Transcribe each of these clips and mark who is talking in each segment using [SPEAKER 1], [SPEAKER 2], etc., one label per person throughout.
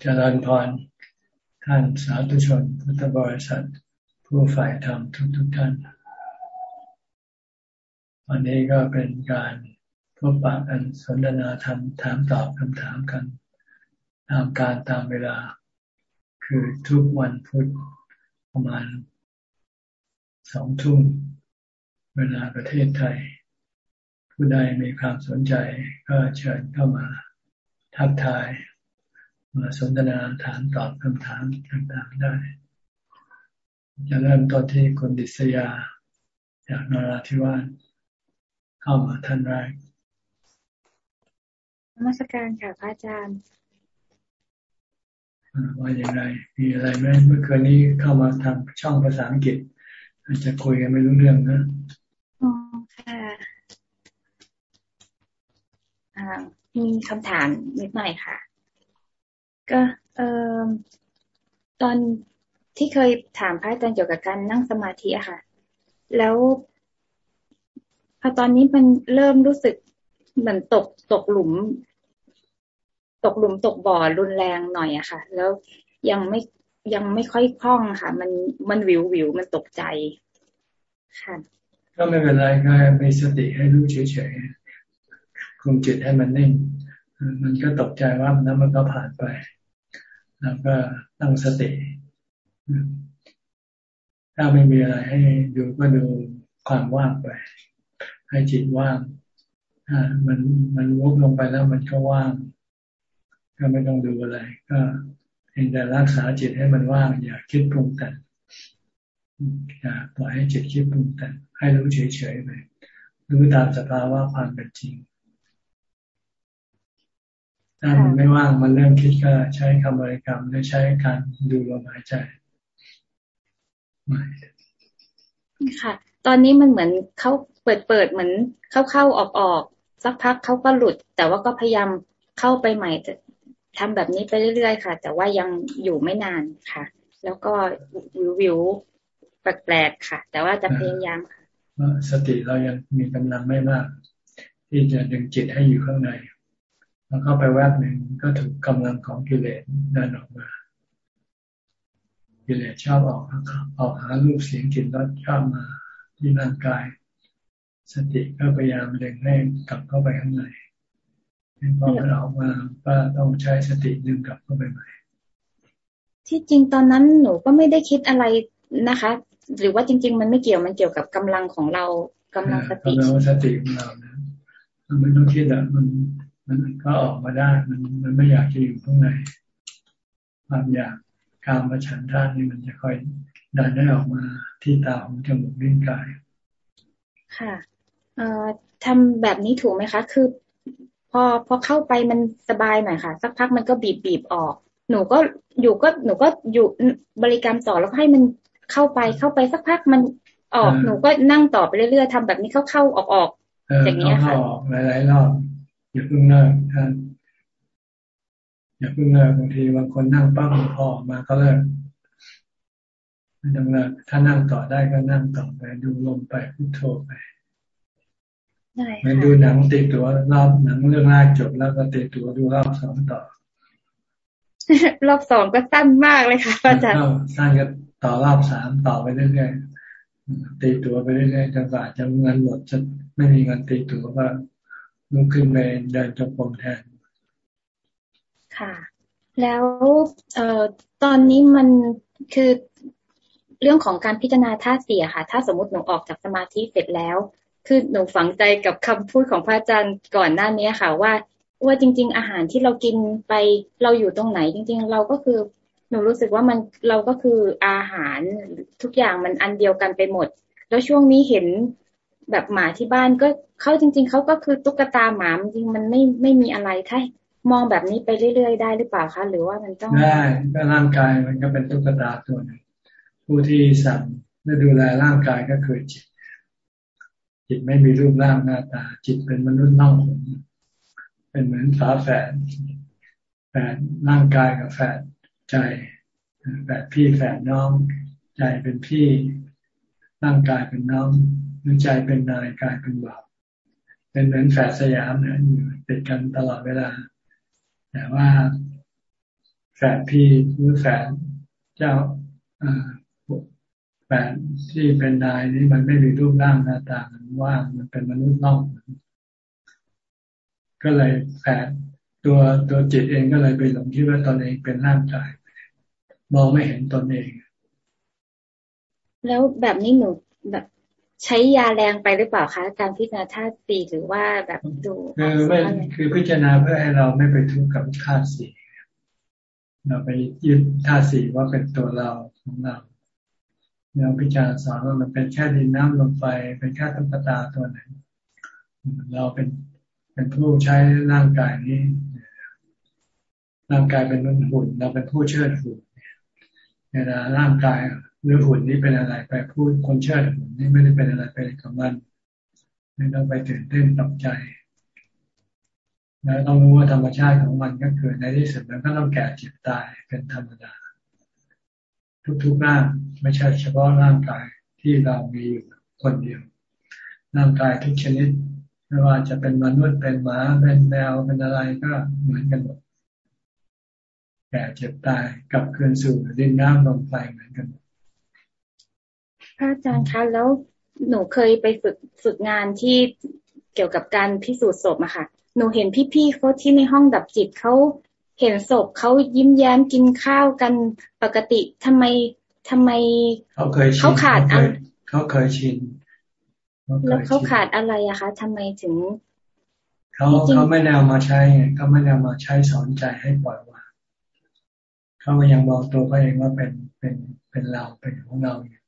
[SPEAKER 1] เจริญพรท่านสาธุชน พุทธบริษัท ผู้ฝ่ายธรรมทุกทุกท่านวันนี้ก็เป็นการพบปะกันสนทนาธรรมถามตอบคำถามกัน ตามการตามเวลา คือทุกวันพุธประมาณสองทุ่มเวลาประเทศไทย ผู้ใดมีความสนใจก็เชิญเข้ามาทักทาย มาสนทนาถามตอบคำถามต่างๆได้ จะเริ่มต้นที่คุณดิษยา จากนราธิวาสเข้ามาท่านแรก
[SPEAKER 2] นมัสการค่ะพระอาจารย์
[SPEAKER 1] ว่าอย่างไรมีอะไรไหมเมื่อคืนนี้เข้ามาทางช่องภาษาอังกฤษ อาจจะคุยกันไม่รู้เรื่องนะ
[SPEAKER 2] อ๋อค่ะมีคำถามนิดหน่อยค่ะ ก็เออตอนที่เคยถามพระอาจารย์เกี่ยวกับการนั่งสมาธิอะค่ะ แล้วพอตอนนี้มันเริ่มรู้สึกเหมือนตกตกหลุม ตกหลุมตกบ่อรุนแรงหน่อยอะค่ะ แล้วยังไม่ยังไม่ค่อยคล่องค่ะ มันมันวิววิวมันตกใจค่ะ
[SPEAKER 1] ก็ไม่เป็นไรก็มีสติให้รู้เฉยๆคุมจิตให้มันนิ่ง มันก็ตกใจว่าแล้วมันก็ผ่านไป แล้วก็ตั้งสติ ถ้าไม่มีอะไรให้ดูก็ดูความว่างไป ให้จิตว่างมันมันวบลงไปแล้วมันก็ว่าง ก็ไม่ต้องดูอะไร ก็เพียงแต่รักษาจิตให้มันว่าง อย่าคิดปรุงแต่งอย่าปล่อยให้จิตคิดปรุงแต่งให้รู้เฉยๆไปรู้ตามสภาวะความเป็นจริง ถ้ามันไม่ว่างมันเริ่มคิดก็ใช้คำบริกรรมหรือใช้การดูลมหายใจ
[SPEAKER 2] ค่ะ ตอนนี้มันเหมือนเขาเปิดเปิดเหมือนเข้าเข้าออกออกสักพักเขาก็หลุด แต่ว่าก็พยายามเข้าไปใหม่จะทำแบบนี้ไปเรื่อยๆ ค่ะ แต่ว่ายังอยู่ไม่นานค่ะ แล้วก็วิววิวแปลกๆค่ะ แต่ว่าจะพยายามค่ะ
[SPEAKER 1] สติเรายังมีกำลังไม่มาก ที่จะดึงจิตให้อยู่ข้างใน แล้วเข้าไปแวบหนึ่งก็ถูกกำลังของกิเลสเดินออกมา กิเลสชอบออกออกหารูปเสียงกลิ่นรสชอบมาที่ร่างกาย สติก็พยายามดึงให้กลับเข้าไปข้างในพอมันออกมาก็ต้องใช้สติดึงกลับเข้าไปใหม่
[SPEAKER 2] ที่จริงตอนนั้นหนูก็ไม่ได้คิดอะไรนะคะ หรือว่าจริง ๆ มันไม่เกี่ยวมันเกี่ยวกับกำลังของเรากำลังสติ
[SPEAKER 1] กำลังสติของเรานะมันไม่ต้องคิดอะมัน มันก็ออกมาได้ มันมันไม่อยากจะอยู่ข้างในความอยากการมาฉันท่านี่มันจะค่อยดันได้ออกมาที่ตาหูจมูกลิ้นกาย
[SPEAKER 2] ค่ะเอ่อทำแบบนี้ถูกไหมคะ คือ พอพอเข้าไปมันสบายหน่อยค่ะ สักพักมันก็บีบบีบออก หนูก็อยู่ก็หนูก็อยู่บริกรรมต่อแล้วให้มันเข้าไปเข้าไปสักพักมันออก หนูก็นั่งต่อไปเรื่อยๆทำแบบนี้เข้าเข้าออกออก
[SPEAKER 1] อย่างนี้ค่ะหลายๆรอบ อย่าเพิ่งเลิกท่านอย่าเพิ่งเลิกบางทีบางคนนั่งปั้งพอมาก็เลิกไม่ต้องเลิกถ้านั่งต่อได้ก็นั่งต่อไปดูลมไปพุทโธไปมันดูหนังติดตัวรอบหนังเรื่องแรกจบแล้วก็ติดตัวดูรอบสองต่อ
[SPEAKER 2] รอบสองก็สั้นมากเลยค่ะอาจารย์
[SPEAKER 1] สั้นก็ต่อรอบสามต่อไปเรื่อยๆตีตัวไปเรื่อยๆจนกว่าจะเงินหมดจะไม่มีเงินตีตัวก็ ลุกขึ้นไปเดินจงกรมแทน
[SPEAKER 2] ค่ะ แล้วเอ่อตอนนี้มันคือเรื่องของการพิจารณาท่าเสียค่ะ ถ้าสมมติหนูออกจากสมาธิเสร็จแล้ว คือหนูฝังใจกับคำพูดของพระอาจารย์ก่อนหน้านี้ค่ะ ว่าว่าจริง ๆ อาหารที่เรากินไปเราอยู่ตรงไหน จริง ๆ เราก็คือหนูรู้สึกว่ามันเราก็คืออาหารทุกอย่างมันอันเดียวกันไปหมด แล้วช่วงนี้เห็น แบบหมาที่บ้านก็เขาจริง ๆเขาก็คือตุ๊กตาหมาจริงมันไม่ไม่มีอะไรถ้ามองแบบนี้ไปเรื่อย ๆ ได้หรือเปล่าคะหรือว่ามันต้อง
[SPEAKER 1] ได้ก็ร่างกายมันก็เป็นตุ๊กตาตัวหนึ่งผู้ที่สั่งและดูแลร่างกายก็คือจิต จิตไม่มีรูปร่างหน้าตา จิตเป็นมนุษย์น่องหนเป็นเหมือนฝาแฝดแฝดร่างกายกับแฝดใจแฝดพี่แฝดน้อง ใจเป็นพี่ร่างกายเป็นน้อง หรือใจเป็นนายกายเป็นบ่าวเป็นเหมือนแฝดสยามเนี่ยอยู่ติดกันตลอดเวลา แต่ว่าแฝดพี่หรือแฝดเจ้าแฝดที่เป็นนายนี่มันไม่มีรูปร่างหน้าตามันว่างมันเป็นมนุษย์นอกก็เลยแฝดตัวตัวจิตเองก็เลยไปหลงคิดว่าตนเองเป็นร่างกายมองไม่เห็นตนเอง
[SPEAKER 2] แล้วแบบนี้หนูแบบ ใช้ยาแรงไปหรือเปล่าคะการพิจารณาธาตุสี่หรือว่าแบบดู
[SPEAKER 1] คือไม่คือพิจารณาเพื่อให้เราไม่ไปทุกข์กับธาตุสี่เราไปยึดธาตุสี่ว่าเป็นตัวเราของเราเราพิจารณาสอนว่ามันเป็นแค่ดินน้ำลมไฟเป็นแค่ตุ๊กตาตัวหนึ่งเราเป็นเป็นผู้ใช้ร่างกายนี้ร่างกายเป็นมนุหุ่นเราเป็นผู้เชิดหุ่นเวลาร่างกาย หรือหุ่นนี้เป็นอะไรไปพูดคนเชิดหุ่นนี้ไม่ได้เป็นอะไรไปกับมันไม่ต้องไปตื่นเต้นตกใจแล้วต้องรู้ว่าธรรมชาติของมันก็คือในที่สุดมันก็ต้องแก่เจ็บตายเป็นธรรมดา ทุกๆร่างไม่ใช่เฉพาะร่างกายที่เรามีอยู่คนเดียว ร่างกายทุกชนิดไม่ว่าจะเป็นมนุษย์เป็นหมาเป็นแมวเป็นอะไรก็เหมือนกันหมดแก่เจ็บตายกลับคืนสู่ดินน้ำลมไฟเหมือนกัน
[SPEAKER 2] พระอาจารย์คะแล้วหนูเคยไปฝึกฝึกงานที่เกี่ยวกับการพิสูจน์ศพอะค่ะ หนูเห็นพี่ๆเขาที่ในห้องดับจิตเขาเห็นศพเขายิ้มแย้มกินข้าวกันปกติทำไมทำไม
[SPEAKER 1] เขาเคย
[SPEAKER 2] เขาขาด
[SPEAKER 1] เขาเคยชิน
[SPEAKER 2] แล้วเขาขาดอะไรอะคะทำไมถึง
[SPEAKER 1] เขาเขาไม่แนวมาใช้เขาไม่แนวมาใช้สอนใจให้ปล่อยวางเขาก็ยังมองตัวเขาเองว่าเป็นเป็นเป็นเราเป็นของเราอยู่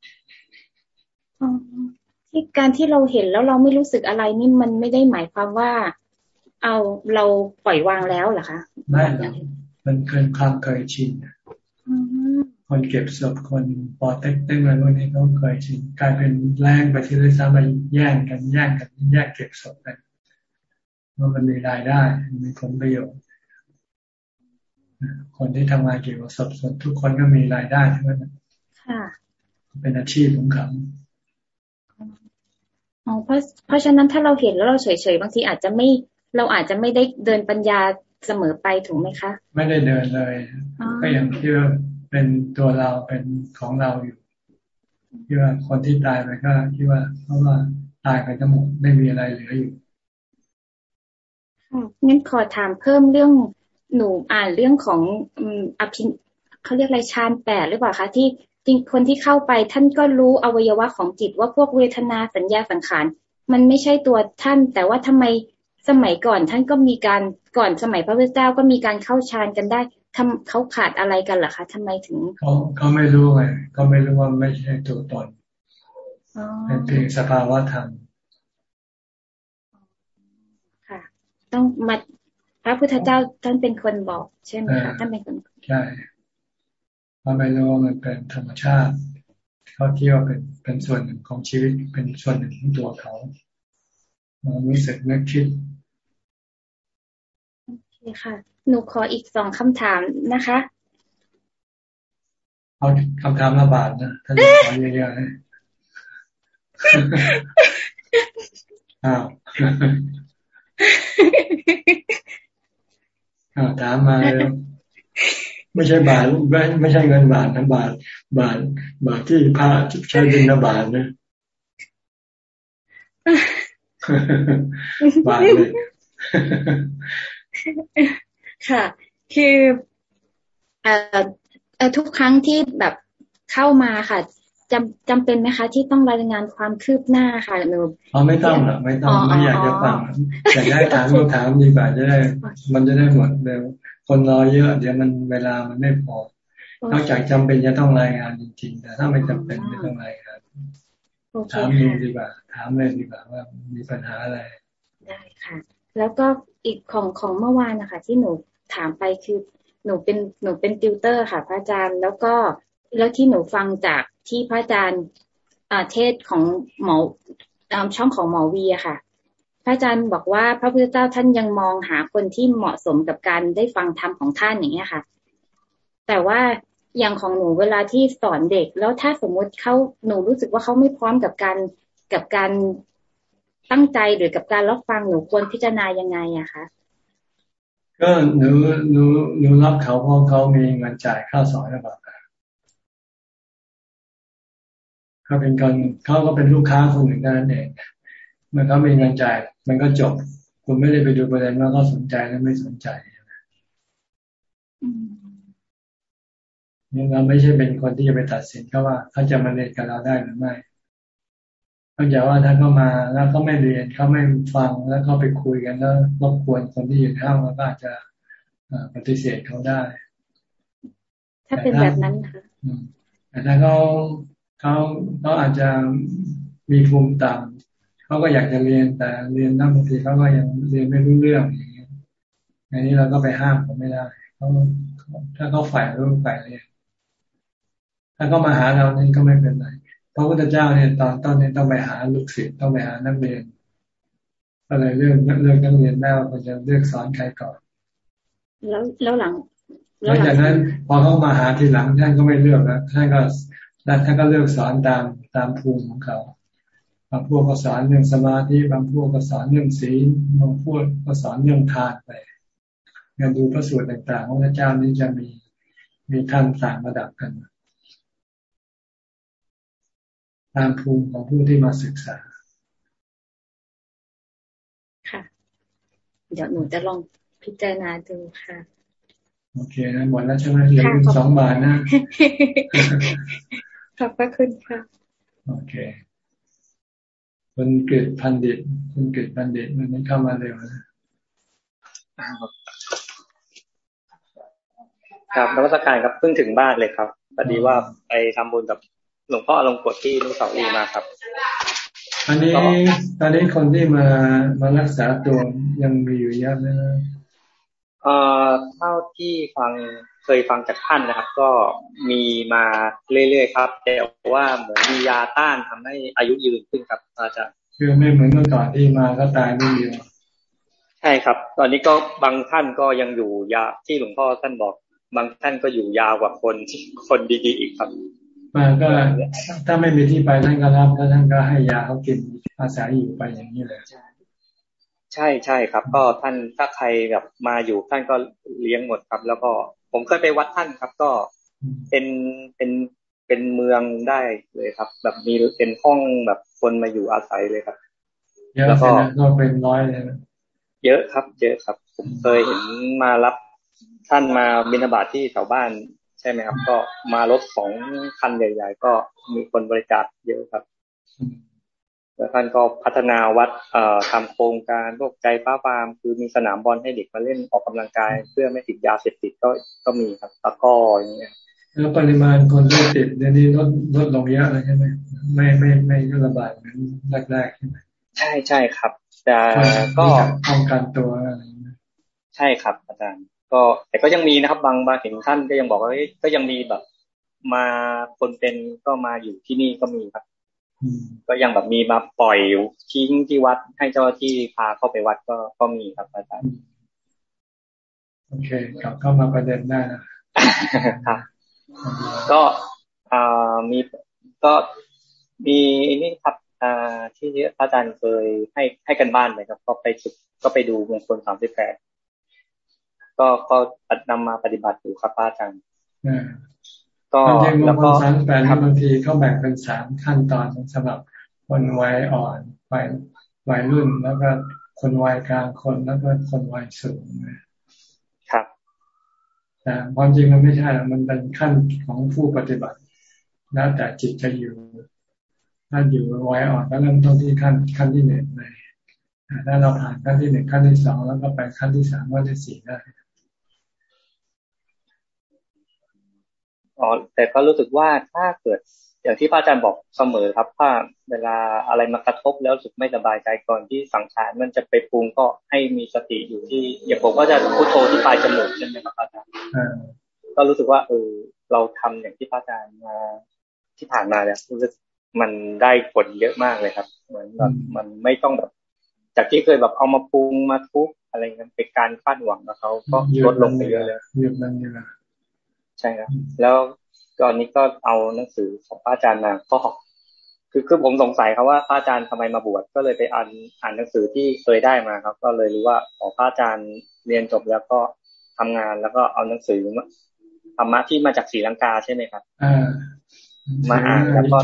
[SPEAKER 2] ที่การที่เราเห็นแล้วเราไม่รู้สึกอะไรนี่มันไม่ได้หมายความว่า เอาเราปล่อยวางแล้วเหรอคะ
[SPEAKER 1] ไม่หรอกมันเกินความเคยชินคนเก็บศพคนปอเต็กตึ้งอะไรพวกนี้เขาเคยชินกลายเป็นแรงไปที่เลยซ้ำไปแย่งกันแย่งกันแย่งเก็บศพกันเพราะมันมีรายได้มีผลประโยชน์ คนที่ทำงานเกี่ยวกับศพส่วนทุกคนก็มีรายได้ทั้งนั้นเป็นอาชีพของเขา
[SPEAKER 2] อ๋อเพราะเพราะฉะนั้นถ้าเราเห็นแล้วเราเฉยๆบางทีอาจจะไม่เราอาจจะไม่ได้เดินปัญญาเสมอไปถูกไหมคะ
[SPEAKER 1] ไม่ได้เดินเลย ก็อย่างที่ว่าเป็นตัวเราเป็นของเราอยู่ที่ว่าคนที่ตายไปก็ที่ว่าเพราะว่าตายไปทั้งหมดไม่มีอะไรเหลืออยู่
[SPEAKER 2] งั้นขอถามเพิ่มเรื่องหนูอ่านเรื่องของอภิเขาเรียกอะไรชานแปดหรือเปล่าคะที่ จริงคนที่เข้าไปท่านก็รู้อวัยวะของจิตว่าพวกเวทนาสัญญาสังขารมันไม่ใช่ตัวท่าน แต่ว่าทำไมสมัยก่อนท่านก็มีการก่อนสมัยพระพุทธเจ้าก็มีการเข้าฌานกันได้ทำเขาขาดอะไรกันเหรอคะทำไมถึง
[SPEAKER 1] เขาเขาไม่รู้ไงเขาไม่รู้ว่าไม่ใช่ตัวตนเป็นเพียงสภาวะธรรม
[SPEAKER 2] ค่ะ ต้องมาพระพุทธเจ้าท่านเป็นคนบอกใช่ไหมคะท่านเป็นคน
[SPEAKER 1] ใช่ เพราะไม่รู้ว่ามันเป็นธรรมชาติเขาคิดว่าเป็นเป็นส่วนหนึ่งของชีวิตเป็นส่วนหนึ่งของตัวเขาเรารู้สึกนึกคิด
[SPEAKER 2] โอเคค่ะ หนูขออีกสองคำถามนะคะ
[SPEAKER 1] เอาคำถามระบาดนะท่านขอเยอะๆอ้าวถามมาเลย ไม่ใช่บาทไม่ไม่ใช่เงินบาทนะบาท บาท บาทที่พระใช้บินบาทนะบาทเลย
[SPEAKER 2] ค่ะ คือเอ่อทุกครั้งที่แบบเข้ามาค่ะ จำจำเป็นไหมคะ ที่ต้องรายงานความคืบหน้าค่ะหนู
[SPEAKER 1] อ๋อไม่ต้องหรอกไม่ต้องไม่อยากจะฟังอยากได้ถามถามดีกว่าจะได้ มันจะได้หมดเร็วคนรอเยอะ เดี๋ยวมันเวลามันไม่พอนอกจากจำเป็นจะต้องรายงานจริงๆแต่ถ้าไม่จำเป็นไม่ต้องรายงานถามดูดีกว่า ถามเลยดีกว่าว่ามีปัญหาอะไร
[SPEAKER 2] ได้ค่ะ แล้วก็อีกของของเมื่อวานนะคะ ที่หนูถามไปคือหนูเป็นหนูเป็นติวเตอร์ค่ะ พระอาจารย์แล้วก็แล้วที่หนูฟังจาก ที่พระอาจารย์เทศของหมอช่องของหมอวีค่ะ พระอาจารย์บอกว่าพระพุทธเจ้าท่านยังมองหาคนที่เหมาะสมกับการได้ฟังธรรมของท่านอย่างเงี้ยค่ะ แต่ว่าอย่างของหนูเวลาที่สอนเด็ก แล้วถ้าสมมุติเขาหนูรู้สึกว่าเขาไม่พร้อมกับการกับการตั้งใจหรือกับการรับฟังหนูควรพิจารณายังไงอะคะ
[SPEAKER 1] ก็ก็หนูหนูหนูรับเขาเพราะเขามีเงินจ่ายค่าสอนหรือเปล่าาเป็นคนเขาก็เป็นลูกค้าคนหนึ่งนั่นเองเมื่อเขามีเงินจ่ายมันก็จบ คุณไม่ได้ไปดูประเด็นว่าเขาสนใจหรือไม่สนใจนี่เราไม่ใช่เป็นคนที่จะไปตัดสินเขาว่าเขาจะมาเรียนกับเราได้หรือไม่เขาจะว่าถ้าเขามาแล้วเขาไม่เรียนเขาไม่ฟังแล้วเขาไปคุยกันแล้วรบกวนคนที่อยู่ในห้องก็อาจจะปฏิเสธเขาได้
[SPEAKER 2] ถ้าเป็นแบบนั้นค่ะ
[SPEAKER 1] แต่ถ้าเขา เขาเขาอาจจะมีภูมิต่ำเขาก็อยากจะเรียนแต่เรียนนั่งบางทีเขาก็ยังเรียนไม่รู้เรื่องอย่างนี้อันนี้เราก็ไปห้ามเขาไม่ได้เขาถ้าเขาฝ่ายรู้ฝ่ายเรียนถ้าเขามาหาเรานี่ก็ไม่เป็นไรพระพุทธเจ้าเนี่ยตอนต้นเนี่ยต้องไปหาลูกศิษย์ต้องไปหานักเรียนก็เลยเลือกเลือกนักเรียนได้ว่าจะเลือกสอนใครก่อน
[SPEAKER 2] แล้วแล้วหลัง
[SPEAKER 1] หลังจากนั้น พอเขามาหาทีหลังท่านก็ไม่เลือกแล้วท่านก็ ท่านก็เลือกสอนตามตามภูมิของเขา บางพวกก็สอนเรื่องสมาธิบางพวกก็สอนเรื่องศีลบางพวกก็สอนเรื่องทานไปงานดูพระสูตรต่างๆของพระเจ้านี้จะมีมีท่านต่างระดับกัน ตามภูมิของผู้ที่มาศึกษา
[SPEAKER 2] ค่ะ เดี๋ยวหนูจะลองพิจารณาดูค่ะ
[SPEAKER 1] โอเคนะหมดแล้วใช่ไหมเหลือสองบาทนะ
[SPEAKER 2] ขอบพระคุณค่ะ
[SPEAKER 1] โอเคคุณเกิดพันเด็ดคุณเกิดพันเด็ดมันไม่เข้ามาเร็ว
[SPEAKER 3] นะครับนักวิชาการครับเพิ่งถึงบ้านเลยครับพอดีว่าไปทำบุญกับหลวงพ่อลงกดที่นุสาวรีมาครับ
[SPEAKER 1] อันนี้ตอนนี้คนที่มามารักษาตัวยังมีอยู่เยอะไหมนะ
[SPEAKER 3] เอ่อเท่าที่ฟัง เคยฟังจากท่านนะครับ ก็มีมาเรื่อยๆครับ แต่ว่าเหมือนมียาต้านทำให้อายุยืนขึ้นครับ อาจารย์
[SPEAKER 1] คือไม่เหมือนเมื่อก่อนที่มาก็ตายไม่เดียว
[SPEAKER 3] ใช่ครับ ตอนนี้ก็บางท่านก็ยังอยู่ยาที่หลวงพ่อท่านบอก บางท่านก็อยู่ยาวกว่าคนคนดีๆอีกครับ
[SPEAKER 1] มาก็ถ้าไม่มีที่ไปท่านก็รับแล้วท่านก็ให้ยาเขากินอาศัยอยู่ไปอย่างนี้เลย
[SPEAKER 3] ใช่ใช่ครับ ก็ท่านถ้าใครแบบมาอยู่ท่านก็เลี้ยงหมดครับ แล้วก็ ผมเคยไปวัดท่านครับ ก็เป็นเป็นเป็นเมืองได้เลยครับ แบบมีเป็นห้องแบบคนมาอยู่อาศัยเลยครับ
[SPEAKER 1] แล้วก็ก็เป็นร้อยเลย
[SPEAKER 3] เยอะครับ เยอะครับ ผมเคยเห็นมารับท่านมาบิณฑบาตที่แถวบ้านช่ไหมครับ ก็มารถสองคันใหญ่ ๆ ก็มีคนบริจาคเยอะครับ แล้วท่านก็พัฒนาวัดเอ่อทำโครงการพวกใจป้าฟาร์มคือมีสนามบอลให้เด็กมาเล่นออกกำลังกาย เพื่อไม่ติดยาเสพติดก็ก็มีครับตะก้ออย่างเงี้ย
[SPEAKER 1] แล้วปริมาณคนที่ติดเดี๋ยวนี้ลดลดลงเยอะเลยใช่ไหมไม่ไม่ไม่ระบาดเหมือนแรกๆใช่ไหม
[SPEAKER 3] ใช่ใช่ครับแต่ก็
[SPEAKER 1] ป้องกันตัวอะไร
[SPEAKER 3] ใช่ครับ อาจารย์ ก็แต่ก็ยังมีนะครับ บางบางเห็นท่านก็ยังบอกว่าก็ยังมีแบบ มาคนเป็นก็มาอยู่ที่นี่ก็มีครับ ก็ยังแบบมีมาปล่อยทิ้งที่วัดให้เจ้าที่พาเข้าไปวัดก็ก็มีครับอาจารย์
[SPEAKER 1] โอเคกลับเข้ามาประเด็นได้นะครับ
[SPEAKER 3] ก็อ่ามีก็มีนี่ครับอ่าที่อาจารย์เคยให้ให้กันบ้านเลยครับ ก็ไปฝึกก็ไปดูมงคลสามสิบแปดก็ก็นำมาปฏิบัติอยู่ครับอาจารย์
[SPEAKER 1] ก็แล้วก็สามแปดบางทีเขาแบ่งเป็นสามขั้นตอนสำหรับคนวัยอ่อนวัยวัยรุ่นแล้วก็คนวัยกลางคนแล้วก็คนวัยสูง
[SPEAKER 3] ครับ
[SPEAKER 1] แต่ความจริงมันไม่ใช่มันเป็นขั้นของผู้ปฏิบัติแล้วแต่จิตจะอยู่ถ้าอยู่วัยอ่อนก็เริ่มต้นที่ขั้นขั้นที่หนึ่งเลยถ้าเราผ่านขั้นที่หนึ่งขั้นที่สองแล้วก็ไปขั้นที่สามขั้นที่สี่ได้
[SPEAKER 3] อ๋อแต่ก็รู้สึกว่าถ้าเกิดอย่างที่พระอาจารย์บอกเสมอครับถ้าเวลาอะไรมากระทบแล้วรู้สึกไม่สบายใจก่อนที่สังขารมันจะไปปรุงก็ให้มีสติอยู่ที่ อย่างผมก็จะพุทโธที่ปลายจมูกใช่ไหมครับอาจารย์ก็รู้สึกว่าเออเราทำอย่างที่พระอาจารย์มาที่ผ่านมาเนี่ยรู้สึกมันได้ผลเยอะมากเลยครับ เหมือนแบบมันไม่ต้องแบบ จากที่เคยแบบเอามาปรุงมาทุกอะไรเงี้ยเป็นการคาดหวังกับเขาก็ลดลงไปเยอะเลย
[SPEAKER 1] หยุดมันอยู่นะ
[SPEAKER 3] ใช่ครับ แล้วตอนนี้ก็เอาหนังสือของพระอาจารย์มาก็คือคือผมสงสัยครับว่าพระอาจารย์ทำไมมาบวชก็เลยไปอ่านอ่านหนังสือที่เคยได้มาครับ ก็เลยรู้ว่าของพระอาจารย์เรียนจบแล้วก็ทำงานแล้วก็เอาหนังสือธรรมะที่มาจากศรีลังกาใช่ไหมครับ
[SPEAKER 1] อ่า
[SPEAKER 3] มาอ่านแล้วก็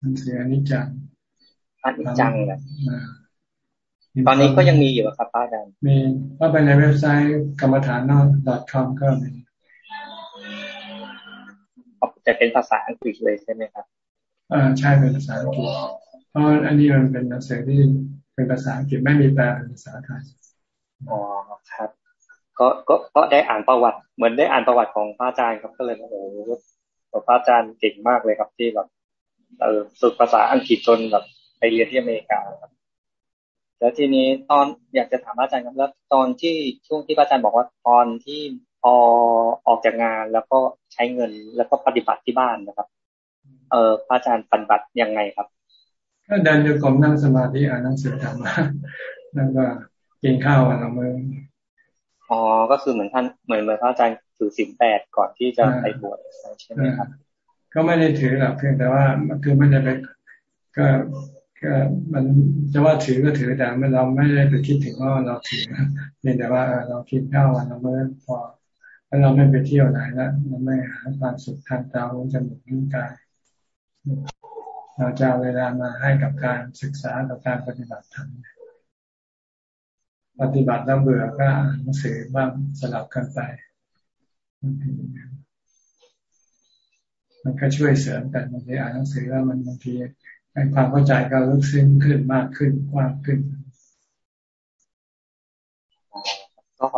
[SPEAKER 1] หนังสืออนิจจัง
[SPEAKER 3] อนิจจังแหละตอนนี้ก็ยังมีอยู่ครับป้าอาจารย์
[SPEAKER 1] มีก็ไปในเว็บไซต์กรรมฐานนอ .com ก็มี
[SPEAKER 3] จะเป็นภาษาอังกฤษเลยใช่ไหมครับ
[SPEAKER 1] อ่าใช่เป็นภาษาอังกฤษเพราะอันนี้มันเป็นหนังสือที่เป็นภาษาอังกฤษไม่มีแปลเป็นภาษาไทย
[SPEAKER 3] อ๋อครับ ก็ก็ก็ได้อ่านประวัติ เหมือนได้อ่านประวัติของพระอาจารย์ครับก็เลยโอ้โหพระอาจารย์เก่งมากเลยครับที่แบบเออฝึกภาษาอังกฤษจนแบบไปเรียนที่อเมริกาครับแล้วทีนี้ตอนอยากจะถามอาจารย์ครับแล้วตอนที่ช่วงที่อาจารย์บอกว่าตอนที่ พอออกจากงานแล้วก็ใช้เงินแล้วก็ปฏิบัติที่บ้านนะครับ เออพระอาจารย์ปฏิบัติยังไงครับ
[SPEAKER 1] ก็เดินโยกมนั่งสมาธิอ่านหนังสือธรรมะแล้วก็กินข้าววันละมื้อ
[SPEAKER 3] อ๋อก็คือเหมือนท่านเหมือนเหมือนพระอาจารย์ถือสิบแปดก่อนที่จะไปบวชใช่ไหมครับ
[SPEAKER 1] ก็ไม่ได้ถือหรอกเพียงแต่ว่าคือไม่ได้ไปก็ก็มันจะว่าถือก็ถือแต่เราไม่ได้ไปคิดถึงว่าเราถือเพียงแต่ว่าเราคิดข้าววันละมื้อพอ แล้วเราไม่ไปเที่ยวไหนแล้วเราไม่หาความสุขทางตาหูจมูกนิ้วกาย เราจะเอาเวลามาให้กับการศึกษากับการปฏิบัติธรรมปฏิบัติแล้วเบื่อก็อ่านหนังสือบ้างสลับกันไป มันก็ช่วยเสริมกันบางทีอ่านหนังสือแล้วมันบางทีให้ความเข้าใจก็ลึกซึ้งขึ้นมากขึ้นกว้างขึ้น
[SPEAKER 3] ก็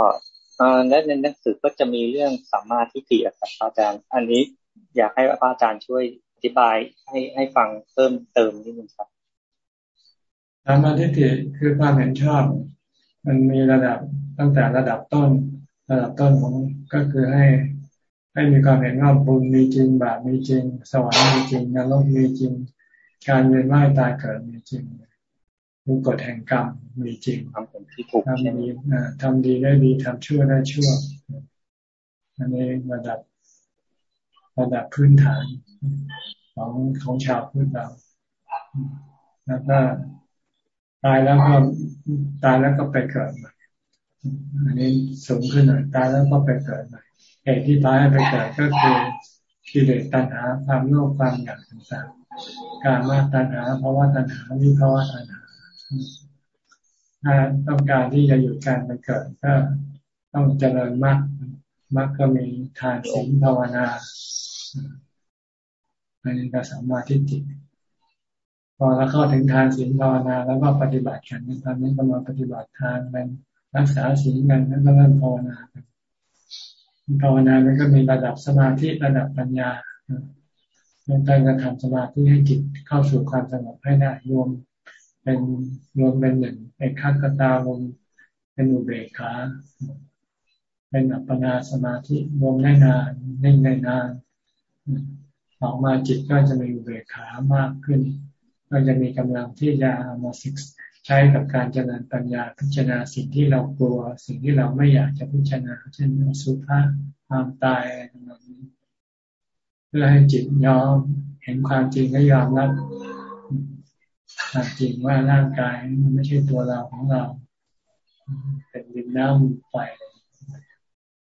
[SPEAKER 3] และในหนังสือก็จะมีเรื่องสัมมาทิฏฐิครับอาจารย์ อันนี้อยากให้อาจารย์ช่วยอธิบายให้ให้ฟังเพิ่มเติมนิดนึงครับ
[SPEAKER 1] สัมมาทิฏฐิคือความเห็นชอบ มันมีระดับตั้งแต่ระดับต้น ระดับต้นของก็คือให้ให้มีความเห็นว่าบุญมีจริงบาปมีจริง สวรรค์มีจริงนรกมีจริง การเวียนว่ายตายเกิดมีจริง มีกฎแห่งกรรมมีจริง
[SPEAKER 3] ทำที่ถูก
[SPEAKER 1] ทำดีทำดีได้ดีทำชั่วได้ชั่วอันนี้ระดับระดับพื้นฐานของของชาวพุทธเราแล้วก็ตายแล้วก็ตายแล้วก็ไปเกิดใหม่อันนี้สูงขึ้นหน่อยตายแล้วก็ไปเกิดใหม่เหตุที่ตายไปเกิดก็คือกิเลสตัณหาความโลภความอยากต่างๆการมาตัณหาเพราะว่าตัณหาวิภาวะตัณหา ถ้าต้องการที่จะหยุดการไปเกิดก็ต้องเจริญมากมากก็มีทานศีลภาวนาอันนี้ก็สามารถที่จิตพอเราเข้าถึงทานศีลภาวนาแล้วก็ปฏิบัติกันตอนนี้ก็มาปฏิบัติทานกันรักษาศีลกันแล้วก็เริ่มภาวนาภาวนามันก็มีระดับสมาธิระดับปัญญาเรื่องการกระทำสมาธิให้จิตเข้าสู่ความสงบให้ได้รวม เป็นรวมเป็นหนึ่งเป็นคัตตารวมเป็นอุเบกขาเป็นอัปปนาสมาธิรวมได้นานนิ่งได้นานออกมาจิตก็จะมีอุเบกขามากขึ้น ก็จะมีกำลังที่จะมาศึกใช้กับการเจริญปัญญาพิจารณาสิ่งที่เรากลัว สิ่งที่เราไม่อยากจะพิจารณาเช่นสุภาพความตายอะไรต่างๆเพื่อให้จิตยอมเห็นความจริงและยอมรับ จริงว่าร่างกายมันไม่ใช่ตัวเราของเรา เป็นดินน้ำไฟ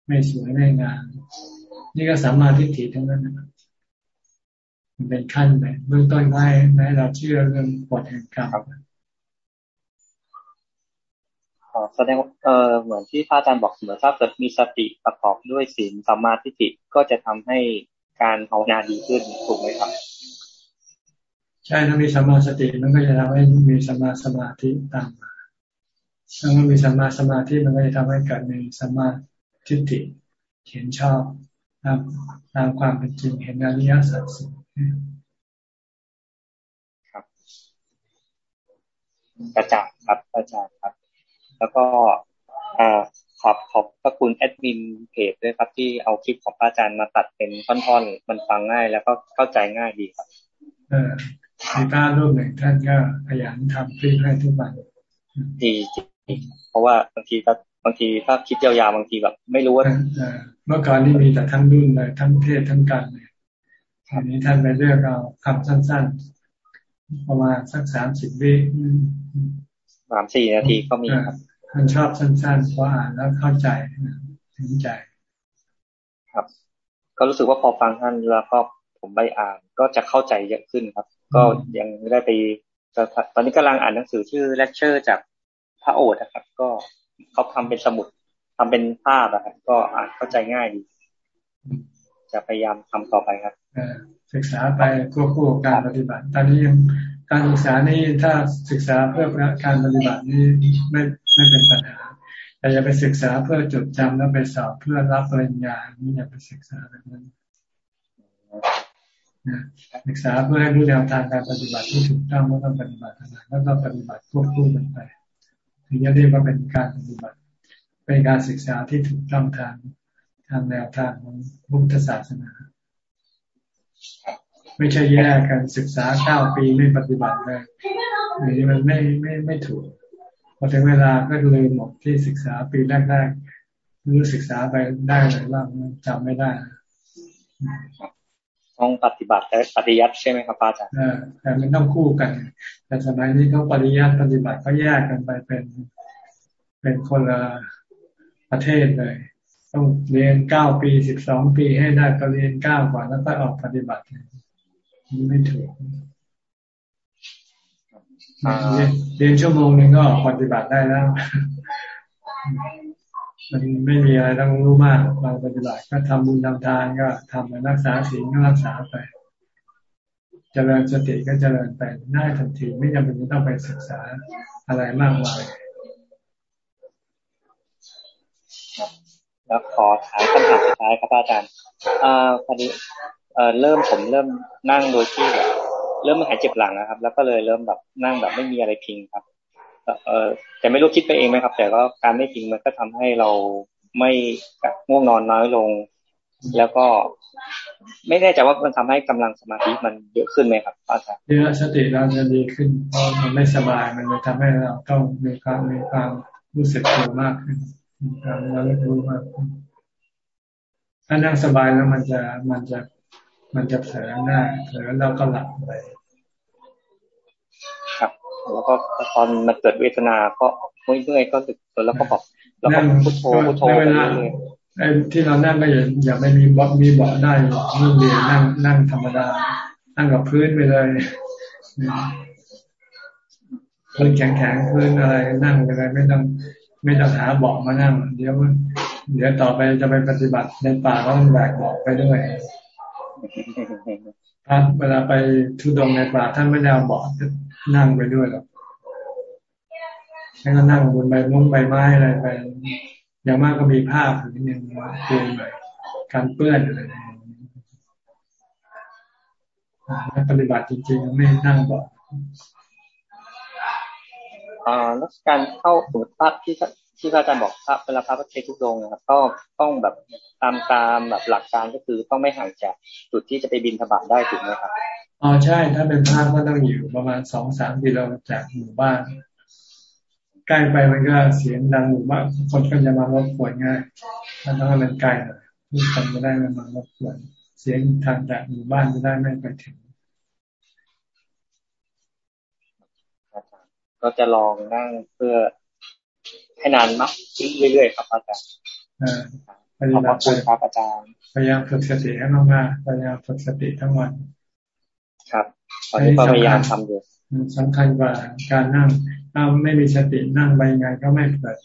[SPEAKER 1] ไม่สวยไม่งามนี่ก็สามารถทิฏฐิทั้งนั้นนะมันเป็นขั้นไปเบื้องต้นให้ให้เราเชื่อเรื่องกฎแห่งกรรม
[SPEAKER 3] แสดงเออเหมือนที่พระอาจารย์บอกเหมือถ้าเกิดมีสติประกอบด้วยศีลสัมมาทิฏฐิก็จะทำให้การภาวนาดีขึ้นถูกไหมครับ
[SPEAKER 1] ใช่ถ้ามีสัมมาสติมันก็จะทำให้มีสัมมาสมาธิตามมาถ้ามันมีสัมมาสมาธิมันก็จะทำให้เกิดมีสัมมาทิฏฐิเห็นชอบตามตามความเป็นจริงเห็นอริยสัจสี่
[SPEAKER 3] ครับอาจารย์ครับอาจารย์ครับ แล้วก็ขอบขอบพระคุณแอดมินเพจด้วยครับ ที่เอาคลิปของพระอาจารย์มาตัดเป็นท่อนๆ มันฟังง่ายแล้วก็เข้าใจง่ายดีครับ
[SPEAKER 1] มีตารูปหนึ่งท่านก็ขยันทำคลิปให้ทุกวัน
[SPEAKER 3] ดีจริงเพราะว่าบางทีก็บางทีถ้าคิดยาวๆบางทีแบบ ไม่รู้ว่า
[SPEAKER 1] เมื่อก่อนนี่มีแต่ทั้งรุ่นเลยทั้งเทศทั้งการเลยทีนี้ท่านไปเลือกเอาคำสั้นๆ ประมาณสักสามสิบวิ
[SPEAKER 3] สามสี่นาทีก็มีครับ
[SPEAKER 1] มันชอบสั้นๆเพราะอ่านแล้วเข้าใจถึงใจ
[SPEAKER 3] ครับ ก็รู้สึกว่าพอฟังท่านแล้วก็ผมไปอ่านก็จะเข้าใจเยอะขึ้นครับ ก็ยังได้ไปตอนนี้กำลังอ่านหนังสือชื่อเลคเชอร์จากพระโอษฐ์นะครับ ก็เขาทำเป็นสมุดทำเป็นภาพนะครับก็อ่านเข้าใจง่ายดี จะพยายามทำต่อไปครับ
[SPEAKER 1] ศึกษาไปควบคู่กับการปฏิบัติ ตอนนี้ยังการศึกษานี่ถ้าศึกษาเพื่อการปฏิบัตินี่ไม่ไม่เป็นปัญหาแต่อย่าไปศึกษาเพื่อจดจำแล้วไปสอบเพื่อรับปริญญานี่อย่าไปศึกษาแบบนั้น ศึกษาเพื่อให้รู้แนวทางการปฏิบัติที่ถูกต้องแล้วก็ปฏิบัตินะแล้วก็ปฏิบัติควบคู่กันไปถึงจะเรียกว่าเป็นการปฏิบัติ เป็นการศึกษาที่ถูกต้องทางทางแนวทางของพุทธศาสนา ไม่ใช่แยกกันศึกษาเก้าปีไม่ปฏิบัติเลยนี่มันไม่ไม่ไม่ถูกพอถึงเวลาก็เลยหมดที่ศึกษาปีแรกๆรู้ศึกษาไปได้เลยบ้างจำไม่ได้
[SPEAKER 3] ต้องปฏิบัติและปฏิยัติใช่ไหมครับอาจารย์
[SPEAKER 1] แต่มันต้องคู่กัน แต่สมัยนี้เขาปฏิยัติปฏิบัติก็แยกกันไปเป็นเป็นคนละประเทศเลย ต้องเรียนเก้าปีสิบสองปีให้ได้ก็เรียนเก้ากว่าแล้วก็ออกปฏิบัตินี่ไม่ถูกเรียนชั่วโมงนึงก็ออกปฏิบัติได้แล้ว มันไม่มีอะไรต้องรู้มากเราปฏิบัติก็ทำบุญทำทานก็ทำรักษาศีลก็รักษาไปจเจริญสติก็เจริญไปได้ทันทีไม่จำเป็นต้องไปศึกษาอะไรมากมาย
[SPEAKER 3] แล้วขอถามคำถามสุดท้ายครับอาจารย์อ่าพอดีเอ่อเริ่มผมเริ่มนั่งโดยที่แบบเริ่มหายเจ็บหลังนะครับ แล้วก็เลยเริ่มแบบนั่งแบบไม่มีอะไรพิงครับ เออแต่ไม่รู้คิดไปเองไหมครับ แต่ก็การไม่พิงมันก็ทำให้เราไม่ง่วงนอนน้อยลง แล้วก็ไม่แน่ใจว่ามันทำให้กำลังสมาธิมันเยอะขึ้นไหมครับอาจารย์
[SPEAKER 1] เยอะสติเราจะดีขึ้นเพราะมันไม่สบายมันเลยทำให้เราต้องมีความมีความรู้สึกตัวมากขึ้นการเรารู้มากขึ้นถ้านั่งสบายแล้วมันจะมันจะมันจะเผลอง่ายเผลอแล้วก็หลับไป
[SPEAKER 3] แล้วก็ตอนมันเกิดเวทนาก็เมื่อยๆก็สึกแล้วก็บอกแล้วก็พุทโธพุทโธไปเรื่อย
[SPEAKER 1] ไอ้ที่เรานั่งก็อย่าอย่าไม่มีบล็อกมีเบาะได้นั่งเรียนนั่งนั่งธรรมดา นั่งกับพื้นไปเลยพื้นแข็งๆพื้นอะไรนั่งไปเลยไม่ต้องไม่ต้องหาเบาะมานั่ง เดี๋ยวเดี๋ยวต่อไปจะไปปฏิบัติในป่าต้องแบกเบาะไปด้วยท่านเวลาไปทุดงในป่าท่านไม่ได้เอาเบาะ นั่งไปด้วยหรอกท่านก็นั่งบนใบมุ้งใบไม้อะไรไป อย่างมากก็มีผ้าผืนหนึ่งเตือนหน่อยการเปื้อนอะไรปฏิบัติจริงๆไม่นั่งเบาะ
[SPEAKER 3] อ่าแล้วการเข้าสมมติภาพที่ที่พระอาจารย์บอกพระเวลาพระพระเททุกดงนะครับก็ต้องแบบตามตามแบบหลักการก็คือต้องไม่ห่างจากจุดที่จะไปบินธบัตได้ถูกไหมครับ
[SPEAKER 1] อ๋อใช่ถ้าเป็นพระก็ต้องอยู่ประมาณสองสามกิโลจากหมู่บ้านใกล้ไปมันก็เสียงดังหมู่บ้านคนก็จะมารบกวนง่ายถ้าต้องให้มันใกล้หน่อยที่คนจะได้มามารบกวนเสียงทางจากหมู่บ้านจะได้ไม่ไปถึง
[SPEAKER 3] ก็จะลองนั่งเพื่อให้นานมากเรื่อยๆครับอาจารย์ขอบคุณครับอาจารย์
[SPEAKER 1] พยายามฝึกสติให้มากๆพยายามฝึกสติทั้งวัน
[SPEAKER 3] ครับตอนนี้พยายามทำอยู่
[SPEAKER 1] สำคัญกว่าการนั่งถ้าไม่มีสตินั่งไปไงก็ไม่เกิด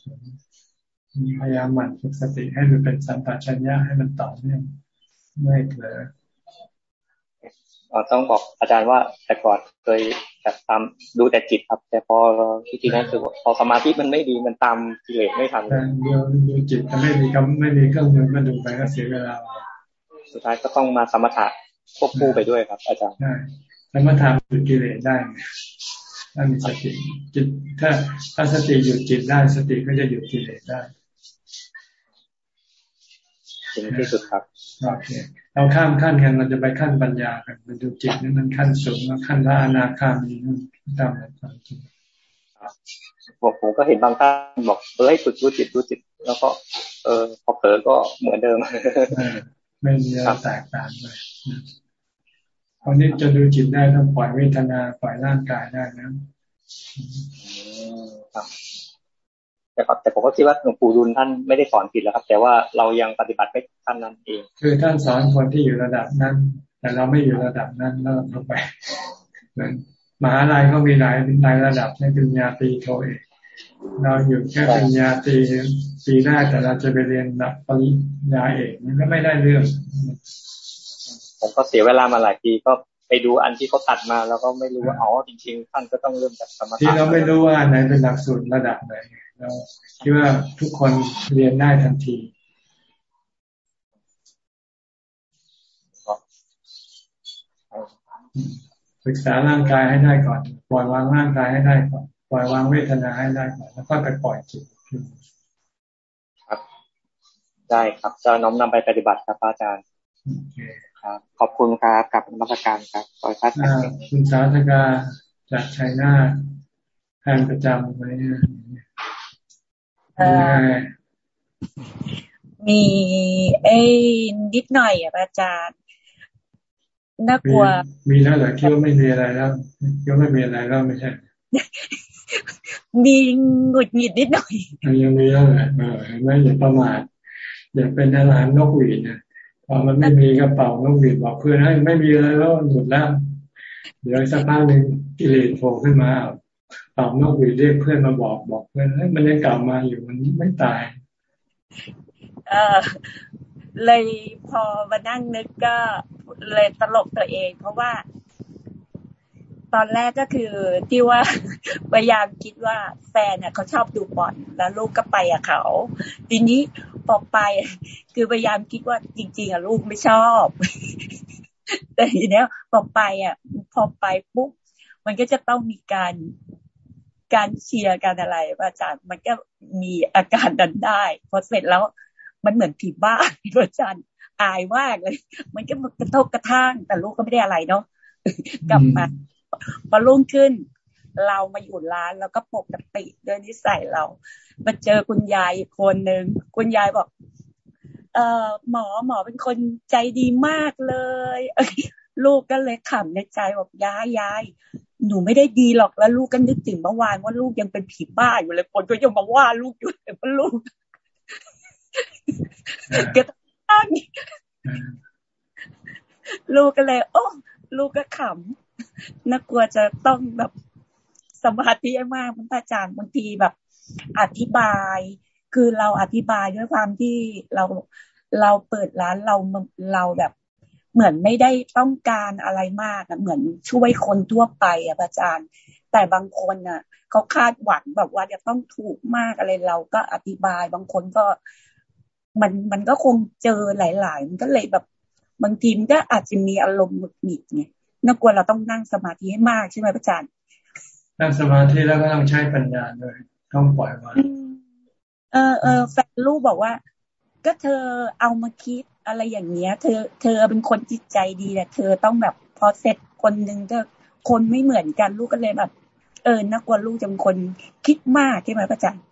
[SPEAKER 1] พยายามหมั่นฝึกสติให้มันเป็นสัมปชัญญะให้มันต่อเนื่องไม่เผลอ
[SPEAKER 3] ต้องบอกอาจารย์ว่าแต่ก่อนเคยแบบตามดูแต่จิตครับ แต่พอจริงๆนั้นคือพอสมาธิมันไม่ดีมันตามกิเลสไม่ทัน
[SPEAKER 1] ดูดูจิตถ้าไม่มีก็ไม่มีเครื่องมือมาดูไปก็เสียเวลา
[SPEAKER 3] สุดท้ายก็ต้องมาสมถะ ควบคู่ไปด้วยครับ อาจารย์ใช่
[SPEAKER 1] สมถะหยุดกิเลสได้ถ้ามีสติจิตถ้าถ้าสติหยุดจิตได้สติก็จะหยุดกิเลสได้
[SPEAKER 3] ถึงที่สุดครับ
[SPEAKER 1] โอเคเราข้ามขั้นกันเราจะไปขั้นปัญญากันไปดูจิตนี่มันขั้นสูงแล้วขั้นพระอนาคามีนั่นตามความจริง
[SPEAKER 3] ผมผมก็เห็นบางท่านบอกเออให้ฝึกดูจิตดูจิต แล้วก็ เออพอเผลอก็เหมือนเดิม
[SPEAKER 1] ไม่มีอะไรแตกต่างเลยตอนนี้จะดูจิตได้ต้องปล่อยเวทนาปล่อยร่างกายได้นะ
[SPEAKER 3] แต่แต่ผมก็คิดว่าหลวงปู่ดุลท่านไม่ได้สอนผิดแล้วครับ แต่ว่าเรายังปฏิบัติไม่ท่านนั้นเอง
[SPEAKER 1] คือท่านสอนคนที่อยู่ระดับนั้น แต่เราไม่อยู่ระดับนั้นเราลงไปเหมือนมหาลัยเขามีหลายหลายระดับในปริญญาตรีโทเอก เราอยู่แค่ปริญญาตรีปีแรกแต่เราจะไปเรียนระปริญญาเอกมันก็ไม่ได้เรื่อง
[SPEAKER 3] ผมก็เสียเวลามาหลายปีก็ไปดูอันที่เขาตัดมาแล้วก็ไม่รู้ว่าอ๋อจริงๆท่านก็ต้องเริ่มจากสมถะ
[SPEAKER 1] ที่เราไม่รู้ว่าไหนเป็นหลักสูตรระดับไหนเราคิดว่าทุกคนเรียนได้ทันทีศึกษาร่างกายให้ได้ก่อนปล่อยวางร่างกายให้ได้ก่อน ปล่อยวางเวทนาให้ได้ก่อนแล้วก็ไปปล่อยจิต
[SPEAKER 3] ครับ ได้ครับจะน้อมนำไปปฏิบัติครับอาจารย์ครับ ขอบคุณครับกับนมัสการครับขอพัด
[SPEAKER 1] คุณสาธกาจากชัยนาแทนประจำไว้เนี่ย
[SPEAKER 4] มีไอ้นิดหน่อยอะอาจารย์น่ากลัว
[SPEAKER 1] มีแล้วเหรอคิดว่าไม่มีอะไรแล้วคิดว่าไม่มีอะไรแล้วไม่ใช่
[SPEAKER 4] มีหงุดหงิดนิดหน่อย
[SPEAKER 1] ยังมีแล้วแหละเออไม่อย่าประมาทอย่าเป็นอาหารนกหวีดนะพอมันไม่มีกระเป๋านกหวีดบอกเพื่อนให้ไม่มีอะไรแล้วหมดแล้วเดี๋ยวสักพักหนึ่งกิเลสโผล่ขึ้นมาเป่านกหวีดเรียกเพื่อนมาบอกบอกเพื่อนให้มันยังกลับมาอยู่มันไม่ตาย
[SPEAKER 4] เออเลยพอมานั่งนึกก็เลยตลกตัวเอง เพราะว่า ตอนแรกก็คือที่ว่าพยายามคิดว่าแฟนเน่ยเขาชอบดูบอลแล้วลูกก็ไปกับเขาทีนี้พอไป คือพยายามคิดว่าจริง ๆอะลูกไม่ชอบ แต่ทีเนี้ยพอไปอะ พอไปปุ๊บมันก็จะต้องมีการการเชียร์การอะไรอาจารย์มันก็มีอาการดันได้พอเสร็จแล้วมันเหมือนผีบ้าอาจารย์อายมากเลย มันก็กระทบกระทั่งแต่ลูกก็ไม่ได้อะไรเนาะกลับมา พอรุ่งขึ้น เรามาอยู่ร้านแล้วก็ปกติด้วยนิสัยเรา มาเจอคุณยายอีกคนหนึ่งคุณยายบอก เออหมอหมอเป็นคนใจดีมากเลย ลูกก็เลยขำในใจบอกยายยายหนูไม่ได้ดีหรอกแล้วลูกก็นึกถึงเมื่อวานว่าลูกยังเป็นผีบ้าอยู่เลยคนก็ยังมาว่าลูกอยู่เลยว่าลูกก็ตั้งลูกก็เลย โอ้ ลูกก็ขำ น่ากลัวจะต้องแบบสมาธิมากมันอาจารย์บางทีแบบอธิบาย คือเราอธิบายด้วยความที่เราเราเปิดร้านเราเราแบบเหมือนไม่ได้ต้องการอะไรมากเหมือนช่วยคนทั่วไปอะอาจารย์ แต่บางคนอะเขาคาดหวังแบบว่าจะต้องถูกมากอะไรเราก็อธิบายบางคนก็มันมันก็คงเจอหลาย ๆ มันก็เลยแบบบางทีมันก็อาจจะมีอารมณ์หงุดหงิดไง น่ากลัวเราต้องนั่งสมาธิให้มากใช่ไหมพระอาจารย์
[SPEAKER 1] นั่งสมาธิแล้วก็ต้องใช้ปัญญาด้วยต้องปล่อยวาง
[SPEAKER 4] เออเออแฟนลูกบอกว่า ก็เธอเอามาคิดอะไรอย่างเงี้ย เธอ เธอเป็นคนจิตใจดีแต่เธอต้องแบบพอเสร็จคนหนึ่งก็คนไม่เหมือนกันลูกก็เลยแบบ เออนักกว่าลูกจะเป็นคนคิดมากใช่ไหมพระอาจารย์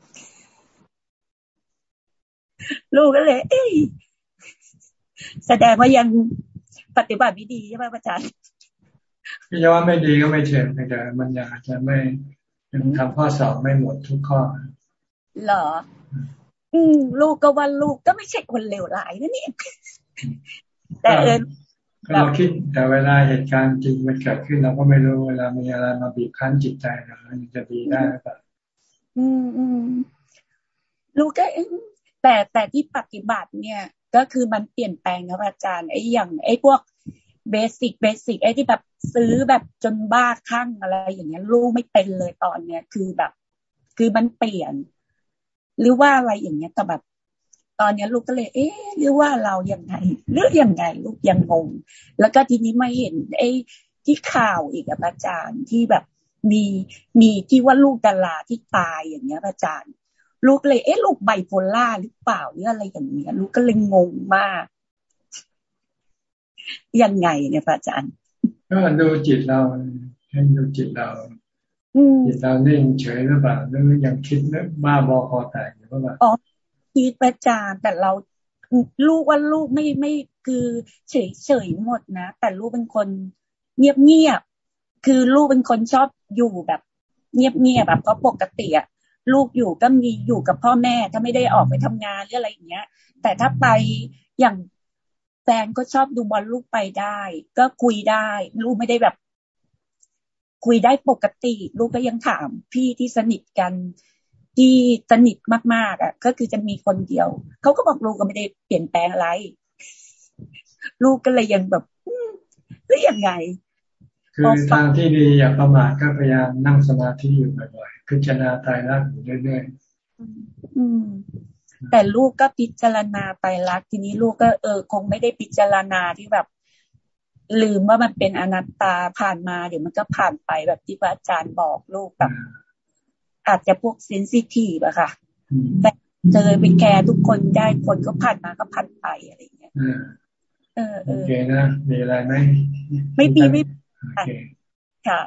[SPEAKER 4] ลูกก็เลย เอ้แสดงว่ายังปฏิบัติไม่ดีใช่ไหมพระอาจารย์
[SPEAKER 1] พี่จะว่าไม่ดีก็ไม่เชิงแต่มันอยากจะไม่ทำข้อสอบไม่หมดทุกข้อ
[SPEAKER 4] เหรอ อืมลูกก็ว่าลูกก็ไม่ใช่คนเลวร้ายนะเนี่ยแต่เออ
[SPEAKER 1] เราคิดแต่เวลาเหตุการณ์จริงมันเกิดขึ้นเราก็ไม่รู้เวลามีอะไรมาบีบคั้นจิตใจเราจะดีได้หรือเปล่า
[SPEAKER 4] อืมอืมลูกก็แต่แต่ที่ปฏิบัติเนี่ย ก็คือมันเปลี่ยนแปลงนะอาจารย์ไอ้อย่าง ไอ้พวก เบสิกเบสิกไอ้ที่แบบซื้อแบบจนบ้าคลั่งอะไร อย่างเงี้ยลูกไม่เป็นเลยตอนเนี้ยคือแบบ คือมันเปลี่ยน หรือว่าอะไรอย่างเงี้ยแต่แบบ ตอนเนี้ยลูกก็เลย เอ๊หรือว่าเรายังไงหรือยังไง ลูกยังงงแล้วก็ทีนี้ไม่เห็น ไอ้ที่ข่าวอีกอาจารย์ที่แบบมีมีที่ว่าลูกดาราที่ตายอย่างเงี้ยอาจารย์ ลูกเลยเอ๊ะลูกไบโพล่าหรือเปล่าหรืออะไรอย่างเงี้ย ลูกก็เลยงงมาก ยังไงเนี่ยพระอาจารย์
[SPEAKER 1] ก็ดูจิตเราให้ดูจิตเราจิตเรานิ่งเฉยหรือเปล่าหรือยังคิดเรื่องบ้าบอคอแตกอยู่หรือเปล่าอ๋อ
[SPEAKER 4] คิดประจานแต่เราลูกว่าลูกไม่ไม่คือเฉยเฉยหมดนะ แต่ลูกเป็นคนเงียบเงียบคือลูกเป็นคนชอบอยู่แบบเงียบเงียบแบบก็ปกติอะ
[SPEAKER 5] ลูกอยู่ก็มีอยู่กับพ่อแม่ถ้าไม่ได้ออกไปทำงานหรืออะไรอย่างเงี้ย แต่ถ้าไปอย่าง แฟนก็ชอบดูบอลลูกไปได้ ก็คุยได้ ลูกไม่ได้แบบ คุยได้ปกติ ลูกก็ยังถามพี่ที่สนิทกันที่สนิทมากๆอะ ก็คือจะมีคนเดียว เขาก็บอกลูกก็ไม่ได้เปลี่ยนแปลงอะไร ลูกก็เลยยังแบบหรือยังไง
[SPEAKER 1] คือทางที่ดีอย่าประมาทก็พยายามนั่งสมาธิอยู่บ่อยๆพิจารณาตายรักอยู่เรื่อย
[SPEAKER 5] ๆอืม แต่ลูกก็พิจารณาไปรักทีนี้ลูกก็เออคงไม่ได้พิจารณาที่แบบ ลืมว่ามันเป็นอนัตตาผ่านมาเดี๋ยวมันก็ผ่านไปแบบที่พระอาจารย์บอกลูกแบบอาจจะพวกเซนซิทีฟอะค่ะ แต่เจอไปแคร์ทุกคนได้คนก็ผ่านมาก็ผ่านไปอะไรอย่างเงี้ย
[SPEAKER 1] เออโอเคนะ มีอะไรไหม
[SPEAKER 5] ไม่มีไม่
[SPEAKER 1] โอเคค่ะ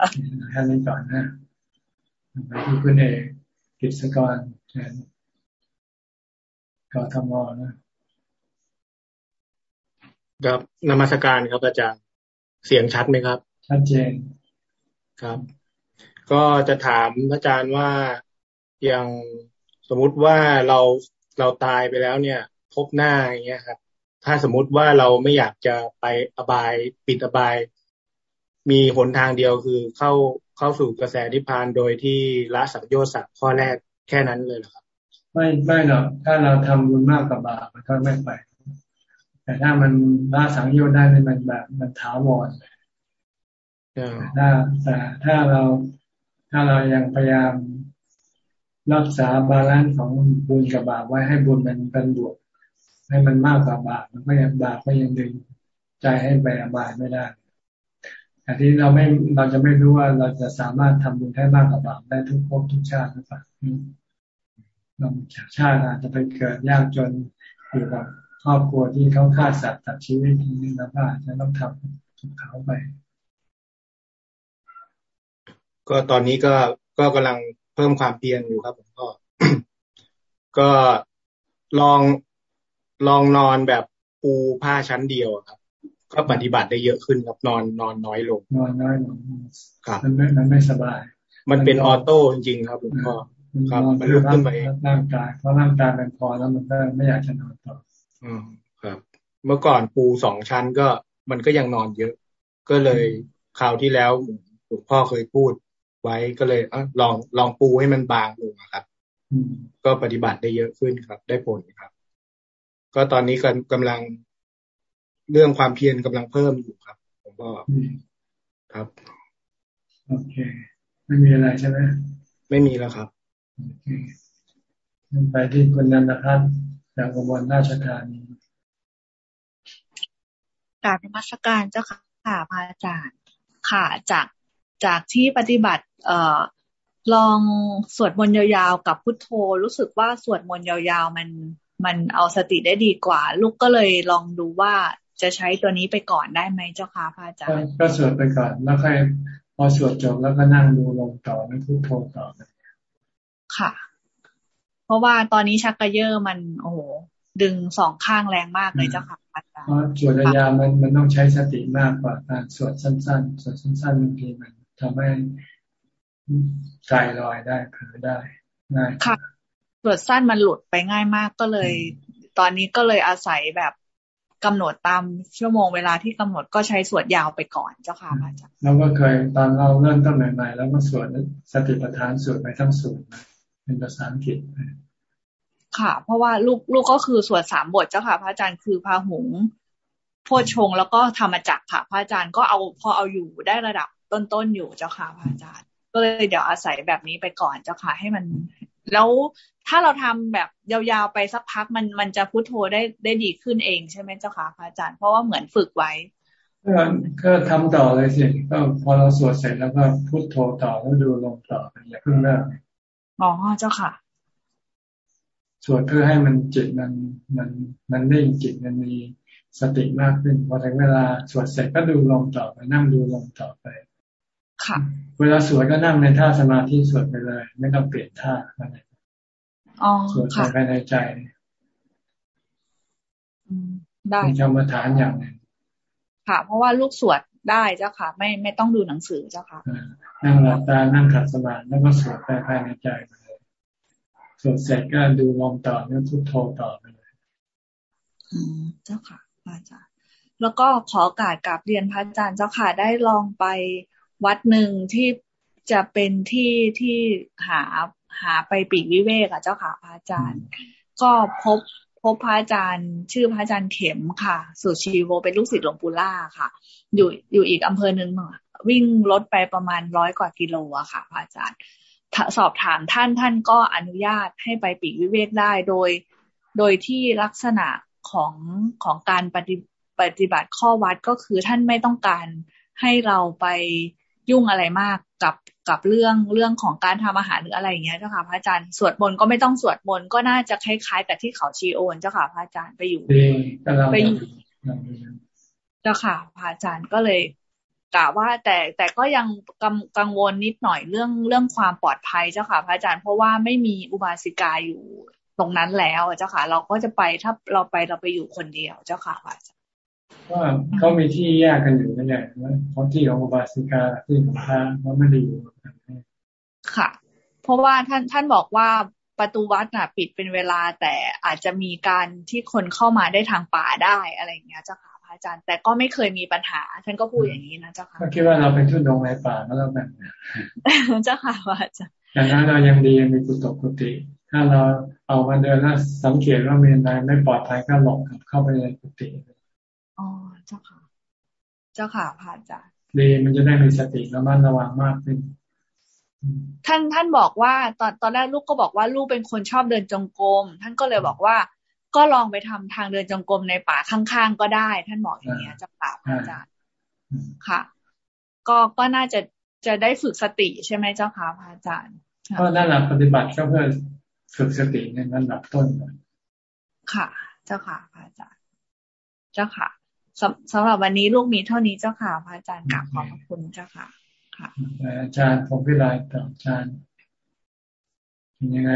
[SPEAKER 1] แค่นี้ก่อนนะไปที่คุณเอกกิจกรแทน กทมนะครับ
[SPEAKER 6] นมัสการครับอาจารย์ เสียงชัดไหมครับ
[SPEAKER 1] ชัดเจน
[SPEAKER 6] ครับ ก็จะถามอาจารย์ว่าอย่างสมมุติว่าเราเราตายไปแล้วเนี่ยพบหน้าอย่างเงี้ยครับ ถ้าสมมุติว่าเราไม่อยากจะไปอบายปิดอบาย มีหนทางเดียวคือเข้าเข้าสู่กระแสนิพพานโดยที่ละสังโยชน์สามข้อแรกแค่นั้นเลยเหรอครับ
[SPEAKER 1] ไม่ไม่หรอกถ้าเราทำบุญมากกว่าบาปมันก็ไม่ไป แต่ถ้ามันละสังโยชน์ได้มันแบบมันถาวรถ้าแต่ถ้าเราถ้าเรายังพยายามรักษา balance ของบุญกับบาปไว้ให้บุญมันเป็นบวกให้มันมากกว่าบาปมันก็ยังบาปก็ยังดึงใจให้ไปอบายไม่ได้แต่ที่เราไม่เราจะไม่รู้ว่าเราจะสามารถทำบุญให้มากกว่าบาปได้ทุกภพทุกชาติหรือเปล่า เราจากชาติอาจจะไปเกิดยากจนอยู่กับครอบครัวที่เขาฆ่าสัตว์ตัดชีวิตทีนี้แล้วก็อาจจะต้องทำทุกเขาไป
[SPEAKER 6] ก็ตอนนี้ก็ก็กำลังเพิ่มความเพียรอยู่ครับผมก็ ก็ลองลองนอนแบบปูผ้าชั้นเดียวครับ ก็ปฏิบัติได้เยอะขึ้นครับนอนนอนน้อยลง
[SPEAKER 1] นอนน้อยลง
[SPEAKER 6] ครับ
[SPEAKER 1] มันไม่มันไม่สบาย
[SPEAKER 6] มันเป็นออโต้จริงๆครับหลวงพ่อ ครับมันลุกขึ้นมาเอง
[SPEAKER 1] ร่างกายเพราะร่างกายมันพอแล้วมันก็ไม่อยากจะนอนต่อ
[SPEAKER 6] อืมครับ เมื่อก่อนปูสองชั้นก็มันก็ยังนอนเยอะ ก็เลยคราวที่แล้วหลวงพ่อเคยพูดไว้ก็เลยอลองลองปูให้มันบางลงครับก็ปฏิบัติได้เยอะขึ้นครับ ได้ผลครับ ก็ตอนนี้กำกำลังเรื่องความเพียรกำลังเพิ่มอยู่ครับผมก็ครับ
[SPEAKER 1] โอเค ไม่มีอะไรใช่ไหม
[SPEAKER 6] ไม่มีแล้วครับ
[SPEAKER 1] ไปที่คุณนันทพัฒน์จากอุบลราชธานี
[SPEAKER 7] กราบนมัสการเจ้าค่ะพระอาจารย์ ค่ะจากจากที่ปฏิบัติ เอ่อลองสวดมนต์ยาวๆกับพุทโธ รู้สึกว่าสวดมนต์ยาวๆ มันมันเอาสติได้ดีกว่า ลูกก็เลยลองดูว่าจะใช้ตัวนี้ไปก่อนได้ไหมเจ้าค่ะพระอาจารย์
[SPEAKER 1] ก็สวดไปก่อนแล้วค่อยพอสวดจบแล้วก็นั่งดูลงต่อแล้วพุทโธต่อ
[SPEAKER 7] ค่ะ เพราะว่าตอนนี้ชักกระเยอะมันโอ้โหดึงสองข้างแรงมากเลยเจ้าค่ะอาจารย์
[SPEAKER 1] สวดยามันมันต้องใช้สติมากกว่าการสวดสั้นๆ สวดสั้นๆบางทีมันทำให้ใจลอยได้เผลอได้ง่าย
[SPEAKER 7] ค่ะสวดสั้นมันหลุดไปง่ายมากก็เลย ตอนนี้ก็เลยอาศัยแบบกำหนดตามชั่วโมงเวลาที่กำหนดก็ใช้สวดยาวไปก่อนเจ้าค่ะอาจารย์
[SPEAKER 1] เราก็เคยตอนเราเริ่มต้นใหม่ๆแล้วก็สวดสติปัฏฐานสวดไปทั้งสวด เป็นภาษาอังกฤษ
[SPEAKER 7] ค่ะ เพราะว่าลูกลูกก็คือสวดสามบทเจ้าค่ะ พระอาจารย์คือพาหุงโพชงแล้วก็ธรรมจักค่ะ พระอาจารย์ก็เอาพอเอาอยู่ได้ระดับต้นๆอยู่เจ้าค่ะพระอาจารย์ ก็เลยเดี๋ยวอาศัยแบบนี้ไปก่อนเจ้าค่ะให้มัน แล้วถ้าเราทำแบบยาวๆไปสักพักมันมันจะพุทโธได้ได้ดีขึ้นเองใช่ไหมเจ้าค่ะพระอาจารย์เพราะว่าเหมือนฝึกไว้
[SPEAKER 1] ก็ทำต่อเลยสิก็พอเราสวดเสร็จแล้วก็พุทโธต่อแล้วดูลงต่ออย่าเพิ่งเลิก
[SPEAKER 7] อ๋อเจ้าค่ะ
[SPEAKER 1] สวดเพื่อให้มันจิตมันมันมันนิ่งจิตมันมีสติมากขึ้นพอถึงเวลาสวดเสร็จก็ดูลงต่อไปนั่งดูลงต่อไป
[SPEAKER 7] ค่ะ
[SPEAKER 1] เวลาสวดก็นั่งในท่าสมาธิสวดไปเลย ไม่ต้องเปลี่ยนท่าอะไรสวดภายในใจ
[SPEAKER 7] ได้
[SPEAKER 1] กรรมฐานอย่างนึง
[SPEAKER 7] ค่ะ เพราะว่าลูกสวด ได้เจ้าค่ะ ไม่ไม่ต้องดูหนังสือเจ้าค่ะ
[SPEAKER 1] นั่งหลับตานั่งขัดสมาธิแล้วก็สวดไปภายในใจไปเลยสวดเสร็จก็ดูลมต่อแล้วพุทโธต่อไปเลย
[SPEAKER 7] อืมเจ้าค่ะอาจารย์แล้วก็ขอการกราบเรียนพระอาจารย์เจ้าค่ะได้ลองไปวัดหนึ่งที่จะเป็นที่ที่หาหาไปปีกวิเวกอะเจ้าค่ะพระอาจารย์ ก็พบพ บพระอาจารย์ ชื่อพระอาจารย์เข็มค่ะ สุชีโวเป็นลูกศิษย์หลวงปู่ล่าค่ะ อยู่อยู่อีกอำเภอหนึ่งวิ่งรถไปประมาณร้อยกว่ากิโลอะค่ะพระอาจารย์สอบถามท่านท่านก็อนุญาตให้ไปปีกวิเวกได้โดย โดยที่ลักษณะของของการปฏิปฏิบัติข้อวัดก็คือท่านไม่ต้องการให้เราไปยุ่งอะไรมากกับ กับเรื่องเรื่องของการทำอาหารหรืออะไรอย่างเงี้ยเจ้าค่ะพระอาจารย์สวดมนต์ก็ไม่ต้องสวดมนต์ก็น่าจะคล้ายๆกับที่เขาชีโอนเจ้าค่ะพระอาจารย์ไปอยู่
[SPEAKER 1] ไปอยู่
[SPEAKER 7] เจ้าค่ะพระอาจารย์ก็เลยกะว่าแต่แต่ก็ยังกังกังวลนิดหน่อยเรื่องเรื่องความปลอดภัยเจ้าค่ะพระอาจารย์เพราะว่าไม่มีอุบาสิกาอยู่ตรงนั้นแล้วเจ้าค่ะ เราก็จะไปถ้าเราไปเราไปอยู่คนเดียวเจ้าค่ะพระอาจารย์
[SPEAKER 1] ว่าเขามีที่แยกกันอยู่ไม่ใช่ไหมเขาที่ของอุบาสิกาที่ของพระเขาไม่ได้อยู่กัน
[SPEAKER 7] ค่ะ เพราะว่าท่านท่านบอกว่าประตูวัดน่ะ ปิดเป็นเวลา แต่อาจจะมีการที่คนเข้ามาได้ทางป่าได้อะไรอย่างเงี้ยเจ้าค่ะพระอาจารย์ แต่ก็ไม่เคยมีปัญหา ท่านก็พูดอย่างนี้นะเจ้าค่ะ
[SPEAKER 1] ก็คิดว่าเราเป็นทุดงในป่าแล้วแบบ
[SPEAKER 7] เจ้าค่ะพระอาจารย์
[SPEAKER 1] อย่างนั้นเรายังดียังมีกุศลกุฏิถ้าเราเอามาเดินแล้วสังเกตว่ามีอะไรไม่ปลอดภัยก็หลบเข้าไปในกุฏิ
[SPEAKER 7] อ๋อเจ้าค่ะ เจ้าค่ะพระอาจารย์
[SPEAKER 1] ดีมันจะได้มีสติระมัดระวังมากขึ้น
[SPEAKER 7] ท่านท่านบอกว่า ตอนตอนแรกลูกก็บอกว่าลูกเป็นคนชอบเดินจงกรมท่านก็เลยบอกว่า ก็ลองไปทำทางเดินจงกรมในป่าข้างๆก็ได้ ท่านบอกอย่างเงี้ยเจ้าค่ะพระอาจารย์ค่ะ ก็ก็น่าจะจะได้ฝึกสติใช่ไหมเจ้าค่ะพระอาจารย์
[SPEAKER 1] ก็นั่นแหละปฏิบัติก็เพื่อฝึกสติในนั้นหลับต้น
[SPEAKER 7] ค่ะ เจ้าค่ะพระอาจารย์ เจ้าค่ะ สสำหรับวันนี้ลูกมีเท่านี้เจ้าค่ะพระอาจารย์กลับขอบพระคุณเจ้าค่ะ ค่ะ
[SPEAKER 1] อาจารย์ผมพิไลต่ออาจารย์เป็นยังไง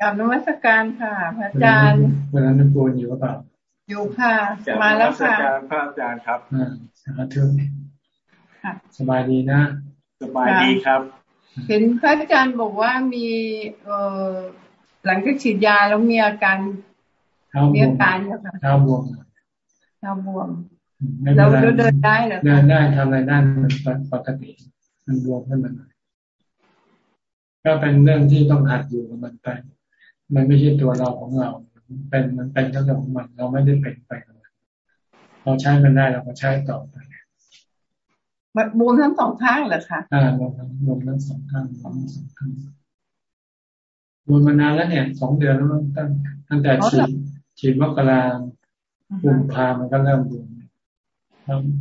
[SPEAKER 8] กลับนมัสการค่ะ พระอาจารย์
[SPEAKER 1] วันนั้นปูนอยู่หรือเปล่า
[SPEAKER 8] อยู่ค่ะ มาแล้วค่ะ
[SPEAKER 9] พระอาจารย์ครับ
[SPEAKER 1] อ่าสาธุสบายดีนะ
[SPEAKER 9] สบายดีครับ
[SPEAKER 8] เห็นพระอาจารย์บอกว่ามีเอ่อหลังจากฉีดยาแล้วมีอาการ มีอาการค่ะ
[SPEAKER 1] เท้าบวม
[SPEAKER 8] เท้าบวมเราเดินได้หรอ
[SPEAKER 1] เดินได้ทำอะไรได้มันปกติ มันบวมขึ้นมาหน่อยก็เป็นเรื่องที่ต้องหัดอยู่กับมันไป มันไม่ใช่ตัวเราของเรา เป็นมันเป็นเรื่องของมัน เราไม่ได้เป็นไปกับมันเราใช้มันได้เราก็ใช้ต่อไป
[SPEAKER 8] บวมทั้งสองข้างเหรอคะ
[SPEAKER 1] อ่าบวมทั้งบวมทั้งสองข้างบวมทั้งสองข้างบวมมานานแล้วเนี่ยสองเดือนแล้วตั้งตั้งแต่ฉีด ฉีดมกราบุมพามันก็เริ่มบวม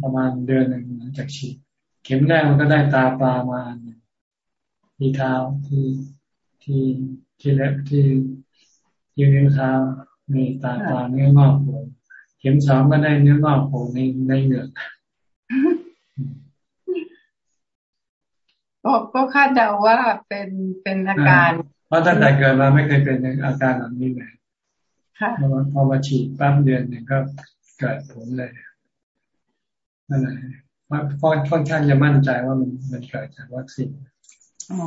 [SPEAKER 1] ประมาณเดือนหนึ่งหลังจากฉีด เข็มแรกมันก็ได้ตาปลามาที่เท้าที่ที่ที่เล็บที่ที่นิ้วเท้ามีตาปลาเนื้องอกโผล่เข็มสองก็ได้เนื้องอกโผล่ในในเหงือก
[SPEAKER 8] ก็ก็คาดเดาว่าเป็นเป็นอาการ
[SPEAKER 1] เพราะตั้งแต่เกิดมาไม่เคยเป็นอาการแบบนี้เลย พอมาฉีดปั๊บเดือนหนึ่งก็เกิดผลเลยนั่นแหละว่าค่อนข้างจะมั่นใจว่ามันมันเกิดจากวัคซีน
[SPEAKER 8] อ๋อ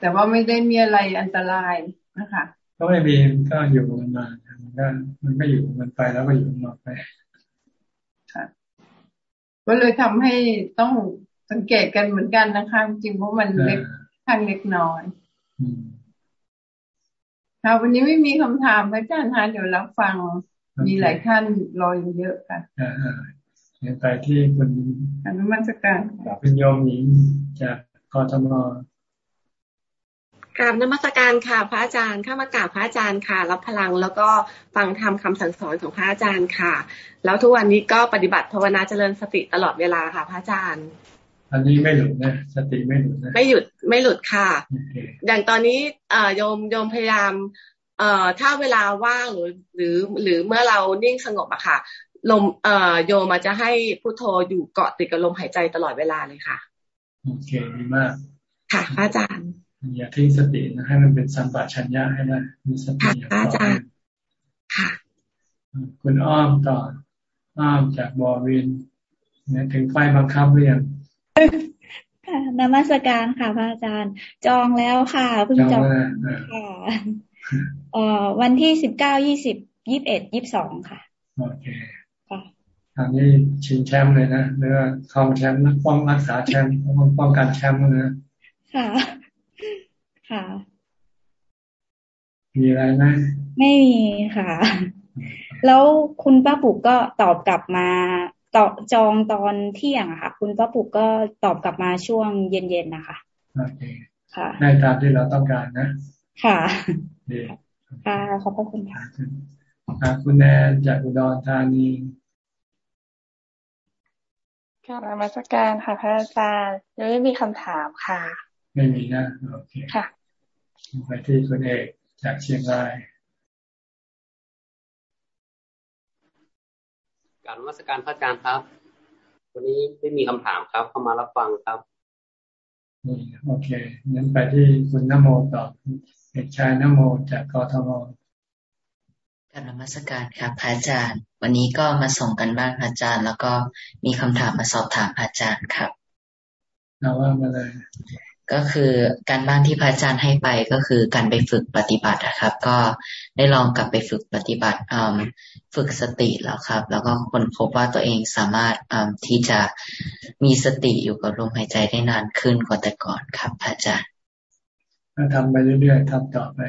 [SPEAKER 8] แต่ว่าไม่ได้มีอะไรอันตรายนะคะ
[SPEAKER 1] ก็ไม่มีก็อยู่มันมามันก็มันก็อยู่มันไปแล้วก็อยู่มาไป
[SPEAKER 8] ค่ะก็เลยทำให้ต้องสังเกตกันเหมือนกันนะคะ จริงเพราะมันเล็กทางเล็กน้อย ค่ะวันนี้ไม่มีคำถามพระอาจารย์คะเดี๋ยวรับฟังมีหลายท่านรออยู่เยอะค่ะ
[SPEAKER 1] เดี๋ยวไปที่คุณ
[SPEAKER 8] อนุมัติการ
[SPEAKER 1] เป็นโยมหญิงจากกทม
[SPEAKER 10] กราบนมัสการค่ะ พระอาจารย์เข้ามากราบพระอาจารย์ค่ะ รับพลังแล้วก็ฟังธรรมคาสั่งสอนของพระอาจารย์ค่ะ แล้วทุกวันนี้ก็ปฏิบัติภาวนาเจริญสติตลอดเวลาค่ะ พระอาจารย์
[SPEAKER 1] อันนี้ไม่หลุดนะสติไม่หลุดนะ
[SPEAKER 10] ไม่หยุดไม่หลุดค่ะ อย่างตอนนี้เอ่อโยมโยมพยายาม เอ่อถ้าเวลาว่างหรือ หรือหรือเมื่อเรานิ่งสงบอะค่ะลมเอ่อโยมมาจะให้พุทโธอยู่เกาะติดกับลมหายใจตลอดเวลาเลยค่ะ
[SPEAKER 1] โอเคดีมาก
[SPEAKER 10] ค่ะอาจารย์
[SPEAKER 1] อย่าทิ้งสตินะให้มันเป็นสัมปชัญญะให้ได้มีสติ
[SPEAKER 10] อย่างอาจารย์ค่ะ
[SPEAKER 1] คุณอ้อมต่ออ้อมจากบอวินเนี่ยถึงไฟบังคับหรือยัง
[SPEAKER 11] ค่ะน
[SPEAKER 2] มัสการค่ะพระอาจารย์ จองแล้วค่ะเพิ่งจองค่ะเอ่อวันที่สิบเก้ายี่สิบยี่สิบเอ็ดยี่สิบสองค่ะ
[SPEAKER 1] โอเคค่ะทางนี้ชิงแชมป์เลยนะหรือว่าครองแชมป์ป้องรักษาแชมป์ป้องกันแชมป์นะ
[SPEAKER 2] ค่ะ ค่ะ
[SPEAKER 1] มีอะไรไหม
[SPEAKER 2] ไม่มีค่ะ แล้วคุณป้าปุกก็ตอบกลับมา ต่อจองตอนเที่ยงอะค่ะ คุณป้าปุกก็ตอบกลับมาช่วงเย็นๆนะคะ
[SPEAKER 1] โอเคค่ะได้ตามที่เราต้องการนะ
[SPEAKER 2] ค่ะค่ะขอบพระคุณ
[SPEAKER 1] ค่ะคุณแนนจากอุดรธานี
[SPEAKER 11] กราบมาสการค่ะพระอาจารย์ยังไม่มีคำถามค่ะ
[SPEAKER 1] ไม่มีนะ โอเค
[SPEAKER 11] ค่ะ
[SPEAKER 1] ไปที่คุณเอกจากเชียงราย
[SPEAKER 12] การวัสการพระอาจารย์ครับ วันนี้ไม่มีคำถามครับ เข้ามารับฟังครับ
[SPEAKER 1] นี่โอเคงั้นไปที่คุณนโมต่อเด็กชายนโมจากกทม
[SPEAKER 13] การนมัสการครับพระอาจารย์ วันนี้ก็มาส่งกันบ้านพระอาจารย์ แล้วก็มีคำถามมาสอบถามพระอาจารย์ครับ
[SPEAKER 1] เราว่ามาเลย
[SPEAKER 13] ก็คือการบ้านที่พระอาจารย์ให้ไปก็คือการไปฝึกปฏิบัตินะครับ ก็ได้ลองกลับไปฝึกปฏิบัติฝึกสติแล้วครับ แล้วก็คนพบว่าตัวเองสามารถที่จะมีสติอยู่กับลมหายใจได้นานขึ้นกว่าแต่ก่อนครับพระอาจารย์
[SPEAKER 1] ทำไปเรื่อยๆทำต่อไป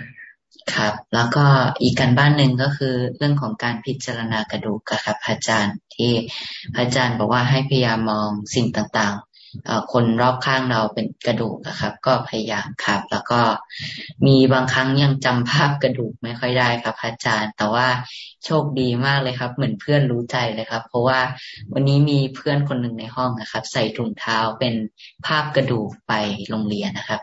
[SPEAKER 13] ครับ แล้วก็อีกการบ้านหนึ่งก็คือเรื่องของการพิจารณากระดูกครับพระอาจารย์ที่พระอาจารย์บอกว่าให้พยายามมองสิ่งต่าง คนรอบข้างเราเป็นกระดูกนะครับ ก็พยายามครับ แล้วก็มีบางครั้งยังจำภาพกระดูกไม่ค่อยได้ครับ อาจารย์ แต่ว่าโชคดีมากเลยครับ เหมือนเพื่อนรู้ใจเลยครับ เพราะว่าวันนี้มีเพื่อนคนหนึ่งในห้องนะครับ ใส่ถุงเท้าเป็นภาพกระดูกไปโรงเรียนนะครับ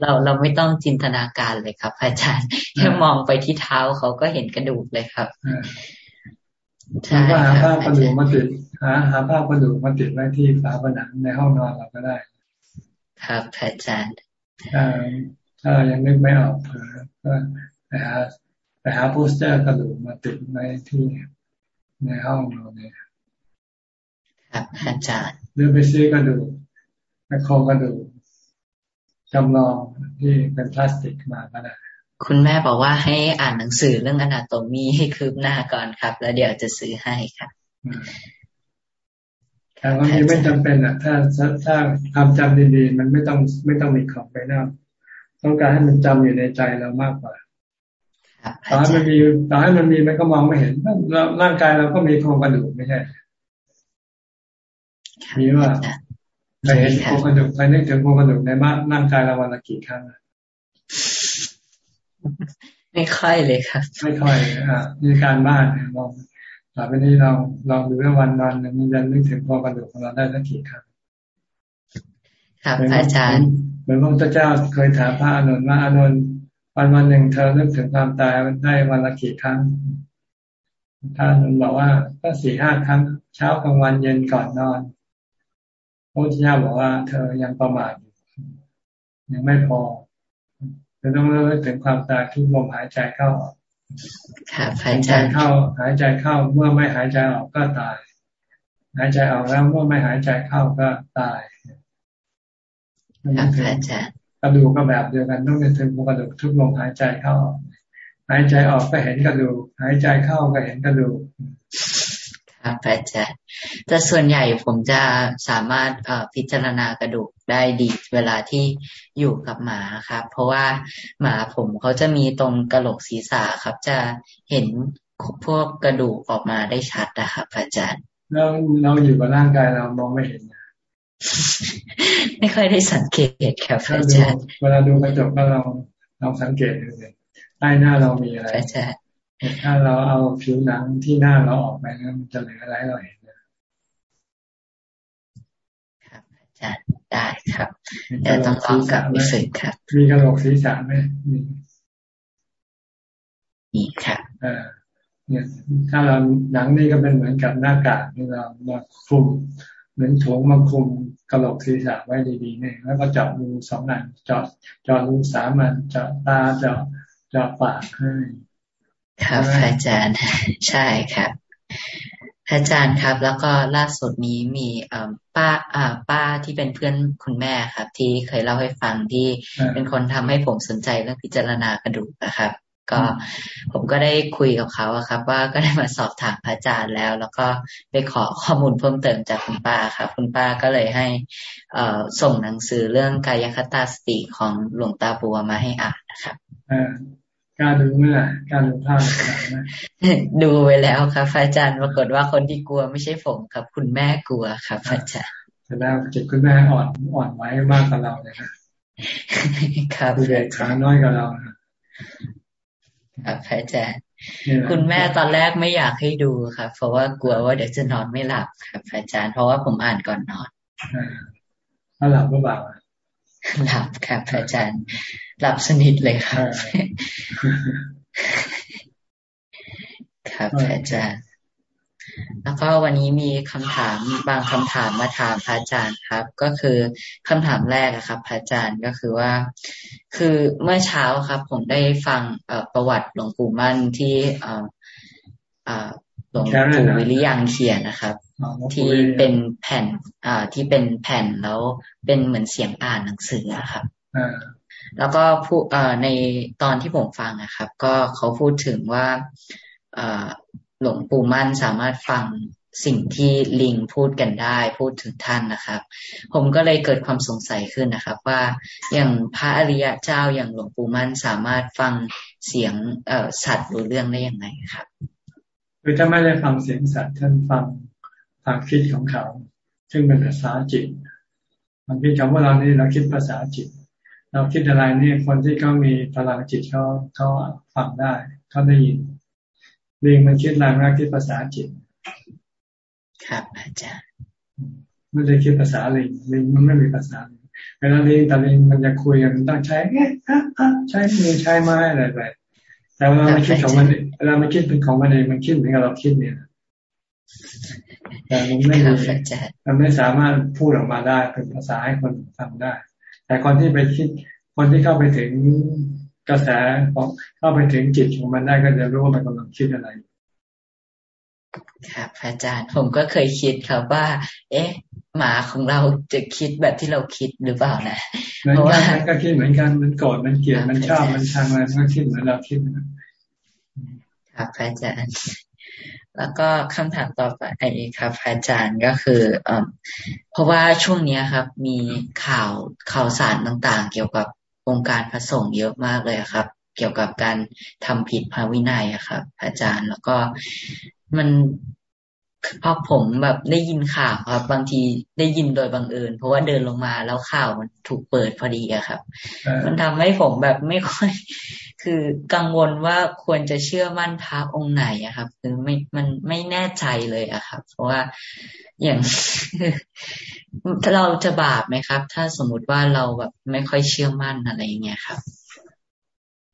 [SPEAKER 13] เราเราไม่ต้องจินตนาการเลยครับ อาจารย์แค่มองไปที่เท้าเขาก็เห็นกระดูกเลยครับ
[SPEAKER 1] เราก็หาภาพกระดูกมาติดหาหาภาพกระดูกมาติดไว้ที่ฝาผนังในห้องนอนเราก็ได้
[SPEAKER 13] ครับอาจารย์
[SPEAKER 1] ถ้าถ้ายังนึกไม่ออกก็ไปหาไปหาโปสเตอร์กระดูกมาติดไว้ที่ในห้องเราเนี่ย
[SPEAKER 13] ครับอาจารย์
[SPEAKER 1] หรือไปซื้อกระดูกไปโครงกระดูกจำลองที่เป็นพลาสติกมาก็ได้
[SPEAKER 13] คุณแม่บอกว่าให้อ่านหนังสือเรื่องอนาโตมีให้คืบหน้าก่อนครับ แล้วเดี๋ยวจะซื้อให้ครับ
[SPEAKER 1] แต่บางทีไม่จำเป็นอะ ถ้าถ้าความจำดีๆ มันไม่ต้องไม่ต้องมีของไปนอกต้องการให้มันจำอยู่ในใจเรามากกว่าต่อให้มันมีต่อให้มันมีมันก็มองไม่เห็นร่างกายเราก็มีโครงกระดูกไม่ใช่มีว่าใครเห็นโครงกระดูกใครนึกถึงโครงกระดูกในบ้านร่างกายเราวันละกี่ครั้ง
[SPEAKER 13] ไม่ค่อยเลยครับ
[SPEAKER 1] ไม่ค่อยอ่ามีการบ้านลองต่อไปนี้เราลองดูว่าวันวันนึงจะนึกถึงพอกระดูกของเราได้สักกี่ครั้ง
[SPEAKER 13] ครับอาจารย์
[SPEAKER 1] เหมือนพระพุทธเจ้าเคยถามพระอนุนว่าอนุนวันวันหนึ่งเธอนึกถึงความตายได้วันละกี่ครั้งท่านบอกว่าก็สี่ห้าครั้ง เช้ากลางวันเย็นก่อนนอนพระพุทธเจ้าบอกว่าเธอยังประมาทอยู่ยังไม่พอ จะต้องเลิกถึงความตายทุกลมหายใจเข้าหายใจเข้า หายใจเข้าเมื่อไม่หายใจออกก็ตาย หายใจออกแล้วเมื่อไม่หายใจเข้าก็ตายกระดูกก็แบบเดียวกันต้องเป็นถึงกระดูกทุกลมหายใจเข้า หายใจออกก็เห็นกระดูกหายใจเข้าก็เห็นกระดูก
[SPEAKER 13] ครับอาจารย์แต่ส่วนใหญ่ผมจะสามารถพิจารณากระดูกได้ดีเวลาที่อยู่กับหมาครับ เพราะว่าหมาผมเขาจะมีตรงกระโหลกศีรษะครับ จะเห็นพวกกระดูกออกมาได้ชัดนะครับอาจารย์
[SPEAKER 1] เราเราอยู่กับร่างกายเรามองไม่เห็น
[SPEAKER 13] ไม่ค่อยได้สังเกตครับอาจารย์
[SPEAKER 1] เวลาดูกระจกก็เราเราสังเกตดูเลยใต้หน้าเรามีอะไร
[SPEAKER 13] อาจารย์
[SPEAKER 1] ถ้าเราเอาผิวหนังที่หน้าเราออกไปแล้วมันจะเหลืออะไรเราเห็น
[SPEAKER 13] ครับอาจารย์ได้ครับเดี๋ยวต้องลองกลับไปฝึกครับ
[SPEAKER 1] มีกระโหลกศีรษะไหมมี
[SPEAKER 13] มีครับ
[SPEAKER 1] อ่าเนี่ย ถ้าเราหนังนี่ก็เป็นเหมือนกับหน้ากากที่เรามาคลุมเหมือนถุงมาคลุมกระโหลกศีรษะไว้ดีๆเนี่ยแล้วก็เจาะรูสองอันเจาะเจาะรูสามอันเจาะตาเจาะเจาะปากให้
[SPEAKER 13] ครับอาจารย์ใช่ครับอาจารย์ครับ แล้วก็ล่าสุดนี้มีป้าอ่าป้าที่เป็นเพื่อนคุณแม่ครับ ที่เคยเล่าให้ฟังที่เป็นคนทำให้ผมสนใจเรื่องพิจารณากระดูกนะครับ ก็ผมก็ได้คุยกับเขาครับ ว่าก็ได้มาสอบถามพระอาจารย์แล้ว แล้วก็ไปขอข้อมูลเพิ่มเติมจากคุณป้าครับ คุณป้าก็เลยให้เอ่อส่งหนังสือเรื่องกายคตาสติของหลวงตาบัวมาให้อ่านนะครับ
[SPEAKER 1] กล้าดูเมื่อไหร่กล้าดูภาพไหม
[SPEAKER 13] ดูไว้แล้วครับอาจารย์ปรากฏว่าคนที่กลัวไม่ใช่ผมครับ คุณแม่กลัวครับอาจารย์
[SPEAKER 1] แสดงจิตคุณแม่อ่อนอ่อนไหวมากกว่าเราเลยนะ
[SPEAKER 13] ครับ
[SPEAKER 1] เด็กขาน้อยกว่าเรา
[SPEAKER 13] ครับอาจารย์คุณแม่ตอนแรกไม่อยากให้ดูครับ เพราะว่ากลัวว่าเดี๋ยวจะนอนไม่หลับครับอาจารย์เพราะว่าผมอ่านก่อนนอน
[SPEAKER 1] ถ้าหลับก็เบา
[SPEAKER 13] หลับครับอาจารย์ หลับสนิทเลยครับ ครับอาจารย์ แล้วก็วันนี้มีคำถามบางคำถามมาถามพระอาจารย์ครับ ก็คือคำถามแรกครับพระอาจารย์ก็คือว่า คือเมื่อเช้าครับ ผมได้ฟังประวัติหลวงปู่มั่นที่หลวงปู่วิริยังเขียนนะครับที่เป็นแผ่นอ่าที่เป็นแผ่นแล้วเป็นเหมือนเสียงอ่านหนังสือครับ แล้วก็ผู้ในตอนที่ผมฟังนะครับ ก็เขาพูดถึงว่าหลวงปู่มั่นสามารถฟังสิ่งที่ลิงพูดกันได้พูดถึงท่านนะครับ ผมก็เลยเกิดความสงสัยขึ้นนะครับ ว่าอย่างพระอริยะเจ้าอย่างหลวงปู่มั่นสามารถฟังเสียงเอ่อสัตว์รู้เรื่องได้อย่างไรครับ
[SPEAKER 1] คือถ้าไม่ได้ฟังเสียงสัตว์ท่านฟังความคิดของเขา ซึ่งเป็นภาษาจิตความคิดของพวกเรานี่เราคิดภาษาจิต เราคิดอะไรนี่คนที่เขามีพลังจิตเขาเขาฟังได้เขาได้ยินลิงมันคิดอะไรมันคิดภาษาจิต
[SPEAKER 13] ครับอาจารย์
[SPEAKER 1] ไม่ได้คิดภาษาลิงลิงมันไม่มีภาษาเวลาลิงแต่ลิงมันจะคุยกันมันต้องใช้เอ๊ะใช้มือใช้ไม้อะไรไปแต่เวลามันคิดของมันเวลามันคิดเป็นของมันเองมันคิดเหมือนกับเราคิดเนี่ยแต่มันไม่มีมันไม่สามารถพูดออกมาได้เป็นภาษาให้คนฟังได้ แต่คนที่ไปคิด คนที่เข้าไปถึงกระแสเข้าไปถึงจิตของมันได้ก็จะรู้ว่ามันกำลังคิดอะไร
[SPEAKER 13] ครับอาจารย์ผมก็เคยคิดครับว่า เอ๊ะ หมาของเราจะคิดแบบที่เราคิดหรือเปล่านะ
[SPEAKER 1] เพราะว่ามันก็คิดเหมือนกันมันโกรธมันเกลียดมันชอบมันชังอะไรมันก็คิดเหมือนเราคิด
[SPEAKER 13] ครับอาจารย์ แล้วก็คำถามต่อไปครับอาจารย์ก็คือเอเพราะว่าช่วงนี้ครับ มีข่าวข่าวสารต่างๆ เกี่ยวกับองค์การพระสงฆ์เยอะมากเลยครับ เกี่ยวกับการทำผิดพระวินัยครับ อาจารย์แล้วก็มันพอผมแบบได้ยินข่าวครับ บางทีได้ยินโดยบังเอิญเพราะว่าเดินลงมาแล้วข่าวมันถูกเปิดพอดีอะครับ มันทำให้ผมแบบไม่ค่อย คือกังวลว่าควรจะเชื่อมั่นพระองค์ไหนอะครับ คือไม่มันไม่แน่ใจเลยอะครับ เพราะว่าอย่างเราจะบาปไหมครับ ถ้าสมมุติว่าเราแบบไม่ค่อยเชื่อมั่นอะไรอย่างเงี้ยครับ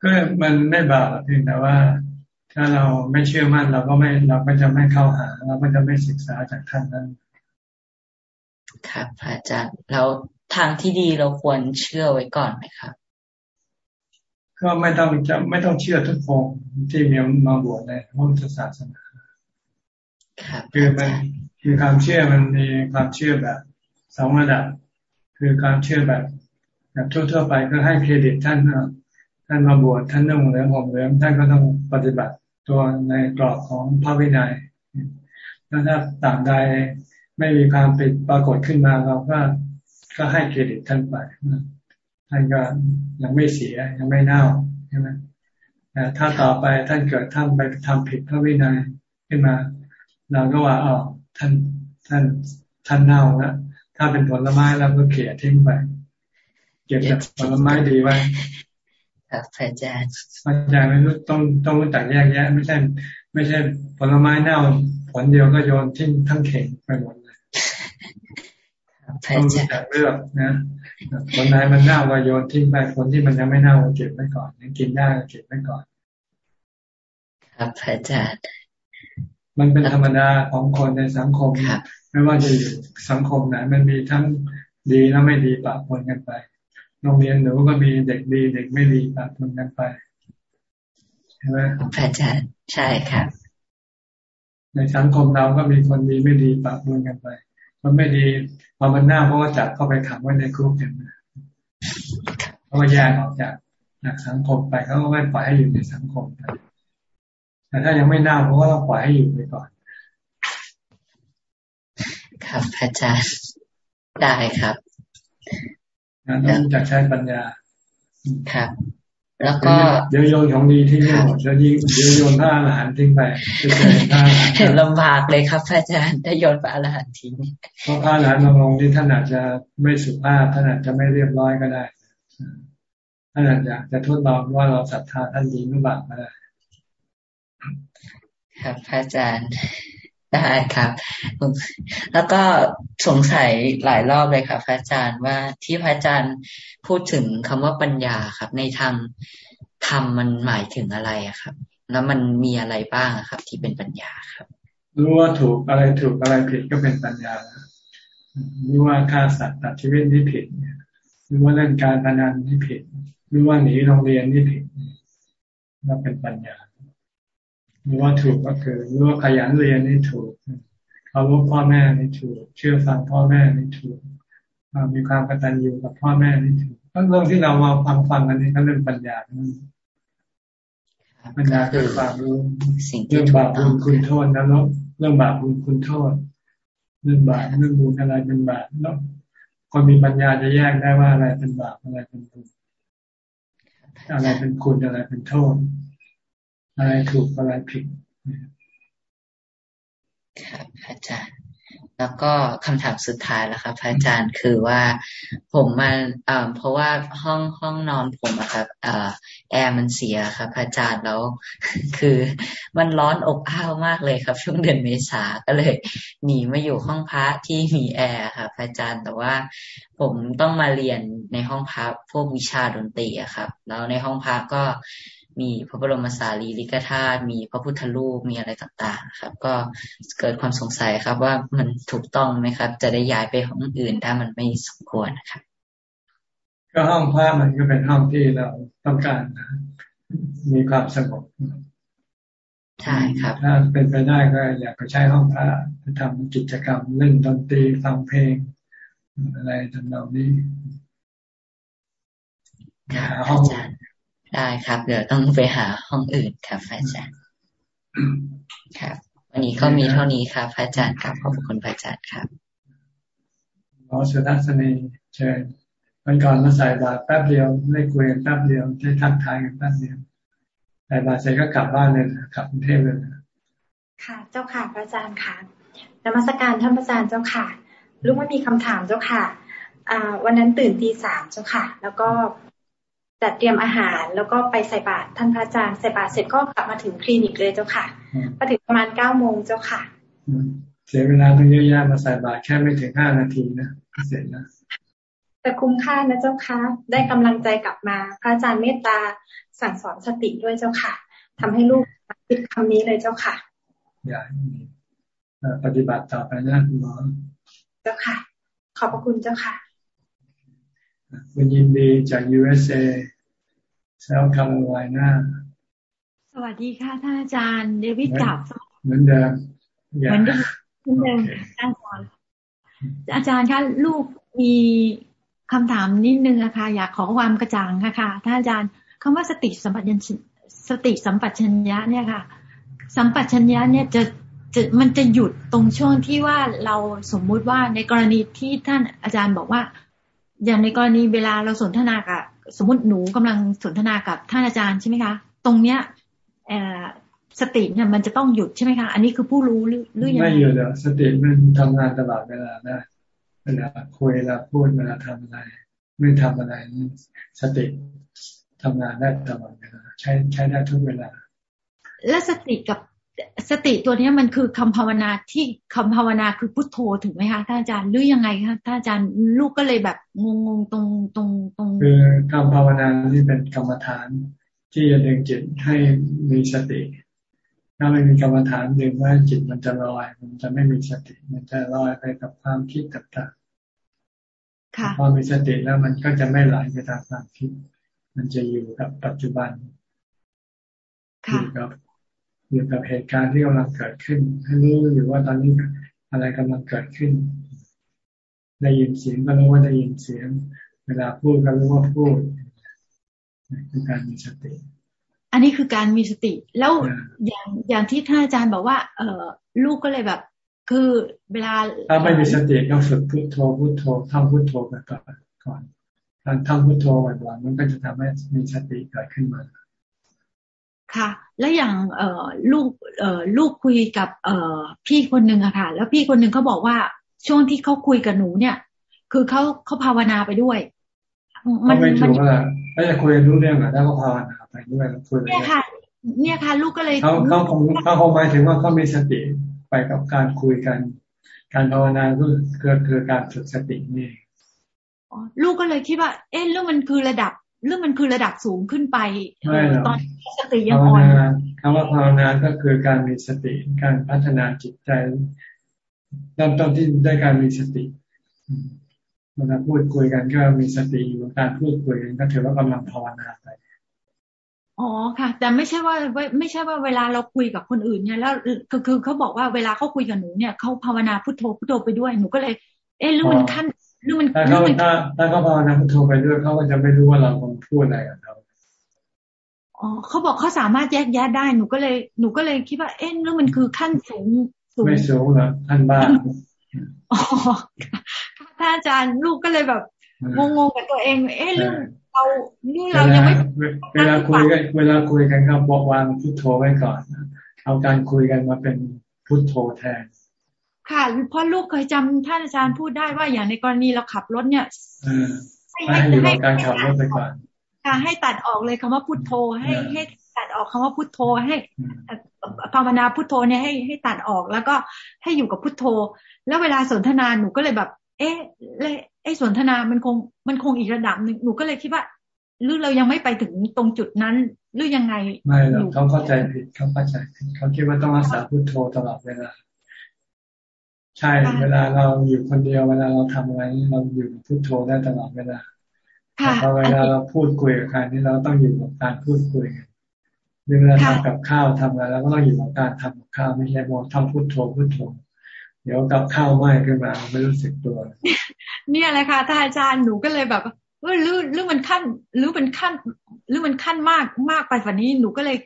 [SPEAKER 1] ก็มันไม่บาปเพียงแต่ว่า ถ้าเราไม่เชื่อมั่นเราก็ไม่เราก็จะไม่เข้าหา เราก็จะไม่ศึกษาจากท่านนั้น
[SPEAKER 13] ครับอาจารย์แล้วทางที่ดีเราควรเชื่อไว้ก่อนไหมครับ
[SPEAKER 1] ก็ไม่ต้องจะไม่ต้องเชื่อทุกองที่มีมาบวชในพระพุทธศาสนาคือมันคือความเชื่อมันมีความเชื่อแบบสองระดับ คือความเชื่อแบบแบบทั่วๆไปก็ให้เครดิตท่านท่านมาบวชท่านนุ่งเหลืองห่มเหลืองท่านก็ต้องปฏิบัติตัวในกรอบของพระวินัยแล้วถ้าต่างใดไม่มีความผิดปรากฏขึ้นมาเราก็ก็ให้เครดิตท่านไป ท่านก็ยังไม่เสียยังไม่เน่าใช่ไหมแต่ถ้าต่อไปท่านเกิดท่านไปทำผิดพระวินัยขึ้นมา เราก็ว่าอ๋อท่านท่านท่านเน่าแล้วถ้าเป็นผลไม้เราก็เขี่ยทิ้งไป เก็บแต่ผลไม้ดีไว้
[SPEAKER 13] ครับอาจารย์
[SPEAKER 1] อาจารย์ไม่รู้ต้องต้องรู้จักแยกแยะ ไม่ใช่ ไม่ใช่ผลไม้เน่าผลเดียวก็โยนทิ้งทั้งเข่งไปหมดเลย ต้องรู้จักเลือกนะผลไหนมันเน่าก็โยนทิ้งไปผลที่มันยังไม่เน่าก็เก็บไว้ก่อนยังกินได้ก็เก็บไว้ก่อน
[SPEAKER 13] ครับอาจารย์
[SPEAKER 1] มันเป็นธรรมดาของคนในสังคมไม่ว่าจะอยู่สังคมไหนมันมีทั้งดีและไม่ดีปะปนกันไปโรงเรียนหนูก็มีเด็กดี เด็กไม่ดีปะปนกันไปใช่ไหม
[SPEAKER 13] อาจารย์ใช่ครับ
[SPEAKER 1] ในสังคมเราก็มีคนดีไม่ดีปะปนกันไป มันไม่ดีพอมันหน้าเพราะว่าจับเข้าไปขังไว้ในคุกอย่างนั้นเขาก็แยกออกจากจากสังคมไปเขาก็ไม่ปล่อยให้อยู่ในสังคมแต่ถ้ายังไม่น่าเขาก็ต้องปล่อยให้อยู่ไปก่อน
[SPEAKER 13] ครับอาจารย์ได้ครับ
[SPEAKER 1] งั้นต้องจักใช้ปัญญา
[SPEAKER 13] ครับ แล้วก็
[SPEAKER 1] เดี๋ยวโยนของดีที่นี่หมดแล้วยิงเดี๋ยวโยนผ้าอาหารทิ้งไป
[SPEAKER 13] ลำบากเลยครับอาจารย์ถ้าโยนผ้าอาหารทิ้ง
[SPEAKER 1] เพราะผ้าอาหารลงที่ท่านอาจจะไม่สุภาพท่านอาจจะไม่เรียบร้อยก็ได้ท่านอาจจะจะทดลองว่าเราศรัทธาท่านดีหรือเปล่าก็ได้
[SPEAKER 13] ครับพระอาจารย์ ได้ครับ แล้วก็สงสัยหลายรอบเลยครับพระอาจารย์ว่าที่พระอาจารย์พูดถึงคำว่าปัญญาครับ ในทางธรรมมันหมายถึงอะไรครับ แล้วมันมีอะไรบ้างครับ ที่เป็นปัญญาครับ
[SPEAKER 1] รู้ว่าถูกอะไรถูกอะไรผิดก็เป็นปัญญารู้ว่าฆ่าสัตว์ตัดชีวิตนี่ผิดรู้ว่าเล่นการพนันนี่ผิดรู้ว่าหนีโรงเรียนนี่ผิดก็เป็นปัญญา รู้ว่าถูกก็คือรู้ว่าขยันเรียนนี่ถูกเคารพพ่อแม่นี่ถูก เชื่อฟังพ่อแม่นี่ถูกมีความกตัญญูกับพ่อแม่นี่ถูกเรื่องที่เรามาฟังฟังกันนี่ก็เรื่องปัญญาปัญญาคือความรู้เรื่องบาปบุญคุณโทษนะเนาะเรื่องบาปบุญคุณโทษเรื่องบาปเรื่องบุญอะไรเป็นบาปเนาะคนมีปัญญาจะแยกได้ว่าอะไรเป็นบาปอะไรเป็นบุญอะไรเป็นคุณอะไรเป็นโทษ อะไรถูกอะไรผิด
[SPEAKER 13] ครับอาจารย์ แล้วก็คำถามสุดท้ายแล้วครับอาจารย์คือว่าผมมาเอ่อเพราะว่าห้องห้องนอนผมอะครับเอ่อแอร์มันเสียครับอาจารย์แล้ว คือมันร้อนอบอ้าวมากเลยครับช่วงเดือนเมษาก็เลย หนีมาอยู่ห้องพักที่มีแอร์ครับอาจารย์แต่ว่าผมต้องมาเรียนในห้องพักพวกวิชาดนตรีอะครับ แล้วในห้องพักก็ มีพระบรมสารีริกธาตุมีพระพุทธรูปมีอะไรต่างๆ ครับ ก็เกิดความสงสัยครับว่ามันถูกต้องไหมครับ จะได้ย้ายไปห้องอื่นถ้ามันไม่สมควรนะครับ
[SPEAKER 1] ก็ห้องพระมันก็เป็นห้องที่เราต้องการนะมีความสงบ
[SPEAKER 13] ใช่ครับ
[SPEAKER 1] ถ้าเป็นไปได้ก็อยากไปใช้ห้องพระไปทำกิจกรรมเล่นดนตรีฟังเพลง อะไรทำนองนี้
[SPEAKER 13] หาห้อง ได้ครับ เดี๋ยวต้องไปหาห้องอื่นครับอาจารย์ครับ วันนี้ก็มีเท่านี้ครับอาจารย์ครับขอบคุณอาจารย์ครับ
[SPEAKER 1] หมอสุนัสนีเชิญวันก่อนมาใส่บาตรแป๊บเดียวไม่คุยกันแป๊บเดียวได้ทักทายกันแป๊บเดียวใส่บาตรเสร็จก็กลับบ้านเลยกลับกรุงเทพเลย
[SPEAKER 14] ค่ะ เจ้าค่ะพระอาจารย์ค่ะนมัสการท่านพระอาจารย์เจ้าค่ะลูกไม่มีคำถามเจ้าค่ะวันนั้นตื่นตีสามเจ้าค่ะ แล้วก็ จัดเตรียมอาหารแล้วก็ไปใส่บาตรท่านพระอาจารย์ใส่บาตรเสร็จก็กลับมาถึงคลินิกเลยเจ้าค่ะมาถึงประมาณเก้าโมงเจ้าค่ะ
[SPEAKER 1] เสียเวลาต้องเยอะแยะมาใส่บาตรแค่ไม่ถึงห้านาทีนะเสร็จนะ
[SPEAKER 14] แต่คุ้มค่านะเจ้าค่ะได้กำลังใจกลับมา พระอาจารย์เมตตาสั่งสอนสติด้วยเจ้าค่ะทำให้ลูกคิดคำนี้เลยเจ้าค่ะ
[SPEAKER 1] อย่าปฏิบัติต่อไปนะคุณหมอ
[SPEAKER 14] เจ้าค่ะ ขอบพระคุณเจ้าค่ะ
[SPEAKER 1] คุณยินดีจาก USA เซลคาร์โรไลนา
[SPEAKER 15] สวัสดีค่ะท่านอาจารย์ เดวิดกับ
[SPEAKER 1] เหมือนเดิม
[SPEAKER 15] เหมือนเดิมเหมือนเดิมอาจารย์อาจารย์คะลูกมีคำถามนิดนึงอะค่ะอยากขอความกระจ่างค่ะค่ะท่านอาจารย์คำว่าสติสัมปชัญสติสัมปชัญญะเนี่ยค่ะ สัมปชัญญะเนี่ยจะจะมันจะหยุดตรงช่วงที่ว่าเราสมมุติว่าในกรณีที่ท่านอาจารย์บอกว่า อย่างในกรณีเวลาเราสนทนากับสมมติหนูกำลังสนทนากับท่านอาจารย์ใช่ไหมคะ ตรงเนี้ยสติเนี่ยมันจะต้องหยุดใช่ไหมคะ อันนี้คือผู้รู้หรือหรือยังไง
[SPEAKER 1] ไม่หยุดอะสติมันทำงานตลอดเวลาได้เวลาคุยเวลาพูดเวลาทำอะไร ไม่ทำอะไรสติทำงานได้ตลอดเวลาใช้ใช้ได้ทุกเวลา
[SPEAKER 15] และสติกับ สติตัวนี้มันคือคำภาวนาที่คำภาวนาคือพุทโธถึงไหมคะท่านอาจารย์หรือยังไงคะท่านอาจารย์ลูกก็เลยแบบงงๆตรงตรงตรง
[SPEAKER 1] คือคำภาวนาที่เป็นกรรมฐาน ที่จะดึงจิตให้มีสติ ถ้าไม่มีกรรมฐานดึงว่าจิตมันจะลอย มันจะไม่มีสติ มันจะลอยไปกับความคิดต่างๆพอมีสติแล้วมันก็จะไม่ไหลไปตามความคิด มันจะอยู่กับปัจจุบันอยู่กับ อยู่กับเหตุการณ์ที่กำลังเกิดขึ้นให้รู้อยู่ว่าตอนนี้อะไรกำลังเกิดขึ้น ได้ยินเสียงก็รู้ว่าได้ยินเสียง เวลาพูดก็รู้ว่าพูดคือการมีสติ
[SPEAKER 15] อันนี้คือการมีสติ แล้วอย่างอย่างที่ท่านอาจารย์บอกว่า เออลูกก็เลยแบบ คือเวลา
[SPEAKER 1] ถ้าไม่มีสติก็ฝึกพุทโธพุทโธท่องพุทโธไปก่อนก่อนการท่องพุทโธบ่อยๆมันก็จะทำให้มีสติเกิดขึ้นมา
[SPEAKER 15] ค่ะ แล้วอย่างเอ่อลูกเอ่อลูกคุยกับเอ่อพี่คนหนึ่งอะค่ะ แล้วพี่คนหนึ่งเขาบอกว่าช่วงที่เขาคุยกับหนูเนี่ย คือเขาเขาภาวนาไปด้วย
[SPEAKER 1] มันไม่ถูกว่าถ้าจะคุยรู้เรื่องอะถ้าเขาภาวนาไปด้วยคุย
[SPEAKER 15] เนี่ยค่ะ เนี่ยค่ะ ลูกก็เลย
[SPEAKER 1] เขาเขาคงเขาคงหมายถึงว่าเขามีสติไปกับการคุยกัน การภาวนาก็คือคือการฝึกสตินี่
[SPEAKER 15] ลูกก็เลยคิดว่า เอ๊ะเรื่องมันคือระดับ เรื่องมันคือระดับสูงขึ้นไปตอนสติยังอ่อน
[SPEAKER 1] คำว่าภาวนาก็คือการมีสติการพัฒนาจิตใจเริ่มต้นที่ได้การมีสติเวลาพูดคุยกันก็มีสติอยู่การพูดคุยกันก็ถือว่ากำลังภาวนาไป
[SPEAKER 15] อ๋อค่ะ แต่ไม่ใช่ว่าไม่ใช่ว่าเวลาเราคุยกับคนอื่นเนี่ยแล้วคือคือเขาบอกว่าเวลาเขาคุยกับหนูเนี่ยเขาภาวนาพุทโธพุทโธไปด้วยหนูก็เลย เอ๊ะหรือมันขั้น หรือมัน
[SPEAKER 1] ถ้าเขาถ้าถ้าเขาภาวนาพุทโธไปด้วยเขาก็จะไม่รู้ว่าเรากำลังพูดอะไรกับเขา
[SPEAKER 15] อ๋อเขาบอกเขาสามารถแยกแยะได้หนูก็เลยหนูก็เลยคิดว่าเอ๊ะหรือมันคือขั้นสูง
[SPEAKER 1] สูงไม่สูงหรอกขั้นบ้า
[SPEAKER 15] อ๋อท่านอาจารย์ลูกก็เลยแบบงงๆกับตัวเอง เอ๊ะเรื่องเรานี่เรายังไม่
[SPEAKER 1] เวลาคุยกันเวลาคุยกันก็บอกวางพุทโธไว้ก่อน เอาการคุยกันมาเป็นพุทโธแทน
[SPEAKER 15] ค่ะเพราะลูกเคยจำท่านอาจารย์พูดได้ว่าอย่างในกรณีเราขับรถเนี่ย
[SPEAKER 1] ให้ให้การขับรถไปก่อน
[SPEAKER 15] ค่ะให้ตัดออกเลยคำว่าพุทโธให้ให้ตัดออกคำว่าพุทโธให้ภาวนาพุทโธเนี่ยให้ให้ตัดออกแล้วก็ให้อยู่กับพุทโธ แล้วเวลาสนทนาหนูก็เลยแบบ เอ๊ะเลยไอ้สนทนามันคงมันคงอีกระดับหนึ่งหนูก็เลยคิดว่าหรือเรายังไม่ไปถึงตรงจุดนั้นหรือยังไง
[SPEAKER 1] ไม่หรอกเขาเข้าใจผิดเขาเข้าใจผิดเขาคิดว่าต้องรักษาพุทโธตลอดเวลา ใช่เวลาเราอยู่คนเดียวเวลาเราทำอะไรเราอยู่พุทโธได้ตลอดเวลาแต่พอเวลาเราพูดคุยกับใครนี่เราต้องอยู่กับการพูดคุยเวลาทำกับข้าวทำอะไรแล้วก็ต้องอยู่กับการทำกับข้าวไม่ใช่มองทำพุทโธพุทโธเดี๋ยวกับข้าวไหม้ขึ้นมาไม่รู้สึกตัว
[SPEAKER 15] เนี่ยแหละค่ะท่านอาจารย์หนูก็เลยแบบเออหรือหรือมันขั้นหรือมันขั้นหรือมันขั้นมากมากไปกว่านี้หนูก็เลย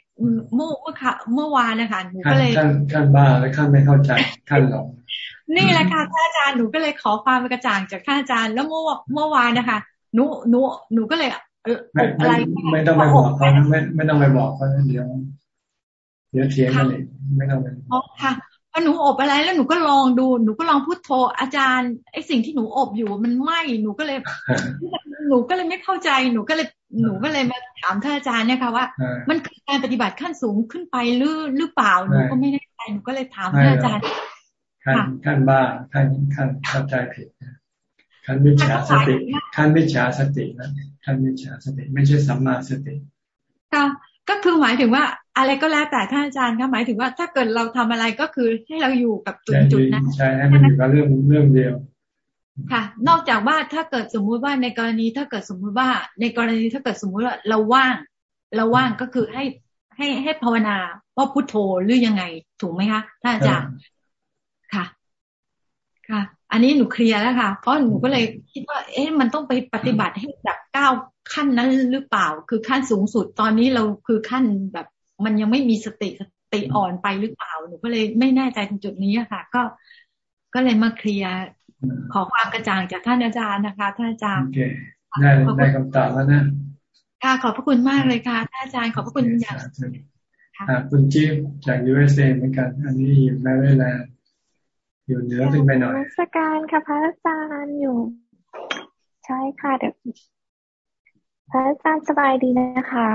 [SPEAKER 15] เมื่อเมื่อค่ะเมื่อวานนะคะหนูก็เลย
[SPEAKER 1] ขั้นขั้นบ้าและขั้นไม่เข้าใจขั้นหลง
[SPEAKER 15] นี่แหละค่ะท่านอาจารย์หนูก็เลยขอความกระจ่างจากท่านอาจารย์แล้วเมื่อเมื่อวานนะคะหนูหนูหนูก็เลย
[SPEAKER 1] อะไรไม่ต้องไปบอกเขาไม่ไม่ต้องไปบอกเขาเดี๋ยวเดี๋ยวเทียงกันเลยไม่ต้องไป
[SPEAKER 15] อ๋อค่ะพอหนูอบอะไรแล้วหนูก็ลองดูหนูก็ลองพูดโทรอาจารย์ไอสิ่งที่หนูอบอยู่มันไหมหนูก็เลย หนูก็เลยไม่เข้าใจหนูก็เลยหนูก็เลยมาถามท่านอาจารย์เนี่ยค่ะว่า มันคือการปฏิบัติขั้นสูงขึ้นไปหรือหรือเปล่าหนูก็ไม่แน่ใจหนูก็เลยถามท่านอาจารย์
[SPEAKER 1] ขั้นขั้นบ้าขั้นขั้นเข้าใจผิดขั้นมิจฉาสติขั้นมิจฉาสตินะขั้นมิจฉาสติ ไม่ใช่สัมมาสติ
[SPEAKER 15] ค่ะก็คือหมายถึงว่าอะไรก็แล้วแต่ท่านอาจารย์คะหมายถึงว่าถ้าเกิดเราทำอะไรก็คือให้เราอยู่กับจุดจุดนั้น
[SPEAKER 1] ใช่ให้มันอยู่กับเรื่องเรื่องเดียว
[SPEAKER 15] ค่ะ นอกจากว่าถ้าเกิดสมมุติว่าในกรณีถ้าเกิดสมมุติว่า ในกรณีถ้าเกิดสมมุติว่าเราว่าง เราว่างก็คือให้ให้ให้ภาวนาว่าพุทโธหรือยังไงถูกไหมคะท่านอาจารย์ค่ะ ค่ะ อันนี้หนูเคลียร์แล้วค่ะ เพราะหนูก็เลยคิดว่า เอ๊ะมันต้องไปปฏิบัติให้แบบก้าวขั้นนั้นหรือเปล่า คือขั้นสูงสุดตอนนี้เราคือขั้นแบบ มันยังไม่มีสติสติอ่อนไปหรือเปล่า หนูก็เลยไม่แน่ใจตรงจุดนี้ค่ะ ก็ก็เลยมาเคลียร์ขอความกระจ่างจากท่านอาจารย์นะคะ ท่านอาจารย์โอเค
[SPEAKER 1] ได้ได้คำตอบแล้วนะ
[SPEAKER 15] ค่ะขอบพระคุณมากเลยค่ะท่านอาจารย์ขอบพระคุณอย่าง
[SPEAKER 1] คุณจิ๊บจากยูเอสเอเหมือนกัน อันนี้อยู่แมริแลนด์ อยู่เหนือขึ้นไปหน่อย
[SPEAKER 16] ราชการค่ะพระอาจารย์อยู่ ใช่ค่ะเดี๋ยวพระอาจารย์สบายดีนะคะ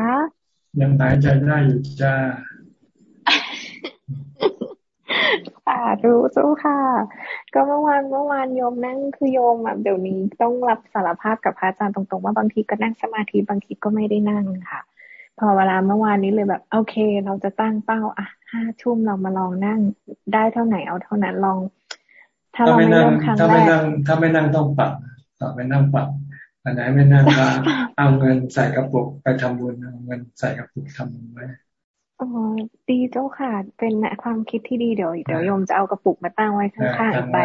[SPEAKER 1] ยังหายใจได้อยู่จ้า
[SPEAKER 16] สาธุเจ้าค่ะ ก็เมื่อวานเมื่อวานโยมนั่งคือโยมแบบเดี๋ยวนี้ต้องรับสารภาพกับพระอาจารย์ตรงๆ ว่าบางทีก็นั่งสมาธิบางทีก็ไม่ได้นั่งค่ะ พอเวลาเมื่อวานนี้เลยแบบ โอเค เราจะตั้งเป้า อะห้าทุ่มเรามาลองนั่งได้เท่าไหนเอาเท่านั้นลอง
[SPEAKER 1] ถ้าเราไม่นั่งถ้าไม่นั่ง ถ้าไม่นั่งต้องปรับต่อไปนั่งปรับอันไหนไม่นั่งก็เอาเงินใส่กระปุกไปทำบุญเอาเงินใส่กระปุกทำบุญไว้
[SPEAKER 16] อ๋อดีเจ้าค่ะ เป็นความคิดที่ดีเดี๋ยวเดี๋ยวโยมจะเอากระปุกมาตั้งไว้ข้างๆอีกใบ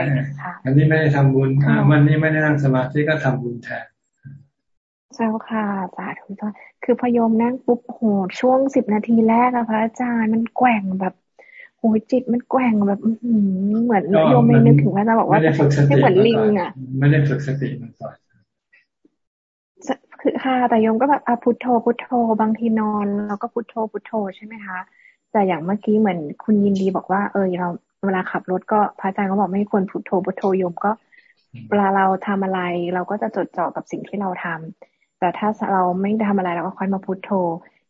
[SPEAKER 16] ค่ะ
[SPEAKER 1] อันนี้ไม่ได้ทำบุญวันนี้ไม่ได้นั่งสมาธิก็ทำบุญแทน
[SPEAKER 16] เจ้าค่ะสาธุเจ้าคือพยมนั่งปุ๊บโหช่วงสิบนาทีแรกอะพระอาจารย์มันแกว่งแบบ โหจิตมันแกว่งแบบเหมือนโยมไม่นึกถึงพระอาจารย์บอกว่าไม่เหมือนลิงอะ
[SPEAKER 1] ไม่ได้ฝึกสติมันก่อน
[SPEAKER 16] คือค่ะแต่โยมก็แบบอพุทโธพุทโธ บางทีนอนแล้วก็พุทโธพุทโธใช่ไหมคะ แต่อย่างเมื่อกี้เหมือนคุณยินดีบอกว่า เออเราเวลาขับรถก็พระอาจารย์ก็บอกไม่ควรพุทโธพุทโธโยมก็เวลาเราทำอะไร เราก็จะจดจ่อกับสิ่งที่เราทำแต่ถ้าเราไม่ทำอะไรเราก็ค่อยมาพุทโธ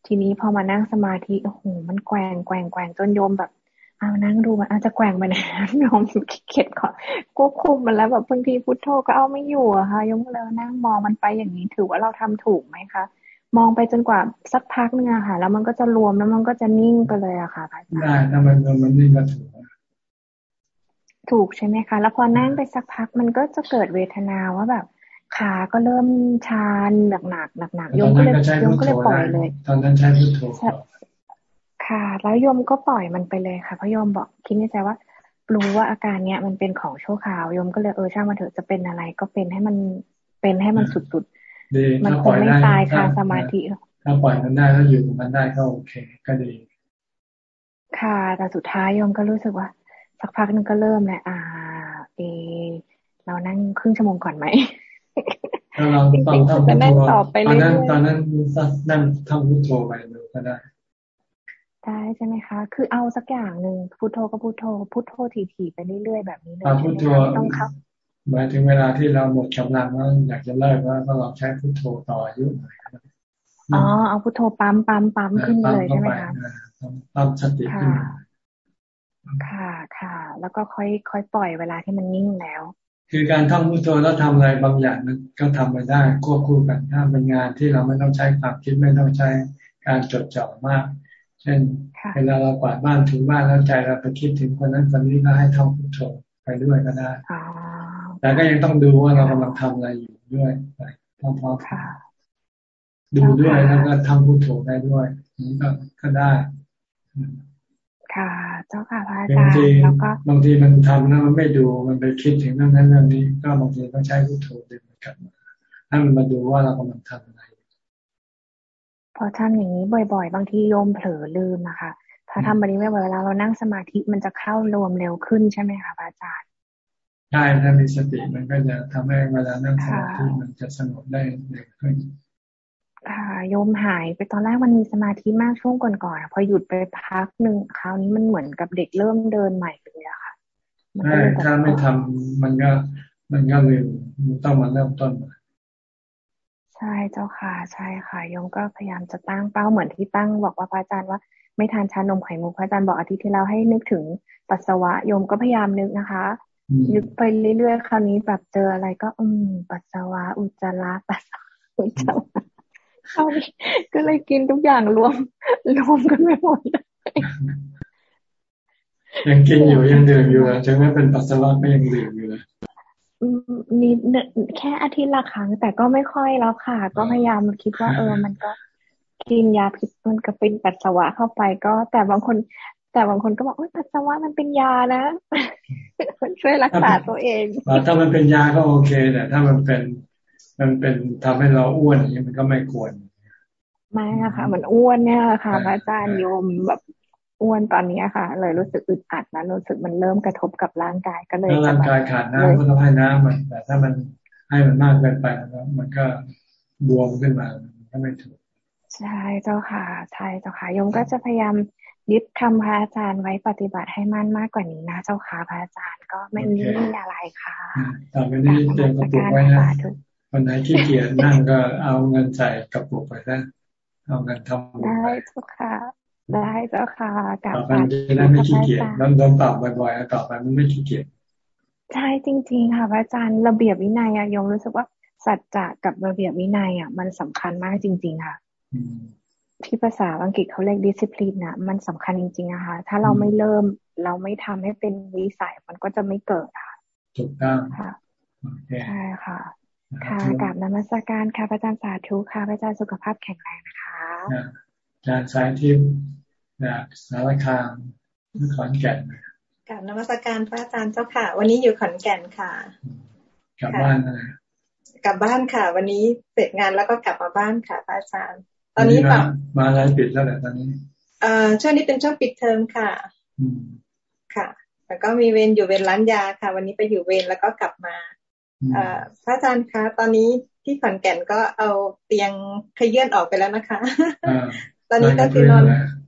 [SPEAKER 16] ทีนี้พอมานั่งสมาธิโอ้โหมันแกว่งแกว่งแกว่งจนโยมแบบ เอานั่งดูมันอาจจะแกว่งไปนะยอมเข็ดขอควบคุมมันแล้วแบบบางทีพุทโธก็เอาไม่อยู่อะค่ะยมเลยนั่งมองมันไปอย่างนี้ถือว่าเราทำถูกไหมคะมองไปจนกว่าสักพักนึงอะค่ะ แล้วมันก็จะรวมแล้วมันก็จะนิ่งไปเลยอะค่ะ
[SPEAKER 1] ได้ถ้ามันมันนิ่งก็ถูก
[SPEAKER 16] ถูกใช่ไหมคะ แล้วพอนั่งไปสักพักมันก็จะเกิดเวทนาว่าแบบขาก็เริ่มชาหนักหนักหนักหนักยมก็เลยยมก็เลยปล่อยเลย
[SPEAKER 1] ตอนนั้นใช้พุทโธ
[SPEAKER 16] ค่ะ แล้วโยมก็ปล่อยมันไปเลยค่ะเพราะโยมบอกคิดในใจว่ารู้ว่าอาการเนี้ยมันเป็นของชั่วคราวโยมก็เลยเออช่างมันเถอะจะเป็นอะไร ก็เป็นให้มันเป็นให้มันสุด
[SPEAKER 1] ๆ
[SPEAKER 16] มันคงไม่ตายค่ะสมาธิ
[SPEAKER 1] ถ้าปล่อยมันได้แล้วอยู่มันได้ก็โอเค ก็ดี
[SPEAKER 16] ค่ะ แต่สุดท้ายโยมก็รู้สึกว่า สักพักนึงก็เริ่มแหละอ่า เอ เรานั่งครึ่งชั่วโมงก่อนไหม
[SPEAKER 1] เราตอนทำพุทโธตอนนั้นตอนนั้นนั่งทำพุทโธไปดูก็ได้
[SPEAKER 16] ได้ใช่ไหมคะ คือเอาสักอย่างหนึ่งพุทโธก็พุทโธ พุทโธถี่ๆไปเรื่อยๆแบบนี้เลย
[SPEAKER 1] พุทโธต้องครับหมายถึงเวลาที่เราหมดกำลังแล้วอยากจะเลิกว่าก็ลองใช้พุทโธต่ออายุหน่อย
[SPEAKER 16] อ๋อเอาพุทโธปั๊มปั๊มปั๊มขึ้นเลยใช่ไหมคะ
[SPEAKER 1] ปั๊มสติขึ้น
[SPEAKER 16] ค่ะค่ะ แล้วก็ค่อยค่อยปล่อยเวลาที่มันนิ่งแล้ว
[SPEAKER 1] คือการท่องพุทโธแล้วทำอะไรบางอย่างมันก็ทำไปได้ควบคู่กันถ้าเป็นงานที่เราไม่ต้องใช้ความคิดไม่ต้องใช้การจดจ่อมาก เช่นเวลาเรากวาดบ้านถูบ้านแล้วใจเราไปคิดถึงคนนั้นคนนี้ก็ให้ท่องพุทโธไปด้วยก็ได้แต่ก็ยังต้องดูว่าเรากำลังทำอะไรอยู่ด้วยไปพร้อมๆดูด้วยแล้วก็ทำพุทโธได้ด้วยนี่ก็ก็ได้
[SPEAKER 16] ค่ะ เจ้าค่ะพระอาจารย์แล้วก็
[SPEAKER 1] บางทีมันทำแล้วมันไม่ดูมันไปคิดถึงเรื่องนั้นเรื่องนี้ ก็บางทีต้องใช้พุทโธดึงมันกลับมาให้มันมาดูว่าเรากำลังทำอะไร
[SPEAKER 16] พอทำอย่างนี้บ่อย ๆ บางทีโยมเผลอลืมนะคะถ้าทำแบบนี้เวลาเรานั่งสมาธิมันจะเข้ารวมเร็วขึ้นใช่ไหมคะอาจารย์
[SPEAKER 1] ใช่ถ้ามีสติมันก็จะทำให้เวลานั่งสมาธิมันจะสงบได้เร็วขึ้น
[SPEAKER 16] ค่ะโยมหายไปตอนแรกมันมีสมาธิมากช่วงก่อนๆพอหยุดไปพักหนึ่งคราวนี้มันเหมือนกับเด็กเริ่มเดินใหม่เลยอะค่ะ
[SPEAKER 1] ใช่ถ้าไม่ทำมันก็มันก็เร็วมันต้องมาเริ่มต้นใหม่
[SPEAKER 16] ใช่เจ้าค่ะ ใช่ค่ะโยมก็พยายามจะตั้งเป้าเหมือนที่ตั้งบอกว่าพระอาจารย์ว่าไม่ทานชานมไข่มุกพระอาจารย์บอกอาทิตย์ที่แล้วให้นึกถึงปัสสาวะโยมก็พยายามนึกนะคะนึกไปเรื่อยๆคราวนี้แบบเจออะไรก็ อืม ปัสสาวะ อุจจาระปัสสาวะอุจจาระเข้าก็เลยกินทุกอย่างรวม รวมกันไปหมด
[SPEAKER 1] ยังกินอยู่ยังดื่มอยู่ถึงแม้เป็นปัสสาวะก็ยังดื่มอยู่เลย
[SPEAKER 16] นิดแค่อาทิตย์ละครั้ง แต่ก็ไม่ค่อยแล้วค่ะ ก็พยายามคิดว่า เออ มันก็กินยาพิษมันก็เป็นปัสสาวะเข้าไปก็ แต่บางคน แต่บางคนก็บอกว่าปัสสาวะมันเป็นยานะมันช่วยรักษาตัวเอง
[SPEAKER 1] ถ้ามันเป็นยาก็โอเคแต่ถ้ามันเป็นมันเป็นทำให้เราอ้วนอย่างนี้มันก็ไม่ควร
[SPEAKER 16] ไม่ค่ะมันอ้วนเนี่ยค่ะ พระอาจารย์โยมแบบ อ้วนตอนนี้ค่ะ เลยรู้สึกอึดอัดแล้วรู้สึกมันเริ่มกระทบกับร่างกายก็เลย
[SPEAKER 1] ร่างกายขาดน้ำก็ต้องให้น้ำมัน แต่ถ้ามันให้มันมากเกินไปมันก็บวมขึ้นมาก็ไม่ถูก
[SPEAKER 16] ใช่เจ้าค่ะใช่เจ้าค่ะยมก็จะพยายามยึดคำพระอาจารย์ไว้ปฏิบัติให้มั่นมากกว่านี้นะเจ้าค่ะพระอาจารย์ก็ไม่มีอะไรค่ะ
[SPEAKER 1] ต่อไปนี้เตรียมกระปุกไว้นะวันไหนขี้เกียจนั่งก็เอาเงินใส่กระปุกไปซะเอาเงินทำ
[SPEAKER 16] ได้เจ้าค่ะ ได้เจ้าค่ะ
[SPEAKER 1] กับต่อไปจะได้ไม่ขี้เกียจแล้วโดนปรับบ่อยๆต่อไปมันไม่ขี้เกียจ
[SPEAKER 16] ใช่จริง ๆ ค่ะพระอาจารย์ระเบียบวินัยอะยงรู้สึกว่าสัจจะกับระเบียบวินัยอะมันสำคัญมากจริง ๆ ค่ะที่ภาษาอังกฤษเขาเรียกดิสซิ p ลินนะมันสำคัญจริงๆนะคะถ้าเราไม่เริ่มเราไม่ทำให้เป็นวิสัยมันก็จะไม่เกิดค่ะ
[SPEAKER 1] ถูกต้อง
[SPEAKER 16] ค่ะใช่ค่ะ ค่ะกับนมัสการค่ะพระอาจารย์สาธุค่ะพระอาจารย์สุขภาพแข็งแรงนะคะ
[SPEAKER 1] อา จารย์สายทิพย์จากสารคามขอนแก่น
[SPEAKER 14] กับนมัสการพระอาจารย์เจ้าค่ะ วันนี้อยู่ขอนแก่นค่ะ
[SPEAKER 1] กลับบ้านอะไร
[SPEAKER 14] กลับบ้านค่ะ วันนี้เสร็จงานแล้วก็กลับมาบ้านค่ะพระอาจารย์ ตอนนี้แบบ
[SPEAKER 1] มาอะไรปิดแล้วแหละตอนนี้
[SPEAKER 14] เอ่อช่วงนี้เป็นช่วงปิดเทอมค่ะค่ะ แล้วก็มีเวรอยู่เวรร้านยาค่ะ วันนี้ไปอยู่เวรแล้วก็กลับมาเอ่อพระอาจารย์คะตอนนี้ที่ขอนแก่นก็เอาเตียงขยื่นออกไปแล้วนะคะ ตอนนี้ก็คือนอน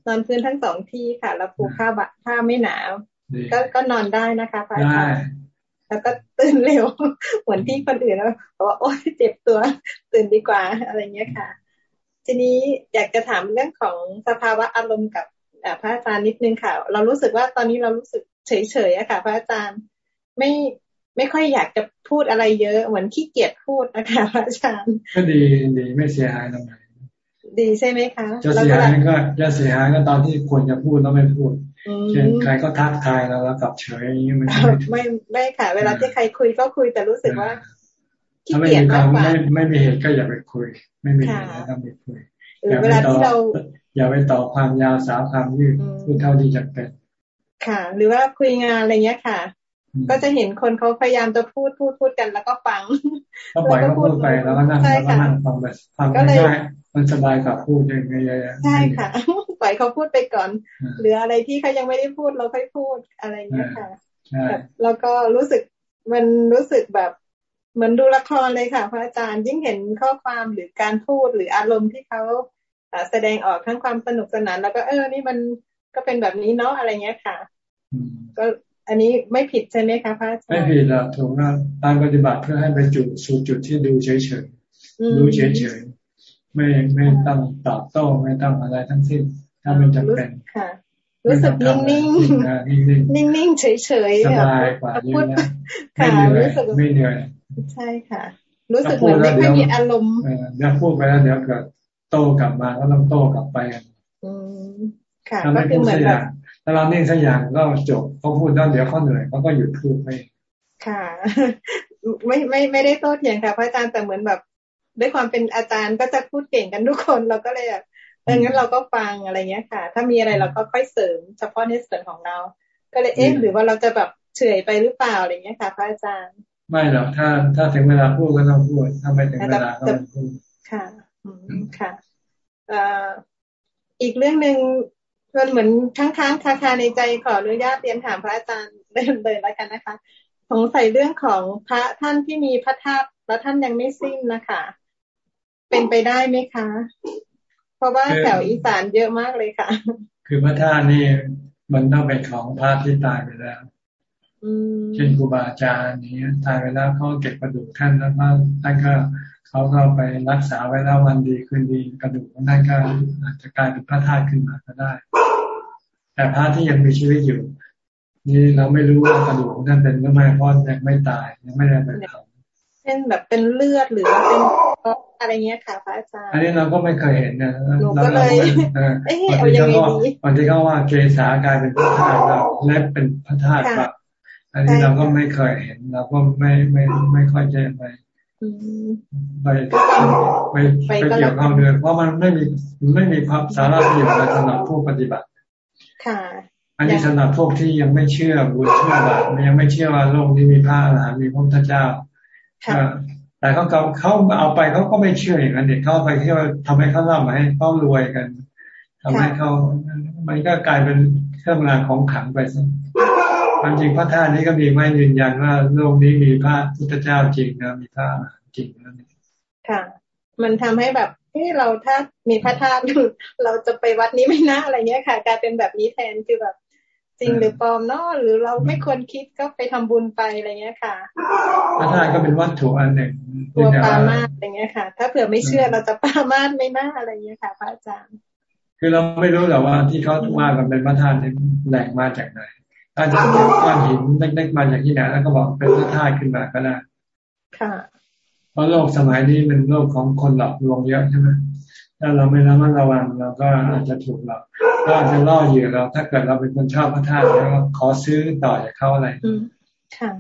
[SPEAKER 14] นอนพื้นทั้งสองที่ค่ะ แล้วปูผ้าบะผ้าไม่หนาวก็ก็นอนได้นะคะพระอาจารย์แล้วก็ตื่นเร็วเหมือนที่คนอื่นแล้วบอกว่าโอ๊ยเจ็บตัวตื่นดีกว่าอะไรเงี้ยค่ะ ทีนี้อยากจะถามเรื่องของสภาวะอารมณ์กับพระอาจารย์นิดนึงค่ะ เรารู้สึกว่าตอนนี้เรารู้สึกเฉยๆอะค่ะ พระอาจารย์ไม่ไม่ค่อยอยากจะพูดอะไรเยอะเหมือนขี้เกียจพูดนะคะพระอาจารย์
[SPEAKER 1] ก็ดีดีไม่เสียหายตรงไหน
[SPEAKER 14] ดีใช่ไหมคะ
[SPEAKER 1] จะเสียหายก็จะเสียหายก็ตอนที่ควรจะพูดแล้วไม่พูดเช่นใครก็ทักทายแล้วแล้วกลับเฉยอย่างนี้
[SPEAKER 14] ไม่ไม่ไม่ค่ะ เวลาที่ใครคุยก็คุยแต่รู้สึกว่า
[SPEAKER 1] ถ้าไม่มีความไม่ไม่มีเหตุก็อย่าไปคุย ไม่มีเหตุก็ต้องไปคุย
[SPEAKER 14] อย่าเวลาที่เรา
[SPEAKER 1] อย่าไปต่อความยาวสาวความยืดพูดเท่าที่จะเป็น
[SPEAKER 14] ค่ะ หรือว่าคุยงานอะไรเงี้ยค่ะ ก็จะเห็นคนเขาพยายามจะพูดพูดพูดกันแล้วก็ฟัง
[SPEAKER 1] ก็ปล่อยเขาพูดไปแล้วก็นั่งแล้วก็นั่งฟังไปฟังง่าย มันสบายกว่าพูดเองไง
[SPEAKER 14] ใช่ค่ะปล่อยเขาพูดไปก่อนหรืออะไรที่เขายังไม่ได้พูดเราค่อยพูดอะไรเงี้ยค่ะแล้วก็รู้สึกมันรู้สึกแบบเหมือนดูละครเลยค่ะพระอาจารย์ยิ่งเห็นข้อความหรือการพูดหรืออารมณ์ที่เขาแสดงออกทั้งความสนุกสนาน แล้วก็เออนี่มันก็เป็นแบบนี้เนาะอะไรเงี้ยค่ะก็อันนี้ไม่ผิดใช่ไหมคะพระอาจารย์ไม่
[SPEAKER 1] ผิดหรอกถูกนะการปฏิบัติเพื่อให้ไปจุดสู่จุดที่ดูเฉยๆดูเฉยๆ ไม่ไม่ต้องตอบโต้ไม่ต้องอะไรทั้งสิ้น ถ้ามันจำเป็น
[SPEAKER 14] ค่ะ รู้สึกนิ่งนิ่งนิ่งนิ่งเฉยเฉย
[SPEAKER 1] สบายกว่าพูดค่ะรู้สึกไม่เหนื่อย
[SPEAKER 14] ใช่ค่ะ รู้สึกเหมือนไม่ค่อยมีอารมณ์
[SPEAKER 1] เดี๋ยวพูดไปแล้วเดี๋ยวเกิดโต้กลับมาก็ต้องโต้กลับไป
[SPEAKER 14] อืมค่ะ
[SPEAKER 1] ก็คือเหมือนแบบถ้าเราเนิ่งสักอย่างก็จบเขาพูดแล้วเดี๋ยวเขาเหนื่อยเขาก็หยุดพูดไป
[SPEAKER 14] ค่ะ ไม่ไม่ไม่ได้โต้เถียงค่ะพระอาจารย์แต่เหมือนแบบ ด้วยความเป็นอาจารย์ก็จะพูดเก่งกันทุกคนเราก็เลยแบบเอองั้นเราก็ฟังอะไรเงี้ยค่ะ ถ้ามีอะไรเราก็ค่อยเสริมเฉพาะในส่วนของเรา ก็เลยเอ๊ะหรือว่าเราจะแบบเฉยไปหรือเปล่าอะไรเงี้ยค่ะ พระอาจารย์
[SPEAKER 1] ไม่หรอกถ้าถ้าถึงเวลาพูดก็ต้องพูดถ้าไม่ถึงเวลาก็ไม่พูด
[SPEAKER 14] ค่ะ อืมค่ะอีกเรื่องหนึ่งมันเหมือนค้างค้างคาคาในใจขออนุญาตเรียนถามพระอาจารย์เดินเลยแล้วกันนะคะ สงสัยเรื่องของพระท่านที่มีพระธาตุแล้วท่านยังไม่สิ้นนะคะ เป็นไปได้ไหมคะ เพราะว่าแถวอีสานเยอะมากเลยค่ะ
[SPEAKER 1] คือพระธาตุนี่มันต้องเป็นของพระที่ตายไปแล้วเช่นครูบาอาจารย์นี้ตายไปแล้วเขาเก็บกระดูกท่านแล้วท่านก็เขาก็ไปรักษาไว้แล้ววันดีคืนดีกระดูกของท่านก็อาจจะกลายเป็นพระธาตุขึ้นมาก็ได้ แต่พระที่ยังมีชีวิตอยู่ นี่เราไม่รู้ว่ากระดูกของท่านเป็นหรือไม่เพราะยังไม่ตายยังไม่ได้ไปเผา
[SPEAKER 14] เช่นแบบเป็นเลือดหรือว่าเป็น อะไรเงี้ยค่ะพระอาจารย์อั
[SPEAKER 1] นนี้เราก็ไม่เคยเห็นนะ
[SPEAKER 14] หนูก็เลย
[SPEAKER 1] เอ๊ะเอาอย่างนี้วันที่เขาว่าเกษากลายเป็นพระธาตุแล้วเล็บเป็นพระธาตุแบบอันนี้เราก็ไม่เคยเห็นเราก็ไม่ไม่ไม่ค่อยจะไปไปไปไปเกี่ยวข้องเลยเพราะมันไม่มีไม่มีความสาระประโยชน์สำหรับผู้ปฏิบัติ
[SPEAKER 14] ค่ะ
[SPEAKER 1] อันนี้สำหรับพวกที่ยังไม่เชื่อบุญเชื่อบาปยังไม่เชื่อว่าโลกนี้มีพระอรหันต์มีพระพุทธเจ้า แต่เขาเขาเขาเอาไปเขาก็ไม่เชื่ออย่างนั้นเด็กเขาไปที่ว่าทำให้เขาเล่ามาให้เขารวยกันทำให้เขามันก็กลายเป็นเครื่องรางของขังไปซะความจริงพระธาตุนี้ก็มีไม่ยืนยันว่าโลกนี้มีพระพุทธเจ้าจริงนะมีพระจริงนั่นเอง
[SPEAKER 14] ค่ะ มันทำให้แบบที่เราถ้ามีพระธาตุเราจะไปวัดนี้ไม่น่าอะไรเงี้ยค่ะกลายเป็นแบบนี้แทนคือแบบ จริงหรือปลอมเนาะหรือเราไม่ควรคิดก็ไปทำบุญไปอะไรเงี้ยค่ะ
[SPEAKER 1] พระธาตุก็เป็นวัตถุอันหนึ่ง
[SPEAKER 14] ตัวปามาสอะไรเงี้ยค่ะ ถ้าเผื่อไม่เชื่อเราจะปามาสไม่น่าอะไรเงี้ยค่ะพระอาจารย์
[SPEAKER 1] คือเราไม่รู้หรอกว่าที่เขาว่ากันเป็นพระธาตุแหล่งมาจากไหนอาจจะเก็บก้อนหินเล็กๆมาจากที่ไหนแล้วก็บอกเป็นพระธาตุขึ้นมาก็ได้
[SPEAKER 14] ค่ะ
[SPEAKER 1] เพราะโลกสมัยนี้เป็นโลกของคนหลอกลวงเยอะใช่ไหม ถ้าเราไม่ระมัดระวังเราก็อาจจะถูกหลอกก็อาจจะล่อเหยื่อเราถ้าเกิดเราเป็นคนชอบพระธาตุแล้วขอซื้อต่อจากเขาอะไร
[SPEAKER 14] อืมค่ะ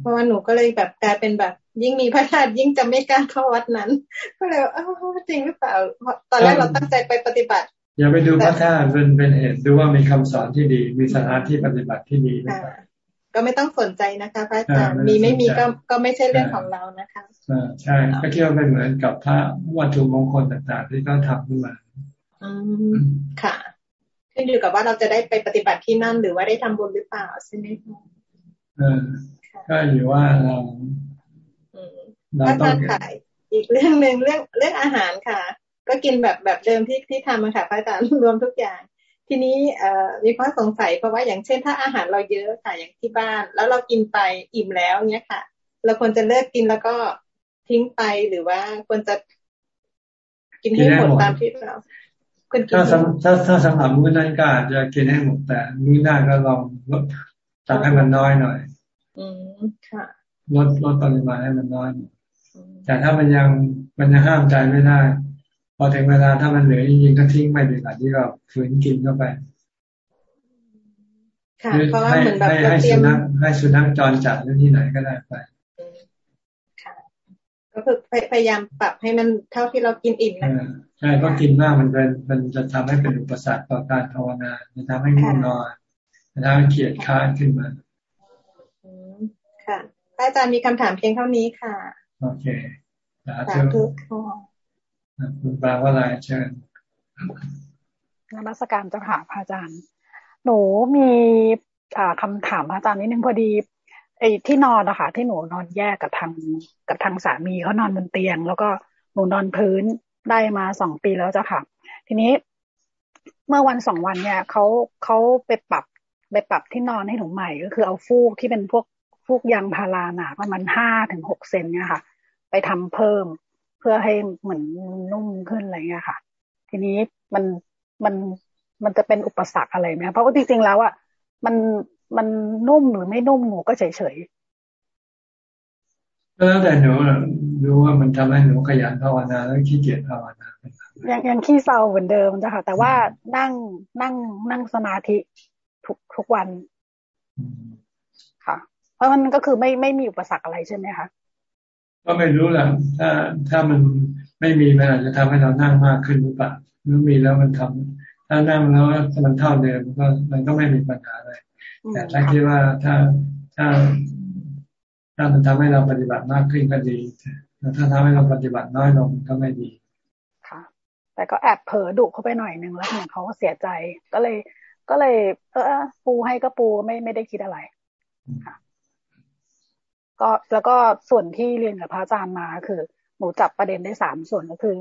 [SPEAKER 14] เพราะว่าหนูก็เลยแบบกลายเป็นแบบ ยิ่งมีพระธาตุยิ่งจะไม่กล้าเข้าวัดนั้น ก็เลยเออจริงหรือเปล่าตอนแรกเราตั้งใจไปปฏิบัติ
[SPEAKER 1] อย่าไปดูพระธาตุเป็นเป็นเหตุดูว่ามีคำสอนที่ดี มีสถานที่ปฏิบัติที่ดีหรือเปล่า
[SPEAKER 17] ก็ไม่ต้องสนใจนะคะพระอาจารย์มีไม่มีก็ก็ไม่ใช่เรื่องของเรานะคะ
[SPEAKER 1] อ่าใช่ก็เที่ยวไปเหมือนกับพระวัตถุมงคลต่างๆ ที่เขาทำขึ้นมา
[SPEAKER 17] อืมค่ะขึ้นอยู่กับว่าเราจะได้ไปปฏิบัติที่นั่นหรือว่าได้ทำบุญหรือเปล่าใช่ไหมคะ
[SPEAKER 1] เออก็อยู่ว่าเรา
[SPEAKER 17] เราต้องขายอีกเรื่องหนึ่งเรื่องเรื่องอาหารค่ะ ก็กินแบบแบบเดิมที่ที่ทำมาค่ะพระอาจารย์รวมทุกอย่าง ทีนี้เอ่อมีความสงสัยเพราะว่าอย่างเช่นถ้าอาหารเราเยอะค่ะอย่างที่บ้าน แล้วเรากินไปอิ่มแล้วเนี้ยค่ะ เราควรจะเลิกกินแล้วก็ทิ้งไปหรือว่าควรจะกินให้หมดตามที่เรา
[SPEAKER 1] ถ้าถ้าถ้าสำหรับมื้อนั้นก็อาจจะกินให้หมดแต่มื้อหน้าก็ลองลดตักให้มันน้อยหน่อย
[SPEAKER 17] อืมค่ะ
[SPEAKER 1] ลดลดปริมาณให้มันน้อยแต่ถ้ามันยังมันยังห้ามใจไม่ได้ พอถึงเวลาถ้ามันเหลือจริงๆก็ทิ้งไปดีกว่าที่เราฝืนกินเข้าไป
[SPEAKER 17] ค่ะเพราะว่าเหมือนแบบ
[SPEAKER 1] ให้สุนัขให้สุนัขจรจัดหรือที่ไหนก็ได้ไป
[SPEAKER 17] ค่ะก็คือพยายามปรับให้มันเท่าที่เรากินอิ่มนะ
[SPEAKER 1] ใช่เพราะกินมากมันเป็นมันจะทำให้เป็นอุปสรรคต่อการภาวนาจะทำให้ง่วงนอนจะทำให้เกียดค้านขึ้นมา
[SPEAKER 17] ค่ะอาจารย์มีคำถามเพียงเท่านี้ค่ะ
[SPEAKER 1] โอเคสาธุค่ะ คุณบาวลายเชิญ
[SPEAKER 18] นมัสการเจ้าค่ะพระอาจารย์ หนูมีคำถามพระอาจารย์นิดนึงพอดีไอ้ที่นอนนะคะที่หนูนอนแยกกับทางกับทางสามีเขานอนบนเตียง แล้วก็หนูนอนพื้นได้มาสองปีแล้วเจ้าค่ะ ทีนี้เมื่อวันสองวันเนี่ยเขาเขาไปปรับไปปรับที่นอนให้หนูใหม่ ก็คือเอาฟูกที่เป็นพวกฟูกยางพาราหนาประมาณห้าถึงหกเซนเนี่ยค่ะ ไปทำเพิ่ม เพื่อให้เหมือนนุ่มขึ้นอะไรเงี้ยค่ะ ทีนี้มันมันมันจะเป็นอุปสรรคอะไรไหมเพราะว่าจริงๆแล้วอะมันมันนุ่มหรือไม่นุ่มหนูก็เฉยเฉย
[SPEAKER 1] ก็แล้วแต่หนูดูว่ามันทำให้หนูขยันภาวนาแล้วขี้เกียจภาวนา
[SPEAKER 18] ยังยังขี้เศร้าเหมือนเดิมจ้ะค่ะ แต่ว่านั่งนั่งนั่งสมาธิทุกทุกวันค่ะ เพราะมันก็คือไม่ไม่มีอุปสรรคอะไรใช่ไหมคะ
[SPEAKER 1] ก็ไม่รู้แหละถ้าถ้ามันไม่มีมันอาจจะทำให้เรานั่งมากขึ้นหรือเปล่าหรือมีแล้วมันทำถ้านั่งแล้วมันเท่าเดิมก็มันก็ไม่มีปัญหาอะไรแต่ถ้าคิดว่าถ้าถ้าถ้ามันทำให้เราปฏิบัติมากขึ้นก็ดีแต่ถ้าทำให้เราปฏิบัติน้อยลงก็ไม่ดี
[SPEAKER 18] ค่ะ แต่ก็แอบเผลอดุเข้าไปหน่อยนึงแล้วเหมือนเขาก็เสียใจก็เลย ก็เลย เออปูให้ก็ปูไม่ไม่ได้คิดอะไรค่ะ ก็แล้วก็ส่วนที่เรียนกับพระอาจารย์มาคือ หนูจับประเด็นได้สามส่วนก็คือ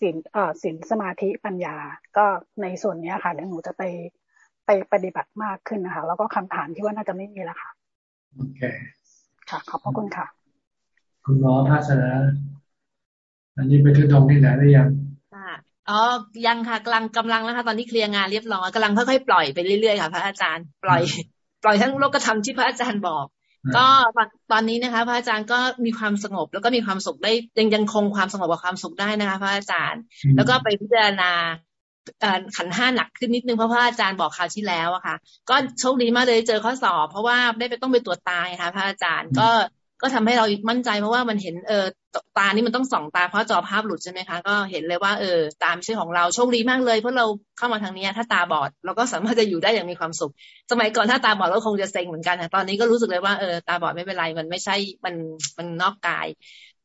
[SPEAKER 18] ศีลเอ่อศีลสมาธิปัญญา ก็ในส่วนนี้ค่ะเดี๋ยวหนูจะไปไปปฏิบัติมากขึ้นนะคะแล้วก็คำถามที่ว่าน่าจะไม่มีแล้วค่ะ
[SPEAKER 1] โอเค
[SPEAKER 18] ค่ะขอบพระคุณค่ะ
[SPEAKER 1] คุณหมอภาสนาอันนี้ไปทุดงที่ไหนหรือยัง
[SPEAKER 19] อ๋อ ยังค่ะกำลังกำลังแล้วค่ะตอนนี้เคลียร์งานเรียบร้อยกำลังค่อยๆปล่อยไปเรื่อยๆค่ะ พระอาจารย์ ปล่อย ปล่อยทั้งโลกธรรมที่พระอาจารย์บอก ก็ตอนนี้นะคะพระอาจารย์ก็มีความสงบ แล้วก็มีความสุขได้ยังยังคงความสงบกับความสุขได้นะคะ พระอาจารย์ แล้วก็ไปพิจารณาขันห้าหนักขึ้นนิดนึงเพราะพระอาจารย์บอกคราวที่แล้วอะค่ะ ก็โชคดีมากเลยเจอข้อสอบ เพราะว่าได้ไปต้องไปตรวจตายค่ะพระอาจารย์ก็ ก็ทำให้เรามั่นใจเพราะว่ามันเห็นเออตานี่มันต้องส่องตาเพราะจอภาพหลุดใช่ไหมคะ ก็เห็นเลยว่าเออตาไม่ใช่ของเราโชคดีมากเลยเพราะเราเข้ามาทางนี้ถ้าตาบอดเราก็สามารถจะอยู่ได้อย่างมีความสุข สมัยก่อนถ้าตาบอดเราคงจะเซ็งเหมือนกันตอนนี้ก็รู้สึกเลยว่าเออตาบอดไม่เป็นไรมันไม่ใช่มันมันนอกกาย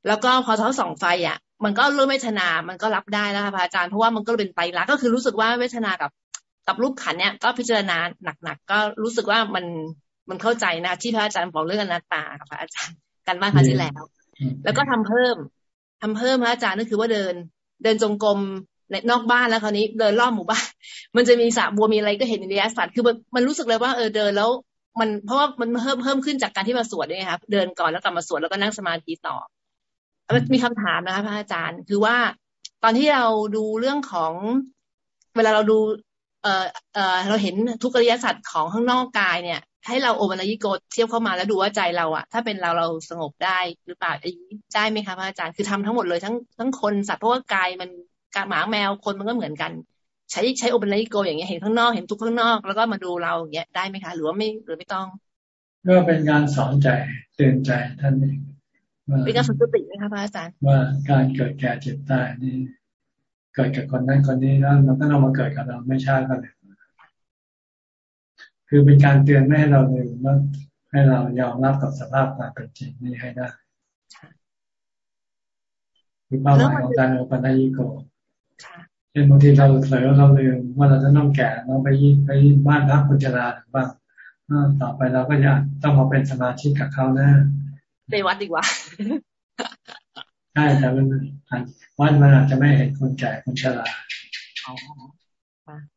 [SPEAKER 19] แล้วก็พอเขาส่องไฟอะ มันก็เริ่มเวทนา มันก็รับได้แล้วค่ะอาจารย์เพราะว่ามันก็เป็นไตรลักษณ์ก็คือรู้สึกว่าเวทนากับกับรูปขันเนี่ยก็พิจารณาหนักๆก็รู้สึกว่ามันมันเข้าใจนะที่พระอาจารย์บอกเรื่องอนัตตาค่ะพระอาจารย์ กันบ้านครั้งที่แล้ว แล้วก็ทำเพิ่มทำเพิ่มพระอาจารย์ก็คือว่าเดิน เดินจงกรมในนอกบ้านแล้วคราวนี้เดินรอบหมู่บ้าน มันจะมีสระบัวมีอะไรก็เห็นในระยะสัตว์คือมันรู้สึกเลยว่าเออเดินแล้ว มันเพราะว่ามันเพิ่มเพิ่มขึ้นจากการที่มาสวดด้วยครับเดินก่อนแล้วกลับมาสวดแล้วก็นั่งสมาธิต่อมีคำถามนะคะพระอาจารย์ คือว่าตอนที่เราดูเรื่องของ เวลาเราดู เออเออเราเห็นทุกอริยสัจของข้างนอกกายเนี่ย ให้เราโอวันยิโกเทียบเข้ามาแล้วดูว่าใจเราอะถ้าเป็นเราเราสงบได้หรือเปล่าได้ไหมคะพระอาจารย์คือทำทั้งหมดเลยทั้งทั้งคนสัตว์เพราะว่ากายมันกาหมาแมวคนมันก็เหมือนกัน ใช้ใช้โอวันยิโกอย่างเงี้ยเห็นข้างนอกเห็นทุกข้างนอก แล้วก็มาดูเราอย่างเงี้ยได้ไหมคะ หรือว่าไม่หรือไม่ต้อง
[SPEAKER 1] ก็เป็นการสอนใจเตือนใจท่านเอง
[SPEAKER 19] เป็นการฝึกสติไหมคะพระอาจารย์
[SPEAKER 1] ว่าการเกิดแก่เจ็บตายนี่ เกิดกับคนนั้นคนนี้แล้วมันก็ต้องมาเกิดกับเราไม่ช้าก็เลย คือเป็นการเตือนไม่ให้เราลืมว่าให้เรายอมรับกับสภาพความเป็นจริงนี้ให้ได้คือเป้าหมายของการโอปัญญิโกเช่นบางทีเราเผลอเราลืมว่าเราจะต้องแก่เราไปไปบ้านพักคนชราบ้างต่อไปเราก็จะต้องมาเป็นสมาชิกกับเขานะ
[SPEAKER 19] ในวัดดีกว่า
[SPEAKER 1] ใช่แต่มันวัดมันอาจจะไม่เห็นคนแก่คนชรา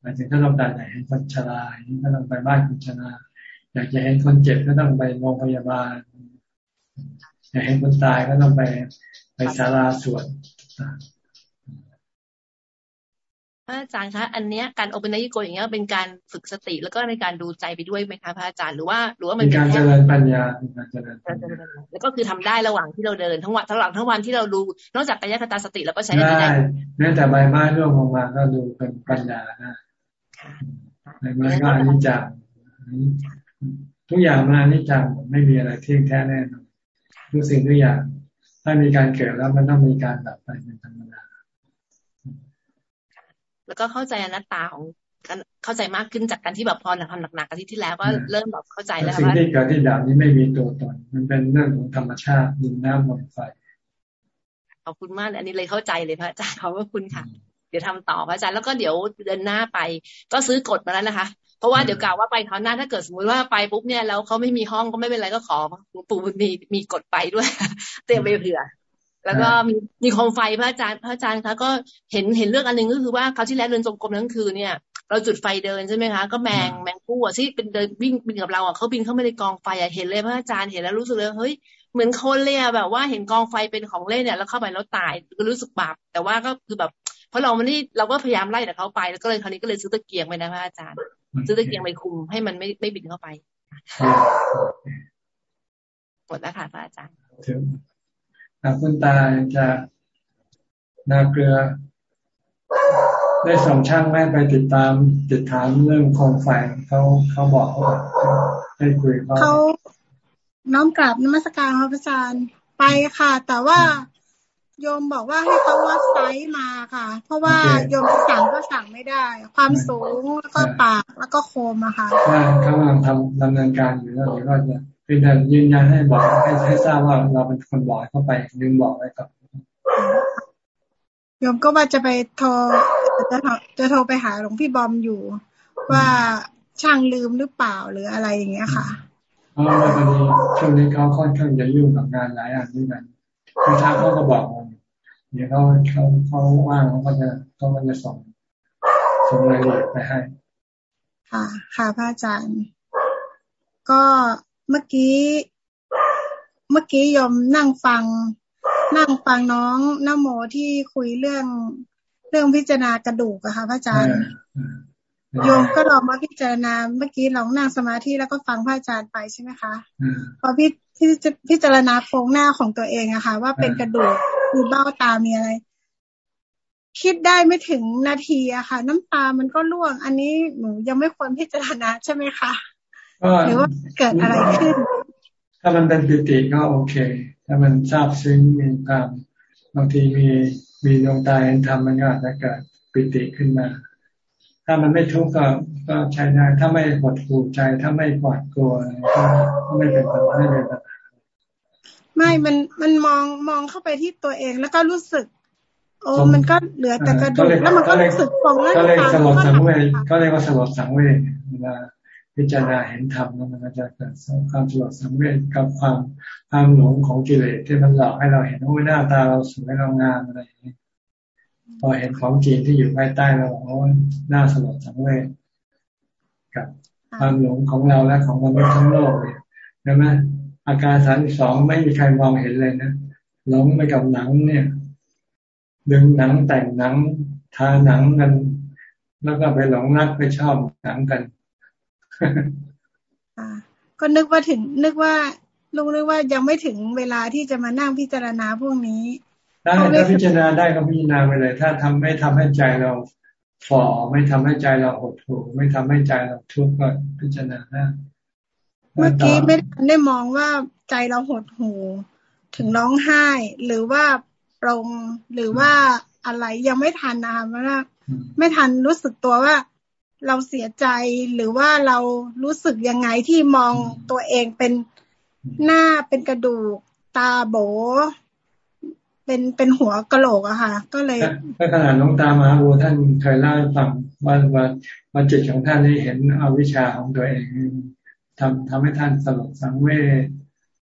[SPEAKER 1] หมายถึงถ้าเราการไหนเห็นคนชราก็ต้องไปบ้านคนชราอยากจะเห็นคนเจ็บก็ต้องไปโรงพยาบาล อยากเห็นคนตายก็ต้องไปไปศาลาสวด
[SPEAKER 19] อาจารย์คะอันเนี้ยการโอเปนยิโกอย่างเงี้ยเป็นการฝึกสติแล้วก็ในการดูใจไปด้วยไหมคะพระอาจารย์หรือว่าหรือว่ามัน
[SPEAKER 1] เป็นการเจริญปัญญาเป็นการเจริญ
[SPEAKER 19] แล้วก็คือทำได้ระหว่างที่เราเดินทั้งวันทั้งหลังทั้งวันที่เราดู นอกจากกายคตาสติแล้วก็ใช้
[SPEAKER 1] ได้แม้แต่ใบไม้ร่วงลงมาก็ดูเป็นปัญญานะใบไม้ก็อนิจจังทุกอย่างมาอนิจจังไม่มีอะไรเที่ยงแท้แน่นอนทุกสิ่งทุกอย่าง ถ้ามีการเกิดแล้วมันต้องมีการดับไปเป็นธรรมดา
[SPEAKER 19] แล้วก็เข้าใจอนัตตาของเข้าใจมากขึ้นจากการที่แบบพอทำหนักๆกันที่ที่แล้วก็เริ่มแบบเข้าใจแล้วว่า
[SPEAKER 1] สิ่งที่เกิดที่ดับนี้ไม่มีตัวตน มันเป็นเรื่องของธรรมชาติดินน้ำลมไฟ
[SPEAKER 19] ขอบคุณมากเลยอันนี้เลยเข้าใจเลยพระอาจารย์ขอบคุณค่ะ เดี๋ยวทำต่อพระอาจารย์แล้วก็เดี๋ยวเดินหน้าไป ก็ซื้อกฎมาแล้วนะคะ เพราะว่าเดี๋ยวกล่าวว่าไปคราวหน้าถ้าเกิดสมมติว่าไปปุ๊บเนี่ยแล้วเขาไม่มีห้องก็ไม่เป็นไรก็ขอปู่มีมีกฎไปด้วย เตรียมไปเผื่อ แล้วก็มีมีโคมไฟพระอาจารย์พระอาจารย์คะก็เห็นเห็นเรื่องอันหนึ่งก็คือว่าเขาที่แล้วเดินจงกรมทั้งคืนเนี่ย เราจุดไฟเดินใช่ไหมคะก็แมงแมงผู้อะที่เป็นเดินวิ่งบินกับเราอะเขาบินเข้าไม่ได้กองไฟอะเห็นเลยพระอาจารย์เห็นแล้วรู้สึกเลยเฮ้ยเหมือนคนเลยอะแบบว่าเห็นกองไฟเป็นของเล่นเนี่ยแล้วเข้าไปแล้วตายก็รู้สึกบาปแต่ว่าก็คือแบบเพราะเราไม่ได้เราก็พยายามไล่แต่เขาไปแล้วก็เลยคราวนี้ก็เลยซื้อตะเกียงไปนะพระอาจารย์ ซื้อตะเกียงไปคุมให้มันไม่ไม่บินเข้าไปหมดแล้วค่ะพระอาจารย์
[SPEAKER 1] คุณตาจะนาเกลือ ได้ส่งช่างแม่ไปติดตามติดถามเรื่องโคมไฟเขาเขาบอกเขาให้คุยเขา
[SPEAKER 20] เขาน้อมกราบนมัสการพระอาจารย์ไปค่ะ แต่ว่าโยมบอกว่าให้เขาวัดไซส์มาค่ะ เพราะว่าโยมสั่งก็สั่งไม่ได้ ความสูงแล้วก็ปากแล้วก็โคมอะค่ะ
[SPEAKER 1] ใช่เขากำลังทำดำเนินการอยู่แล้วเดี๋ยวก็จะ เป็นการยืนยันให้บอกให้ให้ทราบว่าเราเป็นคนบอกเข้าไปลืมบอกไว้กับ
[SPEAKER 20] โยมก็ว่าจะไปโทรจะจะโทรไปหาหลวงพี่บอมอยู่ ว่าช่างลืมหรือเปล่าหรืออะไรอย่างเงี้ยค่ะ
[SPEAKER 1] อ๋อพอดีช่วงนี้เขาค่อนข้างจะยุ่งกับงานหลายอันด้วยกันคือช่างเขาก็บอกว่าเดี๋ยวเขาเขาเขาว่างเขาก็จะเขาก็จะส่งส่งรายละเอียดไปให้
[SPEAKER 20] ค่ะ ค่ะพระอาจารย์ ก็ เมื่อกี้ เมื่อกี้ยมนั่งฟัง นั่งฟังน้องน้าโมที่คุยเรื่องเรื่องพิจารณากระดูกอะค่ะพระอาจารย์โยมก็ลองมาพิจารณาเมื่อกี้ลองนั่งสมาธิแล้วก็ฟังพระอาจารย์ไปใช่ไหมคะพอพิพิพิจารณาโครงหน้าของตัวเองอะค่ะ ว่าเป็นกระดูกมีเบ้าตามีอะไร คิดได้ไม่ถึงนาทีอะค่ะ น้ำตามันก็ร่วง อันนี้หนูยังไม่ควรพิจารณาใช่ไหมคะ หรือว่าเกิดอะไรขึ้น
[SPEAKER 1] ถ้ามันเป็นปิติก็โอเค ถ้ามันซาบซึ้งมีความบางทีมีมีดวงตาเห็นธรรมมันก็อาจจะเกิดปิติขึ้นมา ถ้ามันไม่ทุกข์ก็ก็ใช้ได้ถ้าไม่หดหู่ใจถ้าไม่กวาดกลัวก็ไม่เป็นปัญหาไม่เป็นปัญหา
[SPEAKER 20] ไม่มันมันมองมองเข้าไปที่ตัวเองแล้วก็รู้สึกโอ้มันก็เหลือแต่กระดูกแล้วมันก็รู้สึกของร่าง
[SPEAKER 1] กายก็เลยสลดสังเวชก็เลยว่าสลดสังเวชเวลา พิจารณาเห็นธรรมแล้วมันก็จะเกิดความสลดสังเวชกับความความหลงของกิเลสที่มันหลอกให้เราเห็นว่าหน้าตาเราสวยเรางามอะไรอย่างนี้พอเห็นของจริงที่อยู่ภายใต้เราโอ้หน้าสลดสังเวชกับความหลงของเราและของมนุษย์ทั้งโลกเนี่ยใช่ไหมอาการสามสองไม่มีใครมองเห็นเลยนะหลงไปกับหนังเนี่ย ดึงหนังแต่งหนังทาหนังกัน แล้วก็ไปหลงรักไปชอบหนังกัน
[SPEAKER 20] ก็นึกว่าถึง นึกว่าลุงนึกว่ายังไม่ถึงเวลาที่จะมานั่งพิจารณาพวกนี้
[SPEAKER 1] ได้ถ้าพิจารณาได้ก็พิจารณาไปเลย ถ้าทำไม่ทำให้ใจเราฝ่อไม่ทำให้ใจเราหดหู่ไม่ทำให้ใจเราทุกข์ก็พิจารณาได้
[SPEAKER 20] เมื่อกี้ไม่ได้มองว่าใจเราหดหูถึงร้องไห้ หรือว่าปรงหรือว่าอะไรยังไม่ทันนะคะว่าไม่ทันรู้สึกตัวว่า เราเสียใจหรือว่าเรารู้สึกยังไงที่มองตัวเองเป็นหน้าเป็นกระดูกตาโบ เป็นเป็นหัวกะโหลกอะค่ะ ก็เลย
[SPEAKER 1] ถ้าขนาดน้องตามาบูท่านเคยเล่าให้ฟังว่าว่าว่าจิตของท่านได้เห็นอวิชชาของตัวเองทำทำให้ท่านสลดสังเวช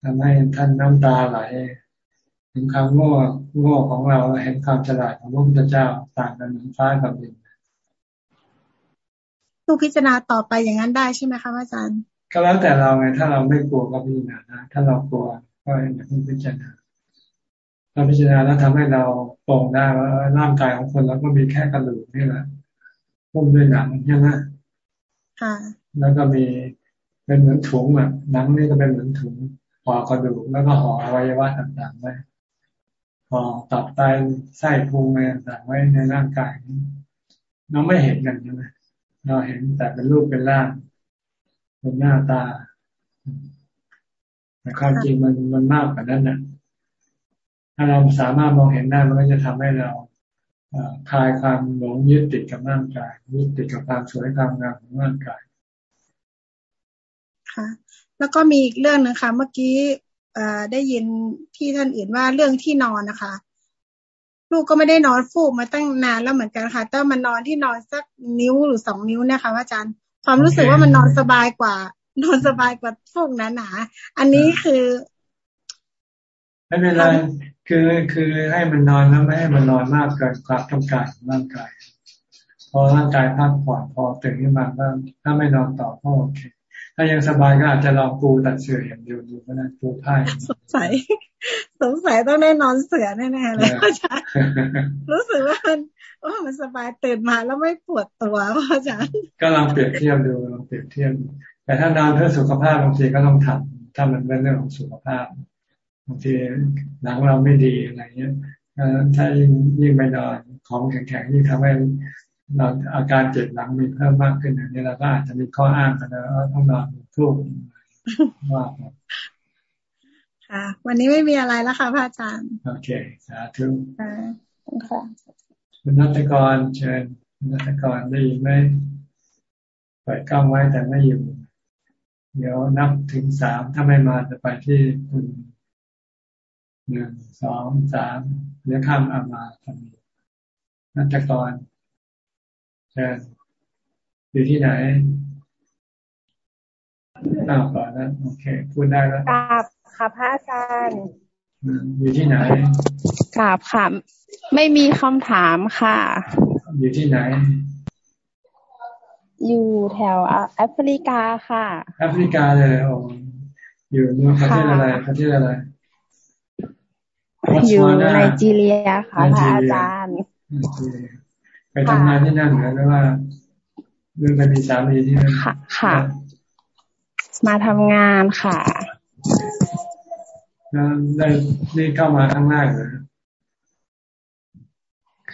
[SPEAKER 1] ทำให้ท่านน้ำตาไหลเห็นความโง่โง่ของเราเห็นความฉลาดของพระพุทธเจ้าต่างกันเหมือนฟ้ากับดิน
[SPEAKER 20] ตู้พิจารณาต่อไปอย่างนั้นได้ใช่ไหมคะอาจารย์
[SPEAKER 1] ก็แล้วแต่เราไงถ้าเราไม่กลัวก็พิจารณานะถ้าเรากลัวก็อย่าเพิ่งพิจารณาเราพิจารณาแล้วทำให้เราปรงได้ว่าร่างกายของคนเราก็มีแค่กระดูกนี่แหละพุ่มด้วยหนังใช่ไหม
[SPEAKER 20] ค่ะ
[SPEAKER 1] แล้วก็มีเป็นเหมือนถุงอะหนังนี่ก็เป็นเหมือนถุงห่อกระดูกแล้วก็ห่ออวัยวะต่างๆไว้ห่อตับไตไส้พุงอะไรต่างๆไว้ในร่างกายนี้เราไม่เห็นกันใช่ไหม เราเห็นแต่เป็นรูปเป็นร่างเป็นหน้าตา แต่ความจริงมันมันมากกว่านั้นนะถ้าเราสามารถมองเห็นได้มันก็จะทำให้เราคลายความหลงยึดติดกับร่างกายยึดติดกับความสวยความงามของร่างกาย
[SPEAKER 20] ค่ะแล้วก็มีอีกเรื่องนึงค่ะเมื่อกี้ได้ยินที่ท่านอื่นว่าเรื่องที่นอนนะคะ ลูกก็ไม่ได้นอนฟูกมาตั้งนานแล้วเหมือนกันค่ะ แต่มันนอนที่นอนสักนิ้วหรือสองนิ้วเนี่ยค่ะอาจารย์ ความรู้สึกว่ามันนอนสบายกว่านอนสบายกว่าฟูกนั้นหนาอันนี้คือ
[SPEAKER 1] ไม่เป็นไรคือคือให้มันนอนแล้วไม่ให้มันนอนมากเกินความต้องการของร่างกาย พอร่างกายพักผ่อนพอตื่นขึ้นมาก็ถ้าไม่นอนต่อก็โอเคถ้ายังสบายก็อาจจะลองปูตัดเสื่ออย่างเดียวดูก็ได้ปูผ้า
[SPEAKER 20] สงสัยส งสัยต้องได้นอนเสือแน่ๆเลยอาจารย์รู้สึกว่ามันว่ามันสบายตื่นมาแล้วไม่ปวดตัวอาจารย์
[SPEAKER 1] ก็ลองเปรียบเทียบดูลองเปรียบเทียบแต่ถ้านอนเพื่อสุขภาพบางทีก็ต้องทำถ้ามันเป็นเรื่องของสุขภาพบางทีหนังเราไม่ดีอะไรเงี้ยถ้ายิ่งยิ่งไปนอนของแข็งๆยิ่งทำให้เราอาการเจ็บหลังมีเพิ่มมากขึ้นอย่างนี้เราก็อาจจะมีข้ออ้างกันนะต้องนอนทุกว่า
[SPEAKER 20] ค่ะ วันนี้ไม่มีอะไรแล้วค่ะพระอาจารย์
[SPEAKER 1] โอเค สาธุ
[SPEAKER 20] ค่ะ
[SPEAKER 1] คุณนัทกรเชิญคุณนัทกรได้ยินไหมเปิดกล้องไว้แต่ไม่อยู่ เดี๋ยวนับถึงสามถ้าไม่มาจะไปที่คุณหนึ่งสองสามเรียกข้ามอามาทำนัทกรเชิญอยู่ที่ไหนอ้าวก่อนนะโอเค พูดได้แล้ว
[SPEAKER 21] กราบ ค่ะพระอาจารย์
[SPEAKER 1] อยู่ที่ไหน
[SPEAKER 21] กราบค่ะ ไม่มีคำถามค่ะ
[SPEAKER 1] อยู่ที่ไหน
[SPEAKER 21] อยู่แถวแอฟริกาค่ะ
[SPEAKER 1] แอฟริกาเลยโอ้อยู่เมืองประเทศอะไรประเทศอะไร
[SPEAKER 21] อยู่ไนจีเรียค่ะพระอาจารย์
[SPEAKER 1] ไปทำงานที่นั่นหรือว่าเรื่องไปมีสามีที่นั่น
[SPEAKER 21] ค่ะมาทำงานค่ะ
[SPEAKER 1] แล้วได้นี่เข้ามาครั้งแรกเลย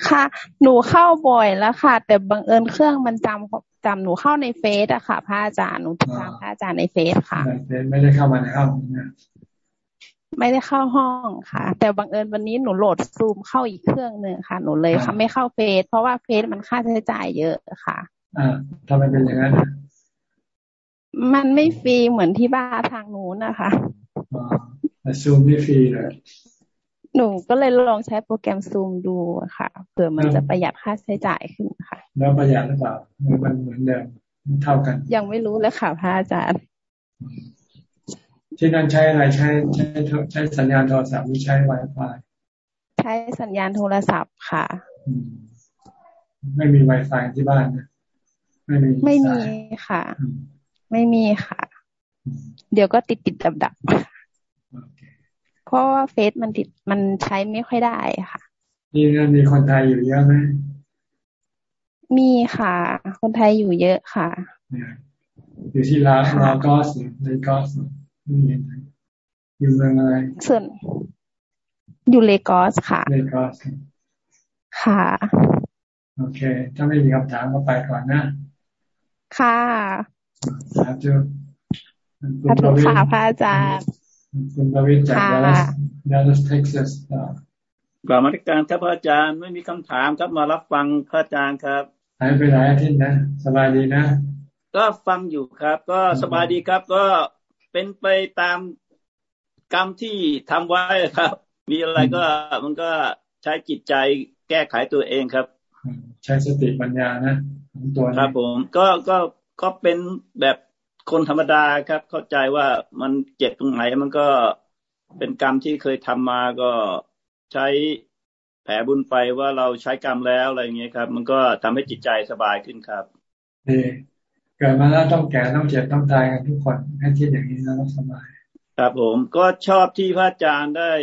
[SPEAKER 21] ค่ะ หนูเข้าบ่อยแล้วค่ะ แต่บังเอิญเครื่องมันจำจำหนูเข้าในเฟซอะค่ะพระอาจารย์หนูติดตามพระอาจารย์ในเฟซค่ะ
[SPEAKER 1] ไม่ได้เข้ามาในห้องนะ
[SPEAKER 21] ไม่ได้เข้าห้องค่ะ แต่บังเอิญวันนี้หนูโหลดซูมเข้าอีกเครื่องหนึ่งค่ะ หนูเลยค่ะไม่เข้าเฟซเพราะว่าเฟซมันค่าใช้จ่ายเยอะค่ะ
[SPEAKER 1] อ่าทำไมเป็นอย่างนั้น
[SPEAKER 21] มันไม่ฟรีเหมือนที่บ้านทางนู้นนะคะ
[SPEAKER 1] อ่าซูมไม่ฟรีเลย
[SPEAKER 21] หนูก็เลยลองใช้โปรแกรมซูมดูค่ะเผื่อมันจะประหยัดค่าใช้จ่ายขึ้นค่ะ
[SPEAKER 1] แล้วประหยัดหรือเปล่ามันเหมือนเดิมเท่ากัน
[SPEAKER 21] ยังไม่รู้เลยค่ะพระอาจารย์
[SPEAKER 1] ที่นั่นใช้อะไรใช้ใช้ใช้สัญญาณโทรศัพท์หรือใช้ไวไฟ
[SPEAKER 21] ใช้สัญญาณโทรศัพท์ค่ะ
[SPEAKER 1] ไม่มีไวไฟที่บ้านนะไม่มี
[SPEAKER 21] ไม่มีค่ะ ไม่มีค่ะ เดี๋ยวก็ติดติดดับดับ เพราะว่าเฟซมันติดมันใช้ไม่ค่อยได้ค่ะ
[SPEAKER 1] นี่นั่นมีคนไทยอยู่เยอะไหม
[SPEAKER 21] มีค่ะ คนไทยอยู่เยอะค่ะ
[SPEAKER 1] อยู่ที่ลาลากอสในกอสอยู่เมืองอะไร
[SPEAKER 21] ส่วนอยู่เลกอสค่ะ
[SPEAKER 1] เลกอส
[SPEAKER 21] ค่ะ
[SPEAKER 1] โอเค ถ้าไม่มีคำถามก็ไปก่อนนะ
[SPEAKER 21] ค่ะ
[SPEAKER 1] สาธุ
[SPEAKER 21] คุณประวิทย์ค่ะพระอาจารย์
[SPEAKER 1] คุณประวิทย์จากดัลลัสดัลลัสเท็กซัส
[SPEAKER 22] กราบมาการครับพระอาจารย์ไม่มีคำถามครับมารับฟังพระอาจารย์ครับ
[SPEAKER 1] หายไปหลายอาทิตย์นะสบายดีนะ
[SPEAKER 22] ก็ฟังอยู่ครับ ก็สบายดีครับ ก็เป็นไปตามกรรมที่ทำไว้ครับ มีอะไรก็มันก็ใช้จิตใจแก้ไขตัวเองครับ
[SPEAKER 1] ใช้สติปัญญานะของตัว
[SPEAKER 22] ครับผม ก็ก็ก็เป็นแบบ คนธรรมดาครับ เข้าใจว่ามันเจ็บตรงไหนมันก็เป็นกรรมที่เคยทำมาก็ใช้แผลบุญไปว่าเราใช้กรรมแล้วอะไรอย่างเงี้ยครับ มันก็ทำให้จิตใจสบายขึ้นครับ
[SPEAKER 1] ดีเกิดมาแล้วต้องแก่ต้องเจ็บต้องตายกันทุกคนให้คิดอย่างนี้แล้วสบาย
[SPEAKER 22] ครับผมก็ชอบที่พระอาจารย์ได้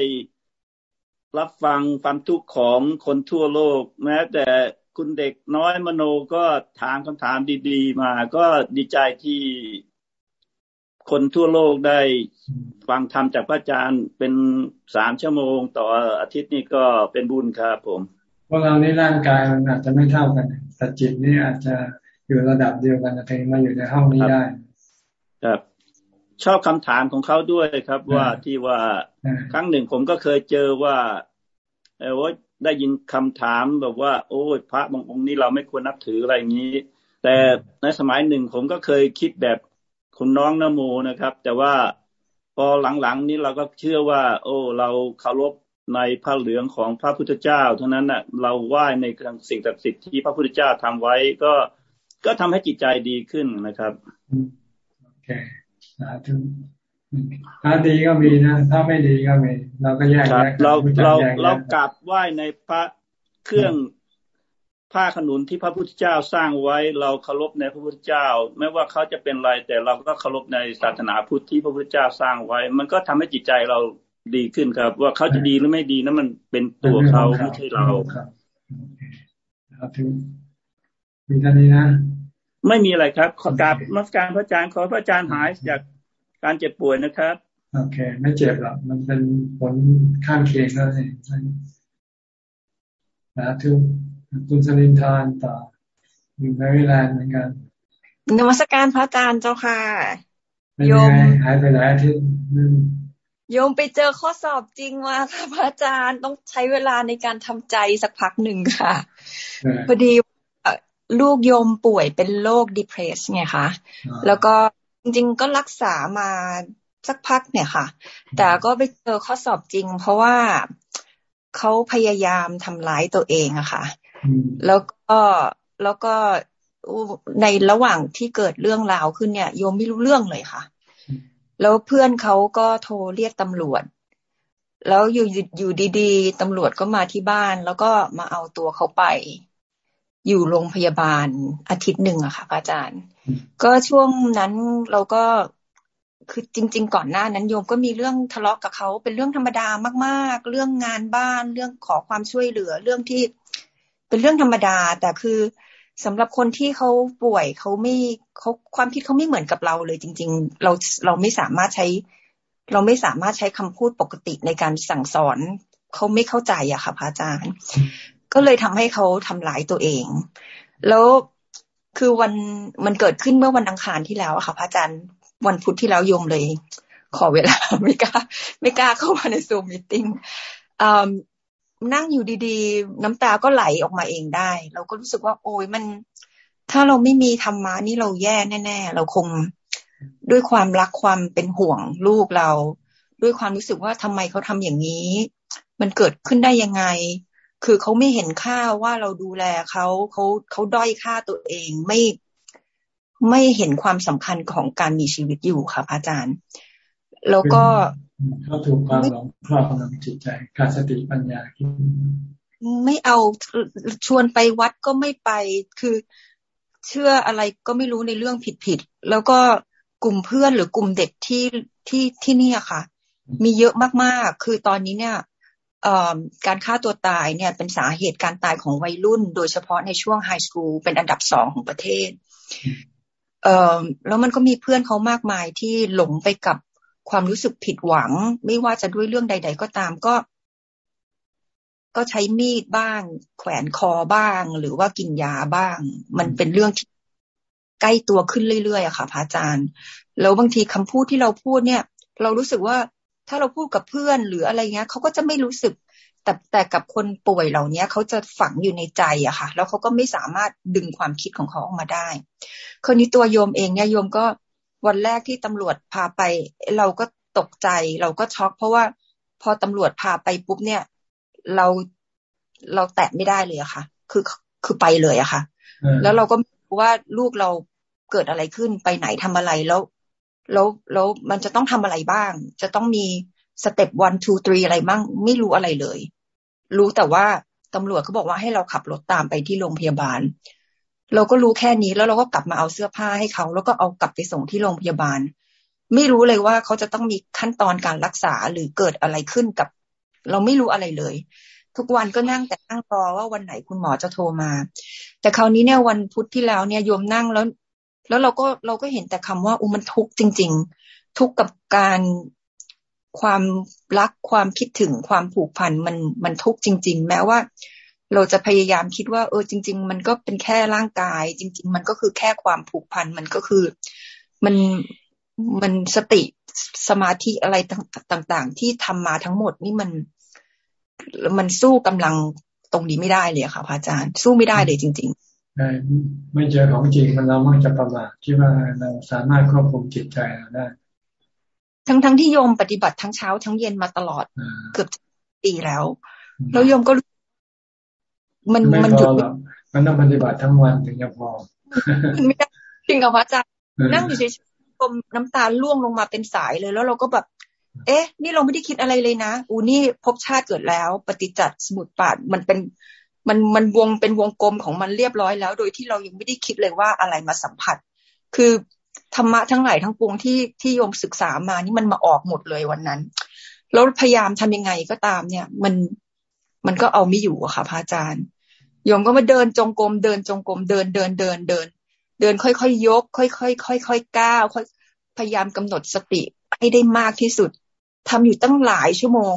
[SPEAKER 22] รับฟังความทุกข์ของคนทั่วโลก แม้แต่คุณเด็กน้อยมโนก็ถามคำถามดี ๆ มา ก็ดีใจที่ คนทั่วโลกได้ฟังธรรมจากพระอาจารย์เป็นสามชั่วโมง ต่ออาทิตย์นี้ก็เป็นบุญครับผม
[SPEAKER 1] พวกเรานี่ร่างกายมันอาจจะไม่เท่ากันแต่จิตนี่อาจจะอยู่ระดับเดียวกันแต่มาอยู่ในห้องนี้ได้
[SPEAKER 22] ครับชอบคำถามของเขาด้วยครับว่าที่ว่าครั้งหนึ่งผมก็เคยเจอว่าเออว่าได้ยินคำถามแบบว่า โอ้ยพระบางองค์นี้เราไม่ควรนับถืออะไรอย่างนี้ แต่ในสมัยหนึ่งผมก็เคยคิดแบบ คุณน้องนโมนะครับ แต่ว่าพอหลังๆนี้เราก็เชื่อว่า โอ้ เราเคารพในพระเหลืองของพระพุทธเจ้าเท่านั้นน่ะเราไหว้ในสิ่งศักดิ์สิทธิ์ที่พระพุทธเจ้าทำไว้ก็ก็ทำให้จิตใจดีขึ้นนะครับ
[SPEAKER 1] โอเคสาธุถ้าดีก็มีนะ ถ้าไม่ดีก็มี เราก็แยกแยะ
[SPEAKER 22] เราเราเรากลับไหว้ในพระเครื่อง ผ้าขนุนที่พระพุทธเจ้าสร้างไว้เราเคารพในพระพุทธเจ้า ไม่ว่าเขาจะเป็นอะไรแต่เราก็เคารพในศาสนาพุทธที่พระพุทธเจ้าสร้างไว้ มันก็ทำให้จิตใจเราดีขึ้นครับ ว่าเขาจะดีหรือไม่ดีนั้นมันเป็นตัวเขาไม่ใช่เรา
[SPEAKER 1] ครับมีท่านี้นะ
[SPEAKER 22] ไม่มีอะไรครับ ขอกราบมัสการพระอาจารย์ขอพระอาจารย์หายจากการเจ็บป่วยนะครับ
[SPEAKER 1] โอเค ไม่เจ็บหรอกมันเป็นผลข้างเคียงแล้วเองนะทุก คุณสลินทานต่ออยู่แมริแลนด์เหมือนกัน
[SPEAKER 23] นมัสการพระอาจารย์เจ้าค่ะ
[SPEAKER 1] โยมหายไปหลายอาทิตย์
[SPEAKER 23] โยมไปเจอข้อสอบจริงมาค่ะพระอาจารย์ต้องใช้เวลาในการทำใจสักพักหนึ่งค่ะพอดีลูกโยมป่วยเป็นโรค depress ไงคะ แล้วก็จริงๆก็รักษามาสักพักเนี่ยค่ะ แต่ก็ไปเจอข้อสอบจริง เพราะว่าเขาพยายามทำร้ายตัวเองอะค่ะ แล้วก็แล้วก็ในระหว่างที่เกิดเรื่องราวขึ้นเนี่ย โยมไม่รู้เรื่องเลยค่ะ แล้วเพื่อนเขาก็โทรเรียกตำรวจ แล้วอยู่อยู่ดีๆตำรวจก็มาที่บ้าน แล้วก็มาเอาตัวเขาไป อยู่โรงพยาบาลอาทิตย์หนึ่งอะค่ะอาจารย์ ก็ช่วงนั้นเราก็คือจริง ๆ ก่อนหน้านั้นโยมก็มีเรื่องทะเลาะกับเขาเป็นเรื่องธรรมดามาก ๆ เรื่องงานบ้านเรื่องขอความช่วยเหลือเรื่องที่ เป็นเรื่องธรรมดา แต่คือสำหรับคนที่เขาป่วยเขาไม่เขาความคิดเขาไม่เหมือนกับเราเลยจริง ๆ เราเราไม่สามารถใช้ เราไม่สามารถใช้คำพูดปกติในการสั่งสอนเขาไม่เข้าใจอะค่ะพระอาจารย์ ก็เลยทำให้เขาทำร้ายตัวเอง แล้วคือวันมันเกิดขึ้นเมื่อวันอังคารที่แล้วอะค่ะพระอาจารย์วันพุธที่แล้วโยมเลย ขอเวลาไม่กล้าไม่กล้าเข้ามาในซูมมิ팅 นั่งอยู่ดีๆ น้ำตาก็ไหลออกมาเองได้ เราก็รู้สึกว่า โอ้ยมัน ถ้าเราไม่มีธรรมะนี่เราแย่แน่ๆ เราคงด้วยความรักความเป็นห่วงลูกเรา ด้วยความรู้สึกว่าทำไมเขาทำอย่างนี้ มันเกิดขึ้นได้ยังไง คือเขาไม่เห็นค่าว่าเราดูแลเขาเขาเขาด้อยค่าตัวเองไม่ไม่เห็นความสำคัญของการมีชีวิตอยู่ค่ะพระอาจารย์ แล้วก็
[SPEAKER 1] เขาถูกความหลงครอบงำจิตใจขาดสติปัญญา
[SPEAKER 23] ไม่เอาชวนไปวัดก็ไม่ไปคือเชื่ออะไรก็ไม่รู้ในเรื่องผิดๆแล้วก็กลุ่มเพื่อนหรือกลุ่มเด็กที่ที่ที่นี่ค่ะ มีเยอะมากๆ คือตอนนี้เนี่ยการฆ่าตัวตายเนี่ยเป็นสาเหตุการตายของวัยรุ่น โดยเฉพาะในช่วงไฮสคูลเป็นอันดับสองของประเทศ เอแล้วมันก็มีเพื่อนเขามากมายที่หลงไปกับ ความรู้สึกผิดหวัง ไม่ว่าจะด้วยเรื่องใด ๆ ก็ตามก็ ก็ใช้มีดบ้าง แขวนคอบ้าง หรือว่ากินยาบ้าง มันเป็นเรื่องที่ใกล้ตัวขึ้นเรื่อยๆอะค่ะพระอาจารย์ แล้วบางทีคำพูดที่เราพูดเนี่ย เรารู้สึกว่าถ้าเราพูดกับเพื่อนหรืออะไรเงี้ยเขาก็จะไม่รู้สึก แต่แต่กับคนป่วยเหล่านี้เขาจะฝังอยู่ในใจอะค่ะ แล้วเขาก็ไม่สามารถดึงความคิดของเขาออกมาได้คนนี้ตัวโยมเองเนี่ยโยมก็ วันแรกที่ตำรวจพาไป เราก็ตกใจ เราก็ช็อก เพราะว่าพอตำรวจพาไปปุ๊บเนี่ย เราเราแตะไม่ได้เลยอะค่ะ คือคือไปเลยอะค่ะ แล้วเราก็รู้ว่าลูกเราเกิดอะไรขึ้นไปไหนทำอะไรแล้วแล้วแล้วมันจะต้องทำอะไรบ้าง จะต้องมีสเต็ป one two three อะไรบ้างไม่รู้อะไรเลย รู้แต่ว่าตำรวจเขาบอกว่าให้เราขับรถตามไปที่โรงพยาบาล เราก็รู้แค่นี้แล้วเราก็กลับมาเอาเสื้อผ้าให้เขา แล้วก็เอากลับไปส่งที่โรงพยาบาล ไม่รู้เลยว่าเขาจะต้องมีขั้นตอนการรักษาหรือเกิดอะไรขึ้นกับ เราไม่รู้อะไรเลย ทุกวันก็นั่งแต่นั่งรอว่าวันไหนคุณหมอจะโทรมา แต่คราวนี้เนี่ยวันพุธที่แล้วเนี่ยโยมนั่งแล้ว แล้วเราก็เราก็เห็นแต่คำว่าอุมันทุกข์จริง ๆ ทุกข์กับการความรักความคิดถึงความผูกพันมันมันทุกข์จริง ๆ แม้ว่า เราจะพยายามคิดว่า เออ จริง ๆ มันก็เป็นแค่ร่างกาย จริง ๆ มันก็คือแค่ความผูกพันมันก็คือมันมันสติสมาธิอะไรต่าง ๆ ที่ทำมาทั้งหมดนี่มันมันสู้กำลังตรงนี้ไม่ได้เลยค่ะพระอาจารย์ สู้ไม่ได้เลยจริงๆ
[SPEAKER 1] ใช่ไม่เจอของจริงมันเรามักจะประมาทคิดว่าเราสามารถควบคุมจิตใจเราได้
[SPEAKER 23] ทั้งทั้งที่โยมปฏิบัติทั้งเช้าทั้งเย็นมาตลอด เกือบปีแล้ว แล้วโยมก็
[SPEAKER 1] มันมันหยุดมันต้องปฏิบัติทั้งวันถึงจะพอ
[SPEAKER 23] ไม่ได้จริงกับพระอาจารย์นั่งอยู่เฉยๆกลมน้ำตาล่วงลงมาเป็นสายเลย แล้วเราก็แบบ เอ๊ะ นี่เราไม่ได้คิดอะไรเลยนะ อูนี่พบชาติเกิดแล้ว ปฏิจจสมุติปาดมันเป็นมันมันวงเป็นวงกลมของมันเรียบร้อยแล้ว โดยที่เรายังไม่ได้คิดเลยว่าอะไรมาสัมผัส คือธรรมะทั้งหลายทั้งปวงที่ที่โยมศึกษามานี่มันมาออกหมดเลยวันนั้นแล้วพยายามทำยังไงก็ตามเนี่ย มันมันก็เอาไม่อยู่อะค่ะพระอาจารย์ โยมก็มาเดินจงกรมเดินจงกรมเดินเดินเดินเดิน เดินค่อยๆยก ค่อยๆค่อยๆก้าวค่อยพยายามกำหนดสติให้ได้มากที่สุดทำอยู่ตั้งหลายชั่วโมง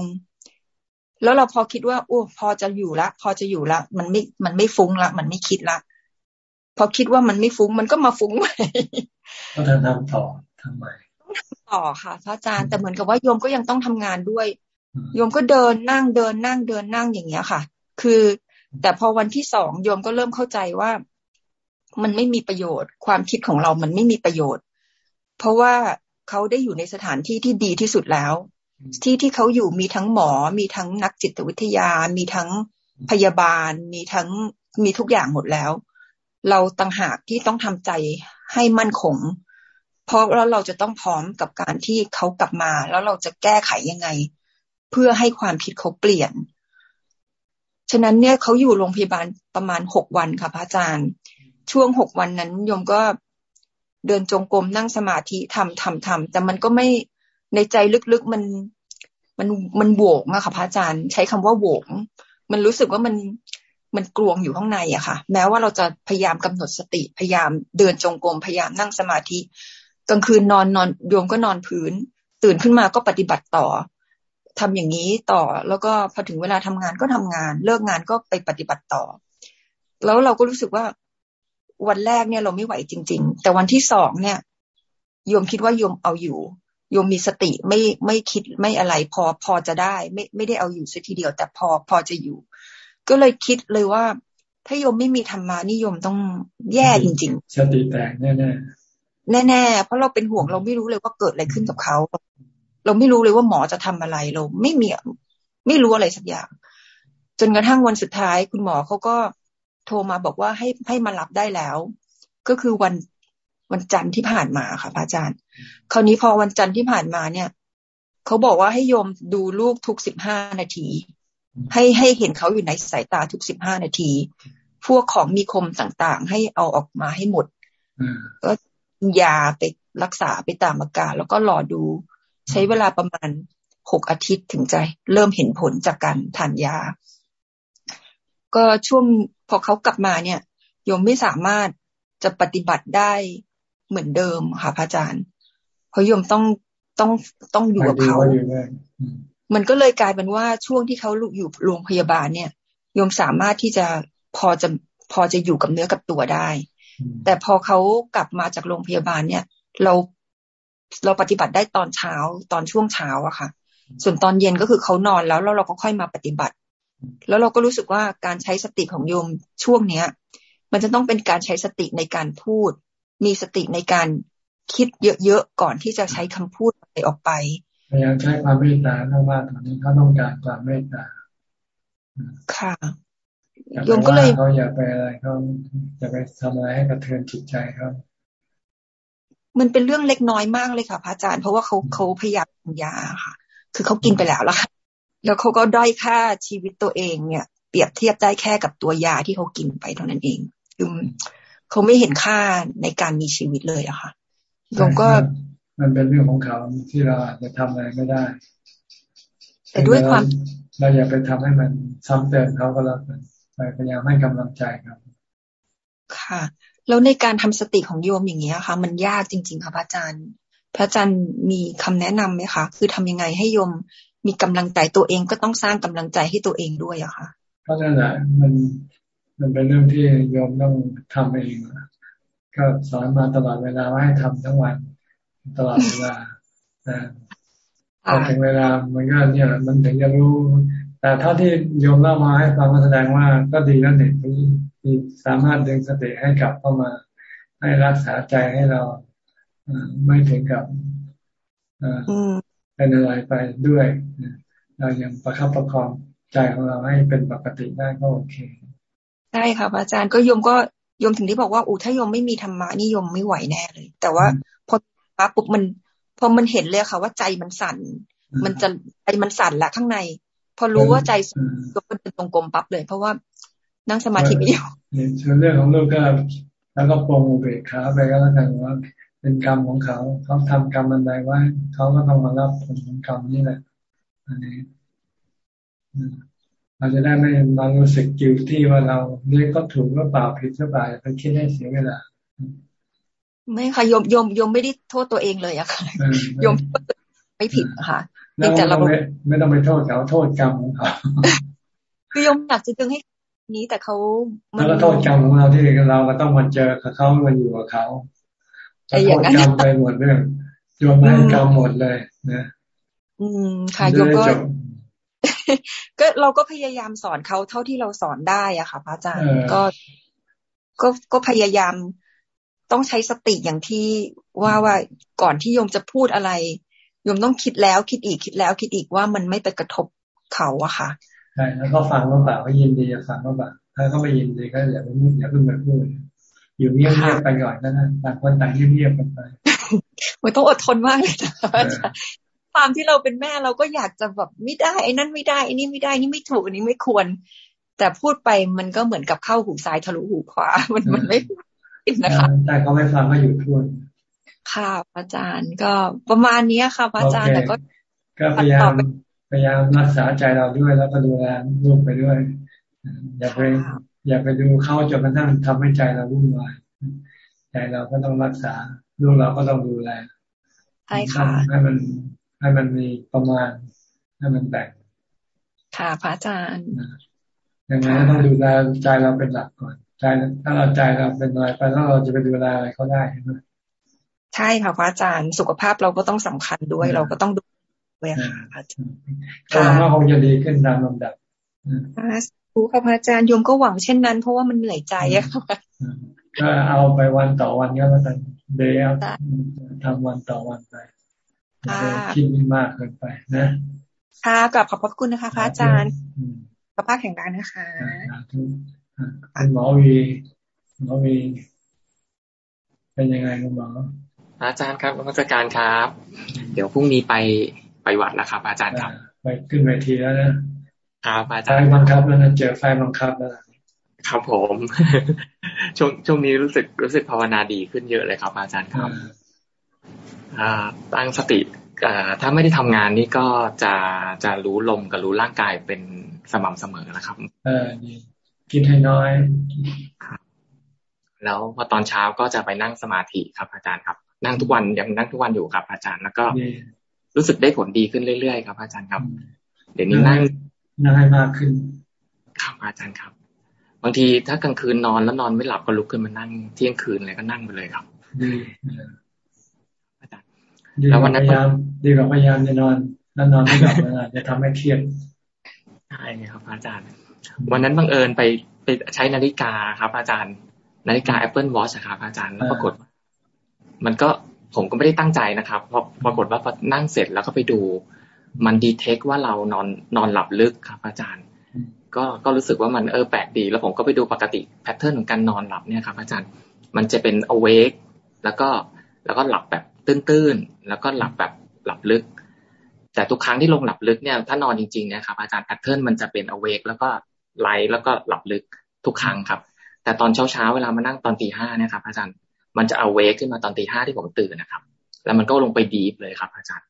[SPEAKER 23] แล้วเราพอคิดว่าโอ้พอจะอยู่ละ พอจะอยู่ละ มันไม่มันไม่ฟุ้งละ มันไม่คิดละ พอคิดว่ามันไม่ฟุ้งมันก็มาฟุ้งใหม่
[SPEAKER 1] ก็ทำต่อทำไม
[SPEAKER 23] ต่อค่ะพระอาจารย์แต่เหมือนกับว่าโยมก็ยังต้องทำงานด้วย โยมก็เดินนั่งเดินนั่งเดินนั่งอย่างเงี้ยค่ะ คือ แต่พอวันที่สองโยมก็เริ่มเข้าใจว่ามันไม่มีประโยชน์ ความคิดของเรามันไม่มีประโยชน์ เพราะว่าเขาได้อยู่ในสถานที่ที่ดีที่สุดแล้ว ที่ที่เขาอยู่มีทั้งหมอ มีทั้งนักจิตวิทยา มีทั้งพยาบาล มีทั้งมีทุกอย่างหมดแล้ว เราต่างหากที่ต้องทำใจให้มั่นคง เพราะแล้วเราจะต้องพร้อมกับการที่เขากลับมา แล้วเราจะแก้ไขยังไง เพื่อให้ความคิดเขาเปลี่ยน ฉะนั้นเนี่ยเขาอยู่โรงพยาบาลประมาณหกวันค่ะพระอาจารย์ ช่วงหกวันนั้นโยมก็เดินจงกรมนั่งสมาธิทำทำทำแต่มันก็ไม่ในใจลึกๆมันมันมันโหวงอะค่ะพระอาจารย์ ใช้คำว่าโหวงมันรู้สึกว่ามันมันกลวงอยู่ข้างในอะค่ะ แม้ว่าเราจะพยายามกำหนดสติพยายามเดินจงกรมพยายามนั่งสมาธิกลางคืนนอนนอนโยมก็นอนพื้น ตื่นขึ้นมาก็ปฏิบัติต่อ ทำอย่างนี้ต่อ แล้วก็พอถึงเวลาทำงานก็ทำงาน เลิกงานก็ไปปฏิบัติต่อ แล้วเราก็รู้สึกว่าวันแรกเนี่ยเราไม่ไหวจริง ๆ แต่วันที่สองเนี่ยโยมคิดว่าโยมเอาอยู่โยมมีสติไม่ไม่คิดไม่อะไรพอพอจะได้ ไม่ไม่ได้เอาอยู่สัทีเดียว แต่พอพอจะอยู่ ก็เลยคิดเลยว่า ถ้าโยมไม่มีธรรมานิยมต้องแย่จริง
[SPEAKER 1] ๆ สติแตกแน่แน่
[SPEAKER 23] แน่ๆเพราะเราเป็นห่วงเราไม่รู้เลยว่าเกิดอะไรขึ้นกับเขา เราไม่รู้เลยว่าหมอจะทำอะไรเราไม่มีไม่รู้อะไรสักอย่าง จนกระทั่งวันสุดท้าย คุณหมอเขาก็โทรมาบอกว่าให้ให้มารับได้แล้ว ก็คือวันวันจันทร์ที่ผ่านมาค่ะพระอาจารย์ คราวนี้พอวันจันทร์ที่ผ่านมาเนี่ยเขาบอกว่าให้โยมดูลูกทุกสิบห้านาที ให้ให้เห็นเขาอยู่ในสายตาทุกสิบห้านาที พวกของมีคมต่างๆ ให้เอาออกมาให้หมดก็ยาไปรักษาไปตามอาการแล้วก็รอดู ใช้เวลาประมาณหกอาทิตย์ถึงจะเริ่มเห็นผลจากการทานยา ก็ช่วงพอเขากลับมาเนี่ยโยมไม่สามารถจะปฏิบัติได้เหมือนเดิมค่ะพระอาจารย์ เพราะโยมต้องต้องต้องอยู่กับเขา มันก็เลยกลายเป็นว่าช่วงที่เขาอยู่โรงพยาบาลเนี่ยโยมสามารถที่จะพอจะพอจะอยู่กับเนื้อกับตัวได้ แต่พอเขากลับมาจากโรงพยาบาลเนี่ย เรา เราปฏิบัติได้ตอนเช้าตอนช่วงเช้าอะค่ะ ส่วนตอนเย็นก็คือเขานอนแล้วแล้วเราก็ค่อยมาปฏิบัติ แล้วเราก็รู้สึกว่าการใช้สติของโยมช่วงเนี้ย มันจะต้องเป็นการใช้สติในการพูด มีสติในการคิดเยอะๆก่อนที่จะใช้คำพูดอะไรออกไป
[SPEAKER 1] พยายามใช้ความเมตตามากๆตอนนี้เขาต้องการความเมตตา
[SPEAKER 23] ค่ะ
[SPEAKER 1] โยมก็เลยเขาอย่าไปอะไรเขาอย่าไปทำอะไรให้กระเทือนจิตใจเขา
[SPEAKER 23] มันเป็นเรื่องเล็กน้อยมากเลยค่ะพระอาจารย์เพราะว่าเขาเขาพยายามยาค่ะ คือเขากินไปแล้วละค่ะแล้วเขาก็ด้อยค่าชีวิตตัวเองเนี่ย เปรียบเทียบได้แค่กับตัวยาที่เขากินไปเท่านั้นเองคือเขาไม่เห็นค่าในการมีชีวิตเลยอะค่ะโยมก็
[SPEAKER 1] มันเป็นเรื่องของเขาที่เราอาจจะทำอะไรไม่ได้
[SPEAKER 23] แต่ด้วยความ
[SPEAKER 1] เราอย่าไปทำให้มันซ้ำเติมเขาก็แล้วกันพยายามให้กำลังใจครับ
[SPEAKER 23] ค่ะ แล้วในการทำสติของโยมอย่างเงี้ยค่ะมันยากจริง ๆค่ะพระอาจารย์ พระอาจารย์มีคำแนะนํำไหมคะ คือทำยังไงให้โยมมีกำลังใจตัวเองก็ต้องสร้างกำลังใจให้ตัวเองด้วยอะค่ะ
[SPEAKER 1] เพราะนั่นแหละมันมันเป็นเรื่องที่โยมต้องทำเองก็สอนมาตลอดเวลาว่าให้ทำทั้งวันตลอดเวลาพอถึงเวลามันก็เนี่ยมันถึงจะรู้ แต่เท่าที่โยมเล่ามาให้ฟังก็แสดงว่าก็ดีแล้วเนี่ยที่ สามารถดึงสติให้กลับเข้ามา ให้รักษาใจให้เราไม่ถึงกับเป็นอะไรไปด้วย เรายังประคับประคองใจของเราให้เป็นปกติได้ก็โอเค
[SPEAKER 23] ใช่ค่ะอาจารย์ก็โยมก็โยมถึงที่บอกว่าอูถ้าโยมไม่มีธรรมะนี่โยมไม่ไหวแน่เลย แต่ว่าพอปั๊บปุ๊บมันพอมันเห็นเลยค่ะ ว่าใจมันสั่น มันจะใจมันสั่นละข้างใน พอรู้ว่าใจก็เป็นตรงกลมปั๊บเลย เพราะว่า นั่งสมาธิไม่อยู่
[SPEAKER 1] ส่วนเรื่องของลูกก็แล้วก็ปรงอุเบกขาไปก็แล้วกันว่าเป็นกรรมของเขาเขาทำกรรมอันใดไว้เขาก็ต้องมารับผลของกรรมนี่แหละ อันนี้เราจะได้ไม่มารู้สึกกิวที่ว่าเราเรียกก็ถูกหรือเปล่าผิดหรือเปล่าไปคิดให้เสียเวลา
[SPEAKER 23] ไม่ค่ะยมยมยมไม่ได้โทษตัวเองเลยอะค่ะยมไม่ผิดค่ะ
[SPEAKER 1] แต่เราไม่ต้องไปโทษเขาโทษกรรมของเขา
[SPEAKER 23] คือยมอยากจะดึงให้ นี้แต่เขา
[SPEAKER 1] แล้วก็โทษกรรมของเราที่เราก็ต้องมาเจอกับเขามาอยู่กับเขาจะโทษกรรมไปหมดเรื่องโยมให้กรรมหมดเลยนะ
[SPEAKER 23] อืมค่ะโยมก็ก็เราก็พยายามสอนเขาเท่าที่เราสอนได้อะค่ะพระอาจารย์ก็ก็ก็พยายามต้องใช้สติอย่างที่ว่าว่าก่อนที่โยมจะพูดอะไรโยมต้องคิดแล้วคิดอีกคิดแล้วคิดอีกว่ามันไม่ไปกระทบเขาอะค่ะ
[SPEAKER 1] ใช่แล้วก็ฟังว่าเปล่าก็ยินดีฟังว่าเปล่าถ้าเขาไม่ยินดีก็อย่าไปพูดอย่าเพิ่งไปพูดอยู่เงียบๆไปก่อนนะนะต่างคนต่างเงียบๆกันไป
[SPEAKER 23] มันต้องอดทนมากเลยนะความที่เราเป็นแม่เราก็อยากจะแบบไม่ได้ไอ้นั่นไม่ได้ไอ้นี่ไม่ได้นี่ไม่ถูกอันนี้ไม่ควร แต่พูดไปมันก็เหมือนกับเข้าหูซ้ายทะลุหูขวา มันมันไม่
[SPEAKER 1] นะคะแต่เขาไม่ฟังก็อยู่ทุน
[SPEAKER 23] ค่ะอาจารย์ก็ประมาณนี้ค่ะอาจารย์แต่ก็
[SPEAKER 1] ก็พยายาม พยายามรักษาใจเราด้วยแล้วก็ดูแลลูกไปด้วย อย่าไปอย่าไปดูเข้าจนกระทั่งทำให้ใจเราวุ่นวายใจเราก็ต้องรักษาลูกเราก็ต้องดูแล
[SPEAKER 23] ใช่ค่ะ
[SPEAKER 1] ให้มันให้มันมีประมาณให้มันแบ่ง
[SPEAKER 23] ค่ะพระอาจารย์
[SPEAKER 1] ยังไงก็ต้องดูแลใจเราเป็นหลักก่อนใจถ้าเราใจเราเป็นอะไรไปแล้วเราจะไปดูแลอะไรเขาได้ไหม
[SPEAKER 23] ใช่ค่ะพระอาจารย์สุขภาพเราก็ต้องสำคัญด้วย เราก็ต้องดู ด้วยค่ะพระอาจารย์
[SPEAKER 1] ค่ะว่าคงจะดีขึ้นตามลำดับ
[SPEAKER 23] รู้ค่ะพระอาจารย์โยมก็หวังเช่นนั้น เพราะว่ามันเหนื่อยใจอะค่ะ
[SPEAKER 1] ก็เอาไปวันต่อวันก็แล้วกันเดย์ทำวันต่อวันไปคิดไม่มากเกินไปนะ
[SPEAKER 23] ค่ะกับขอบพระคุณนะคะพระอาจารย์สุขภาพแข็งแรงนะคะ
[SPEAKER 1] คุณหมอวีหมอวีเป็นยังไงคุณหมอ
[SPEAKER 24] อาจารย์ครับนักการครับ เดี๋ยวพรุ่งนี้ไป ไปวัดแล้วครับ อาจารย์ครับ
[SPEAKER 1] ไปขึ้นเวทีแล้วนะ
[SPEAKER 24] ครับอาจารย์
[SPEAKER 1] ไฟบังคับแล้วนะเจอไฟบังคับแล้ว
[SPEAKER 24] ครับผมช่วงช่วงนี้รู้สึกรู้สึกภาวนาดีขึ้นเยอะเลยครับ อาจารย์ครับตั้งสติถ้าไม่ได้ทำงานนี่ก็จะจะรู้ลมกับรู้ร่างกายเป็นสม่ำเสมอนะครับ
[SPEAKER 1] เออกินให้น้อย
[SPEAKER 24] แล้วพอตอนเช้าก็จะไปนั่งสมาธิครับ อาจารย์ครับ นั่งทุกวันยังนั่งทุกวันอยู่ครับ อาจารย์แล้วก็ รู้สึกได้ผลดีขึ้นเรื่อยๆครับ อาจารย์ครับ เดี๋ยวนี้นั่ง
[SPEAKER 1] นั่งให้มากขึ้น
[SPEAKER 24] ครับอาจารย์ครับ บางทีถ้ากลางคืนนอนแล้วนอนไม่หลับก็ลุกขึ้นมานั่งเที่ยงคืนเลยก็นั่งไปเลยครับ
[SPEAKER 1] ดีแล้ววันนั้นพยายามดีกว่าพยายามจะนอนแล้วนอนไม่หลับมันอาจจะทำให้เครียด
[SPEAKER 24] ใช่ครับอาจารย์ วันนั้นบังเอิญไปไปใช้นาฬิกาครับ อาจารย์ นาฬิกา Apple Watch ครับอาจารย์แล้วปรากฏ มันก็ ผมก็ไม่ได้ตั้งใจนะครับพอปรากฏว่าพอนั่งเสร็จแล้วก็ไปดู มัน detect ว่าเรานอนนอนหลับลึกครับ อาจารย์ ก็ก็รู้สึกว่ามันเออแปลกดี แล้วผมก็ไปดูปกติ pattern ของการนอนหลับเนี่ยครับ อาจารย์มันจะเป็น awake แล้วก็แล้วก็หลับแบบตื้นๆแล้วก็หลับแบบหลับลึก แต่ทุกครั้งที่ลงหลับลึกเนี่ยถ้านอนจริงๆเนี่ยครับอาจารย์ pattern มันจะเป็น awake แล้วก็ light แล้วก็หลับลึกทุกครั้งครับ แต่ตอนเช้าๆเวลามานั่งตอนตีห้าเนี่ยครับ อาจารย์ มันจะ awake ขึ้นมาตอนตีห้าที่ผมตื่นนะครับ แล้วมันก็ลงไปดีฟเลยครับ อาจารย์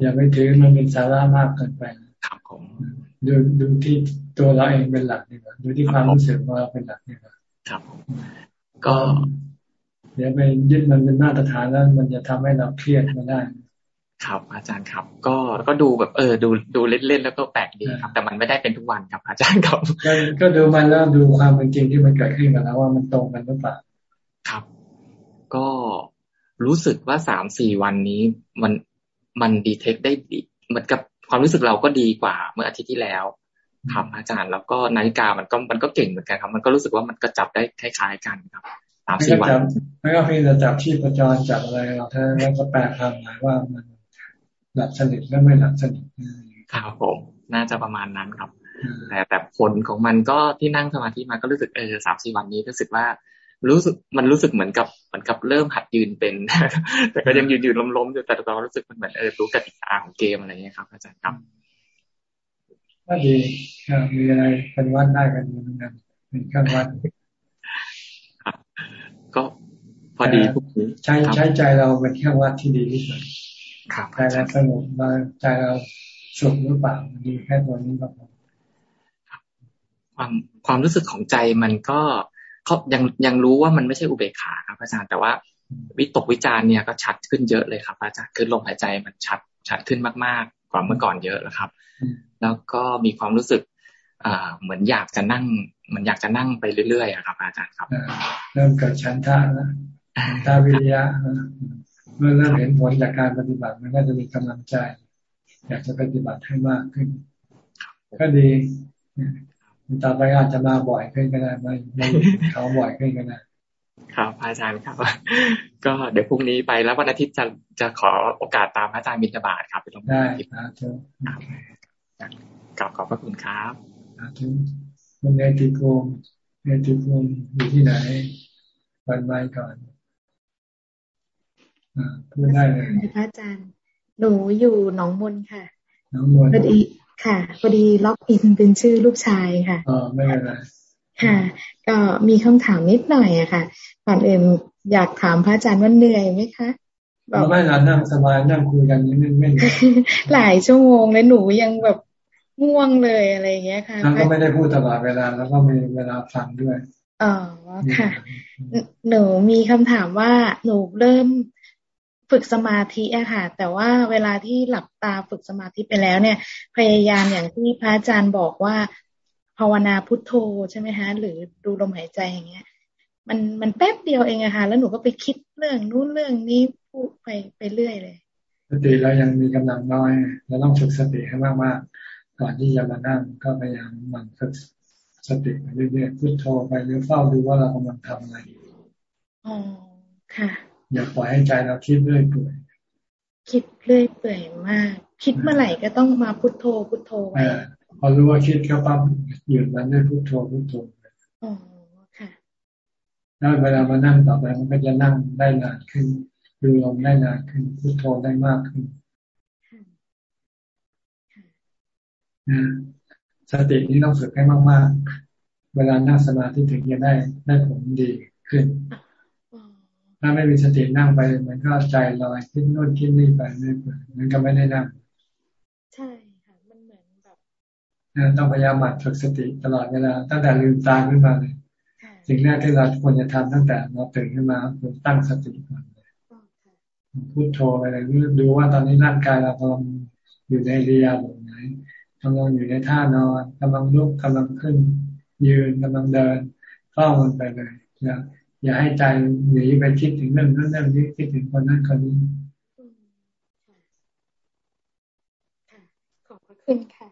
[SPEAKER 1] อย่าไปถือมันเป็นสาระมากเกินไป
[SPEAKER 24] ครับผม
[SPEAKER 1] ดูดูที่ตัวเราเองเป็นหลักดีกว่าดูที่ความรู้สึกว่าเราเป็นหลักดีกว่า
[SPEAKER 24] ครับก็
[SPEAKER 1] เดี๋ยวไปยึดมันเป็นมาตรฐานแล้ว มันจะทำให้เราเครียดมาได้
[SPEAKER 24] ครับ อาจารย์ครับ ก็ก็ดูแบบ เออ ดูดูเล่นๆแล้วก็แปลกดีครับ แต่มันไม่ได้เป็นทุกวันครับอาจารย์ครับ
[SPEAKER 1] ก็ดูมันแล้วดูความเป็นจริงที่มันเกิดขึ้นกับเราว่ามันตรงกันหรือเปล่า
[SPEAKER 24] ครับ ก็รู้สึกว่าสามสี่วันนี้มันมันดีเทคได้ดีเหมือนกับความรู้สึกเราก็ดีกว่า เมื่ออาทิตย์ที่แล้วครับอาจารย์แล้วก็นาฬิกามันก็มันก็เก่งเหมือนกันครับ มันก็รู้สึกว่ามันก็จับได้คล้ายๆกันครับสามสี่วัน
[SPEAKER 1] ไม่ก็เพียงแต่จับที่ประจรจับอะไรเราถ้าแล้วก็แปลความหมายว่ามัน หลับสนิทแล้วไม่หลับสนิท
[SPEAKER 24] ครับผม น่าจะประมาณนั้นครับ แต่แต่ผลของมันก็ที่นั่งสมาธิมาก็รู้สึกเออสามสี่วันนี้รู้สึกว่า รู้สึกมันรู้สึกเหมือนกับเหมือนกับเริ่มหัดยืนเป็น แต่ก็ยังยืนยืนล้มๆอยู่แต่ตอนรู้สึกมันเหมือนเออรู้กติกาของเกมอะไรเงี้ยครับ อาจารย์ครับ
[SPEAKER 1] ก็ดีมีอะไรเป็นวัดได้กันเหมือนกันเป็นเครื่องวัด
[SPEAKER 24] ก็พอดีทุก
[SPEAKER 1] ทีใช้ใช้ใจเราเป็นเครื่องวัดที่ดีที่สุด ใจเราสงบมาใจเราสุขหรือเปล่าดีแค่ตัวนี้ก็พอ
[SPEAKER 24] ความความรู้สึกของใจมันก็เขายังยังรู้ว่ามันไม่ใช่อุเบกขาครับอาจารย์แต่ว่าวิตกวิจารเนี่ยก็ชัดขึ้นเยอะเลยครับ อาจารย์คือลมหายใจมันชัดชัดขึ้นมากๆ กว่าเมื่อก่อนเยอะแล้วครับ แล้วก็มีความรู้สึกอ่าเหมือนอยากจะนั่งมันอยากจะนั่งไปเรื่อยๆครับ อาจารย์ครับ
[SPEAKER 1] เริ่มเกิดชันทะนะตาวิริยะ เมื่อเริ่มเห็นผลจากการปฏิบัติมันก็จะมีกำลังใจ อยากจะปฏิบัติให้มากขึ้น ก็ดีต่อไปอาจจะมาบ่อยขึ้นก็ได้ไม่ไม่เขาบ่อยขึ้นก็ได้
[SPEAKER 24] ครับอาจารย์ครับ ก็เดี๋ยวพรุ่งนี้ไปแล้ววันอาทิตย์จะจะขอโอกาสตามอาจารย์มิตรบาทครับไป
[SPEAKER 1] ตรงนี้ได้
[SPEAKER 24] ครับขอบพระคุณครับ
[SPEAKER 1] คุณเนติภูมิเนติภูมิอยู่ที่ไหนวันไม่ก่อน พูดได้เลย
[SPEAKER 25] พระอาจารย์ หนูอยู่หนองมนค่ะ
[SPEAKER 1] หนองมน
[SPEAKER 25] พอดีค่ะพอดีล็อกอินเป็นชื่อลูกชายค่ะ
[SPEAKER 1] อ๋อไม่เป็นไร
[SPEAKER 25] ค่ะ ก็มีคำถามนิดหน่อยอะค่ะก่อนอื่นอยากถามพระอาจารย์ว่าเหนื่อยไหมคะ
[SPEAKER 1] บอกไม่นานนั่งสบายนั่งคุยกันนี่ไม่ไม่
[SPEAKER 25] หลายชั่วโมงแล้วหนูยังแบบง่วงเลยอะไรเงี้ยค่ะ
[SPEAKER 1] แล้วก็ไม่ได้พูดตลอดเวลาแล้วก็มีเวลาฟังด้วย
[SPEAKER 25] อ๋อค่ะ หนูมีคำถามว่าหนูเริ่ม ฝึกสมาธิอะค่ะ แต่ว่าเวลาที่หลับตาฝึกสมาธิไปแล้วเนี่ย พยายามอย่างที่พระอาจารย์บอกว่า ภาวนาพุทโธใช่ไหมคะหรือดูลมหายใจอย่างเงี้ย มันมันแป๊บเดียวเองอะค่ะ แล้วหนูก็ไปคิดเรื่องนู้นเรื่องนี้พูดไปไปเรื่อยเลย
[SPEAKER 1] สติเรายังมีกำลังน้อยเราต้องฝึกสติให้มากๆก่อนที่จะมานั่งก็พยายามมันฝึกสติไปเรื่อยๆพุทโธไปหรือเฝ้าดูว่าเรากำลังทำอะไร
[SPEAKER 25] อ๋อค่ะ
[SPEAKER 1] อย่าปล่อยให้ใจเราคิดเรื่อยเปื่อย
[SPEAKER 25] คิดเรื่อยเปื่อยมาก คิดเมื่อไหร่ก็ต้องมาพุทโธพุทโธไว้
[SPEAKER 1] พอรู้ว่าคิดก็ปั๊บหยุดมันด้วยพุทโธพุทโธ
[SPEAKER 25] อ๋อค่ะ
[SPEAKER 1] แล้วเวลามานั่งต่อไปมันก็จะนั่งได้นานขึ้น ดูลมได้นานขึ้นพุทโธได้มากขึ้นนะสตินี้ต้องฝึกให้มาก ๆ เวลานั่งสมาธิถึงจะได้ได้ผลดีขึ้น ถ้าไม่มีสตินั่งไปมันก็ใจลอยคิดโน่นคิดนี่ไปไม่เปิดมันก็ไม่ได้นั่ง
[SPEAKER 25] ใช่ค่ะมันเหมือนแบบ
[SPEAKER 1] ต้องพยายามหมั่นฝึกสติตลอดเวลาตั้งแต่ลืมตาขึ้นมาเลยสิ่งแรกที่เราควรจะทำตั้งแต่เราตื่นขึ้นมาคือตั้งสติก่อนพูดโทรอะไรดูว่าตอนนี้ร่างกายเรากำลังอยู่ในเรียบทไหนกำลังอยู่ในท่านอนกำลังลุกกำลังขึ้น ยืนกำลังเดินเฝ้ามันไปเลยนะ อย่าให้ใจหนีไปคิดถึงเรื่องนั้นเรื่องนี้คิดถึงคนนั้นคนนี้
[SPEAKER 25] คุณค่ะ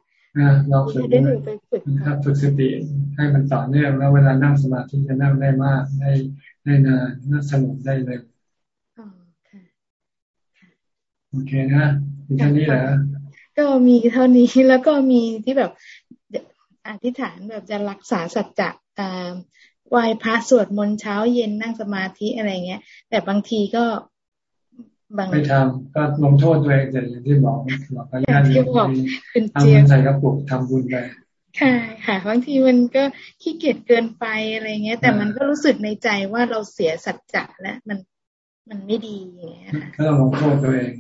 [SPEAKER 1] ลองฝึกได้ไปฝึกครับฝึกสติให้มันต่อเนื่องแล้วเวลานั่งสมาธิจะนั่งได้มากได้ได้นานนั่งสงบได้เลยโอเคนะมีเท่านี้แหละ
[SPEAKER 25] ก็มีเท่านี้แล้วก็มีที่แบบอธิษฐานแบบจะรักษาสัจจะ ไหว้พระสวดมนต์เช้าเย็นนั่งสมาธิอะไรเงี้ย แต่บางทีก็
[SPEAKER 1] บางไม่ทำก็ลงโทษตัวเองแต่อย่างที่บอกบอกพญาติโยมทำบุญใส่กระปุกทำบุญไป
[SPEAKER 25] ค่ะค่ะบางทีมันก็ขี้เกียจเกินไปอะไรเงี้ย แต่มันก็รู้สึกในใจว่าเราเสียสัจจะแล้วมันมันไม่ดีอย่างเงี้ย
[SPEAKER 1] ก็ต้องลงโทษตัวเอง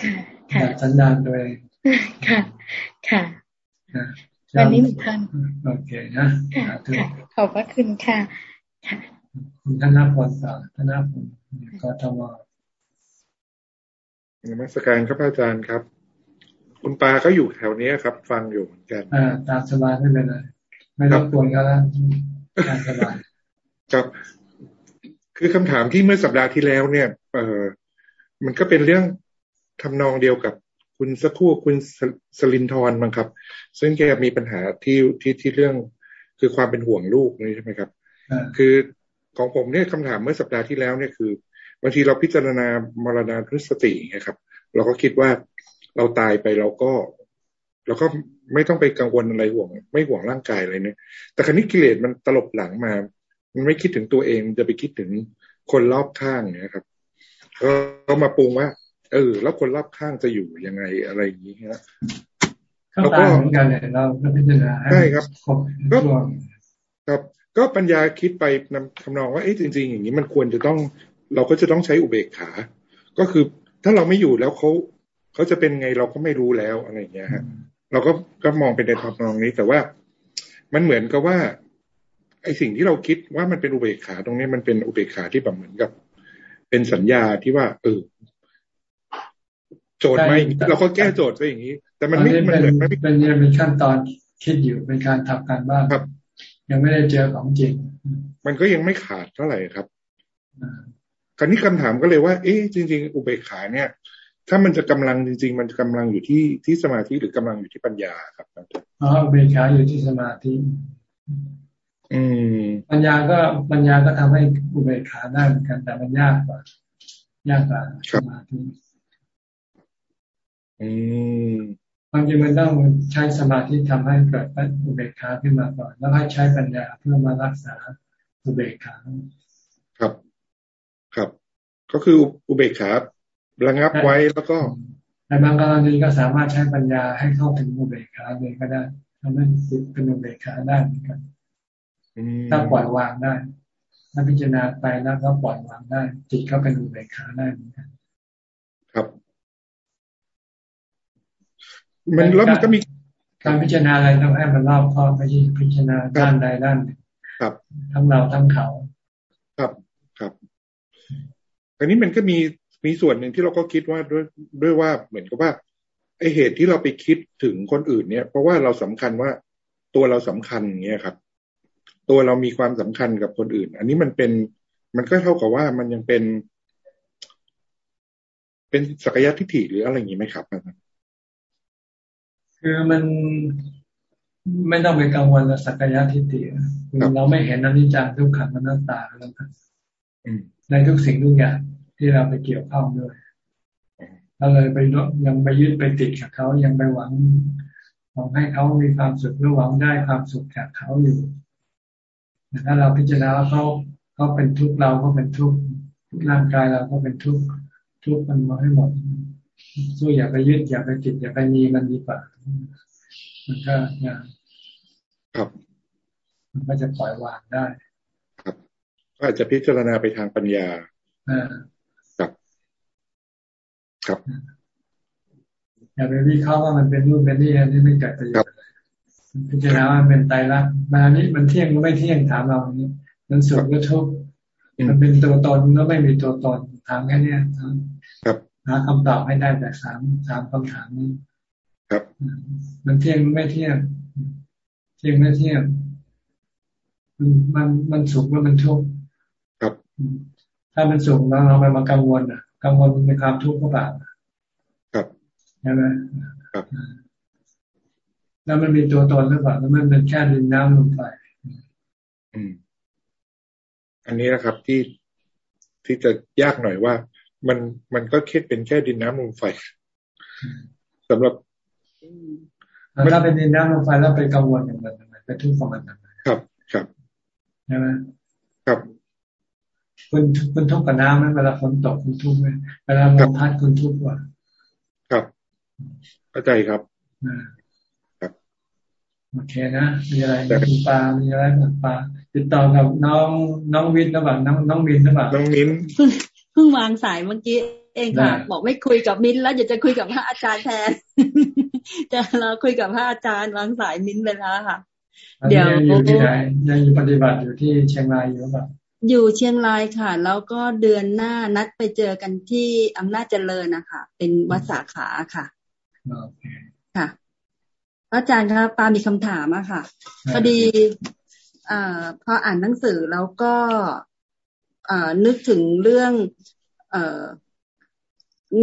[SPEAKER 1] ค่ะค่ะสันดานตัวเอง
[SPEAKER 25] ค่ะ ค่ะ วันนี้มีท่าน
[SPEAKER 1] โอเคนะ
[SPEAKER 25] ค่ะขอบพระคุณค่ะค่ะ
[SPEAKER 1] คุณธนพลต่อธนพลกทม
[SPEAKER 26] นมัสการครับอาจารย์ครับ คุณปาก็อยู่แถวนี้ครับ ฟังอยู่เหมือนกัน
[SPEAKER 1] อ่าตามสบายไม่เป็นไรไม่รบกวนเขาแล้วตามสบาย
[SPEAKER 26] ครับ คือคำถามที่เมื่อสัปดาห์ที่แล้วเนี่ย เออมันก็เป็นเรื่องทำนองเดียวกับ คุณสักครู่คุณสลินทรมั้งครับ ซึ่งแกมีปัญหาที่ที่ที่เรื่องคือความเป็นห่วงลูกนี่ใช่ไหมครับ คือของผมเนี่ยคำถามเมื่อสัปดาห์ที่แล้วเนี่ยคือบางทีเราพิจารณามรณานุสตินะครับ เราก็คิดว่าเราตายไปเราก็เราก็ไม่ต้องไปกังวลอะไรห่วง ไม่ห่วงร่างกายอะไรเนี่ยแต่คณิกิเลสมันตลบหลังมา มันไม่คิดถึงตัวเองจะไปคิดถึงคนรอบข้างเนี่ยครับก็มาปรุงว่า เออ แล้วคนรอบข้างจะอยู่ยังไงอะไรอย่างนี้
[SPEAKER 1] นะเราก็เหมือนกันเนี่ยเราพิจารณา
[SPEAKER 26] ใช่ครับก็ครับก็ปัญญาคิดไปนำทำนองว่าเอ้จริง ๆ อย่างนี้มันควรจะต้อง เราก็จะต้องใช้อุเบกขา ก็คือถ้าเราไม่อยู่แล้วเขาเขาจะเป็นไงเราก็ไม่รู้แล้วอะไรอย่างเงี้ยฮะ เราก็ก็มองเป็นในทางนองนี้แต่ว่ามันเหมือนกับว่า ไอสิ่งที่เราคิดว่ามันเป็นอุเบกขาตรงนี้มันเป็นอุเบกขาที่แบบเหมือนกับ เป็นสัญญาที่ว่า เออ โจทย์ไม่เราก็แก้โจทย์ไปอย่างนี้ แต่มันไม่
[SPEAKER 1] มันเหมือนมันเป็นยังมีขั้นตอนคิดอยู่เป็นการทำการบ้าน
[SPEAKER 26] ครับ
[SPEAKER 1] ยังไม่ได้เจอของจริง
[SPEAKER 26] มันก็ยังไม่ขาดเท่าไหร่ครับคราวนี้คำถามก็เลยว่า เอ๊ะจริง ๆ อุเบกขาเนี่ย ถ้ามันจะกำลังจริง ๆ มันกำลังอยู่ที่ที่สมาธิหรือกำลังอยู่ที่ปัญญาครับ
[SPEAKER 1] อ๋ออุเบกขาอยู่ที่สมาธิ
[SPEAKER 26] อืม
[SPEAKER 1] ปัญญาก็ปัญญาก็ทำให้อุเบกขาได้เหมือนกันแต่มันยากกว่ายากกว่าสมาธิ
[SPEAKER 26] อืม
[SPEAKER 1] บางทีมันต้องใช้สมาธิทำให้เกิดอุเบกขาขึ้นมาก่อน แล้วให้ใช้ปัญญาเพื่อมารักษาอุเบกขา
[SPEAKER 26] ครับ ครับ ก็คืออุเบกขาระงับไว้แล้วก็
[SPEAKER 1] ในบางกรณีก็สามารถใช้ปัญญาให้เข้าถึงอุเบกขาเลยก็ได้ทำให้จิตเป็นอุเบกขาได้เหมือนกันถ้าปล่อยวางได้ถ้าพิจารณาไปแล้วก็ปล่อยวางได้ จิตก็เป็นอุเบกขาได้เหมือนกัน
[SPEAKER 26] ครับ มันแล้วมันก็มี
[SPEAKER 1] การพิจารณาอะไรต้องให้มันรอบคอบไม่ใช่พิจารณาด้านใดด้านหนึ่ง
[SPEAKER 26] ครับ
[SPEAKER 1] ทั้งเราทั้งเขา
[SPEAKER 26] ครับครับอันนี้มันก็มีมีส่วนหนึ่งที่เราก็คิดว่าด้วยด้วยว่าเหมือนกับว่าไอเหตุที่เราไปคิดถึงคนอื่นเนี่ย เพราะว่าเราสำคัญว่าตัวเราสำคัญอย่างเงี้ยครับ ตัวเรามีความสำคัญกับคนอื่น อันนี้มันเป็นมันก็เท่ากับว่ามันยังเป็น เป็นสักยะทิฏฐิหรืออะไรอย่างนี้ไหมครับ
[SPEAKER 1] คือมันไม่ต้องไปกังวลสักยะทิฏฐิเราไม่เห็นอนิจจังทุกขังอนัตตาแล้วกันในทุกสิ่งทุกอย่างที่เราไปเกี่ยวข้องด้วยเราเลยไปยังไปยึดไปติดกับเขายังไปหวังหวังให้เขามีความสุขหรือหวังได้ความสุขจากเขาอยู่แต่ถ้าเราพิจารณาเขาเขาเป็นทุกข์เราก็เป็นทุกข์ร่างกายเราก็เป็นทุกข์ทุกข์มันมาให้หมด สู้อย่าไปยึดอย่าไปติดอย่าไปมีมันดีกว่ามันก็อย่าง
[SPEAKER 26] ครับ
[SPEAKER 1] มันก็จะปล่อยวางได้
[SPEAKER 26] ก็อาจจะพิจารณาไปทางปัญญาครับ ครับ
[SPEAKER 1] อย่าไปวิเคราะห์ว่ามันเป็นรูปเป็นนี่อันนี้ไม่เกิดประโยชน์พิจารณาว่ามันเป็นไตรลักษณ์มานี้มันเที่ยงหรือไม่เที่ยงถามเรานี้มันสุขหรือทุกข์มันเป็นตัวตนหรือไม่มีตัวตนถามแค่นี้
[SPEAKER 26] ครับ
[SPEAKER 1] หาคำตอบให้ได้แต่สามสามคำถามนี้
[SPEAKER 26] ครับ
[SPEAKER 1] มันเที่ยงไม่เที่ยง เที่ยงไม่เที่ยง มันมันมันสุขหรือมันทุกข์ถ้ามันสูงแล้วเราไปมากังวลอะ กังวลในความทุกข์ก็เปล่า
[SPEAKER 26] ครับ
[SPEAKER 1] ใช่ไหม
[SPEAKER 26] ครับ
[SPEAKER 1] แล้วมันมีตัวตนหรือเปล่าแล้วมันเป็นแค่ดินน้ำลมไฟ
[SPEAKER 26] อืม อันนี้นะครับที่ที่จะยากหน่อยว่า มันมันก็คิดเป็นแค่ดินน้ำลมไฟสำหรับ
[SPEAKER 1] ถ้าเป็นดินน้ำลมไฟแล้วไปกังวลอย่างไรไปทุกข์กับมัน
[SPEAKER 26] ครับ ครับ
[SPEAKER 1] ใช่ไหม
[SPEAKER 26] ครับ
[SPEAKER 1] คุณคุณทุกข์กับน้ำไหมเวลาฝนตกคุณทุกข์ไหมเวลาลมพัดคุณทุกข์ว่า
[SPEAKER 26] ครับเข้าใจครับ
[SPEAKER 1] ครับโอเคนะมีอะไรมีปลามีอะไรปลาติดต่อกับน้องน้องวินหรือเปล่าน้องน้องวินหรือเปล่า
[SPEAKER 26] น้องมิน
[SPEAKER 4] เพิ่งวางสายเมื่อกี้เองค่ะ บอกไม่คุยกับมินแล้วอยากจะคุยกับพระอาจารย์แทนแต่เราคุยกับพระอาจารย์วางสายมินไปแล้วค่ะ
[SPEAKER 1] เดี๋ยวอยู่ที่ไหนยังอยู่ปฏิบัติอยู่ที่เชียงรายอยู่หรือเปล่า
[SPEAKER 4] อยู่เชียงรายค่ะ แล้วก็เดือนหน้านัดไปเจอกันที่อำนาจเจริญนะคะเป็นวัดสาขาค่ะค่ะอาจารย์ครับปามีคำถามอะค่ะพอดีอพออ่านหนังสือแล้วก็ นึกถึงเรื่องอ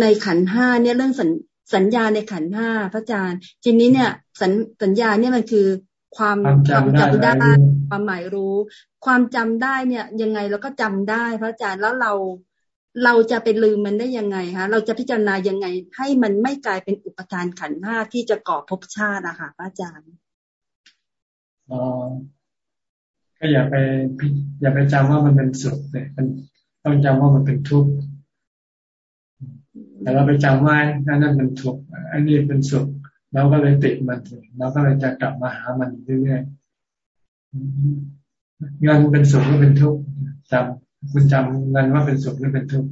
[SPEAKER 4] ในขันห้าเนี่ยเรื่องสัญสัญญาในขันห้าพระอาจารย์ทีนี้เนี่ยสัญสัญญาเนี่ยมันคือความ
[SPEAKER 1] จำได้
[SPEAKER 4] ความหมายรู้ ความจำได้เนี่ย ยังไงเราก็จำได้พระอาจารย์แล้วเราเราจะไปลืมมันได้ยังไงคะเราจะพิจารณายังไง ให้มันไม่กลายเป็นอุปทานขันห้าที่จะก่อภพชาติอะค่ะพระอาจารย์
[SPEAKER 1] อ๋อ ก็อย่าไปอย่าไปจำว่ามันเป็นสุขเลยมันต้องจำว่ามันเป็นทุกข์แต่เราไปจำว่านั่นเป็นทุกข์อันนี้เป็นสุขเราก็เลยติดมันเราก็เลยจะกลับมาหามันเรื่อยๆเงินเป็นสุขหรือเป็นทุกข์จำคุณจำเงินว่าเป็นสุขหรือเป็นทุกข์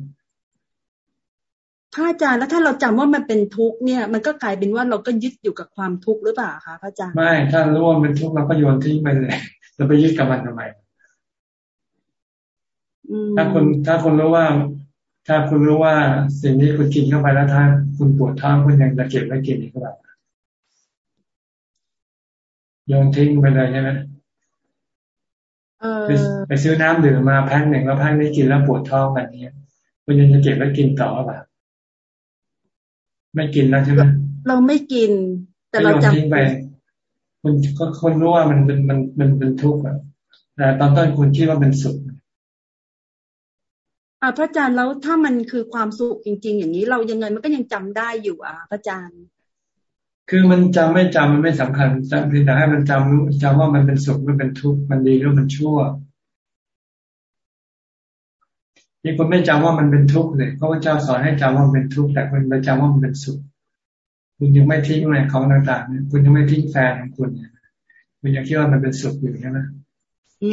[SPEAKER 4] พระอาจารย์แล้วถ้าเราจำว่ามันเป็นทุกข์เนี่ย มันก็กลายเป็นว่าเราก็ยึดอยู่กับความทุกข์หรือเปล่าคะพระอาจารย์
[SPEAKER 1] ไม่ถ้ารู้ว่ามันทุกข์เราก็โยนทิ้งไปเลย จะไปยึดกับมันทำไมถ้าคุณถ้าคุณรู้ว่า ถ้าคุณรู้ว่าสิ่งนี้คุณกินเข้าไปแล้วถ้าคุณปวดท้องคุณยังจะเก็บไว้กินอีกหรือเปล่าโยนทิ้งไปเลยใช่ไหมไปซื้อน้ำดื่มมาแพ็คหนึ่งแล้วแพ็คนี้กินแล้วปวดท้องแบบนี้คุณยังจะเก็บไว้กินต่อหรือเปล่าไม่กินแล้วใช่ไหม
[SPEAKER 4] เราไม่กิน แต่เราจำ
[SPEAKER 1] ทิ้งไป คุณก็คนรู้ว่ามันเป็นมันมันเป็นทุกข์อะแต่ตอนต้นคุณคิดว่าเป็นสุข
[SPEAKER 4] อ่าพระอาจารย์แล้วถ้ามันคือความสุขจริง ๆ อย่างนี้ เรายังไงมันก็ยังจำได้อยู่อะพระอาจารย์
[SPEAKER 1] คือมันจำไม่จำมันไม่สำคัญจำเพียงแต่ให้มันจำจำว่ามันเป็นสุขมันเป็นทุกข์มันดีหรือมันชั่วนี่คุณไม่จำว่ามันเป็นทุกข์เลยเพราะว่าเจ้าสอนให้จำว่ามันเป็นทุกข์แต่คุณไปจำว่ามันเป็นสุข คุณยังไม่ทิ้งอะไรเขาต่างๆเนี่ยคุณยังไม่ทิ้งแฟนของคุณเนี่ยคุณยังคิดว่ามันเป็นสุขอยู่ใช่ไหม
[SPEAKER 4] อื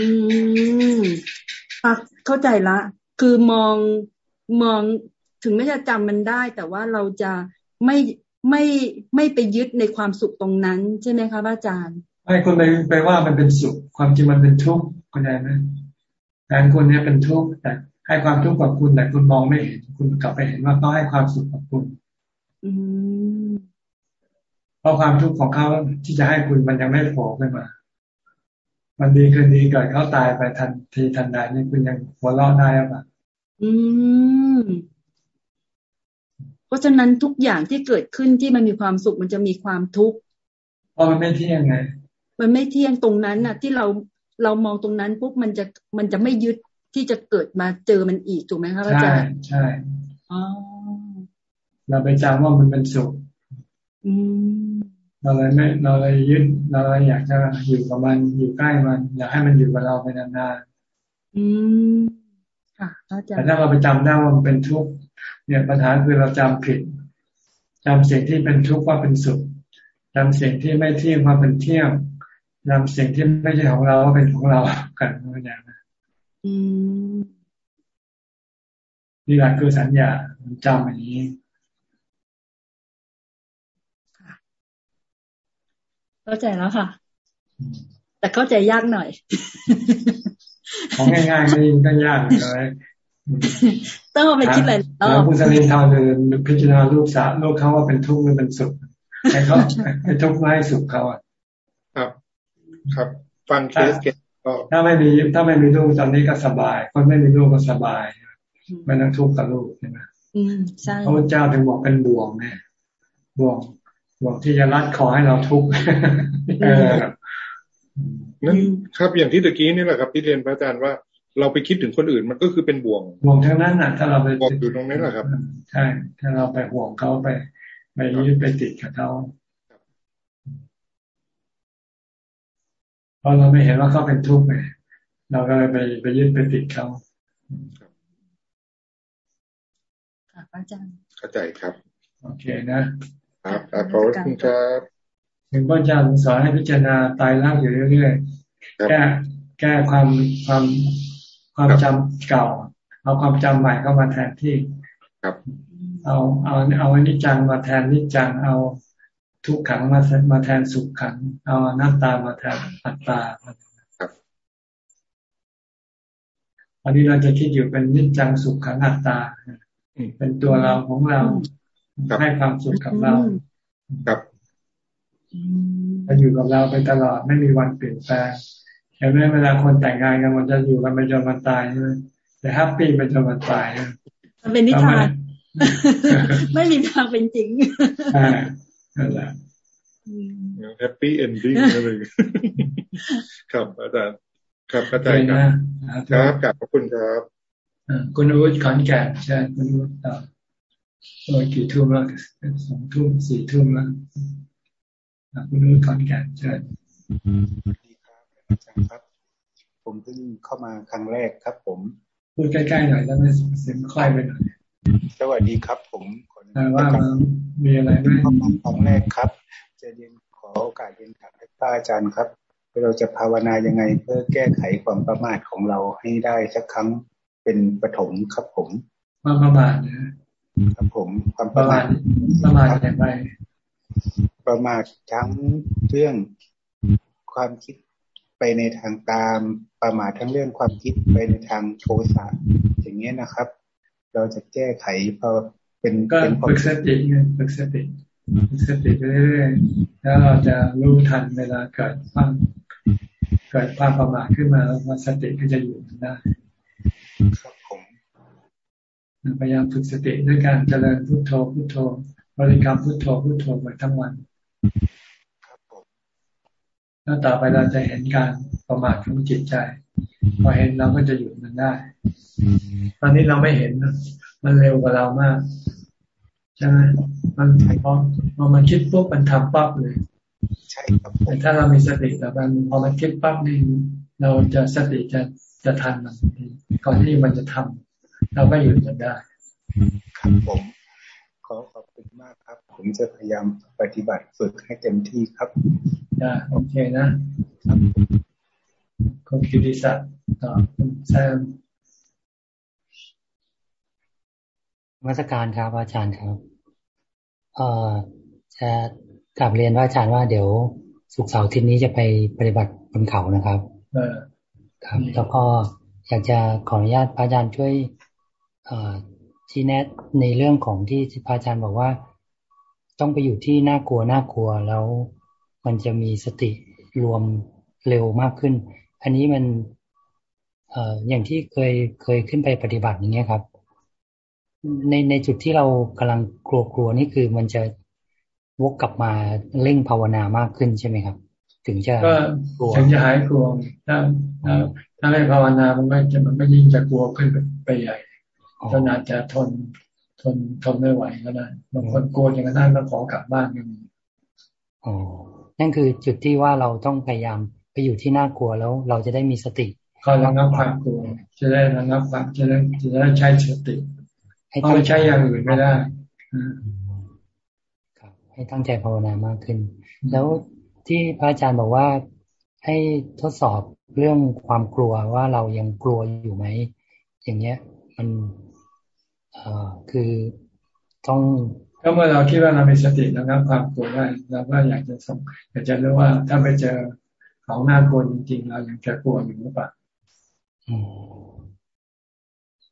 [SPEAKER 4] มเข้าใจละ คือมองมองถึงไม่จะจำมันได้ แต่ว่าเราจะไม่ไม่ไม่ไปยึดในความสุขตรงนั้น ใช่ไหมคะอาจารย์
[SPEAKER 1] ไม่คุณไปไปว่ามันเป็นสุข ความจริงมันเป็นทุกข์เข้าใจไหมการคุณเนี่ยเป็นทุกข์แต่ให้ความทุกข์กับคุณแต่คุณมองไม่เห็น คุณกลับไปเห็นว่าเขาให้ความสุขกับคุณ เพราะความทุกข์ของเขาที่จะให้คุณมันยังไม่โผล่ขึ้นมามันดีคืนดีเกิดเขาตายไปทันทีทันใดนี่คุณยังหัวเราะได้หรือเปล่าอืม
[SPEAKER 4] ราะฉะนั้นทุกอย่างที่เกิดขึ้นที่มันมีความสุขมันจะมีความทุกข์
[SPEAKER 1] เพราะมันไม่เที่ยงไง
[SPEAKER 4] มันไม่เที่ยงตรงนั้นน่ะ ที่เราเรามองตรงนั้นปุ๊บมันจะมันจะไม่ยึดที่จะเกิดมาเจอมันอีกถูกไหมครับอาจารย์
[SPEAKER 1] ใช่ใช่เราไปจำว่ามันเป็นสุข เราเลยไม่เราเลยยึดเราเลยอยากจะอยู่กับมันอยู่ใกล้มัน อยากให้มันอยู่กับเราไปนานๆอืมค่ะอาจารย์แต่ถ้าเราไปจำได้ว่ามันเป็นทุกข์เนี่ยปัญหาคือเราจำผิดจำสิ่งที่เป็นทุกข์ว่าเป็นสุขจำสิ่งที่ไม่เที่ยงว่าเป็นเที่ยงจำสิ่งที่ไม่ใช่ของเราว่าเป็นของเรากันอะไรอย่างนี้นี่แหละคือสัญญาจำอย่างนี้
[SPEAKER 4] เข้าใจแล้วค่ะ แต่เข้าใจยากหน่อย
[SPEAKER 1] ของง่ายๆนี่ก็ยากเลย
[SPEAKER 4] ต้องไปคิดอะไร
[SPEAKER 1] แล้วคุณสลินทานเลยพิจารณาลูกสาวลูกเขาว่าเป็นทุกข์หรือเป็นสุขให้เขาให้ทุกข์ให้สุขเขาอะ
[SPEAKER 26] ครับ ครับ ฟังเคสเก
[SPEAKER 1] ถ้าไม่มีถ้าไม่มีลูกตอนนี้ก็สบาย คนไม่มีลูกก็สบายไม่ต้องทุกข์กับลูกใช่ไหมพระพุทธเจ้าถึงบอกเป็นบ่วงเนี่ยบ่วง ห่วงที่จะรัดคอให้เราทุกข์
[SPEAKER 26] นั่นครับอย่างที่ตะกี้นี่แหละครับ ที่เรียนพระอาจารย์ว่าเราไปคิดถึงคนอื่นมันก็คือเป็นบ่วง
[SPEAKER 1] บ่วงทั้งนั้นอะถ้าเราไป
[SPEAKER 26] บ่วงอยู่ตรงนี้แหละครับ
[SPEAKER 1] ใช่ ถ้าเราไปห่วงเขาไปไปยึดไปติดกับเขาเพราะเราไม่เห็นว่าเขาเป็นทุกข์ไงเราก็เลยไปไปยึดไปติดเขา
[SPEAKER 23] ค่ะอาจารย์
[SPEAKER 26] เข้าใจครับ
[SPEAKER 1] โอเคนะ
[SPEAKER 26] ครับขอบคุณครับ
[SPEAKER 1] ถึงพระอาจารย์สอนให้พิจารณาตายร่างอยู่เรื่อยๆแก้แก้ความความความจำเก่า เอาความจำใหม่เข้ามาแทนที่
[SPEAKER 26] ครับ
[SPEAKER 1] เอาเอาเอาอนิจจังมาแทนนิจจังเอาทุกขังมามาแทนสุขขัง เอาหน้าตามาแทนอัตตา
[SPEAKER 26] ครับ
[SPEAKER 1] อันนี้เราจะคิดอยู่เป็นนิจจังสุขขังอัตตา เป็นตัวเราของเรา ให้ความสุขกับเรา
[SPEAKER 26] ครับ
[SPEAKER 1] จะอยู่กับเราไปตลอดไม่มีวันเปลี่ยนแปลงเห็นไหมเวลาคนแต่งงานกันมันจะอยู่กันไปจนมันตายใช่ไหมแต่แฮปปี้ไปจนมันตาย
[SPEAKER 15] มันเป็นนิทานไม่มีทางเป็นจริง
[SPEAKER 1] อ่านั่นแหละ
[SPEAKER 26] happy ending อะไรครับอาจารย์ครับอาจารย์ครับครับขอบคุณครับ
[SPEAKER 1] คุณอุขอนแก่นใช่คุณอุต่อ โดยกี่ทุ่มแล้วสองทุ่มสี่ทุ่มแล้วคุณอุขอนแก่นใช่
[SPEAKER 27] อาจารย์ครับ ผมเพิ่งเข้ามาครั้งแรกครับผม
[SPEAKER 1] พูดใกล้ๆหน่อยแล้วไม่เสียงคล้ายไปหน่อย
[SPEAKER 27] สวัสดีครับ ผม
[SPEAKER 1] ว่ามีอะไรไหม
[SPEAKER 27] เข้ามาครั้งแรกครับ จะเรียนขอโอกาสเรียนถามพระอาจารย์ครับเราจะภาวนายังไงเพื่อแก้ไขความประมาทของเราให้ได้สักครั้งเป็นปฐมครับผม
[SPEAKER 1] ความประมาทนะ ครับ
[SPEAKER 27] ผมความ
[SPEAKER 1] ประมาทประมาทอย่างไร
[SPEAKER 27] ประมาททั้งเรื่องความคิดไปในทางตาม ประมาททั้งเรื่องความคิดไปในทางโทสะอย่างเงี้ยนะครับ เราจะแก้ไขพอเป็น
[SPEAKER 1] ก็ฝึกสติไงฝึกสติฝึกสติไปเรื่อยๆแล้วเราจะรู้ทันเวลาเกิดความเกิดความประมาทขึ้นมาแล้วสติก็จะอยู่ได้
[SPEAKER 27] ครับผม
[SPEAKER 1] พยายามฝึกสติด้วยการเจริญพุทโธพุทโธบริกรรมพุทโธพุทโธไปทั้งวันแล้วต่อไปเราจะเห็นการประมาทของจิตใจ พอเห็นเราก็จะหยุดมันได้ ตอนนี้เราไม่เห็นมันเร็วกว่าเรามากใช่ไหมมันพอพอมันคิดปุ๊บมันทำปั๊บเลย
[SPEAKER 27] ใช่ครับ
[SPEAKER 1] แต่ถ้าเรามีสติแล้วมันพอมันคิดปั๊บนี่เราจะสติจะจะทันมันก่อนที่มันจะทำ เราก็หยุดมันได้
[SPEAKER 27] ครับผมขอขอบคุณมากครับ ผมจะพยายามปฏิบัติฝึกให้เต็มที่ครับ
[SPEAKER 1] จ้าโอเคนะครับคุณกิติศักดิ์ต่อคุณแซม
[SPEAKER 28] มาสการครับอาจารย์ครับเอ่อจะกลับเรียนว่าอาจารย์ว่าเดี๋ยวสุกเสาร์อาทิตย์นี้จะไปปฏิบัติบนเขานะครับ
[SPEAKER 1] เออ
[SPEAKER 28] ครับแล้วก็อยากจะขออนุญาตพระอาจารย์ช่วย เอ่อชี้แนะในเรื่องของที่พระอาจารย์บอกว่า ต้องไปอยู่ที่น่ากลัวน่ากลัวแล้วมันจะมีสติรวมเร็วมากขึ้น อันนี้มันเอ่ออย่างที่เคยเคยขึ้นไปปฏิบัติอย่างเงี้ยครับ ในในจุดที่เรากำลังกลัวกลัวนี่คือมันจะวกกลับมาเร่งภาวนามากขึ้นใช่ไหมครับ ถึงจะ
[SPEAKER 1] กลัวถึงจะหายกลัวถ้าถ้าไม่ภาวนามันก็จะมันก็ยิ่งจะกลัวขึ้นไปใหญ่ จนอาจจะทนทนทนไม่ไหวก็ได้บางคนกลัวอย่างนั้นแล้วขอกลับบ้านก็มี
[SPEAKER 28] อ๋อนั่นคือจุดที่ว่าเราต้องพยายามไปอยู่ที่น่ากลัวแล้ว เราจะได้มีสติ
[SPEAKER 1] คอยระงับความกลัวจะได้ระงับความจะได้จะได้ใช้สติเพราะไม่ใช้อย่างอื่นไม่ได้
[SPEAKER 28] ครับ ให้ตั้งใจภาวนามากขึ้น แล้วที่พระอาจารย์บอกว่าให้ทดสอบเรื่องความกลัวว่าเรายังกลัวอยู่ไหมอย่างเงี้ย มันเอ่อ คือต้อง
[SPEAKER 1] ก็เมื่อเราคิดว่าเรามีสติแล้วนะความกลัวได้เราก็อยากจะส่งอยากจะรู้ว่าถ้าไปเจอของน่ากลัวจริงๆ เรายังจะกลัวอยู่หรือเปล่า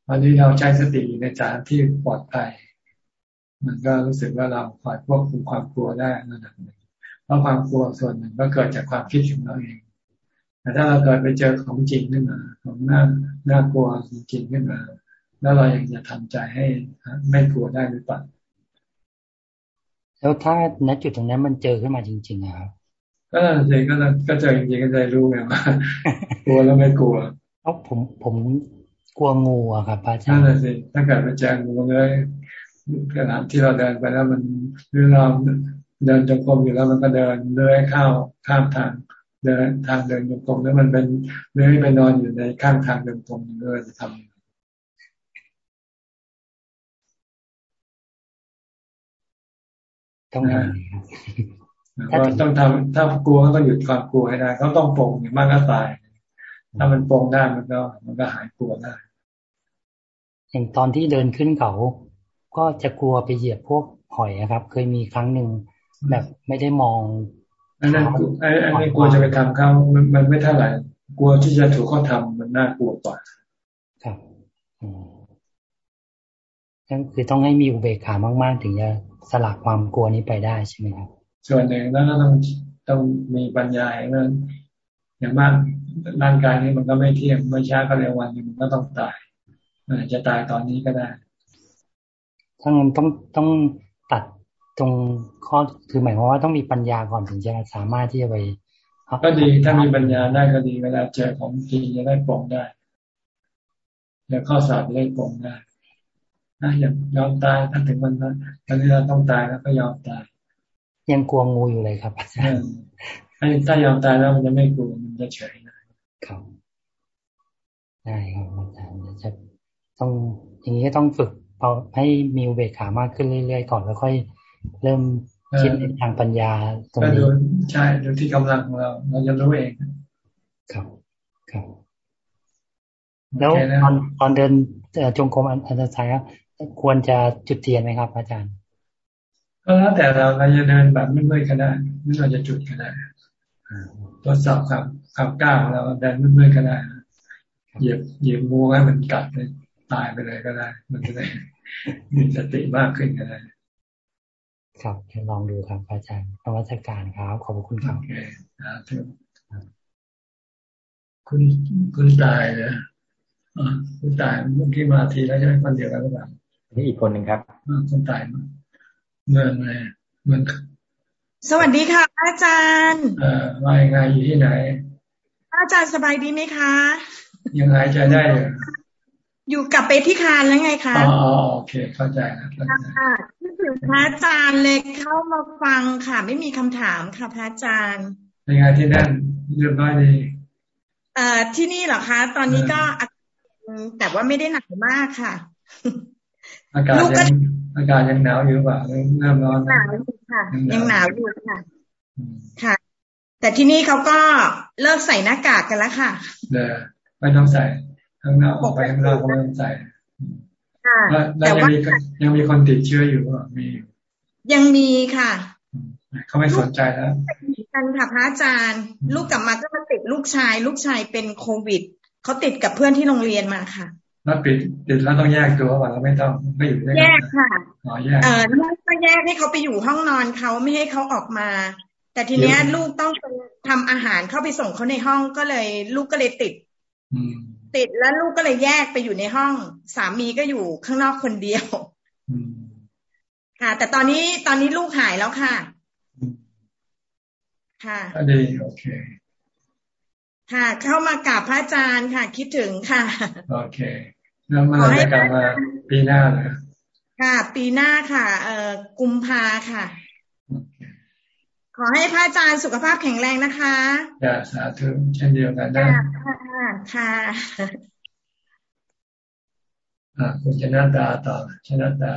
[SPEAKER 1] วันนี้เราใช้สติอยู่ในสถานที่ปลอดภัย มันก็รู้สึกว่าเราคอยควบคุมความกลัวได้ระดับหนึ่งเพราะความกลัวส่วนหนึ่งก็เกิดจากความคิดของเราเอง แต่ถ้าเราเกิดไปเจอของจริงขึ้นมาของน่าน่ากลัวจริงขึ้นมา แล้วเรายังจะทำใจให้ไม่กลัวได้หรือเปล่า
[SPEAKER 28] แล้วถ้าณจุดตรงนั้นมันเจอขึ้นมาจริงๆครับ
[SPEAKER 1] ก็นั่นสิก็ก็เจอจริงๆก็จะรู้ไงว่ากลัวแล้วไม่กลัว
[SPEAKER 28] เพราะผมผมกลัวงูอะครับอาจารย์
[SPEAKER 1] นั่นแหละสิถ้าเกิดไปเจองูเลยขณะที่เราเดินไปแล้วมันหรือเราเดินจงกรมอยู่แล้วมันก็เดินเลื้อยเข้าข้ามทางเดินทางเดินจงกรมแล้วมันเป็นเลื้อยไปนอนอยู่ในข้างทางเดินจงกรมเลื้อยจะทำ
[SPEAKER 28] ต้อง
[SPEAKER 1] ต้องทำถ้ากลัวก็หยุดความกลัวให้ได้เขาต้องปรงอย่างมากก็ตาย ถ้ามันปรงได้มันก็ มันก็หายกลัวได้
[SPEAKER 28] อย่างตอนที่เดินขึ้นเขา ก็จะกลัวไปเหยียบพวกหอยครับ เคยมีครั้งหนึ่งแบบไม่ได้มอง
[SPEAKER 1] อันนั้นไอ้อันนี้กลัวจะไปทำเขามันมันไม่เท่าไหร่กลัวที่จะถูกเขาทามันน่ากลัวกว่า
[SPEAKER 28] ครับนั่นคือต้องให้มีอุเบกขามาก ๆ ถึงจะ สลักความกลัวนี้ไปได้ใช่ไหมครับ
[SPEAKER 1] ส่วนหนึ่งแล้วก็ต้องต้องมีปัญญาเรื่องอย่างมากร่างกายนี้มันก็ไม่เที่ยงไม่ช้าก็เร็ววันนึงมันก็ต้องตายมันอาจจะตายตอนนี้ก็ได้
[SPEAKER 28] ถ้างั้นต้องต้องตัดตรงข้อคือหมายความว่าต้องมีปัญญาก่อนถึงจะสามารถที่จะไป
[SPEAKER 1] ก็ดีถ้ามีปัญญาได้ก็ดีเวลาเจอของจริงจะได้ปลงได้ แล้วข้อสอบจะได้ปลงได้ นะอย่างยอมตายถ้าถึงวันนั้นตอนนี้เราต้องตายแล้วก็ยอมตาย
[SPEAKER 28] ยังกลัวงูอยู่เลยครับอาจารย์
[SPEAKER 1] ถ้ายอมตายแล้วมันจะไม่กลัวมันจะเฉย
[SPEAKER 28] นะครับได้ครับอาจารย์จะต้องอย่างนี้ก็ต้องฝึกเอาให้มีอุเบกขามากขึ้นเรื่อยๆก่อนแล้วค่อยเริ่มคิดในทางปัญญา
[SPEAKER 1] ตรงนี้ใช่ดูที่กำลังของเราเราจะรู้เอง
[SPEAKER 28] ครับครับแล้วตอนตอนเดินจงกรมอันตรายค วรจะจุดเทียนไหมครับ อาจารย์
[SPEAKER 1] ก็แล้วแต่เราเราจะเดินแบบไม่เมื่อยก็ได้ไม่เราจะจุดก็ได้ทดสอบครับขับก้าวเราเดินไม่เมื่อยก็ได้เหยียบเหยียบงูให้มันกัดเลยตายไปเลยก็ได้ มันจะได้มีสติมากขึ้นก็ได้
[SPEAKER 28] ครับลองดูครับ อาจารย์นวัตการครับ ขอบคุณครับ
[SPEAKER 1] คุณคุณตายเนะคุณตายเมื่อกี้มาทีแล้วใช่ไหมคนเดียวกันหรือเปล่า
[SPEAKER 28] นี่อีกคนหนึ่งครับ
[SPEAKER 1] คุณตายเมืองอะไรเมือง
[SPEAKER 29] สวัสดีค่ะ อาจารย์
[SPEAKER 1] เอ่อมายังไงอยู่ที่ไหน
[SPEAKER 29] อาจารย์สบายดีไหมคะ
[SPEAKER 1] ยังไงจะได้
[SPEAKER 29] อยู่กลับไปที่คานแล้วไงคะ
[SPEAKER 1] อ๋อโอเค เข้าใจนะ
[SPEAKER 29] ค่ะที่ถึงพระอาจารย์เล็กเข้ามาฟังค่ะ ไม่มีคำถามค่ะพระอาจารย์
[SPEAKER 1] ยังไงที่นั่นเรียบร้อยดี
[SPEAKER 29] เอ่อที่นี่เหรอคะ ตอนนี้ก็แต่ว่าไม่ได้หนักมากค่ะ
[SPEAKER 1] อากาศยังอากาศยังหนาวอยู่ป่ะเริ่มร้อน
[SPEAKER 29] หนาวอยู่ค่ะ ยังหนาวอยู่ค่ะ ค่ะ แต่ที่นี่เขาก็เลิกใส่หน้ากากกันแล้วค่ะ
[SPEAKER 1] เดี๋ยไม่ต้องใส่ข้างนอกออกไปข้างนอกก็ไม่ต้องใส่แล้วยังมียังมีคนติดเชื้ออยู่ป่ะมี
[SPEAKER 29] ยังมีค่ะ
[SPEAKER 1] เขาไม่สนใจแล้ว
[SPEAKER 29] กันค่ะพระอาจารย์ ลูกกลับมาก็มาติดลูกชาย ลูกชายเป็นโควิดเขาติดกับเพื่อนที่โรงเรียนมาค่ะ
[SPEAKER 1] แล้วปิดติดแล้วต้องแยกตัวว่าเราไม่ต้องไม่อยู่ด้วย
[SPEAKER 29] แยกค่ะอ๋อแยกเออลูกก็แยกให้เขาไปอยู่ห้องนอนเขาไม่ให้เขาออกมา แต่ทีเนี้ยลูกต้องทำอาหารเข้าไปส่งเขาในห้องก็เลย ลูกก็เลยติดติดแล้วลูกก็เลยแยกไปอยู่ในห้อง สามีก็อยู่ข้างนอกคนเดียวค่ะ แต่ตอนนี้ตอนนี้ลูกหายแล้วค่ะ ค่ะ
[SPEAKER 1] ดีโอเค
[SPEAKER 29] ค่ะ เข้ามากราบพระอาจารย์ค่ะ คิดถึงค่ะ
[SPEAKER 1] โอเค แล้วมาจะกลับมาปีหน้าเลย
[SPEAKER 29] ค่ะ ปีหน้าค่ะ เอ่อกุมภาค่ะ ขอให้พระอาจารย์สุขภาพแข็งแรงนะคะ
[SPEAKER 1] อย่าสาธุเช่นเดียวกันนะ
[SPEAKER 29] ค่ะค่ะ
[SPEAKER 1] อ่าคุณชนะตาต่อชนะตา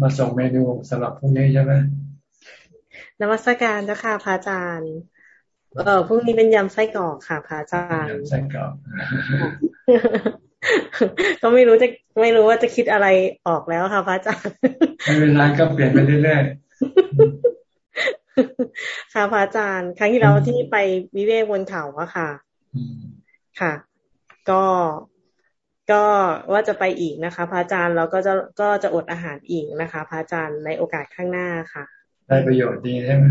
[SPEAKER 1] มาส่งเมนูสำหรับพรุ่งนี้ใช่ไหม
[SPEAKER 30] นมัสการเจ้าค่ะพระอาจารย์ เออพรุ่งนี้เป็นยำไส้กรอกค่ะพระอาจารย์
[SPEAKER 1] ยำไส้กรอก
[SPEAKER 30] ก็ไม่รู้จะไม่รู้ว่าจะคิดอะไรออกแล้วค่ะพระอาจารย์
[SPEAKER 1] ไม่เป็นไรก็เปลี่ยนไปเรื่อย
[SPEAKER 30] ๆค่ะพระอาจารย์ ครั้งที่เราที่ไปวิเวกบนเขาอะค่ะค่ะ ก็ก็ว่าจะไปอีกนะคะ พระอาจารย์แล้วก็จะก็จะอดอาหารอีกนะคะ พระอาจารย์ในโอกาสข้างหน้าค่ะ
[SPEAKER 1] ได้ประโยชน์ดีใช่ไหม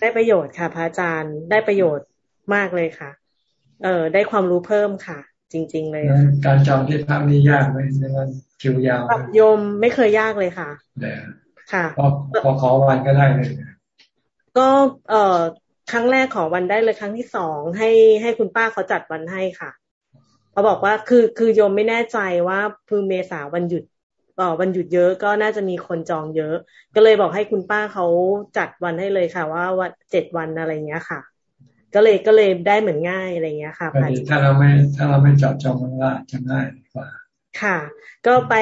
[SPEAKER 30] ได้ประโยชน์ค่ะพระอาจารย์ได้ประโยชน์มากเลยค่ะ เออได้ความรู้เพิ่มค่ะ จริง ๆ เลย
[SPEAKER 1] การจองที่พักนี่ยากไหมในวันคิวยาว
[SPEAKER 30] โยมไม่เคยยากเลยค่ะค่ะ
[SPEAKER 1] พอขอวันก็ได้เลย
[SPEAKER 30] ก็เอ่อครั้งแรกขอวันได้เลยครั้งที่สองให้ให้คุณป้าเขาจัดวันให้ค่ะเขาบอกว่าคือคือโยมไม่แน่ใจว่าพือเมษาวันหยุด เอ่อวันหยุดเยอะก็น่าจะมีคนจองเยอะ ก็เลยบอกให้คุณป้าเขาจัดวันให้เลยค่ะ ว่าวันเจ็ดวันอะไรเงี้ยค่ะ ก็เลยก็เลยได้เหมือนง่ายอะไรเงี้ยค่ะ
[SPEAKER 1] ถ้าเราไม่ถ้าเราไม่จัดจองมันละจะง่ายกว่า
[SPEAKER 30] ค่ะ ก็ไป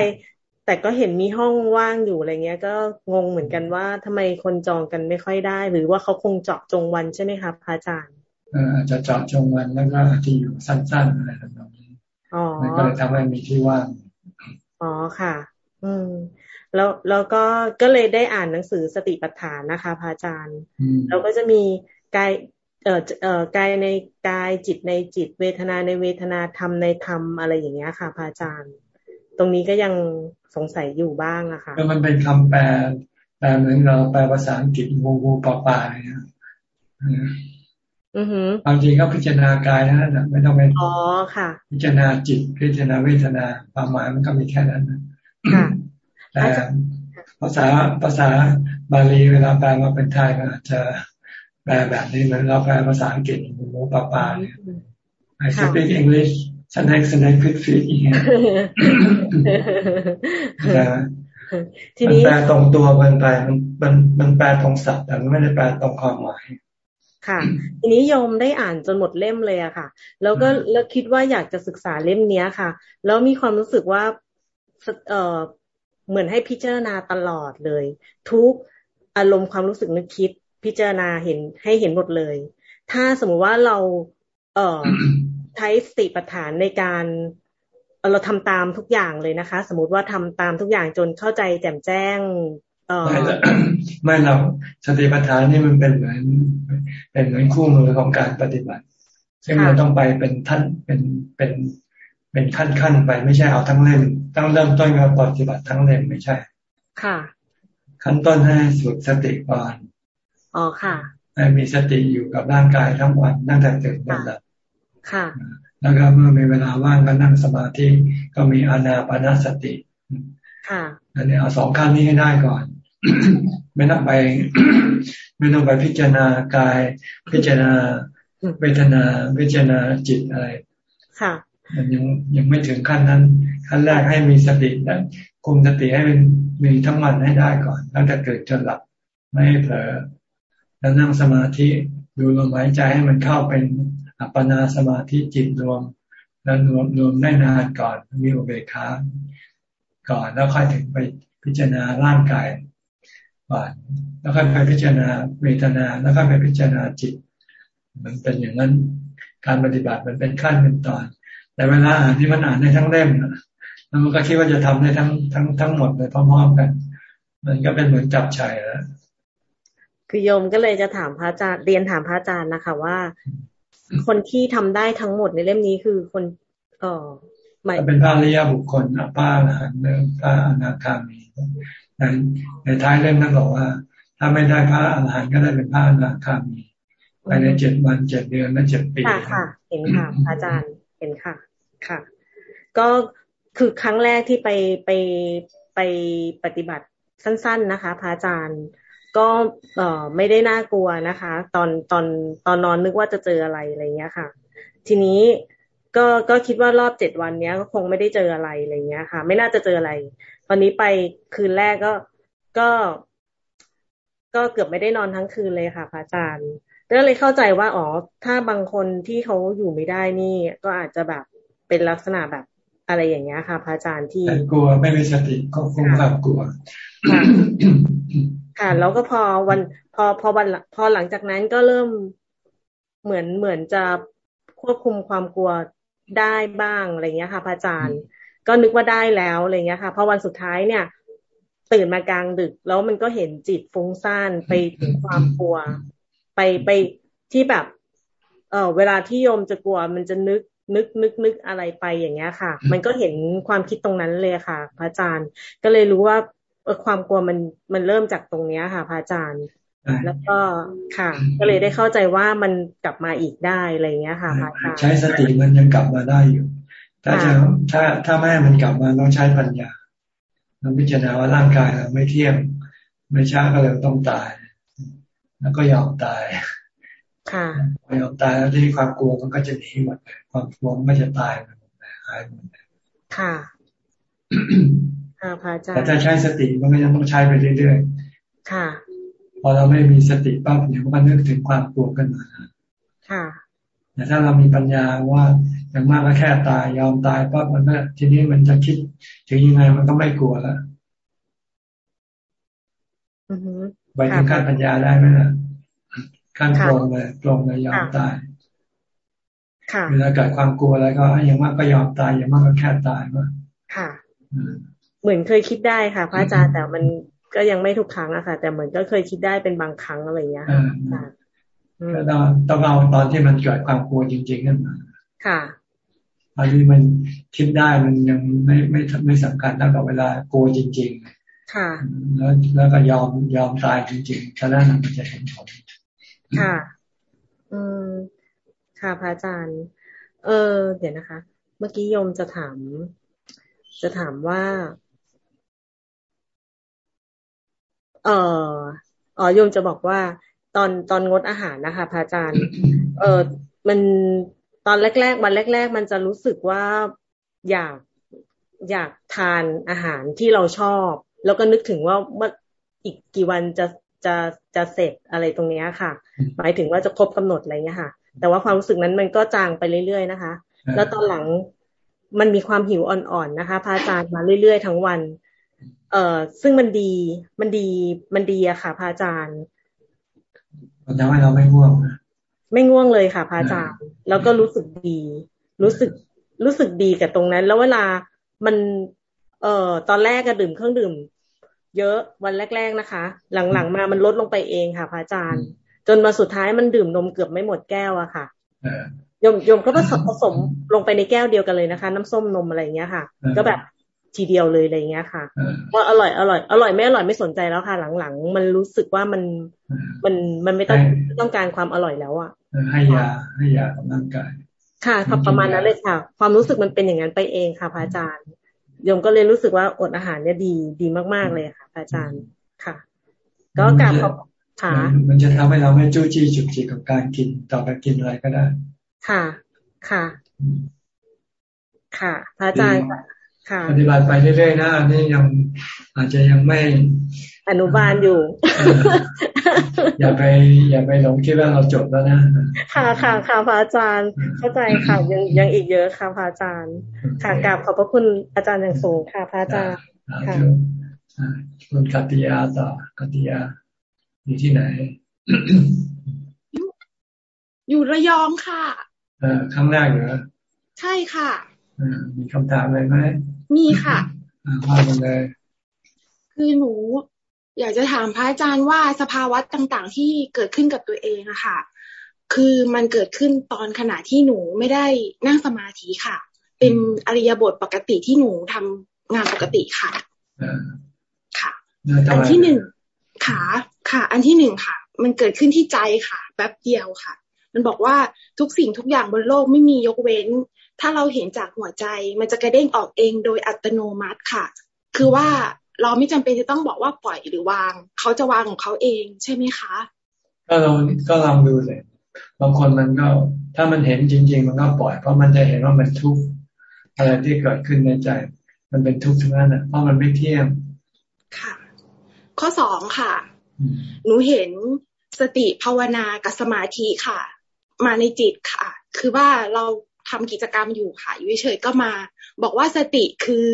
[SPEAKER 30] แต่ก็เห็นมีห้องว่างอยู่อะไรเงี้ย ก็งงเหมือนกันว่าทำไมคนจองกันไม่ค่อยได้ หรือว่าเขาคงเจาะจงวันใช่ไหมคะพระอาจารย์
[SPEAKER 1] อาจจะเจาะจงวันแล้วก็อาจจะอยู่สั้นๆอะไรแบบนี้มันก็เลยทำให้มีที่ว่าง
[SPEAKER 30] อ๋อค่ะ อืมแล้วแล้วก็ก็เลยได้อ่านหนังสือสติปัฏฐานนะคะพระอาจารย์แล้วก็จะมีกายเอ่อเอ่อกายในกายจิตในจิต เวทนาในเวทนาธรรมในธรรมอะไรอย่างเงี้ยค่ะพระอาจารย์ ตรงนี้ก็ยังสงสัยอยู่บ้างอะค่ะ
[SPEAKER 1] ก็มันเป็นคำแปลแปลเหมือนเราแปลภาษาอังกฤษงูงูปลาปลาเนี่ยบางทีก็พิจารณากายนั่นแหละไม่ต้องไป
[SPEAKER 30] อ๋อค่ะ
[SPEAKER 1] พิจารณาจิตพิจารณาเวทนาความหมายมันก็มีแค่นั้นนะ แต่ภาษาภาษาบาลีเวลาแปลมาเป็นไทยก็อาจจะแปลแบบนี้เหมือนเราแปลภาษาอังกฤษงูงูปลาปลาเนี่ย I speak English สนกสนกพิดฟิตอย่างเงี้ยทีนี้มันแปลตรงตัวมันแปลมันมันมันแปลตรงศัพท์แต่ไม่ได้แปลตรงความหมาย
[SPEAKER 30] ค่ะ ทีนี้โยมได้อ่านจนหมดเล่มเลยอะค่ะ แล้วก็แล้วคิดว่าอยากจะศึกษาเล่มเนี้ยค่ะ แล้วมีความรู้สึกว่า เออเหมือนให้พิจารณาตลอดเลย ทุกอารมณ์ความรู้สึกนึกคิด พิจารณาเห็นให้เห็นหมดเลย ถ้าสมมุติว่าเรา เออใช้สติปัฏฐานในการเราทำตามทุกอย่างเลยนะคะ สมมติว่าทำตามทุกอย่างจนเข้าใจแจ่มแจ้ง
[SPEAKER 1] เออไม่เราสติปัฏฐานนี่มันเป็นเหมือนเป็นเหมือนคู่มือของการปฏิบัติ ซึ่งเราต้องไปเป็นท่านเป็นเป็น เป็นขั้นขั้นไปไม่ใช่เอาทั้งเล่มต้องเริ่มต้นกับปฏิบัติทั้งเล่มไม่ใช่
[SPEAKER 30] ค่ะ
[SPEAKER 1] ขั้นต้นให้สุดสติก่อน
[SPEAKER 30] อ๋อค่ะ
[SPEAKER 1] ให้มีสติอยู่กับร่างกายทั้งวันนั่งแต่ตื่นจนหลับ
[SPEAKER 30] ค่ะ
[SPEAKER 1] แล้วก็เมื่อมีเวลาว่างก็นั่งสมาธิก็มีอานาปนาสติ
[SPEAKER 30] ค่ะ
[SPEAKER 1] อันนี้เอาสองขั้นนี้ให้ได้ก่อน ไม่ต้องไป ไม่ต้องไปพิจารณากาย พิจารณาเวทนา พิจารณาจิตอะไร
[SPEAKER 30] ค่ะ
[SPEAKER 1] มันยังยังไม่ถึงขั้นนั้น ขั้นแรกให้มีสติและคุมสติให้มันมีทั้งวันให้ได้ก่อนตั้งแต่เกิดจนหลับไม่ให้เผลอแล้วนั่งสมาธิดูลมหายใจให้มันเข้าเป็นอัปปนาสมาธิจิตรวม แล้วรวมรวมได้นานก่อนมีอุเบกขาก่อนแล้วค่อยถึงไปพิจารณาร่างกายก่อนแล้วค่อยไปพิจารณาเวทนาแล้วค่อยไปพิจารณาจิต มันเป็นอย่างนั้นการปฏิบัติมันเป็นขั้นเป็นตอน แต่เวลาอ่านที่มันอ่านในทั้งเล่มแล้วมันก็คิดว่าจะทำได้ทั้งทั้งทั้งหมดเลยพร้อมๆกัน มันก็เป็นเหมือนจับชัยแล้ว
[SPEAKER 30] คือโยมก็เลยจะถามพระอาจารย์เรียนถามพระอาจารย์นะคะว่า คนที่ทำได้ทั้งหมดในเล่มนี้คือคนเออ
[SPEAKER 1] หมายเป็นพระอริยบุคคลป้านะเรื่องพระอนาคามีในในท้ายเล่มนั้นบอกว่า ถ้าไม่ได้พระอรหันต์ก็ได้เป็นพระอนาคามีภายในเจ็ดวันเจ็ดเดือนและเจ็ดปี
[SPEAKER 30] ค่ะค่ะเห็นค่ะอาจารย์เห็นค่ะ ค่ะ ก็คือครั้งแรกที่ไปไปไปปฏิบัติสั้น ๆนะคะพระอาจารย์ก็เออไม่ได้น่ากลัวนะคะ ตอนตอนตอนนอนนึกว่าจะเจออะไรอะไรเงี้ยค่ะ ทีนี้ก็ก็คิดว่ารอบเจ็ดวันเนี้ยก็คงไม่ได้เจออะไรอะไรเงี้ยค่ะ ไม่น่าจะเจออะไร ตอนนี้ไปคืนแรกก็ก็ ก็เกือบไม่ได้นอนทั้งคืนเลยค่ะพระอาจารย์ ก็เลยเข้าใจว่าอ๋อถ้าบางคนที่เขาอยู่ไม่ได้นี่ ก็อาจจะแบบเป็นลักษณะแบบอะไรอย่างเงี้ยค่ะพระอาจารย์ที่
[SPEAKER 1] กลัวไม่มีสติก็คงแบบกลัว
[SPEAKER 30] ค่ะแล้วก็พอวัน พอพอวันพอหลังจากนั้นก็เริ่มเหมือนเหมือนจะควบคุมความกลัวได้บ้างอะไรเงี้ยค่ะพระอาจารย์ ก็นึกว่าได้แล้วอะไรเงี้ยค่ะพอวันสุดท้ายเนี่ย ตื่นมากลางดึก แล้วมันก็เห็นจิตฟุ้งซ่านไปถึงความกลัว ไปไปที่แบบ เออเวลาที่โยมจะกลัว มันจะนึกนึกนึกนึกอะไรไปอย่างเงี้ยค่ะ มันก็เห็นความคิดตรงนั้นเลยค่ะ พระอาจารย์ ก็เลยรู้ว่าความกลัวมันมันเริ่มจากตรงเนี้ยค่ะ พระอาจารย์ แล้วก็ค่ะ ก็เลยได้เข้าใจว่ามันกลับมาอีกได้อะไรเงี้ยค่ะพระอาจารย์
[SPEAKER 1] ใช้สติมันยังกลับมาได้อยู่ ถ้าจะถ้าถ้าแม่มันกลับมาต้องใช้ปัญญาเราพิจารณาว่าร่างกายเราไม่เที่ยง ไม่ช้าก็เร็วต้องตาย แล้วก็ยอมตาย
[SPEAKER 30] ค่ะ
[SPEAKER 1] พอยอมตายแล้วที่ความกลัวมันก็จะหนีหมดความกลัวมันก็จะตายหมดหายหมด
[SPEAKER 30] ค่ะค่ะพระอาจารย์
[SPEAKER 1] แต่ถ้าใช้สติมันก็ยังต้องใช้ไปเรื่อย
[SPEAKER 30] ๆค่ะ
[SPEAKER 1] พอเราไม่มีสติปั๊บเดี๋ยวมันนึกถึงความกลัวขึ้นมา
[SPEAKER 30] ค่ะ
[SPEAKER 1] แต่ถ้าเรามีปัญญาว่าอย่างมากก็แค่ตายยอมตายปั๊บมันก็ทีนี้มันจะคิดถึงยังไงมันก็ไม่กลัวแล้ว ไปถึงขั้นปัญญาได้ไหมล่ะขั้นตรงเลยตรงเลยยอมตายเวลาเกิดความกลัวแล้วก็อย่างมากก็ยอมตายอย่างมากก็แค่ตายว่า
[SPEAKER 30] ค่ะเหมือนเคยคิดได้ค่ะ พระอาจารย์แต่มันก็ยังไม่ทุกครั้งอะค่ะ แต่เหมือนก็เคยคิดได้เป็นบางครั้งอะไรอย่างเงี้ยค่ะ
[SPEAKER 1] ก็ต้องต้องเอาตอนที่มันเกิดความกลัวจริงๆขึ้นมา
[SPEAKER 30] ค่ะ
[SPEAKER 1] ตอนที่มันคิดได้มันยังไม่ไม่ไม่สำคัญเท่ากับเวลากลัวจริง
[SPEAKER 30] ๆ ค่ะ
[SPEAKER 1] แล้วแล้วก็ยอมยอมตายจริงๆฉะนั้นมันจะเห็นผล
[SPEAKER 30] ค่ะ อืม ค่ะพระอาจารย์ เออ เดี๋ยวนะคะ เมื่อกี้โยมจะถาม จะถามว่า เอออ๋อโยมจะบอกว่า ตอนตอนงดอาหารนะคะพระอาจารย์ เออมันตอนแรก ๆ วันแรก ๆ มันจะรู้สึกว่าอยากอยากทานอาหารที่เราชอบ แล้วก็นึกถึงว่าเมื่ออีกกี่วันจะจะจะเสร็จอะไรตรงนี้ค่ะ หมายถึงว่าจะครบกำหนดอะไรเงี้ยค่ะ แต่ว่าความรู้สึกนั้นมันก็จางไปเรื่อย ๆ นะคะ แล้วตอนหลังมันมีความหิวอ่อนๆนะคะพระอาจารย์มาเรื่อยๆทั้งวัน เอ่อซึ่งมันดีมันดีมันดีอะค่ะพระอาจารย์
[SPEAKER 1] มันทำให้เราไม่ง่วงนะ
[SPEAKER 30] ไม่ง่วงเลยค่ะพระอาจารย์ แล้วก็รู้สึกดี รู้สึกรู้สึกดีกับตรงนั้น แล้วเวลามัน เอ่อตอนแรกก็ดื่มเครื่องดื่ม เยอะวันแรก ๆนะคะ หลังๆมามันลดลงไปเองค่ะพระอาจารย์ จนมาสุดท้ายมันดื่มนมเกือบไม่หมดแก้วอะค่ะยมยมก็ผสมลงไปในแก้วเดียวกันเลยนะคะ น้ำส้มนมอะไรเงี้ยค่ะ ก็แบบทีเดียวเลยอะไรเงี้ยค่ะว่าอร่อยอร่อยอร่อยไม่อร่อยไม่สนใจแล้วค่ะ หลังๆ มันรู้สึกว่ามันมันมันไม่ต้องต้องการความอร่อยแล้วอะ
[SPEAKER 1] ให้ยาให้ยากำลังกาย
[SPEAKER 30] ค่ะประมาณนั้นเลยค่ะ ความรู้สึกมันเป็นอย่างนั้นไปเองค่ะพระอาจารย์โยมก็เลยรู้สึกว่าอดอาหารเนี่ยดีดีมาก ๆเลยค่ะพระอาจารย์ค่ะ ก็กลับขอบค่ะ
[SPEAKER 1] มันจะทำให้เราไม่จู้จี้จุกจิกกับการกินต่อการกินอะไรก็ได้
[SPEAKER 30] ค่ะ ค่ะ ค่ะพระอาจารย์
[SPEAKER 1] ปฏิบัติไปเรื่อยๆนะนี่ยังอาจจะยังไม่
[SPEAKER 30] อนุบาลอยู่
[SPEAKER 1] อย่าไป อย่าไปหลงคิดว่าเราจบแล้วนะ
[SPEAKER 30] ค่ะค่ะค่ะพระอาจารย์ เข้าใจค่ะยังยังอีกเยอะค่ะพระอาจารย์ ค่ะกราบขอบพระคุณอาจารย์อย่างสูงค่ะพระอาจารย์ค่ะ
[SPEAKER 1] คุณกัติยาต่อกัติยาอยู่ที่ไหน
[SPEAKER 31] อยู่ระยองค่ะ
[SPEAKER 1] เออครั้งแรกเหรอ
[SPEAKER 31] ใช่ค่ะ
[SPEAKER 1] มีคำถามอะไรไหม
[SPEAKER 31] มีค่ะ
[SPEAKER 1] ว่ามาเลย
[SPEAKER 31] คือหนู อยากจะถามพระอาจารย์ว่าสภาวะต่างๆ ที่เกิดขึ้นกับตัวเองอะค่ะ คือมันเกิดขึ้นตอนขณะที่หนูไม่ได้นั่งสมาธิค่ะ เป็นอริยบทปกติที่หนูทำงานปกติค่ะค่ะ อันที่หนึ่งค่ะค่ะ อันที่หนึ่งค่ะ มันเกิดขึ้นที่ใจค่ะแป๊บเดียวค่ะ มันบอกว่าทุกสิ่งทุกอย่างบนโลกไม่มียกเว้น ถ้าเราเห็นจากหัวใจ มันจะกระเด้งออกเองโดยอัตโนมัติค่ะ คือว่าเราไม่จำเป็นจะต้องบอกว่าปล่อยหรือวาง เขาจะวางของเขาเองใช่ไหมคะ
[SPEAKER 1] ก็ลองก็ลองดูเลย บางคนมันก็ ถ้ามันเห็นจริง ๆ มันก็ปล่อย เพราะมันจะเห็นว่ามันทุกข์อะไรที่เกิดขึ้นในใจ มันเป็นทุกข์ทั้งนั้นอะเพราะมันไม่เที่ยง
[SPEAKER 31] ค่ะ ข้อสองค่ะ หนูเห็นสติภาวนากับสมาธิค่ะ มาในจิตค่ะ คือว่าเรา ทำกิจกรรมอยู่ค่ะอยู่เฉยๆก็มา บอกว่าสติคือ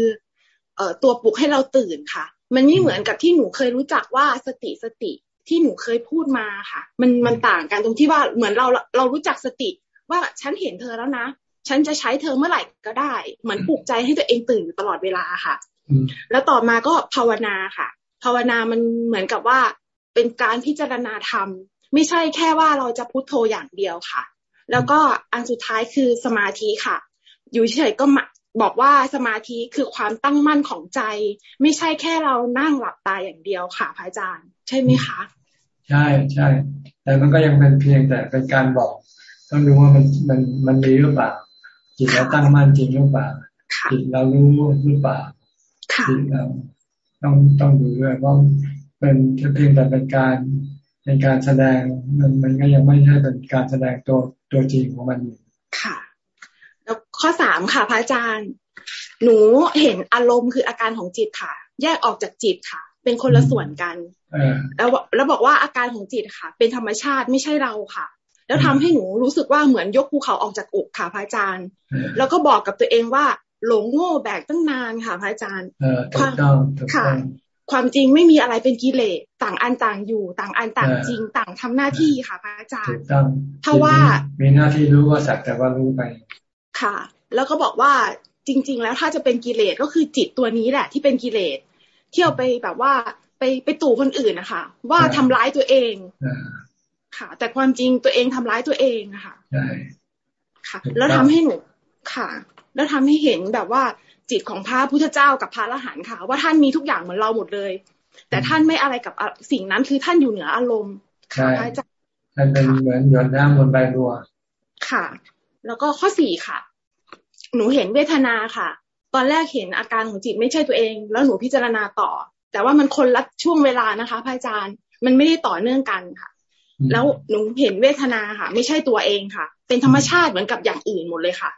[SPEAKER 31] เอ่อตัวปลุกให้เราตื่นค่ะ มันไม่เหมือนกับที่หนูเคยรู้จักว่าสติสติที่หนูเคยพูดมาค่ะ มันมันต่างกันตรงที่ว่าเหมือนเราเรารู้จักสติ ว่าฉันเห็นเธอแล้วนะฉันจะใช้เธอเมื่อไหร่ก็ได้ เหมือนปลุกใจให้ตัวเองตื่นอยู่ตลอดเวลาค่ะ แล้วต่อมาก็ภาวนาค่ะ ภาวนามันเหมือนกับว่าเป็นการพิจารณาธรรม ไม่ใช่แค่ว่าเราจะพุโทโธอย่างเดียวค่ะ แล้วก็อันสุดท้ายคือสมาธิค่ะ อยู่เฉยๆก็บอกว่าสมาธิคือความตั้งมั่นของใจ ไม่ใช่แค่เรานั่งหลับตาอย่างเดียวค่ะพระอาจารย์ ใช่ไหมคะ
[SPEAKER 1] ใช่ใช่แต่มันก็ยังเป็นเพียงแต่เป็นการบอกต้องดูว่ามันมันมันมีหรือเปล่าจิตเราตั้งมั่นจริงหรือเปล่าจิตเรารู้หรือเปล่าจิตเราต้องต้องดูด้วยว่าเป็นเพียงแต่เป็นการ เป็นการแสดงมันมันก็ยังไม่ใช่เป็นการแสดงตัวตัวจริงของมันอยู่
[SPEAKER 31] ค่ะ แล้วข้อสามค่ะพระอาจารย์ หนูเห็นอารมณ์คืออาการของจิตค่ะ แยกออกจากจิตค่ะ เป็นคนละส่วนกันแล้วแล้วบอกว่าอาการของจิตค่ะ เป็นธรรมชาติไม่ใช่เราค่ะ แล้วทำให้หนูรู้สึกว่าเหมือนยกภูเขาออกจากอกค่ะพระอาจารย์ แล้วก็บอกกับตัวเองว่าหลงโง่แบกตั้งนานค่ะพระอาจารย์
[SPEAKER 1] ความ
[SPEAKER 31] ค่ะ ความจริงไม่มีอะไรเป็นกิเลสต่างอันต่างอยู่ ต่างอันต่างจริง ต่างทำหน้าที่ค่ะพระอาจารย์
[SPEAKER 1] เพราะว่ามีหน้าที่รู้ว่าสักแต่ว่ารู้ไป
[SPEAKER 31] ค่ะ แล้วก็บอกว่าจริง ๆ แล้วถ้าจะเป็นกิเลสก็คือจิตตัวนี้แหละ ที่เป็นกิเลสเที่ยวไปแบบว่าไปไปตู่คนอื่นนะคะว่าทำร้ายตัวเองค่ะ แต่ความจริงตัวเองทำร้ายตัวเองนะคะ
[SPEAKER 1] ใช่
[SPEAKER 31] ค่ะ แล้วทำให้หนูค่ะ แล้วทำให้เห็นแบบว่า จิตของพระพุทธเจ้ากับพระอรหันต์ค่ะ ว่าท่านมีทุกอย่างเหมือนเราหมดเลย แต่ท่านไม่อะไรกับสิ่งนั้นคือท่านอยู่เหนืออารมณ์
[SPEAKER 1] ค่ะพระอาจารย์ท่านเป็นเหมือนหยดน้ำบนใบบัว
[SPEAKER 31] ค่ะ แล้วก็ข้อสี่ค่ะ หนูเห็นเวทนาค่ะ ตอนแรกเห็นอาการของจิตไม่ใช่ตัวเอง แล้วหนูพิจารณาต่อ แต่ว่ามันคนละช่วงเวลานะคะพระอาจารย์มันไม่ได้ต่อเนื่องกันค่ะ แล้วหนูเห็นเวทนาค่ะ ไม่ใช่ตัวเองค่ะ เป็นธรรมชาติเหมือนกับอย่างอื่นหมดเลยค่ะ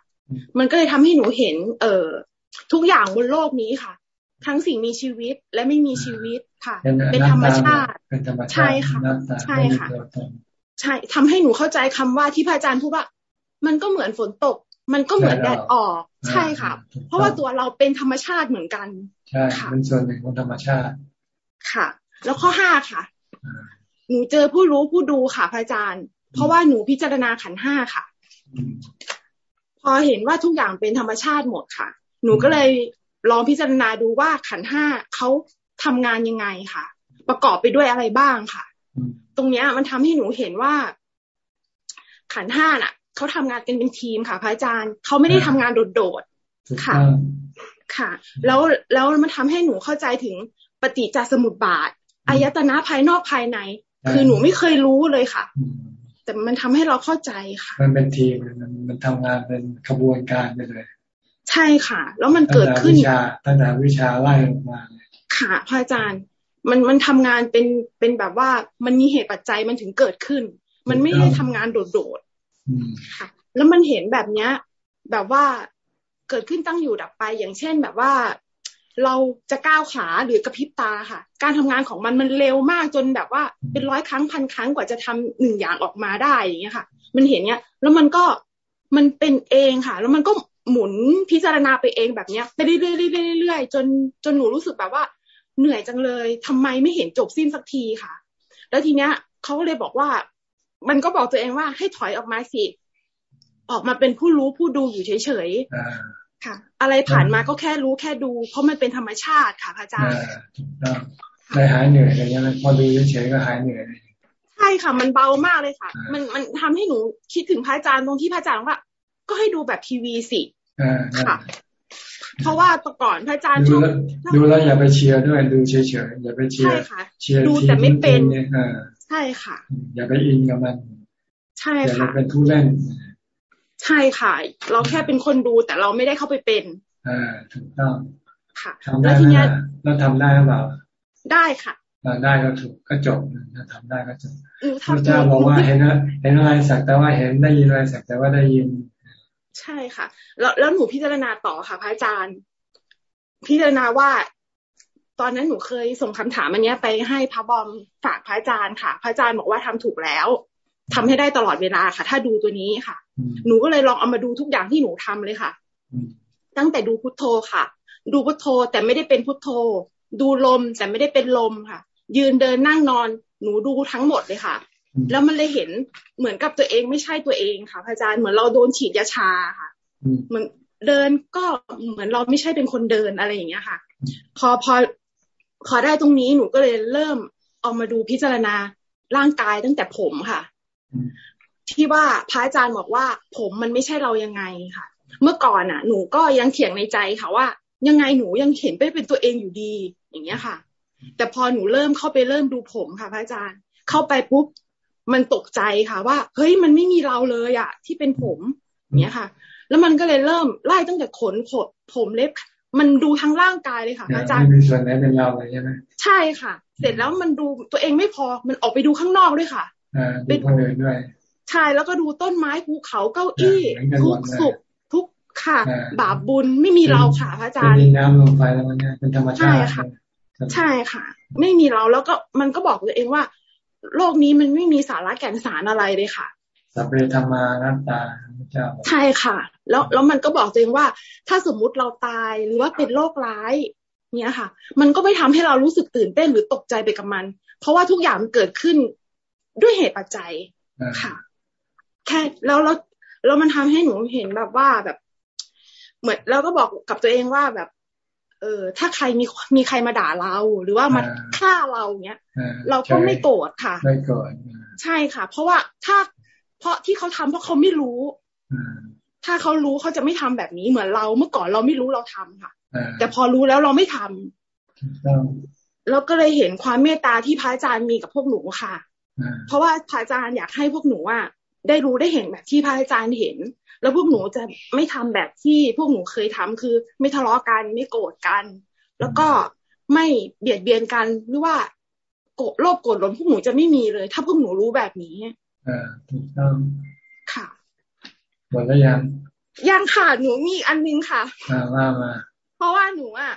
[SPEAKER 31] มันก็เลยทำให้หนูเห็น เออ ทุกอย่างบนโลกนี้ค่ะ ทั้งสิ่งมีชีวิตและไม่มีชีวิตค่ะ เป็นธรรมชาติใช่ค่ะใช่ค่ะ ใช่ทำให้หนูเข้าใจคำว่าที่พระอาจารย์พูดว่า มันก็เหมือนฝนตก มันก็เหมือนแดดออก ใช่ค่ะ เพราะว่าตัวเราเป็นธรรมชาติเหมือนกัน
[SPEAKER 1] ใช่เป็นส่วนหนึ่งของธรรมชาติ
[SPEAKER 31] ค่ะ แล้วข้อห้าค่ะ หนูเจอผู้รู้ผู้ดูค่ะพระอาจารย์ เพราะว่าหนูพิจารณาขันห้าค่ะ พอเห็นว่าทุกอย่างเป็นธรรมชาติหมดค่ะ หนูก็เลยลองพิจารณาดูว่าขันห้าเขาทำงานยังไงค่ะ ประกอบไปด้วยอะไรบ้างค่ะ ตรงเนี้ยมันทำให้หนูเห็นว่า ขันห้าน่ะเขาทำงานกันเป็นทีมค่ะพระอาจารย์เขาไม่ได้ทำงานโดดๆค่ะ ค่ะ แล้วแล้วมันทำให้หนูเข้าใจถึงปฏิจจสมุปบาทอายตนะภายนอกภายใน คือหนูไม่เคยรู้เลยค่ะ แต่มันทำให้เราเข้าใจค่ะ
[SPEAKER 1] มันเป็นทีมมันมันทำงานเป็นขบวนการไปเลย
[SPEAKER 31] ใช่ค่ะ แล้วมันเกิดขึ้น
[SPEAKER 1] วิชาตั้งแต่วิชาไล่ลงมา
[SPEAKER 31] ค่ะพระอาจารย์ มันมันทำงานเป็นเป็นแบบว่ามันมีเหตุปัจจัยมันถึงเกิดขึ้น มันไม่ได้ทำงานโดดๆค่ะ แล้วมันเห็นแบบเนี้ย แบบว่าเกิดขึ้นตั้งอยู่ดับไป อย่างเช่นแบบว่า เราจะก้าวขาหรือกระพริบตาค่ะ การทำงานของมันมันเร็วมากจนแบบว่าเป็นร้อยครั้งพันครั้งกว่าจะทำหนึ่งอย่างออกมาได้อย่างเงี้ยค่ะ มันเห็นเนี้ย แล้วมันก็มันเป็นเองค่ะ แล้วมันก็ หมุนพิจารณาไปเองแบบเนี้ยไปเรื่อยๆเรื่อยๆจนจนหนูรู้สึกแบบว่า เหนื่อยจังเลยทำไมไม่เห็นจบสิ้นสักทีค่ะ แล้วทีเนี้ยเขาเลยบอกว่า มันก็บอกตัวเองว่าให้ถอยออกมาสิ ออกมาเป็นผู้รู้ผู้ดูอยู่เฉยๆค่ะ อะไรผ่านมาก็แค่รู้แค่ดู เพราะมันเป็นธรรมชาติค่ะพระอาจารย์
[SPEAKER 1] ได้หายเหนื่อยอะไรเงี้ยพอดูเฉยๆก็หายเหนื่อย
[SPEAKER 31] ใช่ค่ะ มันเบามากเลยค่ะ มันมันทำให้หนูคิดถึงพระอาจารย์ตรงที่พระอาจารย์ว่า ก็ให้ดูแบบทีวีสิค่ะ เพราะว่าแต่ก่อนพระอาจารย์
[SPEAKER 1] ชอบดูแล้วอย่าไปเชียร์ด้วยดูเฉยๆอย่าไปเชียร์
[SPEAKER 31] เชียร์ดูแต่ไม่เป็นใช่ค่ะ
[SPEAKER 1] อย่าไปอินกับมัน
[SPEAKER 31] ใช่
[SPEAKER 1] ค่ะอย่าเป็นผู้เล่น
[SPEAKER 31] ใช่ค่ะ เราแค่เป็นคนดูแต่เราไม่ได้เข้าไปเป็น
[SPEAKER 1] อ่าถูกต้อง
[SPEAKER 31] ค่ะ
[SPEAKER 1] ทำได้ไหมเราทำได้หรือเปล่า
[SPEAKER 31] ได้ค่ะ
[SPEAKER 1] ได้ก็ถูกก็จบถ้าทำได้ก็จบพระเจ้าบอกว่าเห็นเห็นอะไรสักแต่ว่าเห็นได้ยินอะไรสักแต่ว่าได้ยิน
[SPEAKER 31] ใช่ค่ะ แล้วแล้วหนูพิจารณาต่อค่ะพระอาจารย์ พิจารณาว่า ตอนนั้นหนูเคยส่งคำถามอันนี้ไปให้พระบอมฝากพระอาจารย์ค่ะ พระอาจารย์บอกว่าทำถูกแล้วทำให้ได้ตลอดเวลาค่ะ ถ้าดูตัวนี้ค่ะ หนูก็เลยลองเอามาดูทุกอย่างที่หนูทำเลยค่ะ ตั้งแต่ดูพุทโธค่ะ ดูพุทโธแต่ไม่ได้เป็นพุทโธ ดูลมแต่ไม่ได้เป็นลมค่ะ ยืนเดินนั่งนอน หนูดูทั้งหมดเลยค่ะ แล้วมันเลยเห็นเหมือนกับตัวเองไม่ใช่ตัวเองค่ะพระอาจารย์เหมือนเราโดนฉีดยาชาค่ะเหมือนเดินก็เหมือนเราไม่ใช่เป็นคนเดินอะไรอย่างเงี้ยค่ะ พอพอพอได้ตรงนี้หนูก็เลยเริ่มเอามาดูพิจารณาร่างกายตั้งแต่ผมค่ะ ที่ว่าพระอาจารย์บอกว่า ผมมันไม่ใช่เรายังไงค่ะ เมื่อก่อนอะ หนูก็ยังเถียงในใจค่ะว่า ยังไงหนูยังเห็นไปเป็นตัวเองอยู่ดีอย่างเงี้ยค่ะ แต่พอหนูเริ่มเข้าไปเริ่มดูผมค่ะพระอาจารย์ เข้าไปปุ๊บ มันตกใจค่ะ ว่า เฮ้ยมันไม่มีเราเลยอะที่เป็นผมเนี้ยค่ะ แล้วมันก็เลยเริ่มไล่ตั้งแต่ขนผมผมเล็บ มันดูทั้งร่างกายเลยค่ะ อาจารย์
[SPEAKER 1] ไม่มีส่วนไหนเป็นเราเลยใช่ไหม
[SPEAKER 31] ใช่ค่ะ เสร็จแล้วมันดูตัวเองไม่พอมันออกไปดูข้างนอกด้วยค่ะ
[SPEAKER 1] เป็นคนอื่นด้วย
[SPEAKER 31] ใช่แล้วก็ดูต้นไม้ภูเขาเก้าอี้ทุกสุขทุกค่ะ บาปบุญไม่มีเราค่ะพระอาจารย์
[SPEAKER 1] เป็นน้ำลมไฟแล้วเนี่ยเป็นธรรมชาติใช่
[SPEAKER 31] ค่ะ ใช่ค่ะ ไม่มีเราแล้วก็มันก็บอกตัวเองว่า โลกนี้มันไม่มีสาระแก่นสารอะไรเลยค่ะ
[SPEAKER 1] สัพเพธรรมานัตตา
[SPEAKER 31] เจ้าใช่ค่ะ แล้วแล้วมันก็บอกตัวเองว่า ถ้าสมมุติเราตายหรือว่าเป็นโรคร้ายเนี่ยค่ะ มันก็ไม่ทำให้เรารู้สึกตื่นเต้นหรือตกใจไปกับมัน เพราะว่าทุกอย่างมันเกิดขึ้นด้วยเหตุปัจจัยค่ะ แค่แล้วแล้วแล้วมันทำให้หนูเห็นแบบว่าแบบ เหมือนแล้วก็บอกกับตัวเองว่าแบบ เออถ้าใครมีมีใครมาด่าเรา หรือว่ามาฆ่าเราเนี้ยเราก็ไม่โกรธค่ะ
[SPEAKER 1] ไม่โกรธ
[SPEAKER 31] ใช่ค่ะ เพราะว่าถ้าเพราะที่เขาทำเพราะเขาไม่รู้ถ้าเขารู้เขาจะไม่ทำแบบนี้เหมือนเราเมื่อก่อนเราไม่รู้เราทำค่ะ แต่พอรู้แล้วเราไม่ทำแล้วก็เลยเห็นความเมตตาที่พระอาจารย์มีกับพวกหนูค่ะ เพราะว่าพระอาจารย์อยากให้พวกหนูว่าได้รู้ได้เห็นแบบที่พระอาจารย์เห็น แล้วพวกหนูจะไม่ทำแบบที่พวกหนูเคยทำคือ ไม่ทะเลาะกันไม่โกรธกัน แล้วก็ไม่เบียดเบียนกันหรือว่าโกรธโลภโกรธหลงพวกหนูจะไม่มีเลย ถ้าพวกหนูรู้แบบนี้
[SPEAKER 1] อ่าถูกต้อง
[SPEAKER 31] ค่ะ
[SPEAKER 1] หมดแล้วยัง
[SPEAKER 31] ยังค่ะหนูมีอันนึงค่ะ
[SPEAKER 1] อ่าว่ามา
[SPEAKER 31] เพราะว่าหนูอะ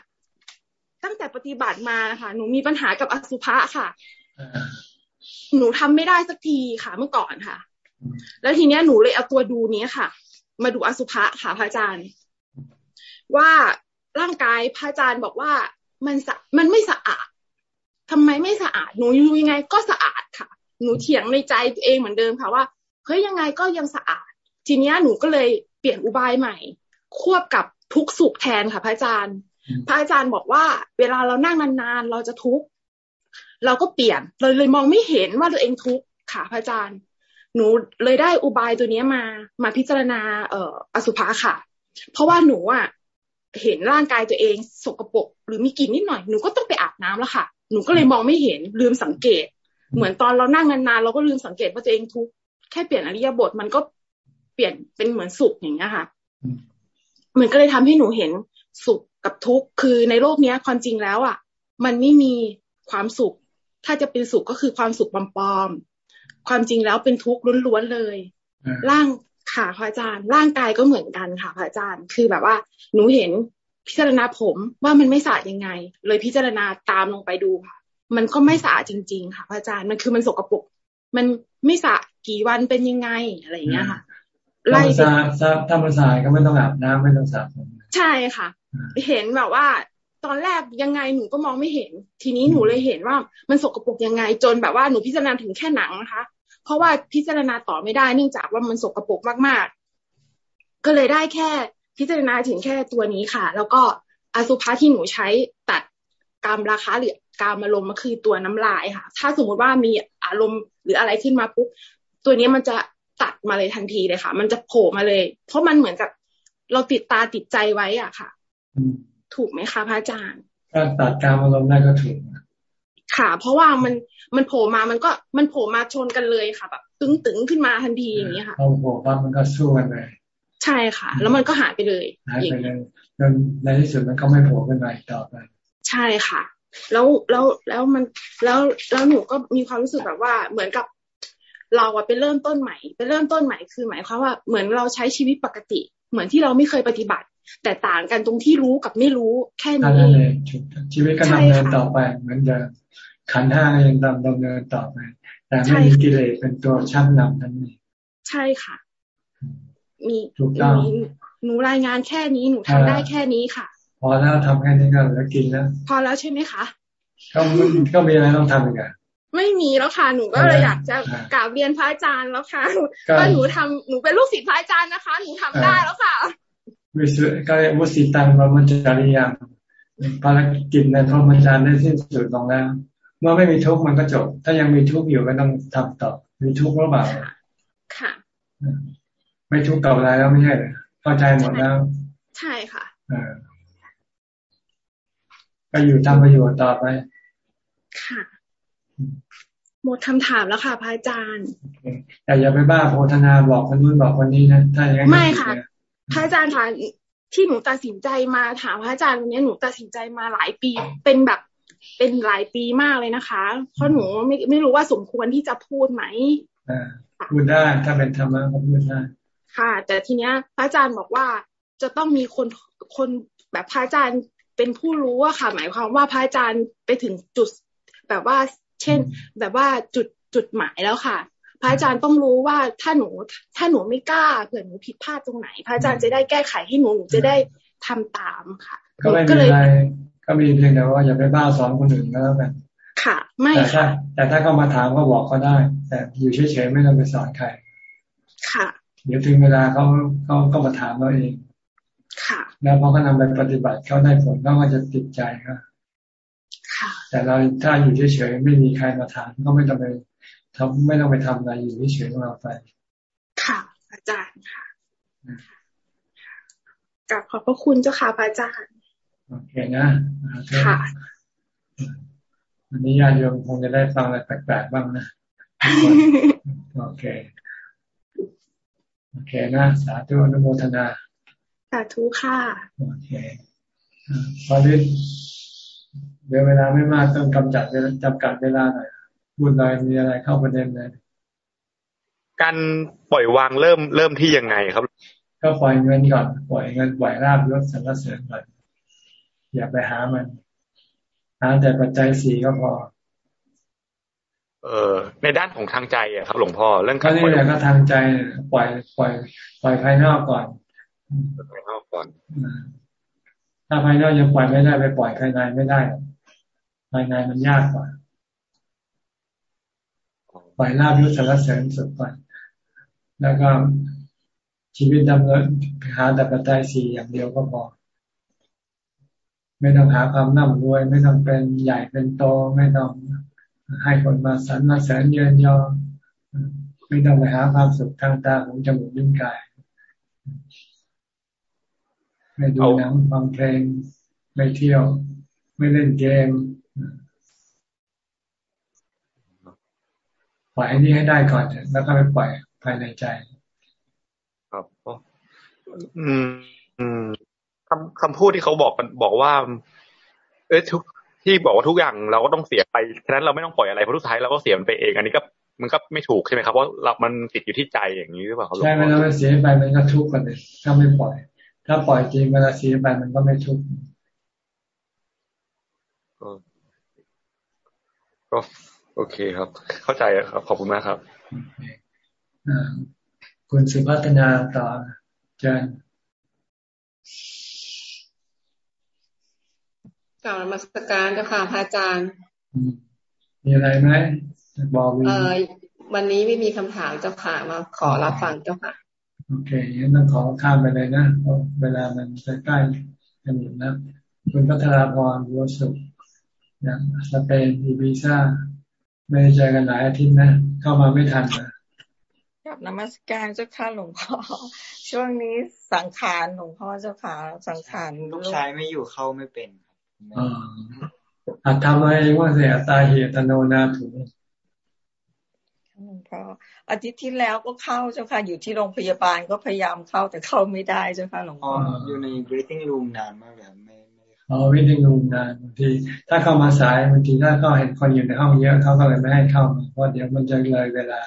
[SPEAKER 31] ตั้งแต่ปฏิบัติมาค่ะหนูมีปัญหากับอสุภะค่ะหนูทำไม่ได้สักทีค่ะเมื่อก่อนค่ะ แล้วทีเนี้ยหนูเลยเอาตัวดูนี้ค่ะ มาดูอสุภะค่ะพระอาจารย์ ว่าร่างกายพระอาจารย์บอกว่ามันสะมันไม่สะอาดทำไมไม่สะอาดหนูอยู่ยังไงก็สะอาดค่ะ หนูเถียงในใจตัวเองเหมือนเดิมค่ะว่าเฮ้ยยังไงก็ยังสะอาด ทีเนี้ยหนูก็เลยเปลี่ยนอุบายใหม่ ควบกับทุกสุขแทนค่ะ พระอาจารย์ พระอาจารย์บอกว่า เวลาเรานั่งนานๆเราจะทุกข์เราก็เปลี่ยนเลยเลยมองไม่เห็นว่าตัวเองทุกข์ค่ะพระอาจารย์ หนูเลยได้อุบายตัวนี้มา มาพิจารณาเอ่ออสุภะค่ะ เพราะว่าหนูอะเห็นร่างกายตัวเองสกปรกหรือมีกลิ่นนิดหน่อยหนูก็ต้องไปอาบน้ำแล้วค่ะ หนูก็เลยมองไม่เห็นลืมสังเกต เหมือนตอนเรานั่งนานๆเราก็ลืมสังเกตว่าตัวเองทุกข์แค่เปลี่ยนอริยบทมันก็เปลี่ยนเป็นเหมือนสุขอย่างเงี้ยค่ะ มันก็เลยทำให้หนูเห็นสุขกับทุกข์คือในโลกเนี้ยความจริงแล้วอะ มันไม่มีความสุข ถ้าจะเป็นสุขก็คือความสุขปลอม ความจริงแล้วเป็นทุกข์ล้วนๆเลย ร่างค่ะพระอาจารย์ ร่างกายก็เหมือนกันค่ะพระอาจารย์ คือแบบว่า หนูเห็นพิจารณาผมว่ามันไม่สะอาดยังไง เลยพิจารณาตามลงไปดูค่ะ มันก็ไม่สะอาดจริง ๆ ค่ะพระอาจารย์มันคือมันสกปรกมันไม่สะกี่วันเป็นยังไงอะไรอย่างเงี้ยค่ะ
[SPEAKER 1] ไล่สะอาดถ้ามันสะอาดก็ไม่ต้องอาบน้ำไม่ต้องสระผม
[SPEAKER 31] ใช่ค่ะ เห็นแบบว่า ตอนแรกยังไงหนูก็มองไม่เห็น ทีนี้หนูเลยเห็นว่ามันสกปรกยังไงจนแบบว่าหนูพิจารณาถึงแค่หนังนะคะ เพราะว่าพิจารณาต่อไม่ได้เนื่องจากว่ามันสกปรกมากๆ ก็เลยได้แค่พิจารณาถึงแค่ตัวนี้ค่ะ แล้วก็อสุภะที่หนูใช้ตัดกรรมราคาหรือการอารมณ์มันคือตัวน้ำลายค่ะ ถ้าสมมติว่ามีอารมณ์หรืออะไรขึ้นมาปุ๊บตัวนี้มันจะตัดมาเลยทันทีเลยค่ะ มันจะโผล่มาเลย เพราะมันเหมือนกับเราติดตาติดใจไว้อะค่ะ ถูกไหมคะพระอาจารย์
[SPEAKER 1] ถ้าตัดการอารมณ์ได้ก็ถูก
[SPEAKER 31] ค่ะ เพราะว่ามันมันโผล่มามันก็มันโผล่มาชนกันเลยค่ะแบบตึงตึงขึ้นมาทันทีอย่างนี้ค่ะ
[SPEAKER 1] เอาโผล่ปั๊บมันก็สู้กันเลย
[SPEAKER 31] ใช่ค่ะ แล้วมันก็หายไปเลย
[SPEAKER 1] หายไปเลยจนในที่สุดมันก็ไม่โผล่ขึ้นมาอีกต่อไป
[SPEAKER 31] ใช่ค่ะ แล้วแล้วแล้วมันแล้วแล้วหนูก็มีความรู้สึกแบบว่าเหมือนกับเราอะไปเริ่มต้นใหม่ไปเริ่มต้นใหม่คือหมายความว่าเหมือนเราใช้ชีวิตปกติ เหมือนที่เราไม่เคยปฏิบัติ แต่ต่างกันตรงที่รู้กับไม่รู้แค่นี้เอง
[SPEAKER 1] ชีวิตก็ดำเนินต่อไปเหมือนเดิมขันห้ายังดำดำเนินต่อไป แต่ไม่มีกิเลสเป็นตัวชักนำนั่นเอง
[SPEAKER 31] ใช่ค่ะ มีมีหนูรายงานแค่นี้หนูทำได้แค่นี้ค่ะ
[SPEAKER 1] พอแล้วทำแค่นี้ก็แล้วกินแล้ว
[SPEAKER 31] พอแล้วใช่ไหมคะ
[SPEAKER 1] ก็ก็มีอะไรต้องทำอีกอะ
[SPEAKER 31] ไม่มีแล้วค่ะ หนูก็เลยอยากจะกราบเรียนพระอาจารย์แล้วค่ะว่าหนูทำหนูเป็นลูกศิษย์พระอาจารย์นะคะ หนูทำได้แล้วค่ะ
[SPEAKER 1] วิสุก็เรียกวสิตังพระมัจจาริยังภารกิจในพระมัจจารย์ได้สิ้นสุดลงแล้ว เมื่อไม่มีทุกข์มันก็จบ ถ้ายังมีทุกข์อยู่ก็ต้องทำต่อ มีทุกข์หรือเปล่า
[SPEAKER 31] ค่ะ
[SPEAKER 1] ไม่ทุกข์กับอะไรแล้วไม่ใช่เข้าใจหมดแล้ว
[SPEAKER 31] ใช่ค่ะ
[SPEAKER 1] ก็อยู่ทำประโยชน์ต่อไป
[SPEAKER 31] ค่ะ หมดคำถามแล้วค่ะพระอาจารย์
[SPEAKER 1] แต่อย่าไปบ้าโพธนาบอกคนนู้นบอกคนนี้นะถ้าอย่างนั้น
[SPEAKER 31] ไม่ค่ะพระอาจารย์ค่ะที่หนูตัดสินใจมาถามพระอาจารย์วันนี้หนูตัดสินใจมาหลายปีเป็นแบบเป็นหลายปีมากเลยนะคะ เพราะหนูไม่ไม่รู้ว่าสมควรที่จะพูดไหม
[SPEAKER 1] พูดได้ถ้าเป็นธรรมะก็พูดได้
[SPEAKER 31] ค่ะ แต่ทีเนี้ย พระอาจารย์บอกว่าจะต้องมีคนคนแบบพระอาจารย์เป็นผู้รู้อะค่ะ หมายความว่าพระอาจารย์ไปถึงจุดแบบว่า เช่น แบบว่าจุดจุดหมายแล้วค่ะ พระอาจารย์ต้องรู้ว่าถ้าหนู ถ้าหนูไม่กล้าเผื่อหนูผิดพลาดตรงไหน พระอาจารย์จะได้แก้ไขให้หนูหนูจะได้ทำตามค่ะ
[SPEAKER 1] ก็ไม่มีอะไรก็มีเพียงแต่ว่าอย่าไปบ้าสอนคนอื่นก็แล้วกัน
[SPEAKER 31] ค่ะ ไม่
[SPEAKER 1] แต่ถ้าแต่ถ้าเขามาถามก็บอกก็ได้ แต่อยู่เฉยๆไม่ต้องไปสอนใคร
[SPEAKER 31] ค่ะ
[SPEAKER 1] เดี๋ยวถึงเวลาเขาเขาก็มาถามเราเอง
[SPEAKER 31] ค่ะ
[SPEAKER 1] แล้วพอเขานำไปปฏิบัติเขาได้ผลเขาก็จะติดใจครับ
[SPEAKER 31] ค่ะ
[SPEAKER 1] แต่เราถ้าอยู่เฉยๆไม่มีใครมาถามก็ไม่ต้องไปทำไม่ต้องไปทำอะไรอยู่เฉยๆของเราไป
[SPEAKER 31] ค่ะ อาจารย์ค่ะกับขอบพระคุณเจ้าค่ะพระอาจารย์
[SPEAKER 1] โอเคนะค่ะวันนี้ญาติโยมคงจะได้ฟังอะไรแปลกๆบ้างนะโอเคโอเคนะ สาธุอนุโมทนา
[SPEAKER 31] สาธุค่ะ
[SPEAKER 1] โอเคตอนนี้ เดี๋ยวเวลาไม่มากต้องกำจัดจำกัดเวลาหน่อยบุญอะไรมีอะไรเข้าประเด็นเลย
[SPEAKER 32] การปล่อยวางเริ่มเริ่มที่ยังไงครับ
[SPEAKER 1] ก็ปล่อยเงินก่อนปล่อยเงินปล่อยราบยศสรรเสริญก่อนอย่าไปหามันหาแต่ปัจจัยสี่ก็พอ
[SPEAKER 32] เออในด้านของทางใจอะครับ หลวงพ่อเรื่อง
[SPEAKER 1] การปล่อยก็ทางใจปล่อยปล่อยปล่อยภายนอกก่อน
[SPEAKER 32] ภายนอกก่อน
[SPEAKER 1] ถ้าภายนอกยังปล่อยไม่ได้ไปปล่อยภายในไม่ได้ ภายในมันยากกว่าปล่อยลาบยศสารเสริญสุดก่อนแล้วก็ชีวิตดำเนินหาแต่ปัจจัยสี่อย่างเดียวก็พอไม่ต้องหาความน่ำรวย ไม่ต้องเป็นใหญ่เป็นโต ไม่ต้องให้คนมาสรรมาแสนเยินยอไม่ต้องไปหาความสุขทางตาของจมูกลิ้นกายไม่ดูหนังฟังเพลงไม่เที่ยว ไม่เล่นเกม ปล่อยให้นี้ให้ได้ก่อนแล้วก็ไปปล่อยภายในใจ
[SPEAKER 32] ครับอืม อืมคำคำพูดที่เขาบอกกันบอกว่า เอ้ทุกที่บอกว่าทุกอย่างเราก็ต้องเสียไปฉะนั้นเราไม่ต้องปล่อยอะไรเพราะทุกท้ายเราก็เสียมันไปเอง อันนี้ก็มันก็ไม่ถูกใช่ไหมครับเพราะเรามันติดอยู่ที่ใจอย่างนี้หรือเปล่า
[SPEAKER 1] ใช่ไหมเราเสียไปมันก็ทุกข์กันเลยถ้าไม่ปล่อย ถ้าปล่อยจริงเวลาเสียไปมันก็ไม่ทุกข์
[SPEAKER 32] ก็ โอเคครับ เข้าใจครับ ขอบคุณมากครับ
[SPEAKER 1] คุณสุพัฒนาต่อเจน
[SPEAKER 33] กล่าวนมัสการเจ้าค่ะพระอาจารย์
[SPEAKER 1] มีอะไรไหมบอก
[SPEAKER 33] เออวันนี้ไม่มีคำถามเจ้าค่ะมาขอรับฟังเจ้าค่ะ
[SPEAKER 1] โอเคงั้นต้องขอข้ามไปเลยนะเพราะเวลามันจะใกล้กันอยู่นะ คุณพัทราพรบัวสุขอย่างสเปนอีบีซ่า ไม่ได้เจอกันหลายอาทิตย์นะเข้ามาไม่ทันนะ
[SPEAKER 33] กับนมัสการเจ้าค่ะหลวงพ่อช่วงนี้สังขารหลวงพ่อเจ้าค่ะสังขาร
[SPEAKER 34] ลูกชายไม่อยู่เข้าไม่เป็น
[SPEAKER 1] อาจทำอะไรว่าเสียตาเหตุโนนาถู
[SPEAKER 33] หลวงพ่ออาทิตย์ที่แล้วก็เข้าเจ้าค่ะ อยู่ที่โรงพยาบาลก็พยายามเข้าแต่เข้าไม่ได้เจ้าค่ะหลวงพ่อ
[SPEAKER 34] อยู่ใน waiting room นานมากเลยไม่
[SPEAKER 1] อ๋อ waiting room นานบางทีถ้าเข้ามาสายบางทีถ้าก็เห็นคนอยู่ในห้องเยอะเขาก็เลยไม่ให้เข้ามาเพราะเดี๋ยวมันจะเลยเวลา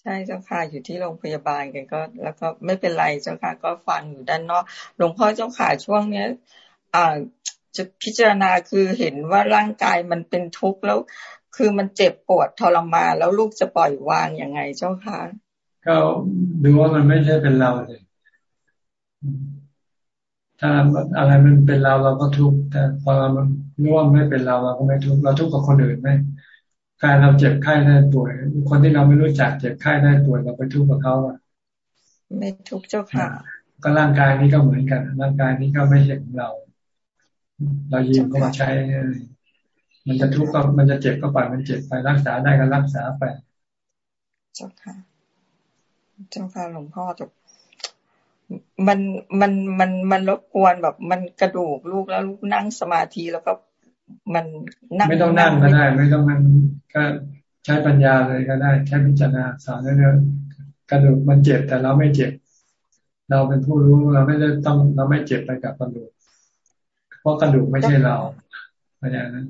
[SPEAKER 33] ใช่เจ้าค่ะอยู่ที่โรงพยาบาลกันก็ แล้วก็ไม่เป็นไรเจ้าค่ะก็ฟังอยู่ด้านนอกหลวงพ่อเจ้าค่ะช่วงเนี้ยอ่าจะพิจารณาคือเห็นว่าร่างกายมันเป็นทุกข์แล้ว คือมันเจ็บปวดทรมานแล้วลูกจะปล่อยวางยังไงเจ้าคะ
[SPEAKER 1] ก็ดูว่ามันไม่ใช่เป็นเราเลย ถ้าอะไรมันเป็นเราเราก็ทุกข์แต่พอเรามันรู้ว่าไม่เป็นเราเราก็ไม่ทุกข์เราทุกข์กับคนอื่นไหมการเราเจ็บไข้ได้ป่วย คนที่เราไม่รู้จักเจ็บไข้ได้ป่วยเราไปทุกข์กับเขาอะ
[SPEAKER 33] ไม่ทุกข์เจ้าค่ะ
[SPEAKER 1] ก็ร่างกายนี้ก็เหมือนกัน ร่างกายนี้ก็ไม่ใช่ของเรา เรายืมเข้ามาใช้ มันจะทุกข์ก็มันจะเจ็บก็ปล่อยมันเจ็บไปรักษาได้ก็รักษาไป
[SPEAKER 33] เจ้าค่ะ เจ้าค่ะหลวงพ่อจบ มันมันมันมันรบกวนแบบ มันกระดูกลูกแล้วลูกนั่งสมาธิแล้วก็มัน
[SPEAKER 1] นั่งไม่ต้องนั่งก็ได้ ไม่ต้องมันก็ใช้ปัญญาเลยก็ได้ ใช้พิจารณาสอนเรื่อยๆกระดูกมันเจ็บแต่เราไม่เจ็บ เราเป็นผู้รู้เราไม่ได้ต้องเราไม่เจ็บไปกับกระดูก เพราะกระดูกไม่ใช่เราเพราะฉะนั้น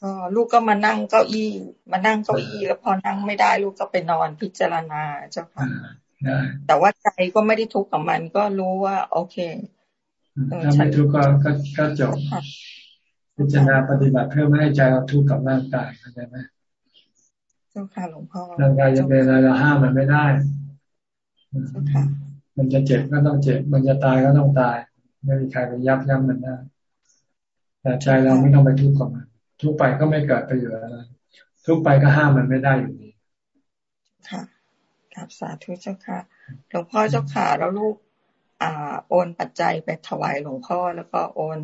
[SPEAKER 33] ก็ลูกก็มานั่งเก้าอี้ มานั่งเก้าอี้แล้วพอนั่งไม่ได้ลูกก็ไปนอนพิจารณาเจ้าค่ะ แต่ว่าใจก็ไม่ได้ทุกข์กับมัน ก็รู้ว่า โอเค
[SPEAKER 1] ถ้าไม่ทุกข์ก็ก็จบพิจารณาปฏิบัติเพื่อไม่ให้ใจเราทุกข์กับร่างกายเข้าใจไหม
[SPEAKER 33] เจ้าค่ะหลวงพ่อ
[SPEAKER 1] ร่างกายจะเป็นอะไรเราห้ามมันไม่ได้มันจะเจ็บก็ต้องเจ็บ มันจะตายก็ต้องตาย ไม่มีใครไปยับยั้งมันได้ แต่ใจเราไม่ต้องไปทุกข์กับมัน ทุกไปก็ไม่เกิดประโยชน์อะไร ทุกไปก็ห้ามมันไม่ได้อยู่ดี
[SPEAKER 33] ค่ะ ครับสาธุเจ้าค่ะหลวงพ่อเจ้าค่ะแล้วลูก อ่า โอนปัจจัยไปถวายหลวงพ่อแล้วก็โอน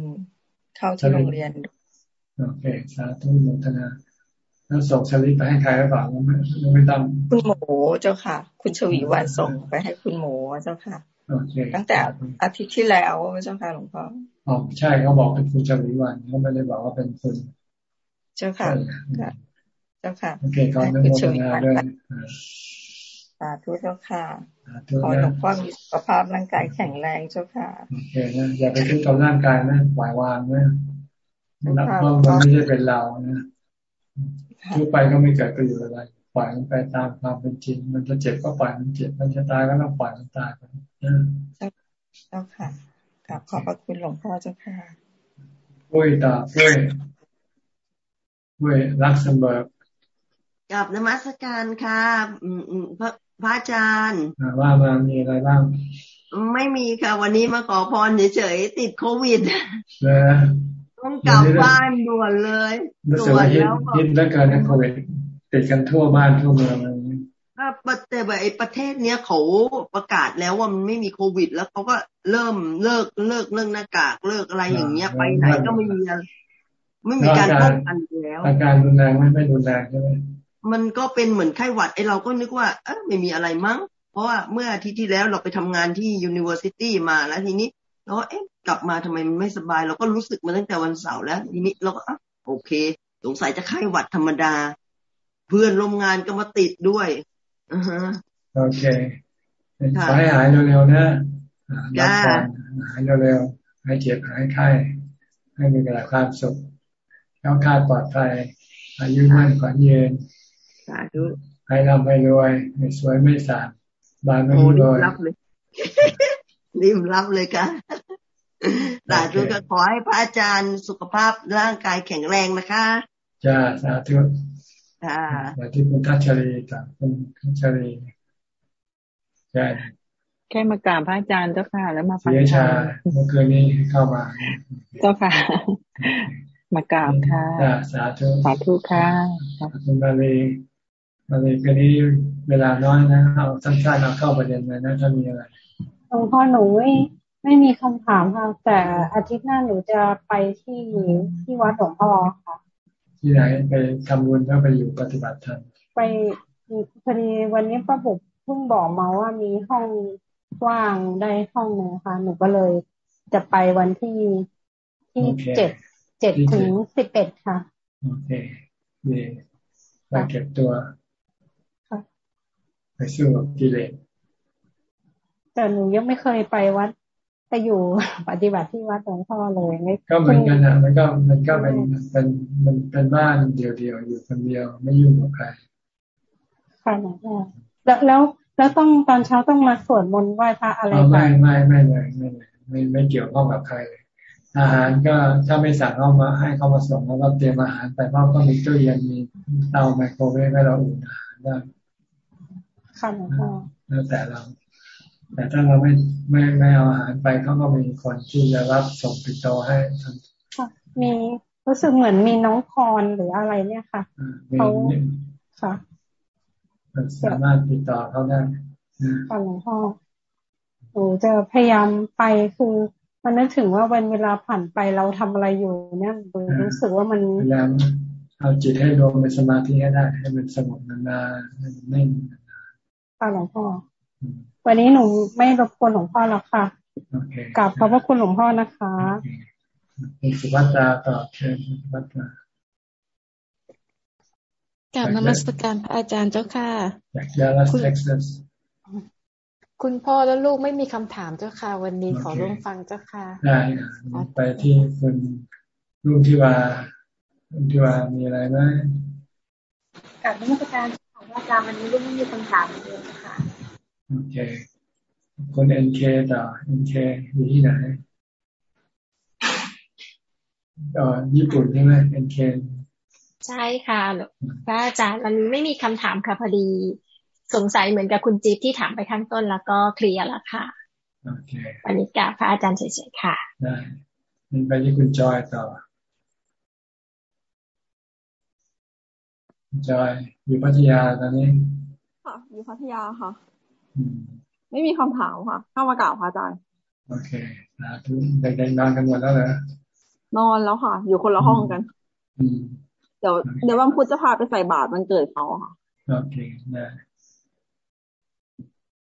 [SPEAKER 33] เข้าที่โรงเรียน
[SPEAKER 1] โอเคสาธุโมทนาแล้วส่งสลิปไปให้ใครหรือเปล่าไม่ไม่ต้อง
[SPEAKER 33] คุณหมูเจ้าค่ะ คุณชวีวันส่งไปให้คุณหมูเจ้าค่ะตั้งแต่อาทิตย์ที่แล้วเจ้าค่ะหลวงพ่อ
[SPEAKER 1] อ๋อใช่เขาบอกเป็นคุณชวีวันเขาไม่ได้บอกว่าเป็นคุณ
[SPEAKER 33] เจ้าค่ะเจ้าค่ะ
[SPEAKER 1] โอเคขอบคุณนาด้วย
[SPEAKER 33] สาธุเจ้าค่ะขอหลวงพ่อมีสุขภาพร่างกายแข็งแรงเจ้าค่ะ
[SPEAKER 1] โอเคนะอย่าไปคิดกับร่างกายนะปล่อยวางนะนับว่ามันไม่ใช่เป็นเรานะทุกไปก็ไม่เกิดประโยชน์อะไรปล่อยมันไปตามความเป็นจริง มันจะเจ็บก็ปล่อยมันเจ็บ มันจะตายก็ต้องปล่อยมันตายไป
[SPEAKER 33] เจ้าค่ะกลับขอบพระคุณหลวงพ่อเจ้าค่ะ
[SPEAKER 1] อุ้ยตาอุ้ยอุ้ยลักเซมเบิร์ก
[SPEAKER 35] กราบนมัสการค่ะอืมพระ พระอาจารย์
[SPEAKER 1] ว่ามามีอะไรบ้าง
[SPEAKER 35] ไม่มีค่ะ วันนี้มาขอพรเฉยๆติดโควิดต้องกลับบ้านด่วนเลย
[SPEAKER 1] ตรวจแล้วก็ยินแล้วกันนะโควิดติดกันทั่วบ้านทั่วเมืองอะไร
[SPEAKER 35] นี้แต่แบบไอ้ประเทศเนี้ยเขาประกาศแล้วว่ามันไม่มีโควิด แล้วเขาก็เริ่มเลิกเลิกเรื่องหน้ากากเลิกอะไรอย่างเงี้ยไปไหนก็ไม่มีไม่มีการป้องกันแล้ว
[SPEAKER 1] อาการรุนแรงไม่ไม่รุนแรงใช่ไหม
[SPEAKER 35] มันก็เป็นเหมือนไข้หวัดไอเราก็นึกว่าเออไม่มีอะไรมั้ง เพราะว่าเมื่ออาทิตย์ที่แล้วเราไปทำงานที่ University มาแล้วทีนี้เราเอ๊ะกลับมาทำไมมันไม่สบาย เราก็รู้สึกมาตั้งแต่วันเสาร์แล้ว ทีนี้เราก็อะโอเค สงสัยจะไข้หวัดธรรมดา เพื่อนโรงงานก็มาติดด้วย
[SPEAKER 1] อือฮะโอเคขอให้หายเร็วๆนะรักษาหายเร็วๆให้เจ็บหายไข้ ให้มีกระความสุขแล้วคาดปลอดภัยอายุมั่นขวัญยืน
[SPEAKER 35] สาธุ
[SPEAKER 1] ให้ร่ำให้รวยไม่สวยไม่สาบบานไม่รวย
[SPEAKER 35] รับเลยรีบรับเลยค่ะสาธุก็ขอให้พระอาจารย์สุขภาพร่างกายแข็งแรงนะคะ
[SPEAKER 1] จ้าสาธุค่ะสาธุคุณทัชรีกับคุณทัชรีใช่
[SPEAKER 36] แค่มากราบพระอาจารย์เจ้าค่ะ แล้วมา
[SPEAKER 1] ฟังเสียชาเมื่อคืนนี้เข้ามา
[SPEAKER 36] เจ้าค่ะ มากราบค่ะ
[SPEAKER 1] สาธุ
[SPEAKER 36] สาธุค่ะ
[SPEAKER 1] คุณมาลี มาลีคืนนี้เวลาน้อยนะเอาสั้นๆเอาเข้าประเด็นเลยนะถ้ามีอะไร
[SPEAKER 37] หลวงพ่อหนูไม่ไม่มีคำถามค่ะ แต่อาทิตย์หน้าหนูจะไปที่ที่วัดหลวงพ่อค่ะ
[SPEAKER 1] ที่ไหนไปทำบุญก็ไปอยู่ปฏิบัติธรรม
[SPEAKER 37] ไปพอดีวันนี้ป้าบุกเพิ่งบอกมาว่ามีห้องว่างได้ห้องนึงค่ะ หนูก็เลยจะไปวันที่ที่เจ็ดเจ็ดถึงสิบเอ็ดค่ะ
[SPEAKER 1] โอเคดีไปเก็บตัวไป สู้กับกิเลส
[SPEAKER 37] แต่หนูยังไม่เคยไปวัดไปอยู่ปฏิบัติที่วัดหลวงพ่อเลยไม่
[SPEAKER 1] ก็เหมือนกันนะมันก็มันก็เป็นเป็นมันเป็นบ้านเดียวๆอยู่คนเดียวไม่ยุ่งกับใคร
[SPEAKER 37] ค่ะหลวงพ่อแล้วแล้วแล้วต้องตอนเช้าต้องมาสวดมนต์ไหว้พระอะไร
[SPEAKER 1] ไม่ไม่ไม่เลยไม่ไม่ไม่เกี่ยวข้องกับใครเลยอาหารก็ถ้าไม่สั่งเข้ามาให้เขามาส่งแล้วก็เตรียมอาหารแต่ว่าก็มีตู้เย็นมีเตาไมโครเวฟให้เราอุ่นอาหารได้
[SPEAKER 37] ค่ะหลวงพ่อ
[SPEAKER 1] แล้วแต่เรา แต่ถ้าเราไม่ไม่ไม่เอาอาหารไปเขาก็มีคนที่จะรับส่งปิดโตให้
[SPEAKER 37] มีรู้สึกเหมือนมีน้องพรหรืออะไรเนี่ยค่ะเขาค่ะ
[SPEAKER 1] สามารถติดต่อเขาได้
[SPEAKER 37] ค่ะหลวงพ่อหนูจะพยายามไปคือมันนึกถึงว่าวันเวลาผ่านไปเราทำอะไรอยู่เนี่ยรู้สึกว่ามัน
[SPEAKER 1] พยายามเอาจิตให้รวมเป็นสมาธิให้ได้ให้มันสงบนานๆให้มันนิ่งนาน
[SPEAKER 37] ๆ ค่ะหลวงพ่อ วันนี้หนูไม่รบกวนหลวงพ่อแล้วค่ะกลับขอบพระคุณหลวงพ่อนะคะ
[SPEAKER 1] คุณสุภัตราต่อเชิญสุภัตรา
[SPEAKER 38] กลับนมัสการพระอาจารย์เจ้าค่ะ
[SPEAKER 1] จากยาลัสเท็กซัส
[SPEAKER 39] คุณพ่อแล้วลูกไม่มีคำถามเจ้าค่ะ วันนี้ขอร่วมฟังเจ้าค่ะ
[SPEAKER 1] ได้ไปที่คุณลุงที่ว่าลุงที่ว่ามีอะไรไหม
[SPEAKER 39] กับนักการข องอาจารย์วันนี้ลูกไม่มีคำถามเลยค่ะ
[SPEAKER 1] โอเค คนเอ็นเคต่อเอ็นเคอยู่ที่ไหนอ๋อญี่ปุ่นใช่ไหมเอ็นเค
[SPEAKER 39] ใช่ค่ะพระอาจารย์วันนี้ไม่มีคำถามค่ะพอดี สงสัยเหมือนกับคุณจิ๊บที่ถามไปข้างต้นแล้วก็เคลียร์แล้วค่ะ
[SPEAKER 1] โอเค
[SPEAKER 39] วันนี้กับพระอาจารย์เฉยๆค่ะ
[SPEAKER 1] ได้มันไปที่คุณจอยต่อ จอยอยู่พัทยาตอนนี้
[SPEAKER 40] ค่ะ อยู่พัทยาค่ะไม่มีคำถามค่ะ เข้ามากล่าวพระอาจารย์
[SPEAKER 1] โอเคนะทุกเด็กๆนอนกันหมดแล้วเหร
[SPEAKER 40] อนอนแล้วค่ะ อยู่คนละห้องกันเดี๋ยวเดี๋ยววันพุธจะพาไปใส่บาตรมันเกิดเขาค่ะ
[SPEAKER 1] โอเคได้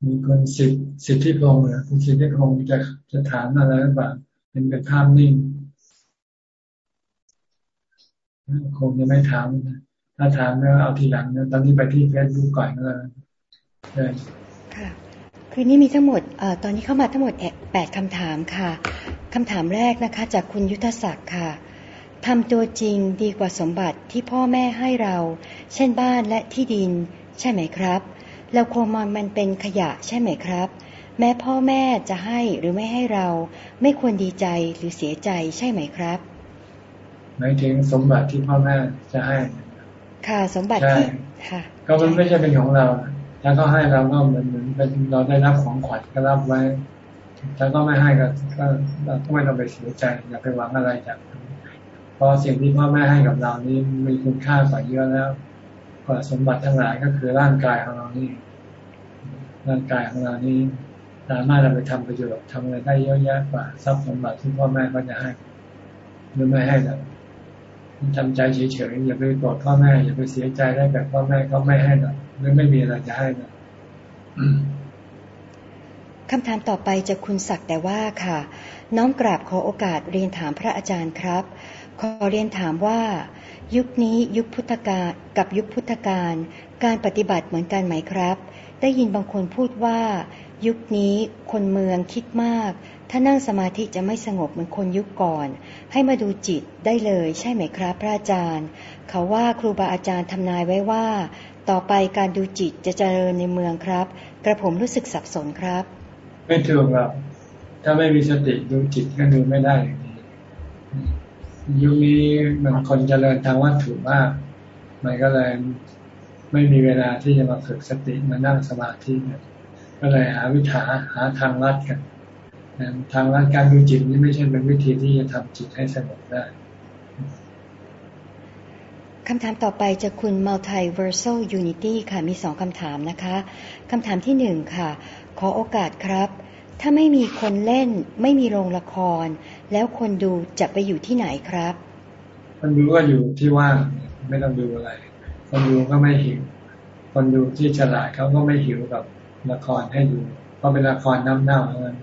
[SPEAKER 1] มีคนสิทธิ์สิทธิพงศ์นะคุณสิทธิพงศ์จะจะถามอะไรหรือเปล่าเป็นเป็นภาพนิ่งคงจะไม่ถามนะ ถ้าถามแล้วเอาทีหลังนะตอนนี้ไปที่เฟซบุ๊กก่อนก็แล้ว
[SPEAKER 41] ค่ะ คือนี่มีทั้งหมดเอ่อตอนนี้เข้ามาทั้งหมดแปดคำถามค่ะคำถามแรกนะคะ จากคุณยุทธศักดิ์ค่ะทำตัวจริงดีกว่าสมบัติที่พ่อแม่ให้เรา เช่นบ้านและที่ดิน ใช่ไหมครับ เราควรมองมันเป็นขยะใช่ไหมครับ แม้พ่อแม่จะให้หรือไม่ให้เรา ไม่ควรดีใจหรือเสียใจใช่ไหมครับ
[SPEAKER 1] หมายถึงสมบัติที่พ่อแม่จะให้
[SPEAKER 41] ค่ะสมบัติที่ค่ะ
[SPEAKER 1] ก็มันไม่ใช่เป็นของเราถ้าเขาให้เราก็เหมือนเหมือนเป็นเราได้รับของขวัญก็รับไว้ถ้าก็ไม่ให้ก็ก็เราก็ไม่ต้องไปเสียใจอย่าไปหวังอะไรจากเพราะสิ่งที่พ่อแม่ให้กับเรานี้มีคุณค่ากว่าเยอะแล้วกว่าสมบัติทั้งหลายก็คือร่างกายของเรานี่ร่างกายของเรานี้สามารถเราไปทำประโยชน์ทำอะไรได้เยอะแยะกว่าทรัพย์สมบัติที่พ่อแม่ก็จะให้หรือไม่ให้เรา ทำใจเฉยๆอย่าไปโกรธพ่อแม่อย่าไปเสียใจได้แบบพ่อแม่เขาไม่ให้เราหรือไม่มีอะไรจะให้เรา
[SPEAKER 41] คำถามต่อไปจะคุณศักแต่ว่าค่ะ น้อมกราบขอโอกาสเรียนถามพระอาจารย์ครับ ขอเรียนถามว่า ยุคนี้ยุคพุทธกาลกับยุคพุทธกาลการปฏิบัติเหมือนกันไหมครับ ได้ยินบางคนพูดว่า ยุคนี้คนเมืองคิดมาก ถ้านั่งสมาธิจะไม่สงบเหมือนคนยุคก่อน ให้มาดูจิตได้เลยใช่ไหมครับพระอาจารย์ เขาว่าครูบาอาจารย์ทำนายไว้ว่า ต่อไปการดูจิตจะเจริญในเมืองครับ กระผมรู้สึกสับสนครับ
[SPEAKER 1] ไม่ถูกหรอกถ้าไม่มีสติดูจิตก็ดูไม่ได้ยุคนี้มันคนเจริญทางวัตถุมาก มันก็เลยไม่มีเวลาที่จะมาฝึกสติมานั่งสมาธิเนี่ย ก็เลยหาวิถาหาทางลัดกันทางลัดการดูจิตนี่ไม่ใช่เป็นวิธีที่จะทำจิตให้สงบได้
[SPEAKER 41] คำถามต่อไปจะคุณ Multiversal Unity ค่ะมีสองคำถามนะคะคำถามที่หนึ่งค่ะ ขอโอกาสครับ ถ้าไม่มีคนเล่น ไม่มีโรงละคร แล้วคนดูจะไปอยู่ที่ไหนครับ
[SPEAKER 1] คนดูก็อยู่ที่ว่างไม่ต้องดูอะไร คนดูก็ไม่หิว คนดูที่ฉลาดเขาก็ไม่หิวกับ ละครให้ดูเพราะเป็นละครน้ำเน่าเท่านั้น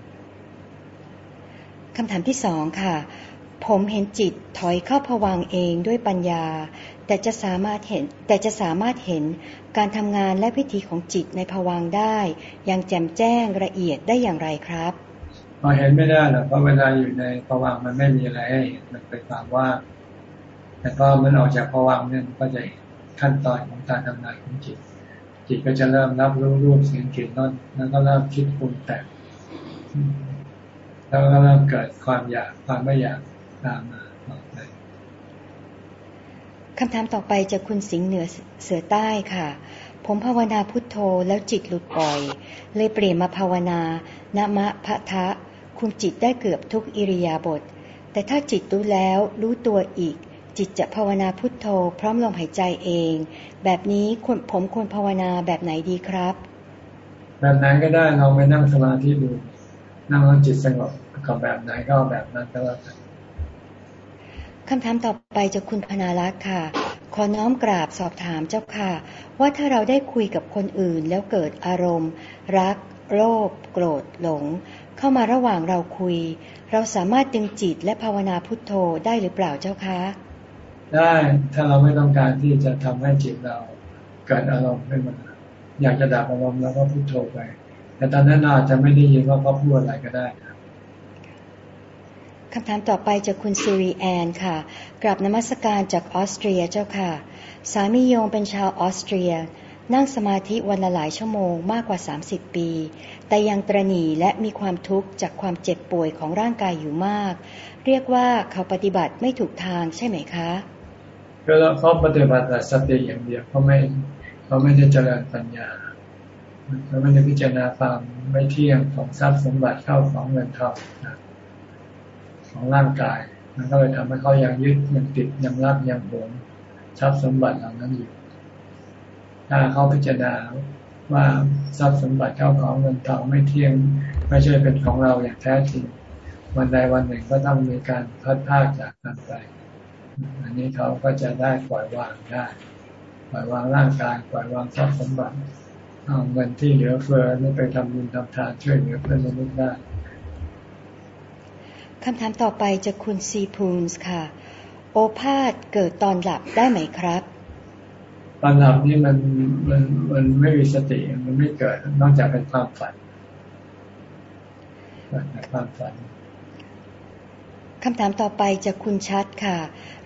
[SPEAKER 41] คำถามที่สองค่ะ ผมเห็นจิตถอยเข้าผวังเองด้วยปัญญา แต่จะสามารถเห็นแต่จะสามารถเห็นการทำงานและวิธีของจิตในภวังได้อย่างแจ่มแจ้งละเอียดได้อย่างไรครับ
[SPEAKER 1] พอเห็นไม่ได้หรอกเพราะเวลาอยู่ในภวังมันไม่มีอะไรให้เห็นมันเป็นความว่า แต่พอมันออกจากภวังเนี่ยก็จะขั้นตอนของการทำงานของจิต จิตก็จะเริ่มรับรู้รูปเสียงกลิ่นรสแล้วก็เริ่มคิดปรุงแต่งแล้วก็เริ่มเกิดความอยากความไม่อยากตามมาต่อไป
[SPEAKER 41] คำถามต่อไปจะคุณสิงห์เหนือเสือใต้ค่ะ ผมภาวนาพุทโธแล้วจิตหลุดปล่อย เลยเปลี่ยนมาภาวนานมะพะทะคุมจิตได้เกือบทุกอิริยาบถแต่ถ้าจิตรู้แล้วรู้ตัวอีก จิตจะภาวนาพุทโธ พร้อมลมหายใจเอง แบบนี้ผมควรภาวนาแบบไหนดีครับ
[SPEAKER 1] แบบไหนก็ได้เราไปนั่งสมาธิดู นั่งแล้วจิตสงบกับแบบไหนก็แบบนั้นก็แล้วกัน
[SPEAKER 41] คำถามต่อไปจะคุณพนาลักษ์ค่ะ ขอน้อมกราบสอบถามเจ้าค่ะ ว่าถ้าเราได้คุยกับคนอื่นแล้วเกิดอารมณ์ รัก โลภโกรธหลง เข้ามาระหว่างเราคุย เราสามารถดึงจิตและภาวนาพุทโธได้หรือเปล่าเจ้าคะ
[SPEAKER 1] ได้ถ้าเราไม่ต้องการที่จะทำให้จิตเราเกิดอารมณ์ขึ้นมาอยากจะดับอารมณ์แล้วก็พุทโธไป แต่ตอนนั้นอาจจะไม่ได้ยินว่าเขาพูดอะไรก็ได้
[SPEAKER 41] คำถามต่อไปจากคุณซิรีแอนค่ะกราบนมัสการจากออสเตรียเจ้าค่ะ สามีโยมเป็นชาวออสเตรีย นั่งสมาธิวันละหลายชั่วโมงมากกว่า 30 ปี แต่ยังตระหนี่และมีความทุกข์จากความเจ็บป่วยของร่างกายอยู่มาก เรียกว่าเขาปฏิบัติไม่ถูกทางใช่ไหมคะ
[SPEAKER 1] ก็เขาปฏิบัติแต่สติอย่างเดียวเขาไม่เขาไม่ได้เจริญปัญญาเขาไม่ได้พิจารณาความไม่เที่ยงของทรัพย์สมบัติเข้าของเงินทองของร่างกาย มันก็เลยทำให้เขายังยึดยังติดยังรักยังหวงทรัพย์สมบัติเหล่านั้นอยู่ถ้าเขาพิจารณาว่าทรัพย์สมบัติเข้าของเงินทองไม่เที่ยง ไม่ใช่เป็นของเราอย่างแท้จริง วันใดวันหนึ่งก็ต้องมีการพัดพาจากกันไป อันนี้เขาก็จะได้ปล่อยวางได้ ปล่อยวางร่างกายปล่อยวางทรัพย์สมบัติเอาเงินที่เหลือเฟือนี่ไปทำบุญทำทานช่วยเหลือเพื่อนมนุษย์ได้
[SPEAKER 41] คำถามต่อไปจะคุณซีพูนส์ค่ะ โอภาษเกิดตอนหลับได้ไหมครับ
[SPEAKER 1] ตอนหลับนี่มันมันมันไม่มีสติมันไม่เกิดนอกจากเป็นความฝันเป็นความฝัน
[SPEAKER 41] คำถามต่อไปจะคุณชัดค่ะ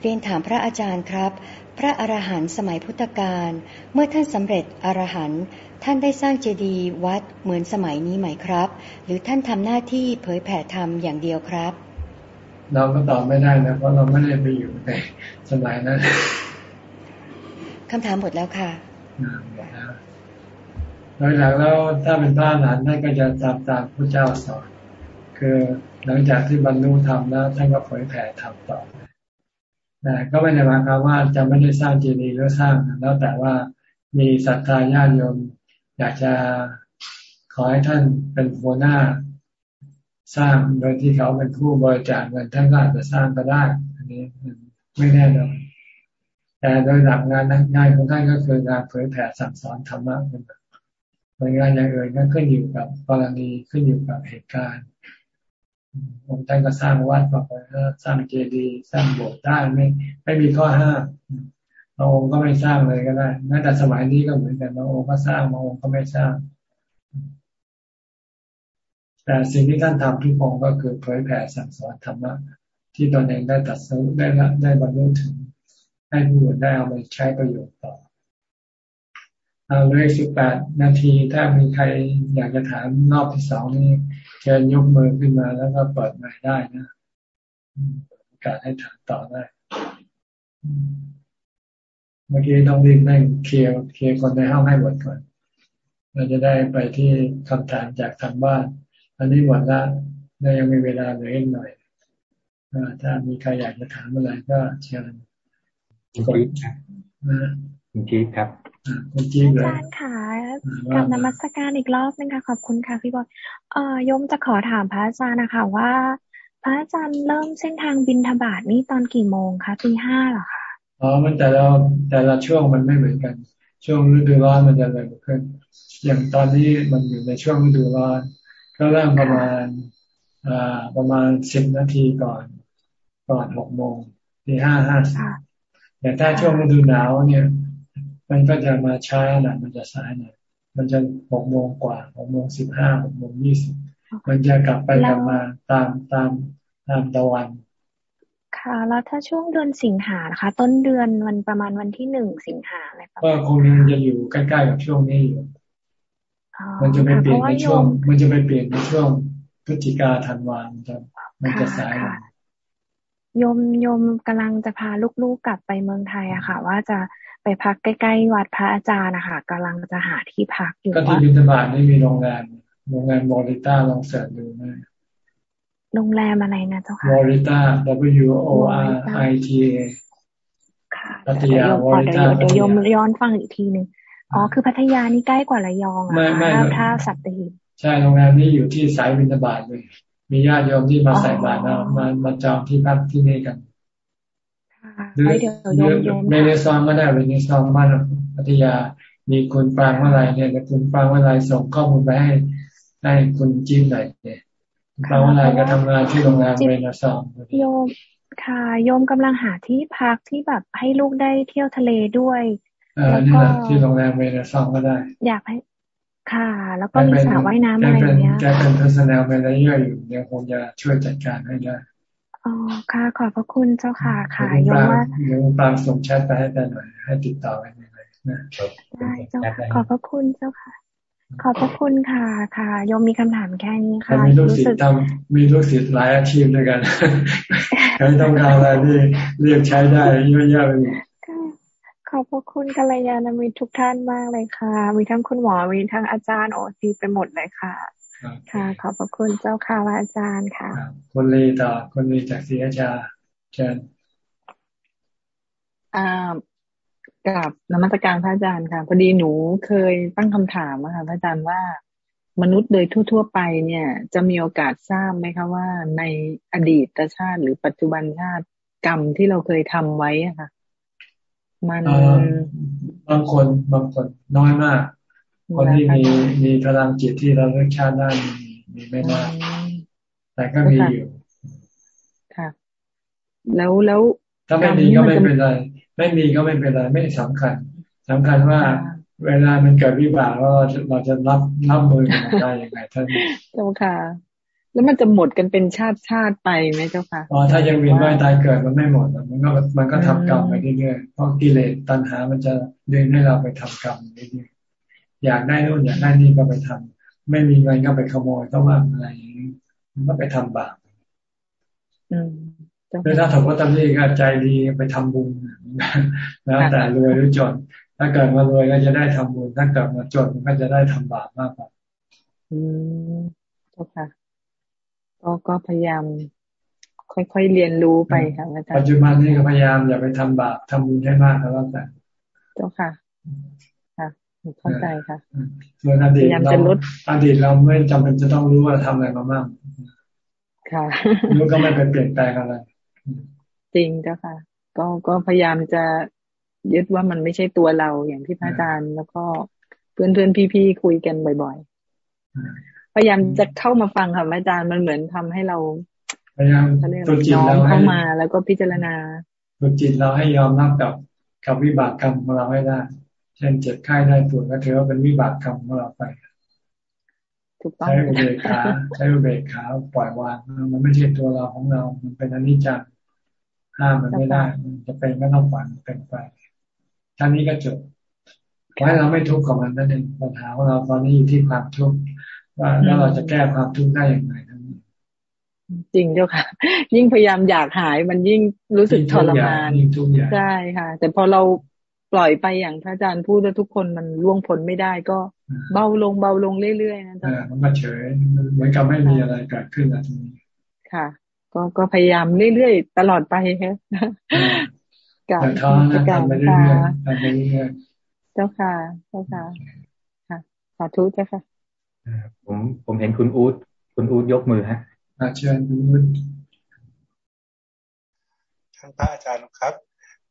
[SPEAKER 41] เรียนถามพระอาจารย์ครับ พระอรหันต์สมัยพุทธกาลเมื่อท่านสำเร็จอรหันต์ท่านได้สร้างเจดีย์วัดเหมือนสมัยนี้ไหมครับ หรือท่านทำหน้าที่เผยแผ่ธรรมอย่างเดียวครับ
[SPEAKER 1] เราก็ตอบไม่ได้นะเพราะเราไม่ได้ไปอยู่ในสมัยนั้น
[SPEAKER 41] คำถามหมดแล้วค่ะ
[SPEAKER 1] หมดแล้วโดยหลักแล้วถ้าเป็นพระอรหันต์ท่านก็จะตามตามพระเจ้าสอนคือ หลังจากที่บรรลุธรรมแล้วท่านก็เผยแผ่ธรรมต่อแต่ก็ไม่ได้หมายความว่าจะไม่ได้สร้างเจดีย์หรือสร้างแล้วแต่ว่ามีศรัทธาญาติโยมอยากจะขอให้ท่านเป็นหัวหน้าสร้างโดยที่เขาเป็นผู้บริจาคเงินท่านก็อาจจะสร้างก็ได้ อันนี้ไม่แน่นอนแต่โดยหลักงานงานของท่านก็คืองานเผยแผ่สั่งสอนธรรมะเป็นงานอย่างอื่นก็ขึ้นอยู่กับกรณีขึ้นอยู่กับเหตุการณ์ องค์ท่านก็สร้างวัดบอกว่าสร้างเจดีย์สร้างโบสถ์ได้ไม่ไม่มีข้อห้ามบางองค์ก็ไม่สร้างเลยก็ได้แม้แต่สมัยนี้ก็เหมือนกันบางองค์ก็สร้างบางองค์ก็ไม่สร้าง แต่สิ่งที่ท่านทำทุกองค์ก็คือเผยแผ่สั่งสอนธรรมะที่ตนเองได้ตัดสู้ได้ละได้บรรลุถึง ให้ผู้อื่นได้เอาไปใช้ประโยชน์ต่อเอาเลยสิบแปดนาทีถ้ามีใครอยากจะถามรอบที่สองนี้ เชิญยกมือขึ้นมาแล้วก็เปิดไมค์ได้นะการให้ถามต่อได้ เมื่อกี้ต้องรีบนั่งเคลียร์เคลียร์คนในห้องให้หมดก่อน เราจะได้ไปที่คำถามจากทางบ้าน อันนี้หมดละเรายังมีเวลาเหลืออีกหน่อยถ้ามีใครอยากจะถามอะไรก็เชิญ
[SPEAKER 42] คุณจิ๊บครับคุณจิ๊บครับ
[SPEAKER 1] คุณจิ๊บเลย
[SPEAKER 43] อาจารย์ค่ะกับนมัสการอีกรอบนึงค่ะขอบคุณค่ะพี่บอยเอ่อยมจะขอถามพระอาจารย์นะคะว่า พระอาจารย์เริ่มเส้นทางบินทบาทนี่ตอนกี่โมงคะตีห้าหรอคะ
[SPEAKER 1] อ๋อมันแต่ละแต่ละช่วงมันไม่เหมือนกัน ช่วงฤดูร้อนมันจะเร็วขึ้น อย่างตอนนี้มันอยู่ในช่วงฤดูร้อนก็เริ่มประมาณอ่าประมาณสิบนาทีก่อน ก่อนหกโมงตีห้าห้าสิบแต่ถ้าช่วงฤดูหนาวเนี่ย มันก็จะมาช้าหน่อยมันจะสายหน่อยมันจะหกโมงกว่าหกโมงสิบห้าหกโมงยี่สิบมันจะกลับไปกลับมาตามตามตามตะวัน
[SPEAKER 43] ค่ะ แล้วถ้าช่วงเดือนสิงหาคะ ต้นเดือนมันประมาณวันที่หนึ่งสิงหาอะไรประมาณ
[SPEAKER 1] ก็คงจะอยู่ใกล้ๆกับช่วงนี้อยู่มันจะไปเปลี่ยนในช่วง มันจะไปเปลี่ยนในช่วงพฤศจิกาธันวามันจะมันจะสาย
[SPEAKER 43] โยมโยมกำลังจะพาลูกๆกลับไปเมืองไทยอะค่ะ ว่าจะ ไปพักใกล้ๆวัดพระอาจารย์นะคะกำลังจะหาที่พักอยู่
[SPEAKER 1] ก็ที่บินบาทนี่มีโรงแรมโรงแรมมอริต้าลองเสิร์ชดูนะ
[SPEAKER 43] โรงแรมอะไรนะเจ้าค่ะ
[SPEAKER 1] มอริต้า W O R I T A
[SPEAKER 43] ค่ะพัทยาวอริต้าเดี๋ยวโยมย้อนฟังอีกทีหนึ่งอ๋อ คือพัทยานี่ใกล้กว่าระยองอะค่ะถ้าสัตหีบ
[SPEAKER 1] ใช่โรงแรมนี้อยู่ที่สายบินบาทเลย มีญาติโยมที่มาใส่บาตรมามาจองที่พักที่นี่กัน หรือเมเนซองก็ได้เมเนซองบ้านพัทยา มีคุณฟังเมื่อไรเนี่ยคุณฟังเมื่อไรส่งข้อมูลไปให้ให้คุณจิ้มหน่อยเนี่ยฟังเมื่อไรก็ทำงานที่โรงแรมเมเนซอง
[SPEAKER 43] โยมค่ะโยมกำลังหาที่พักที่แบบให้ลูกได้เที่ยวทะเลด้วย
[SPEAKER 1] แล้วก็ที่โรงแรมเมเนซองก็ได้
[SPEAKER 43] อยากให้
[SPEAKER 16] ค่ะ แล้วก็มีสระว่ายน้ำอะไรเงี้ย
[SPEAKER 1] แกเป็น personnel manager อยู่เนี่ยคงจะช่วยจัดการให้ได้
[SPEAKER 16] อ๋อค่ะขอบพระคุณเจ้าค่ะค่ะย
[SPEAKER 1] มว่าโยมปางส่งแชทไปให้ได้หน่อยให้ติดต่อกันยังไงนะ
[SPEAKER 16] ได้เจ้าค่ะขอบพระคุณเจ้าค่ะ ขอบพระคุณค่ะ ค่ะยมมีคำถามแค่นี้ค่ะ
[SPEAKER 1] มีลูกศิษย์ทำมีลูกศิษย์หลายอาชีพด้วยกันใครต้องการอะไรนี่เรียกใช้ได้เยอะแยะเลย
[SPEAKER 16] ขอบพระคุณกัลยาณมิตรทุกท่านมากเลยค่ะ มีทั้งคุณหมอมีทั้งอาจารย์โอซีไปหมดเลยค่ะ ค่ะ ขอบพระคุณเจ้าค่ะอาจารย์ค่ะ
[SPEAKER 1] คนลีต่อคนลีจากศรีอาจารย์เชิญ
[SPEAKER 36] อ่ากับนมัสการพระอาจารย์ค่ะพอดีหนูเคยตั้งคำถามค่ะพระอาจารย์ว่ามนุษย์โดยทั่ว ๆ ไปเนี่ย จะมีโอกาสทราบไหมคะว่าในอดีตชาติหรือปัจจุบันชาติกรรมที่เราเคยทำไว้ค่ะ
[SPEAKER 1] มันบางคนบางคนน้อยมาก คนที่มีมีพลังจิตที่เราเลือกชาติได้มีมีไม่มาก แต่ก็มีอยู่
[SPEAKER 36] ค่ะ แล้วแล้ว
[SPEAKER 1] ถ้าไม่มีก็ไม่เป็นไร ไม่มีก็ไม่เป็นไร ไม่สำคัญสำคัญว่าเวลามันเกิดวิบากเราจะเราจะรับรับมือมันได้ยังไงท่าน
[SPEAKER 36] เจ้าค่ะ แล้วมันจะหมดกันเป็นชาติชาติไปไหมเจ้าค่ะ
[SPEAKER 1] อ๋อถ้ายังเวียนว่ายตายเกิดมันไม่หมดมันก็มันก็ทำกรรมไปเรื่อยๆเพราะกิเลสตัณหามันจะดึงให้เราไปทำกรรมเรื่อยๆ อยากได้นู่นอยากได้นี่ก็ไปทำไม่มีเงินก็ไปขโมยก็ว่าอะไรอย่างนี้มันก็ไปทำบาปคือถ้าถกว่าตำนี้ก็ใจดีไปทำบุญแล้วแต่รวยหรือจน ถ้าเกิดมารวยก็จะได้ทำบุญ ถ้าเกิดมาจนมันก็จะได้ทำบาปมากกว่า
[SPEAKER 36] อืมเจ้าค่ะก็ก็พยายาม ค่อยๆเรียนรู้ไปค่ะอาจารย์
[SPEAKER 1] ปัจจุบันนี้ก็พยายามอย่าไปทำบาปทำบุญให้มากแล้วแต่
[SPEAKER 36] เจ้าค่ะค่ะ เข้าใจค่ะ
[SPEAKER 1] ส่วนอดีตเราอดีตเราไม่จำเป็นจะต้องรู้ว่าทำอะไรมาบ้าง
[SPEAKER 36] ค่ะ
[SPEAKER 1] รู้ก็ไม่เป็นเปลี่ยนแปลงอะไร
[SPEAKER 36] จริงเจ้าค่ะ ก็ก็พยายามจะยึดว่ามันไม่ใช่ตัวเราอย่างที่พระอาจารย์แล้วก็เพื่อนเพื่อนพี่ๆคุยกันบ่อยพยายามจะเข้ามาฟังค่ะอาจารย์มันเหมือนทำให้เรา
[SPEAKER 1] พยายามตัวจิตเรา
[SPEAKER 36] เข้ามาแล้วก็พิจารณา
[SPEAKER 1] ตัวจิตเราให้ยอมรับกับกับวิบากกรรมของเราให้ได้เช่นเจ็บไข้ได้ปวดก็ถือว่าเป็นวิบากกรรมของเราไปใช้อุเบกขาใช้อุเบกขาปล่อยวางมันไม่ใช่ตัวเราของเรา มันเป็นอนิจจังห้ามมันไม่ได้ มันจะเป็นก็ต้องฝันเป็นไปท่านี้ก็จบขอให้เราไม่ทุกข์กับมันนั่นเองปัญหาของเราตอนนี้อยู่ที่ความทุกข์ว่าแล้วเราจะแก้ความทุกข์ได้อย่างไรทั้งนี้
[SPEAKER 36] จริงเจ้าค่ะ ยิ่งพยายามอยากหายมันยิ่งรู้สึกทรมานใช่ค่ะ แต่พอเรา ปล่อยไปอย่างพระอาจารย์พูดแล้วทุกคนมันล่วงพ้นไม่ได้ก็เบาลงเบาลงเรื่อยๆนะ
[SPEAKER 1] จ๊ะมันมาเฉยเหมือนกับไม่มีอะไรเกิดขึ้นอะตรงนี้
[SPEAKER 36] ค่ะ ก็ก็พยายามเรื่อยๆตลอดไปครับ
[SPEAKER 1] กับการทำไปเรื่อยๆทำไปเรื่อย
[SPEAKER 36] เจ้าค่ะ เจ้าค่ะค่ะสาธุเจ้าค่ะ
[SPEAKER 42] ผมผมเห็นคุณอูดคุณอูดยกมือฮะ
[SPEAKER 1] อาเชิญคุณอูด
[SPEAKER 26] ท่านพระอาจารย์ครับ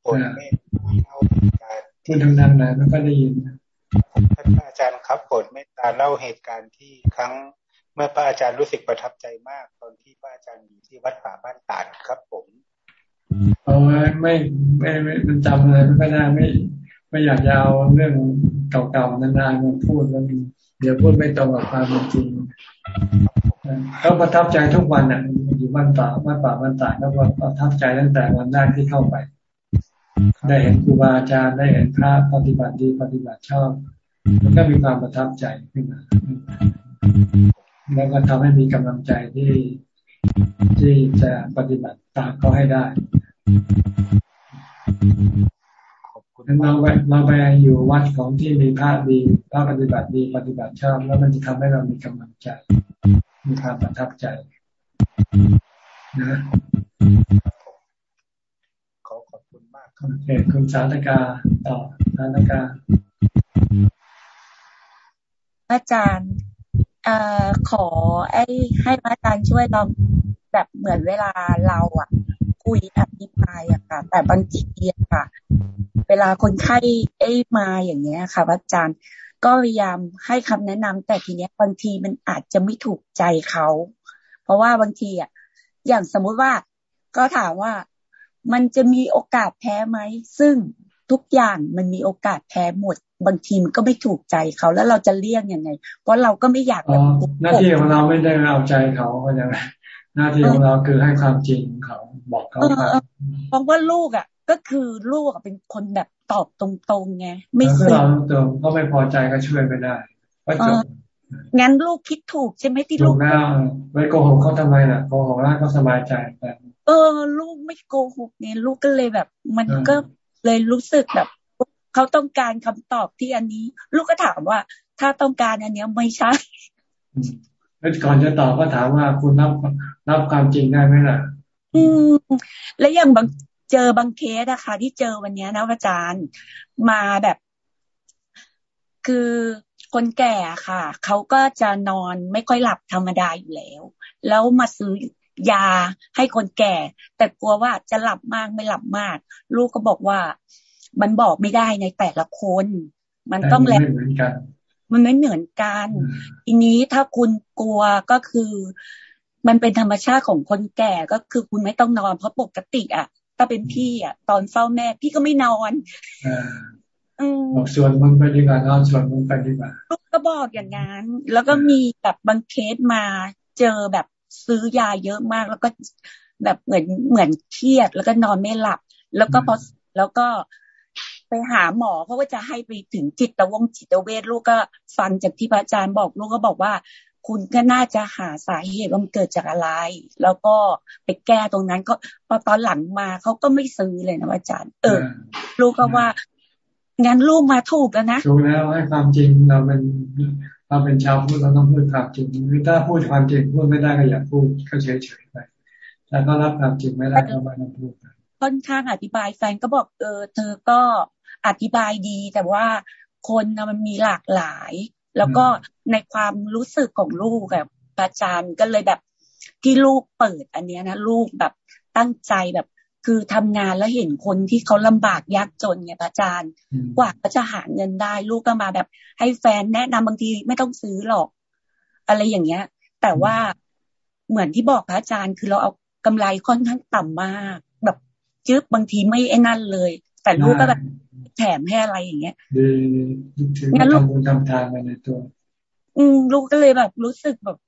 [SPEAKER 26] ผลเมตตา เล่าเหตุการณ์
[SPEAKER 1] ที่ดังๆนะไม่ก็ได้ยิน
[SPEAKER 26] ท่านพระอาจารย์ครับผลเมตตาเล่าเหตุการณ์ที่ครั้งเมื่อพระอาจารย์รู้สึกประทับใจมาก ตอนที่พระอาจารย์อยู่ที่วัดป่าบ้านตาดครับ ผม
[SPEAKER 1] เอาไม่ไม่ไม่ไม่จำอะไรไม่ได้ไม่ ไม่อยากจะเอาเรื่องเก่าๆนานๆมาพูดแล้วเดี๋ยวพูดไม่ตรงกับความจริงเขาประทับใจทุกวันอะอยู่บ้านป่าบ้านป่าบ้านตาแล้วก็ประทับใจตั้งแต่วันแรกที่เข้าไป ได้เห็นครูบาอาจารย์ได้เห็นพระปฏิบัติดีปฏิบัติชอบ มันก็มีความประทับใจขึ้นมา แล้วก็ทำให้มีกำลังใจที่ที่จะปฏิบัติตามเขาให้ได้เราไปเราไปอยู่วัดของที่มีพระดีพระปฏิบัติดีปฏิบัติชอบ แล้วมันจะทำให้เรามีกำลังใจ มีความประทับใจ นะ
[SPEAKER 26] ขอขอบคุณมาก
[SPEAKER 1] โอเคคุณสาธกาต่อสาธกา
[SPEAKER 4] อาจารย์เอ่อขอไอ้ให้อาจารย์ช่วยเราแบบเหมือนเวลาเราอะ คุยอธิบายอะค่ะ แต่บางทีอะค่ะ เวลาคนไข้ไอ้มาอย่างเงี้ยค่ะอาจารย์ก็พยายามให้คำแนะนำแต่ทีเนี้ยบางทีมันอาจจะไม่ถูกใจเขา เพราะว่าบางทีอะอย่างสมมุติว่าก็ถามว่า มันจะมีโอกาสแพ้ไหม ซึ่งทุกอย่างมันมีโอกาสแพ้หมด บางทีมันก็ไม่ถูกใจเขาแล้วเราจะเลี่ยงยังไง เพราะเราก็ไม่อยากแบบ
[SPEAKER 1] หน้าที่ของเราไม่ได้เอาใจเขาก็จะหน้าที่ของเราคือให้ความจริงเขาบอกเขา
[SPEAKER 4] เพราะว่าลูกอะ ก็คือลูกเป็นคนแบบตอบตรงๆไงไม่
[SPEAKER 1] ซื้อเราตรงก็ไม่พอใจก็ช่วยไม่ได้ก็จบ
[SPEAKER 4] งั้นลูกคิดถูกใช่ไหมที่ลูก
[SPEAKER 1] แล้วไว้โกหกเขาทำไมล่ะโกหกแล้วเขาสบายใจแต่
[SPEAKER 4] เออ ลูกไม่โกหกเนี่ยลูกก็เลยแบบ มันก็เลยรู้สึกแบบเขาต้องการคำตอบที่อันนี้ ลูกก็ถามว่า ถ้าต้องการอันเนี้ยไม่ใช่
[SPEAKER 1] แล้วก่อนจะตอบก็ถามว่าคุณรับรับความจริงได้ไหมล่ะ
[SPEAKER 4] อืม แล้วอย่างบางเจอบางเคสนะคะที่เจอวันนี้นะอาจารย์มาแบบ คือคนแก่ค่ะเขาก็จะนอนไม่ค่อยหลับธรรมดาอยู่แล้ว แล้วมาซื้อ ยาให้คนแก่ แต่กลัวว่าจะหลับมากไม่หลับมาก ลูกก็บอกว่ามันบอกไม่ได้ในแต่ละคน มันต้องแล้วมันไม่เหมือนกัน ทีนี้ถ้าคุณกลัวก็คือ มันเป็นธรรมชาติของคนแก่ก็คือคุณไม่ต้องนอนเพราะปกติ อะ ถ้าเป็นพี่อะ ตอนเฝ้าแม่ พี่ก็ไม่นอน
[SPEAKER 1] บอกส่วนมึงไปดีกว่านอนส่วนมึงไปดีกว่า
[SPEAKER 4] ลูกก็บอกอย่างนั้น แล้วก็มีแบบบางเคสมาเจอแบบ ซื้อยาเยอะมาก แล้วก็แบบเหมือนเหมือนเครียด แล้วก็นอนไม่หลับ แล้วก็พอแล้วก็ไปหาหมอเขาก็จะให้ไปถึงจิตวงจิตเวชลูกก็ฟังจากที่พระอาจารย์บอกลูกก็บอกว่า คุณก็น่าจะหาสาเหตุว่ามันเกิดจากอะไร แล้วก็ไปแก้ตรงนั้นก็พอตอนหลังมาเขาก็ไม่ซื้อเลยนะอาจารย์ เออ ลูกก็ว่างั้นลูกมาถูกแล้วนะ
[SPEAKER 1] ถูกแล้วให้ความจริงเราเป็น เราเป็นชาวพุทธเราต้องพูดความจริงหรือถ้าพูดความจริงพูดไม่ได้ก็อย่าพูดก็เฉยๆไปแต่ก็รับความจริงไม่ได้ก็ไม่ต้องพูด
[SPEAKER 4] ค่อนข้างอธิบายแฟนก็บอกเออเธอก็อธิบายดี แต่ว่าคนมันมีหลากหลาย แล้วก็ในความรู้สึกของลูกแบบอาจารย์ก็เลยแบบที่ลูกเปิดอันนี้นะลูกแบบตั้งใจแบบ คือทำงานแล้วเห็นคนที่เขาลำบากยากจนไงพระอาจารย์กว่าเขาจะหาเงินได้ลูกก็มาแบบ ให้แฟนแนะนำบางทีไม่ต้องซื้อหรอก อะไรอย่างเงี้ย แต่ว่าเหมือนที่บอกพระอาจารย์ คือเราเอากำไรค่อนข้างต่ำมาก แบบจึ๊บบางทีไม่ไอ้นั่นเลย แต่ลูกก็แบบแถมให้อะไรอย่างเงี้ย
[SPEAKER 1] งั้นลูกทำบุญทำทานไปในตัว
[SPEAKER 4] อืม ลูกก็เลยแบบรู้สึกแบบ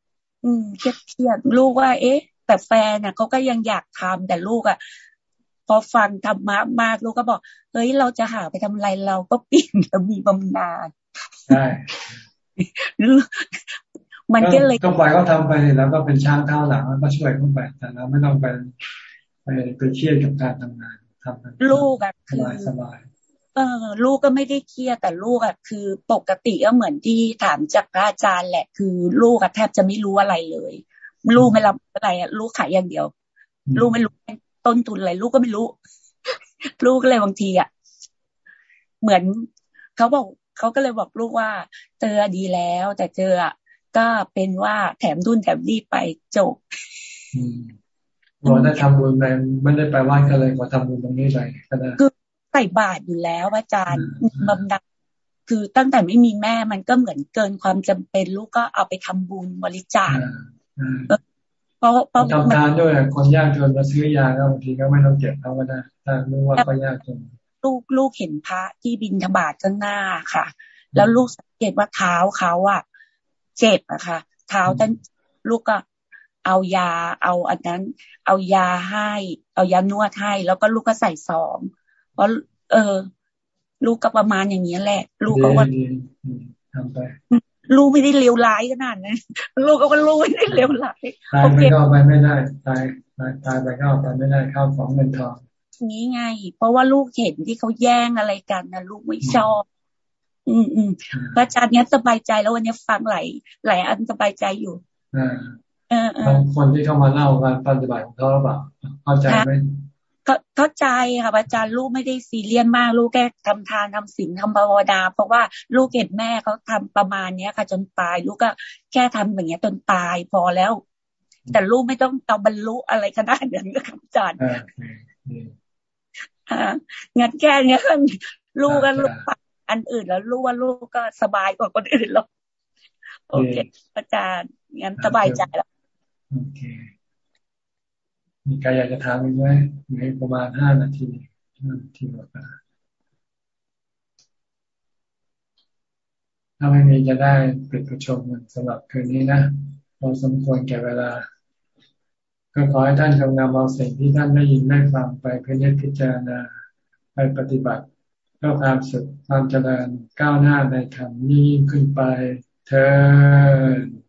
[SPEAKER 4] อืมเครียดลูกว่า เอ๊ะ แต่แฟนน่ะเขาก็ยังอยากทำแต่ลูกอะ พอฟังธรรมะมากลูกก็บอก เฮ้ยเราจะหาไปทำอะไรเราก็ปีนจะมีบำนาญใช่มันก็เลย
[SPEAKER 1] ก็ปล่อยเขาทาไปแล้วก็เป็นช้างเท้าหลังแล้วก็ช่วยเขาไปแต่เราไม่ต้องไปไปไปเครียดกับการทำงานทำ
[SPEAKER 4] ลูกอะคือสบายเออลูกก็ไม่ได้เครียดแต่ลูกอะคือปกติก็เหมือนที่ถามจากพระอาจารย์แหละ คือลูกแทบจะไม่รู้อะไรเลย ลูกไม่รับอะไรอะลูกขายอย่างเดียว ลูกไม่รู้ ต้นทุนอะไรลูกก็ไม่รู้ ลูกเลยบางทีอะเหมือนเขาบอกเขาก็เลยบอกลูกว่าเจอดีแล้ว แต่เจออะก็เป็นว่าแถมดุนแถมรีบไปจบ
[SPEAKER 1] บอกได้ทำบุญไปไม่ได้ไปไหว้กันเลยขอทำบุญตรงนี้ไปก็ได้
[SPEAKER 4] คือใส่บาตรอยู่แล้วอาจารย์บำดังคือตั้งแต่ไม่มีแม่มันก็เหมือนเกินความจำเป็น ลูกก็เอาไปทำบุญบริจาค
[SPEAKER 1] เพราะเพราะทำทานด้วยคนยากจนมาซื้อยาก็บางทีก็ไม่ต้องเก็บเขาก็ได้ถ้ารู้ว่าเขายากจน
[SPEAKER 4] ลูกลูกเห็นพระที่บินธบาตข้างหน้าค่ะ แล้วลูกสังเกตว่าเท้าเขาอะ เจ็บอะค่ะ เท้าท่านลูกก็เอายาเอาอันนั้น เอายาให้ เอายานวดให้ แล้วก็ลูกก็ใส่ซองเพราะเออ ลูกก็ประมาณอย่างนี้แหละ ลูกก็ว่าทำไป ลูกไม่ได้เลวร้ายขนาดนั้นลูกก็ว่าลูกไม่ได้เลวร้าย
[SPEAKER 1] ตายไปก็ไปไม่ได้ตายตายไปก็ไปไม่ได้ข้าวของเงินทอง
[SPEAKER 4] นี้ไง เพราะว่าลูกเห็นที่เขาแย่งอะไรกันนะลูกไม่ชอบ อืมอืมพระอาจารย์เนี้ยสบายใจแล้ววันนี้ฟังหลายหลายอันสบายใจอยู่
[SPEAKER 1] อ่าบางคนที่เข้ามาเล่าการปฏิบัติของเขาหรือเปล่าเข้าใจไหม
[SPEAKER 4] เข้าใจค่ะอาจารย์ลูกไม่ได้ซีเรียสมาก ลูกแค่ทำทานทำศีลทำภาวนาเพราะว่าลูกเห็นแม่เขาทาประมาณเนี้ยค่ะ จนตาย ลูกก็แค่ทำอย่างเงี้ยจนตายพอแล้ว แต่ลูกไม่ต้องต้องบรรลุอะไรขนาดนั้นก็ครับอาจารย์อ่างั้นแค่เนี้ยลูกก็ลูกอันอื่นแล้วลูกว่าลูกก็สบายกว่าคนอื่นหรอกโอเคอาจารย์งั้นสบายใจแล้วโอเค
[SPEAKER 1] มีใครอยากจะถามอีกไหมในประมาณห้านาทีห้านาทีกว่าถ้าไม่มีจะได้ปิดประชุมสำหรับคืนนี้นะเราสมควรแก่เวลา ก็ขอให้ท่านจงนำเอาสิ่งที่ท่านได้ยินได้ฟังไปพิจิตพิจารณาไปปฏิบัติเพื่อความสุขความเจริญก้าวหน้าในธรรมนี้ขึ้นไปเธอ